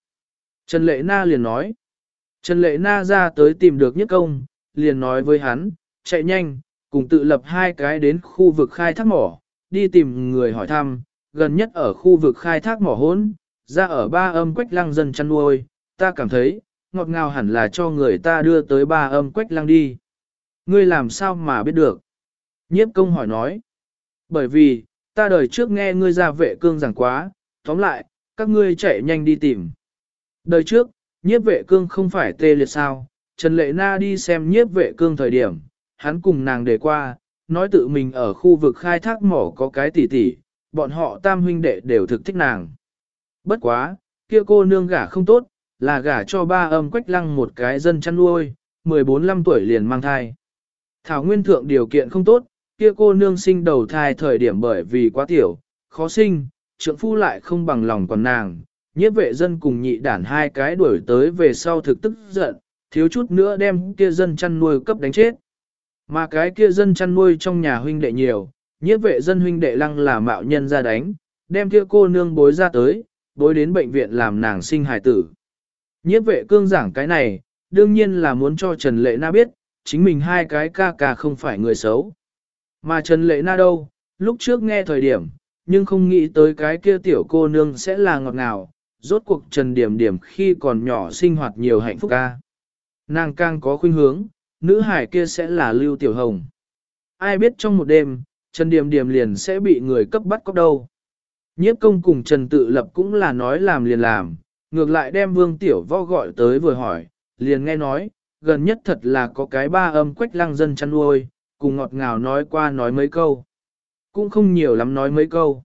Trần Lệ Na liền nói. Trần Lệ Na ra tới tìm được nhất công, liền nói với hắn, chạy nhanh, cùng tự lập hai cái đến khu vực khai thác mỏ, đi tìm người hỏi thăm, gần nhất ở khu vực khai thác mỏ hốn, ra ở ba âm quách lăng dân chăn nuôi, ta cảm thấy, ngọt ngào hẳn là cho người ta đưa tới ba âm quách lăng đi. Ngươi làm sao mà biết được? Nhiếp công hỏi nói. Bởi vì, ta đời trước nghe ngươi ra vệ cương giảng quá, tóm lại, các ngươi chạy nhanh đi tìm. Đời trước, nhiếp vệ cương không phải tê liệt sao, Trần Lệ Na đi xem nhiếp vệ cương thời điểm, hắn cùng nàng đề qua, nói tự mình ở khu vực khai thác mỏ có cái tỷ tỷ, bọn họ tam huynh đệ đều thực thích nàng. Bất quá, kia cô nương gả không tốt, là gả cho ba âm quách lăng một cái dân chăn nuôi, 14-15 tuổi liền mang thai. Thảo nguyên thượng điều kiện không tốt, kia cô nương sinh đầu thai thời điểm bởi vì quá tiểu, khó sinh, trượng phu lại không bằng lòng còn nàng, nhiếp vệ dân cùng nhị đản hai cái đuổi tới về sau thực tức giận, thiếu chút nữa đem kia dân chăn nuôi cấp đánh chết. Mà cái kia dân chăn nuôi trong nhà huynh đệ nhiều, nhiếp vệ dân huynh đệ lăng là mạo nhân ra đánh, đem kia cô nương bối ra tới, bối đến bệnh viện làm nàng sinh hài tử. Nhiếp vệ cương giảng cái này, đương nhiên là muốn cho Trần Lệ Na biết, chính mình hai cái ca ca không phải người xấu. Mà Trần Lệ Na đâu, lúc trước nghe thời điểm, nhưng không nghĩ tới cái kia tiểu cô nương sẽ là ngọt ngào, rốt cuộc Trần Điểm Điểm khi còn nhỏ sinh hoạt nhiều hạnh phúc ca. Nàng càng có khuynh hướng, nữ hải kia sẽ là Lưu Tiểu Hồng. Ai biết trong một đêm, Trần Điểm Điểm liền sẽ bị người cấp bắt cóc đâu. Nhiếp công cùng Trần Tự Lập cũng là nói làm liền làm, ngược lại đem Vương Tiểu Võ gọi tới vừa hỏi, liền nghe nói, gần nhất thật là có cái ba âm quách lăng dân chăn nuôi, cùng ngọt ngào nói qua nói mấy câu. Cũng không nhiều lắm nói mấy câu.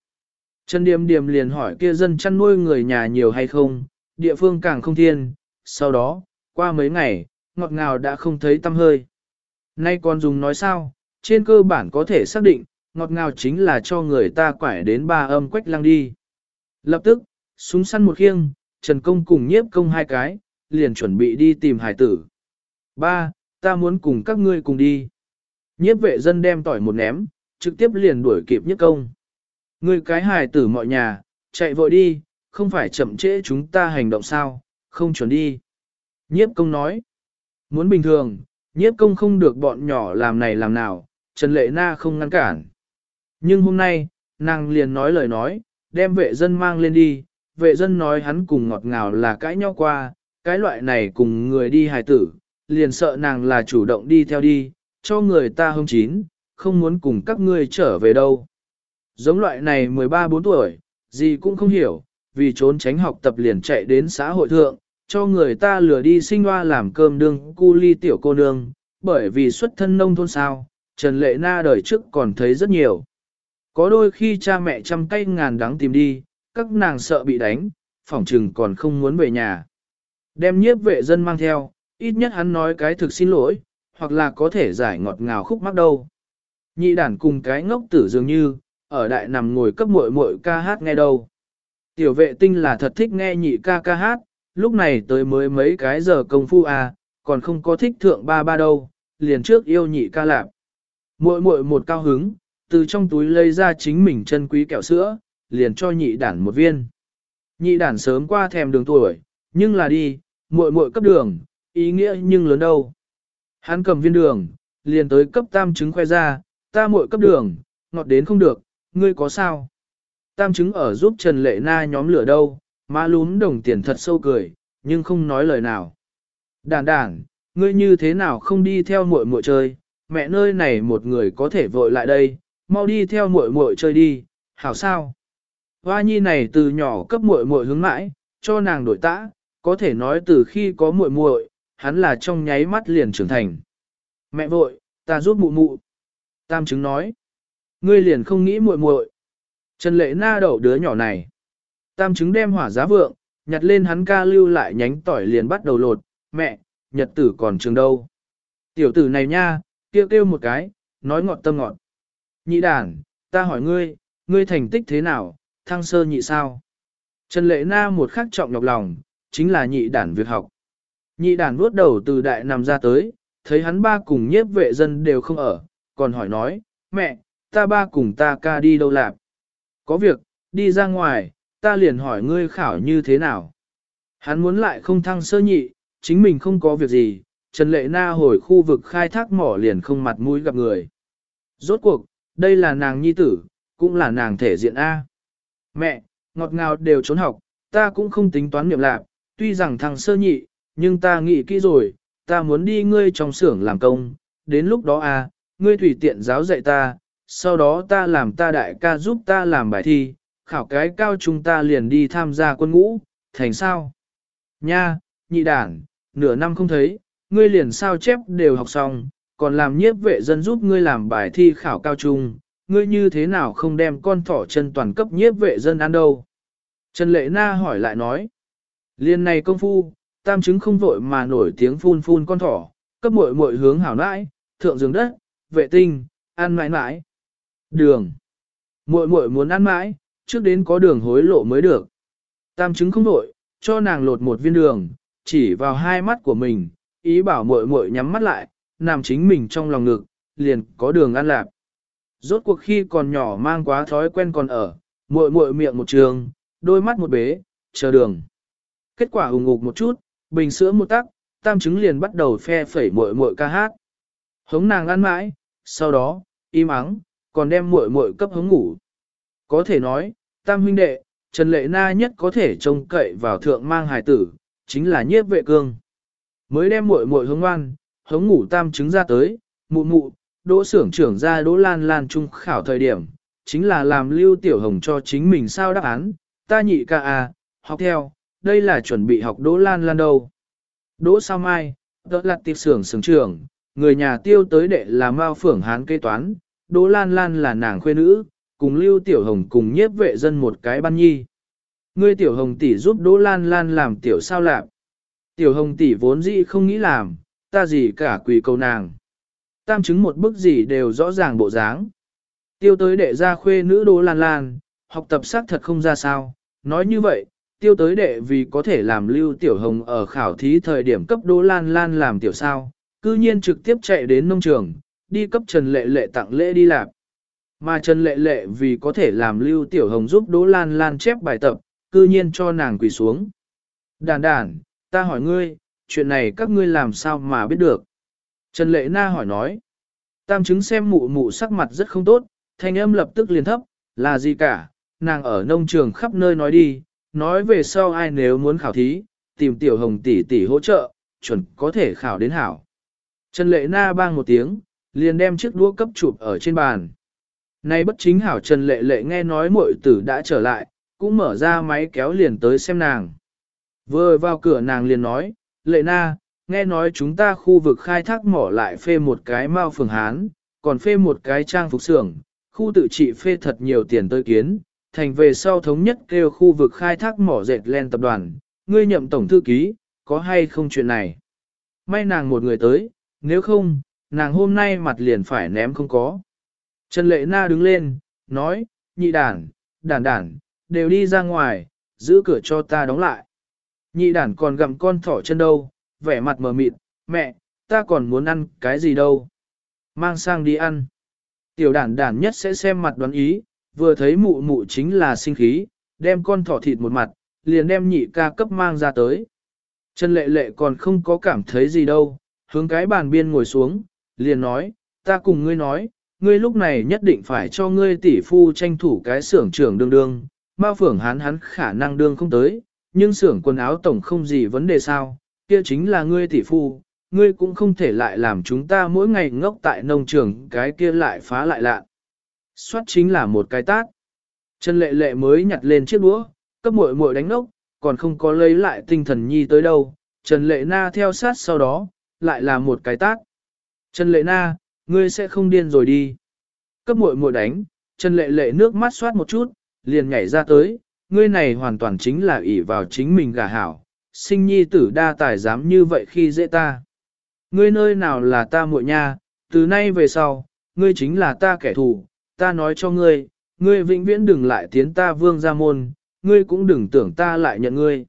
Trần Điềm Điềm liền hỏi kia dân chăn nuôi người nhà nhiều hay không, địa phương càng không thiên, sau đó, qua mấy ngày, ngọt ngào đã không thấy tâm hơi. Nay còn dùng nói sao, trên cơ bản có thể xác định, ngọt ngào chính là cho người ta quải đến ba âm quách lăng đi. Lập tức, súng săn một khiêng, Trần Công cùng nhiếp công hai cái, liền chuẩn bị đi tìm hải tử. Ba, ta muốn cùng các ngươi cùng đi. Nhiếp vệ dân đem tỏi một ném, trực tiếp liền đuổi kịp nhiếp công. Ngươi cái Hải tử mọi nhà, chạy vội đi, không phải chậm trễ chúng ta hành động sao, không chuẩn đi. Nhiếp công nói, muốn bình thường, nhiếp công không được bọn nhỏ làm này làm nào, Trần Lệ Na không ngăn cản. Nhưng hôm nay, nàng liền nói lời nói, đem vệ dân mang lên đi, vệ dân nói hắn cùng ngọt ngào là cãi nhau qua, cái loại này cùng người đi hài tử, liền sợ nàng là chủ động đi theo đi, cho người ta hông chín, không muốn cùng các ngươi trở về đâu. Giống loại này 13-4 tuổi, gì cũng không hiểu, vì trốn tránh học tập liền chạy đến xã hội thượng, cho người ta lừa đi sinh hoa làm cơm đương cu ly tiểu cô nương, bởi vì xuất thân nông thôn sao, Trần Lệ Na đời trước còn thấy rất nhiều. Có đôi khi cha mẹ trăm cây ngàn đắng tìm đi, các nàng sợ bị đánh, phỏng trừng còn không muốn về nhà. Đem nhiếp vệ dân mang theo, ít nhất hắn nói cái thực xin lỗi, hoặc là có thể giải ngọt ngào khúc mắc đâu. Nhị đản cùng cái ngốc tử dường như, ở đại nằm ngồi cấp muội muội ca hát nghe đâu. Tiểu vệ tinh là thật thích nghe nhị ca ca hát, lúc này tới mới mấy cái giờ công phu à, còn không có thích thượng ba ba đâu, liền trước yêu nhị ca lạp. Muội muội một cao hứng, từ trong túi lấy ra chính mình chân quý kẹo sữa, liền cho nhị đản một viên. Nhị đản sớm qua thèm đường tuổi, nhưng là đi, muội muội cấp đường, ý nghĩa nhưng lớn đâu. Hắn cầm viên đường, liền tới cấp tam trứng khoe ra, ta muội cấp đường, ngọt đến không được, ngươi có sao? Tam trứng ở giúp Trần Lệ Na nhóm lửa đâu, má lún đồng tiền thật sâu cười, nhưng không nói lời nào. Đản đản, ngươi như thế nào không đi theo muội muội chơi, mẹ nơi này một người có thể vội lại đây, mau đi theo muội muội chơi đi, hảo sao? Hoa nhi này từ nhỏ cấp muội muội hướng mãi, cho nàng đổi tã, có thể nói từ khi có muội muội, hắn là trong nháy mắt liền trưởng thành. Mẹ vội, ta giúp mụ mụ. Tam chứng nói, ngươi liền không nghĩ muội muội. Trần lệ na đậu đứa nhỏ này. Tam chứng đem hỏa giá vượng, nhặt lên hắn ca lưu lại nhánh tỏi liền bắt đầu lột, mẹ, nhật tử còn trường đâu. Tiểu tử này nha, kêu kêu một cái, nói ngọt tâm ngọt. Nhị đàn, ta hỏi ngươi, ngươi thành tích thế nào, thăng sơ nhị sao? Trần lệ na một khắc trọng nhọc lòng, chính là nhị đản việc học. Nhị đản vuốt đầu từ đại nằm ra tới, thấy hắn ba cùng nhiếp vệ dân đều không ở, còn hỏi nói, mẹ, ta ba cùng ta ca đi đâu lạp? Có việc, đi ra ngoài, ta liền hỏi ngươi khảo như thế nào? Hắn muốn lại không thăng sơ nhị, chính mình không có việc gì, Trần Lệ Na hồi khu vực khai thác mỏ liền không mặt mũi gặp người. Rốt cuộc, đây là nàng nhi tử, cũng là nàng thể diện A. Mẹ, ngọt ngào đều trốn học, ta cũng không tính toán niệm lạc, tuy rằng thằng sơ nhị, nhưng ta nghĩ kỹ rồi, ta muốn đi ngươi trong xưởng làm công, đến lúc đó à, ngươi tùy tiện giáo dạy ta, sau đó ta làm ta đại ca giúp ta làm bài thi, khảo cái cao chúng ta liền đi tham gia quân ngũ, thành sao? Nha, nhị đảng, nửa năm không thấy, ngươi liền sao chép đều học xong, còn làm nhiếp vệ dân giúp ngươi làm bài thi khảo cao trung, ngươi như thế nào không đem con thỏ chân toàn cấp nhiếp vệ dân ăn đâu? Trần Lệ Na hỏi lại nói, Liên này công phu, tam chứng không vội mà nổi tiếng phun phun con thỏ, cấp muội muội hướng hảo nãi, thượng giường đất, vệ tinh, ăn mãi mãi. Đường. Muội muội muốn ăn mãi, trước đến có đường hối lộ mới được. Tam chứng không vội, cho nàng lột một viên đường, chỉ vào hai mắt của mình, ý bảo muội muội nhắm mắt lại, nằm chính mình trong lòng ngực, liền có đường ăn lạc. Rốt cuộc khi còn nhỏ mang quá thói quen còn ở, muội muội miệng một trường, đôi mắt một bế, chờ đường. Kết quả hùng ngục một chút, bình sữa một tắc, tam chứng liền bắt đầu phe phẩy muội muội ca hát. Hống nàng ăn mãi, sau đó, im ắng, còn đem muội muội cấp hống ngủ. Có thể nói, tam huynh đệ, Trần Lệ Na nhất có thể trông cậy vào thượng mang hài tử, chính là nhiếp vệ cương. Mới đem muội muội hống ngoan, hống ngủ tam chứng ra tới, mụ mụ, đỗ xưởng trưởng ra đỗ lan lan trung khảo thời điểm, chính là làm lưu tiểu hồng cho chính mình sao đáp án, ta nhị ca à, học theo, đây là chuẩn bị học đỗ lan lan đâu. Đỗ sao mai, đó là tiệp xưởng xưởng trưởng, người nhà tiêu tới đệ là Mao Phưởng Hán kế toán, Đỗ Lan Lan là nàng khuê nữ, cùng Lưu Tiểu Hồng cùng nhiếp vệ dân một cái ban nhi. Ngươi Tiểu Hồng tỷ giúp Đỗ Lan Lan làm tiểu sao lạp. Tiểu Hồng tỷ vốn dĩ không nghĩ làm, ta gì cả quỳ cầu nàng. Tam chứng một bức gì đều rõ ràng bộ dáng. Tiêu tới đệ ra khuê nữ Đỗ Lan Lan, học tập xác thật không ra sao. Nói như vậy, tiêu tới đệ vì có thể làm Lưu Tiểu Hồng ở khảo thí thời điểm cấp Đỗ Lan Lan làm tiểu sao, cư nhiên trực tiếp chạy đến nông trường, đi cấp Trần Lệ Lệ tặng lễ đi làm. Mà Trần Lệ Lệ vì có thể làm Lưu Tiểu Hồng giúp Đỗ Lan Lan chép bài tập, cư nhiên cho nàng quỳ xuống. Đàn đàn, ta hỏi ngươi, chuyện này các ngươi làm sao mà biết được? Trần Lệ Na hỏi nói. Tam chứng xem mụ mụ sắc mặt rất không tốt, thanh âm lập tức liền thấp, là gì cả, nàng ở nông trường khắp nơi nói đi, nói về sau ai nếu muốn khảo thí, tìm Tiểu Hồng tỷ tỷ hỗ trợ, chuẩn có thể khảo đến hảo. Trần Lệ Na bang một tiếng, liền đem chiếc đũa cấp chụp ở trên bàn. Nay bất chính hảo Trần Lệ Lệ nghe nói muội tử đã trở lại, cũng mở ra máy kéo liền tới xem nàng. Vừa vào cửa nàng liền nói, Lệ Na, nghe nói chúng ta khu vực khai thác mỏ lại phê một cái mao phường Hán, còn phê một cái trang phục xưởng, khu tự trị phê thật nhiều tiền tới kiến, thành về sau thống nhất kêu khu vực khai thác mỏ dệt len tập đoàn, ngươi nhậm tổng thư ký, có hay không chuyện này? May nàng một người tới, nếu không, nàng hôm nay mặt liền phải ném không có. Trần Lệ Na đứng lên, nói, nhị đàn, đàn đàn, đều đi ra ngoài, giữ cửa cho ta đóng lại. Nhị đàn còn gặm con thỏ chân đâu, vẻ mặt mờ mịt, mẹ, ta còn muốn ăn cái gì đâu. Mang sang đi ăn. Tiểu đản đản nhất sẽ xem mặt đoán ý, vừa thấy mụ mụ chính là sinh khí, đem con thỏ thịt một mặt, liền đem nhị ca cấp mang ra tới. Trần lệ lệ còn không có cảm thấy gì đâu, hướng cái bàn biên ngồi xuống, liền nói, ta cùng ngươi nói, ngươi lúc này nhất định phải cho ngươi tỷ phu tranh thủ cái xưởng trưởng đương đương, ma phưởng hắn hắn khả năng đương không tới, nhưng xưởng quần áo tổng không gì vấn đề sao, kia chính là ngươi tỷ phu, ngươi cũng không thể lại làm chúng ta mỗi ngày ngốc tại nông trường cái kia lại phá lại lạ. Xoát chính là một cái tát. Trần lệ lệ mới nhặt lên chiếc đũa, cấp muội muội đánh ngốc, còn không có lấy lại tinh thần nhi tới đâu. Trần lệ na theo sát sau đó, lại là một cái tát. Trần lệ na, ngươi sẽ không điên rồi đi. Cấp muội muội đánh, Trần lệ lệ nước mắt xoát một chút, liền nhảy ra tới, ngươi này hoàn toàn chính là ỷ vào chính mình gà hảo, sinh nhi tử đa tài dám như vậy khi dễ ta. Ngươi nơi nào là ta muội nha, từ nay về sau, ngươi chính là ta kẻ thù, ta nói cho ngươi, ngươi vĩnh viễn đừng lại tiến ta vương gia môn, ngươi cũng đừng tưởng ta lại nhận ngươi.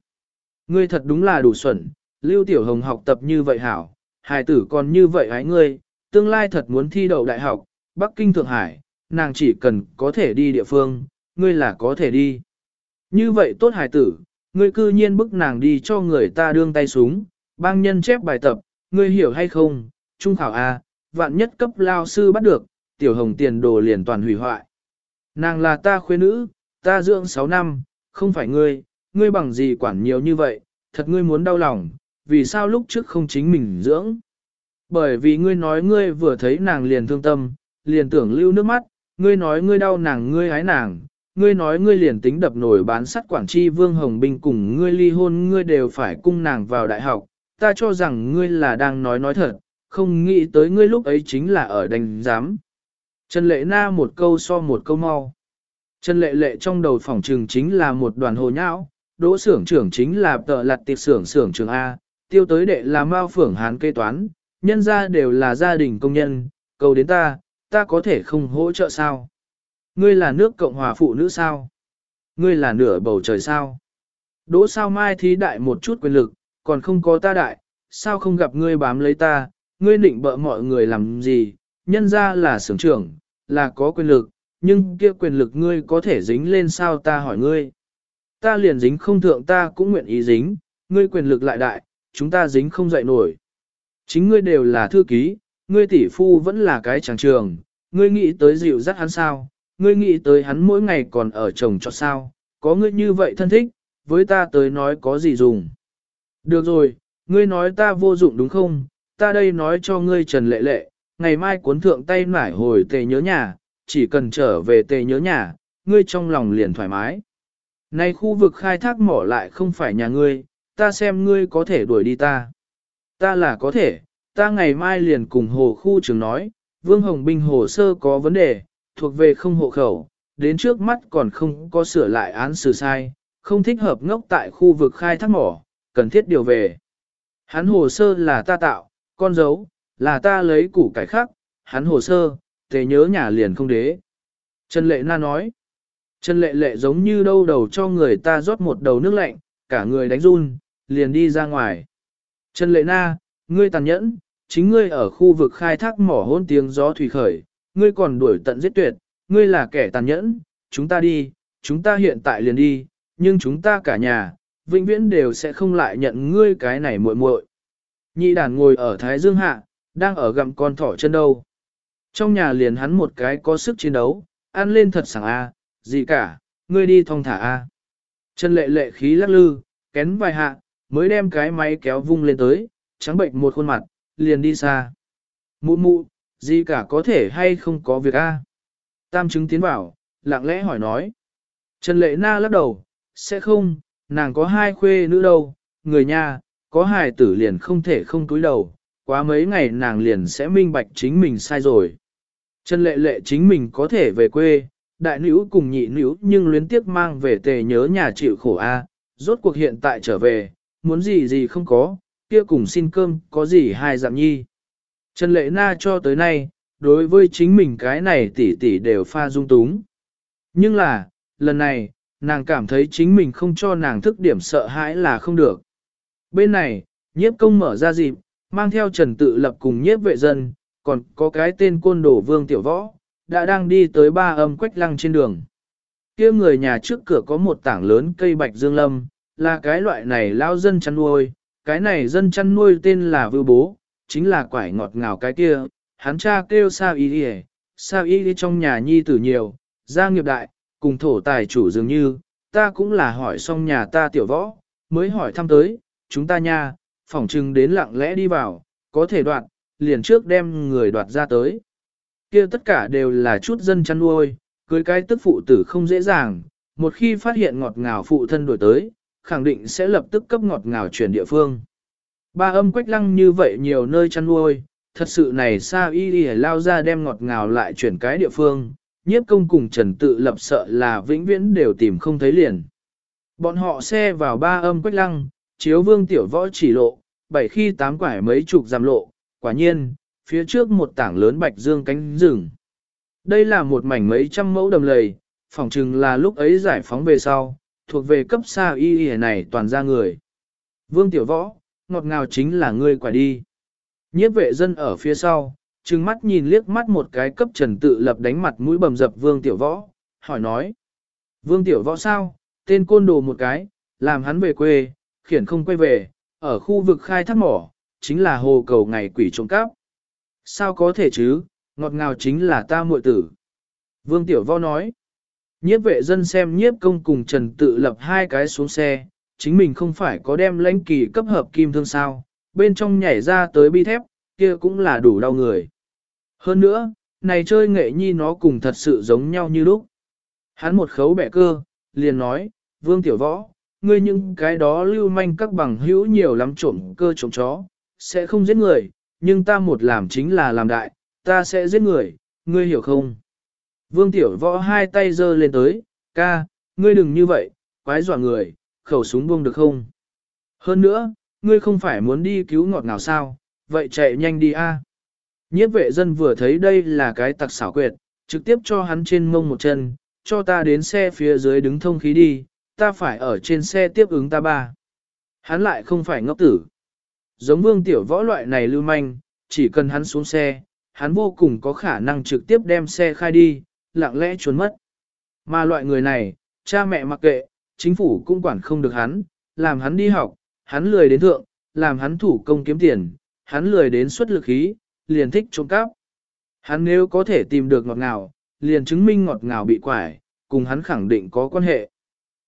Ngươi thật đúng là đủ xuẩn, Lưu Tiểu Hồng học tập như vậy hảo, hài tử còn như vậy hái ngươi, tương lai thật muốn thi đậu đại học, Bắc Kinh Thượng Hải, nàng chỉ cần có thể đi địa phương, ngươi là có thể đi. Như vậy tốt hài tử, ngươi cư nhiên bức nàng đi cho người ta đương tay súng, bang nhân chép bài tập, ngươi hiểu hay không, trung khảo A, vạn nhất cấp lao sư bắt được, tiểu hồng tiền đồ liền toàn hủy hoại. Nàng là ta khuê nữ, ta dưỡng 6 năm, không phải ngươi, ngươi bằng gì quản nhiều như vậy, thật ngươi muốn đau lòng, vì sao lúc trước không chính mình dưỡng. Bởi vì ngươi nói ngươi vừa thấy nàng liền thương tâm, liền tưởng lưu nước mắt, ngươi nói ngươi đau nàng ngươi hái nàng, ngươi nói ngươi liền tính đập nổi bán sắt Quảng tri Vương Hồng Binh cùng ngươi ly hôn ngươi đều phải cung nàng vào đại học, ta cho rằng ngươi là đang nói nói thật, không nghĩ tới ngươi lúc ấy chính là ở đánh giám. Trần Lệ Na một câu so một câu mau. Trần Lệ Lệ trong đầu phòng trường chính là một đoàn hồ nhão, đỗ xưởng trưởng chính là tợ lặt tiệp xưởng xưởng trường A, tiêu tới đệ là mao phưởng hán kê toán, nhân ra đều là gia đình công nhân, cầu đến ta, ta có thể không hỗ trợ sao? Ngươi là nước Cộng hòa phụ nữ sao? Ngươi là nửa bầu trời sao? Đỗ sao mai thí đại một chút quyền lực, còn không có ta đại, sao không gặp ngươi bám lấy ta, ngươi định bợ mọi người làm gì, nhân ra là sưởng trưởng, là có quyền lực, nhưng kia quyền lực ngươi có thể dính lên sao ta hỏi ngươi. Ta liền dính không thượng ta cũng nguyện ý dính, ngươi quyền lực lại đại, chúng ta dính không dậy nổi. Chính ngươi đều là thư ký, ngươi tỷ phu vẫn là cái chàng trường, ngươi nghĩ tới dịu dắt hắn sao, ngươi nghĩ tới hắn mỗi ngày còn ở chồng cho sao, có ngươi như vậy thân thích, với ta tới nói có gì dùng. Được rồi, ngươi nói ta vô dụng đúng không, ta đây nói cho ngươi Trần Lệ Lệ, ngày mai cuốn thượng tay nải hồi tề nhớ nhà, chỉ cần trở về tề nhớ nhà, ngươi trong lòng liền thoải mái. Nay khu vực khai thác mỏ lại không phải nhà ngươi, ta xem ngươi có thể đuổi đi ta. Ta là có thể, ta ngày mai liền cùng hồ khu trưởng nói, Vương Hồng Binh hồ sơ có vấn đề, thuộc về không hộ khẩu, đến trước mắt còn không có sửa lại án xử sai, không thích hợp ngốc tại khu vực khai thác mỏ, cần thiết điều về. Hắn hồ sơ là ta tạo, con dấu, là ta lấy củ cải khác, hắn hồ sơ, tề nhớ nhà liền không đế. Trần Lệ Na nói, Trần Lệ Lệ giống như đâu đầu cho người ta rót một đầu nước lạnh, cả người đánh run, liền đi ra ngoài. Trần Lệ Na, ngươi tàn nhẫn, chính ngươi ở khu vực khai thác mỏ hôn tiếng gió thủy khởi, ngươi còn đuổi tận giết tuyệt, ngươi là kẻ tàn nhẫn, chúng ta đi, chúng ta hiện tại liền đi, nhưng chúng ta cả nhà, vĩnh viễn đều sẽ không lại nhận ngươi cái này muội muội. Nhị đàn ngồi ở Thái Dương Hạ, đang ở gặm con thỏ chân đâu. Trong nhà liền hắn một cái có sức chiến đấu, ăn lên thật sảng a, gì cả, ngươi đi thong thả a. Chân lệ lệ khí lắc lư, kén vài hạ, mới đem cái máy kéo vung lên tới, trắng bệnh một khuôn mặt, liền đi xa. Mụ mụ, gì cả có thể hay không có việc a? Tam chứng tiến vào, lặng lẽ hỏi nói. Trần lệ na lắc đầu, sẽ không, nàng có hai khuê nữ đâu, người nha, có hài tử liền không thể không túi đầu, quá mấy ngày nàng liền sẽ minh bạch chính mình sai rồi. Trần lệ lệ chính mình có thể về quê, đại nữ cùng nhị nữ nhưng luyến tiếc mang về tề nhớ nhà chịu khổ a, rốt cuộc hiện tại trở về, muốn gì gì không có, kia cùng xin cơm có gì hai dạng nhi. Trần lệ na cho tới nay, đối với chính mình cái này tỷ tỷ đều pha dung túng. Nhưng là, lần này, nàng cảm thấy chính mình không cho nàng thức điểm sợ hãi là không được. Bên này, nhiếp công mở ra dịp, mang theo trần tự lập cùng nhiếp vệ dân, còn có cái tên côn đồ vương tiểu võ, đã đang đi tới ba âm quách lăng trên đường. kia người nhà trước cửa có một tảng lớn cây bạch dương lâm, là cái loại này lao dân chăn nuôi, cái này dân chăn nuôi tên là vưu bố, chính là quải ngọt ngào cái kia, hắn cha kêu sao y đi sao y đi trong nhà nhi tử nhiều, gia nghiệp đại, cùng thổ tài chủ dường như, ta cũng là hỏi xong nhà ta tiểu võ, mới hỏi thăm tới, chúng ta nha, phỏng chừng đến lặng lẽ đi vào, có thể đoạt, liền trước đem người đoạt ra tới. kia tất cả đều là chút dân chăn nuôi, cưới cái tức phụ tử không dễ dàng, một khi phát hiện ngọt ngào phụ thân đổi tới, khẳng định sẽ lập tức cấp ngọt ngào chuyển địa phương. Ba âm quách lăng như vậy nhiều nơi chăn nuôi, thật sự này sao y đi lao ra đem ngọt ngào lại chuyển cái địa phương, nhiếp công cùng trần tự lập sợ là vĩnh viễn đều tìm không thấy liền. Bọn họ xe vào ba âm quách lăng, chiếu vương tiểu võ chỉ lộ, bảy khi tám quải mấy chục giảm lộ, quả nhiên, phía trước một tảng lớn bạch dương cánh rừng. Đây là một mảnh mấy trăm mẫu đầm lầy, phỏng chừng là lúc ấy giải phóng về sau, thuộc về cấp xa y y này toàn ra người. Vương tiểu võ, ngọt ngào chính là ngươi quả đi. Nhiếp vệ dân ở phía sau, trừng mắt nhìn liếc mắt một cái cấp trần tự lập đánh mặt mũi bầm dập vương tiểu võ, hỏi nói. Vương tiểu võ sao, tên côn đồ một cái, làm hắn về quê, khiển không quay về, ở khu vực khai thác mỏ, chính là hồ cầu ngày quỷ trộm cắp. Sao có thể chứ, ngọt ngào chính là ta muội tử. Vương Tiểu Võ nói, nhiếp vệ dân xem nhiếp công cùng Trần tự lập hai cái xuống xe, chính mình không phải có đem lãnh kỳ cấp hợp kim thương sao, bên trong nhảy ra tới bi thép, kia cũng là đủ đau người. Hơn nữa, này chơi nghệ nhi nó cùng thật sự giống nhau như lúc. Hắn một khấu bẻ cơ, liền nói, Vương Tiểu Võ, ngươi những cái đó lưu manh các bằng hữu nhiều lắm trộm cơ trộm chó, sẽ không giết người, nhưng ta một làm chính là làm đại, ta sẽ giết người, ngươi hiểu không? Vương Tiểu Võ hai tay giơ lên tới, ca, ngươi đừng như vậy, quái dọa người, khẩu súng buông được không? Hơn nữa, ngươi không phải muốn đi cứu ngọt ngào sao, vậy chạy nhanh đi a. Nhiếp vệ dân vừa thấy đây là cái tặc xảo quyệt, trực tiếp cho hắn trên mông một chân, cho ta đến xe phía dưới đứng thông khí đi, ta phải ở trên xe tiếp ứng ta ba. Hắn lại không phải ngốc tử. Giống vương tiểu võ loại này lưu manh, chỉ cần hắn xuống xe, hắn vô cùng có khả năng trực tiếp đem xe khai đi, lặng lẽ trốn mất. Mà loại người này, cha mẹ mặc kệ, chính phủ cũng quản không được hắn, làm hắn đi học, hắn lười đến thượng, làm hắn thủ công kiếm tiền, hắn lười đến xuất lực khí, liền thích trộm cắp. Hắn nếu có thể tìm được ngọt ngào, liền chứng minh ngọt ngào bị quải, cùng hắn khẳng định có quan hệ.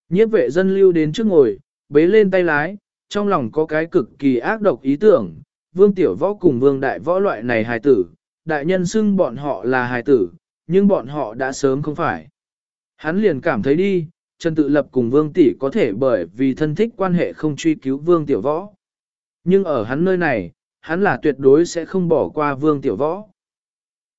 Nhiếp vệ dân lưu đến trước ngồi, bế lên tay lái, trong lòng có cái cực kỳ ác độc ý tưởng, vương tiểu võ cùng vương đại võ loại này hài tử, đại nhân xưng bọn họ là hài tử, nhưng bọn họ đã sớm không phải. Hắn liền cảm thấy đi, Trần Tự Lập cùng Vương Tỷ có thể bởi vì thân thích quan hệ không truy cứu Vương Tiểu Võ. Nhưng ở hắn nơi này, hắn là tuyệt đối sẽ không bỏ qua Vương Tiểu Võ.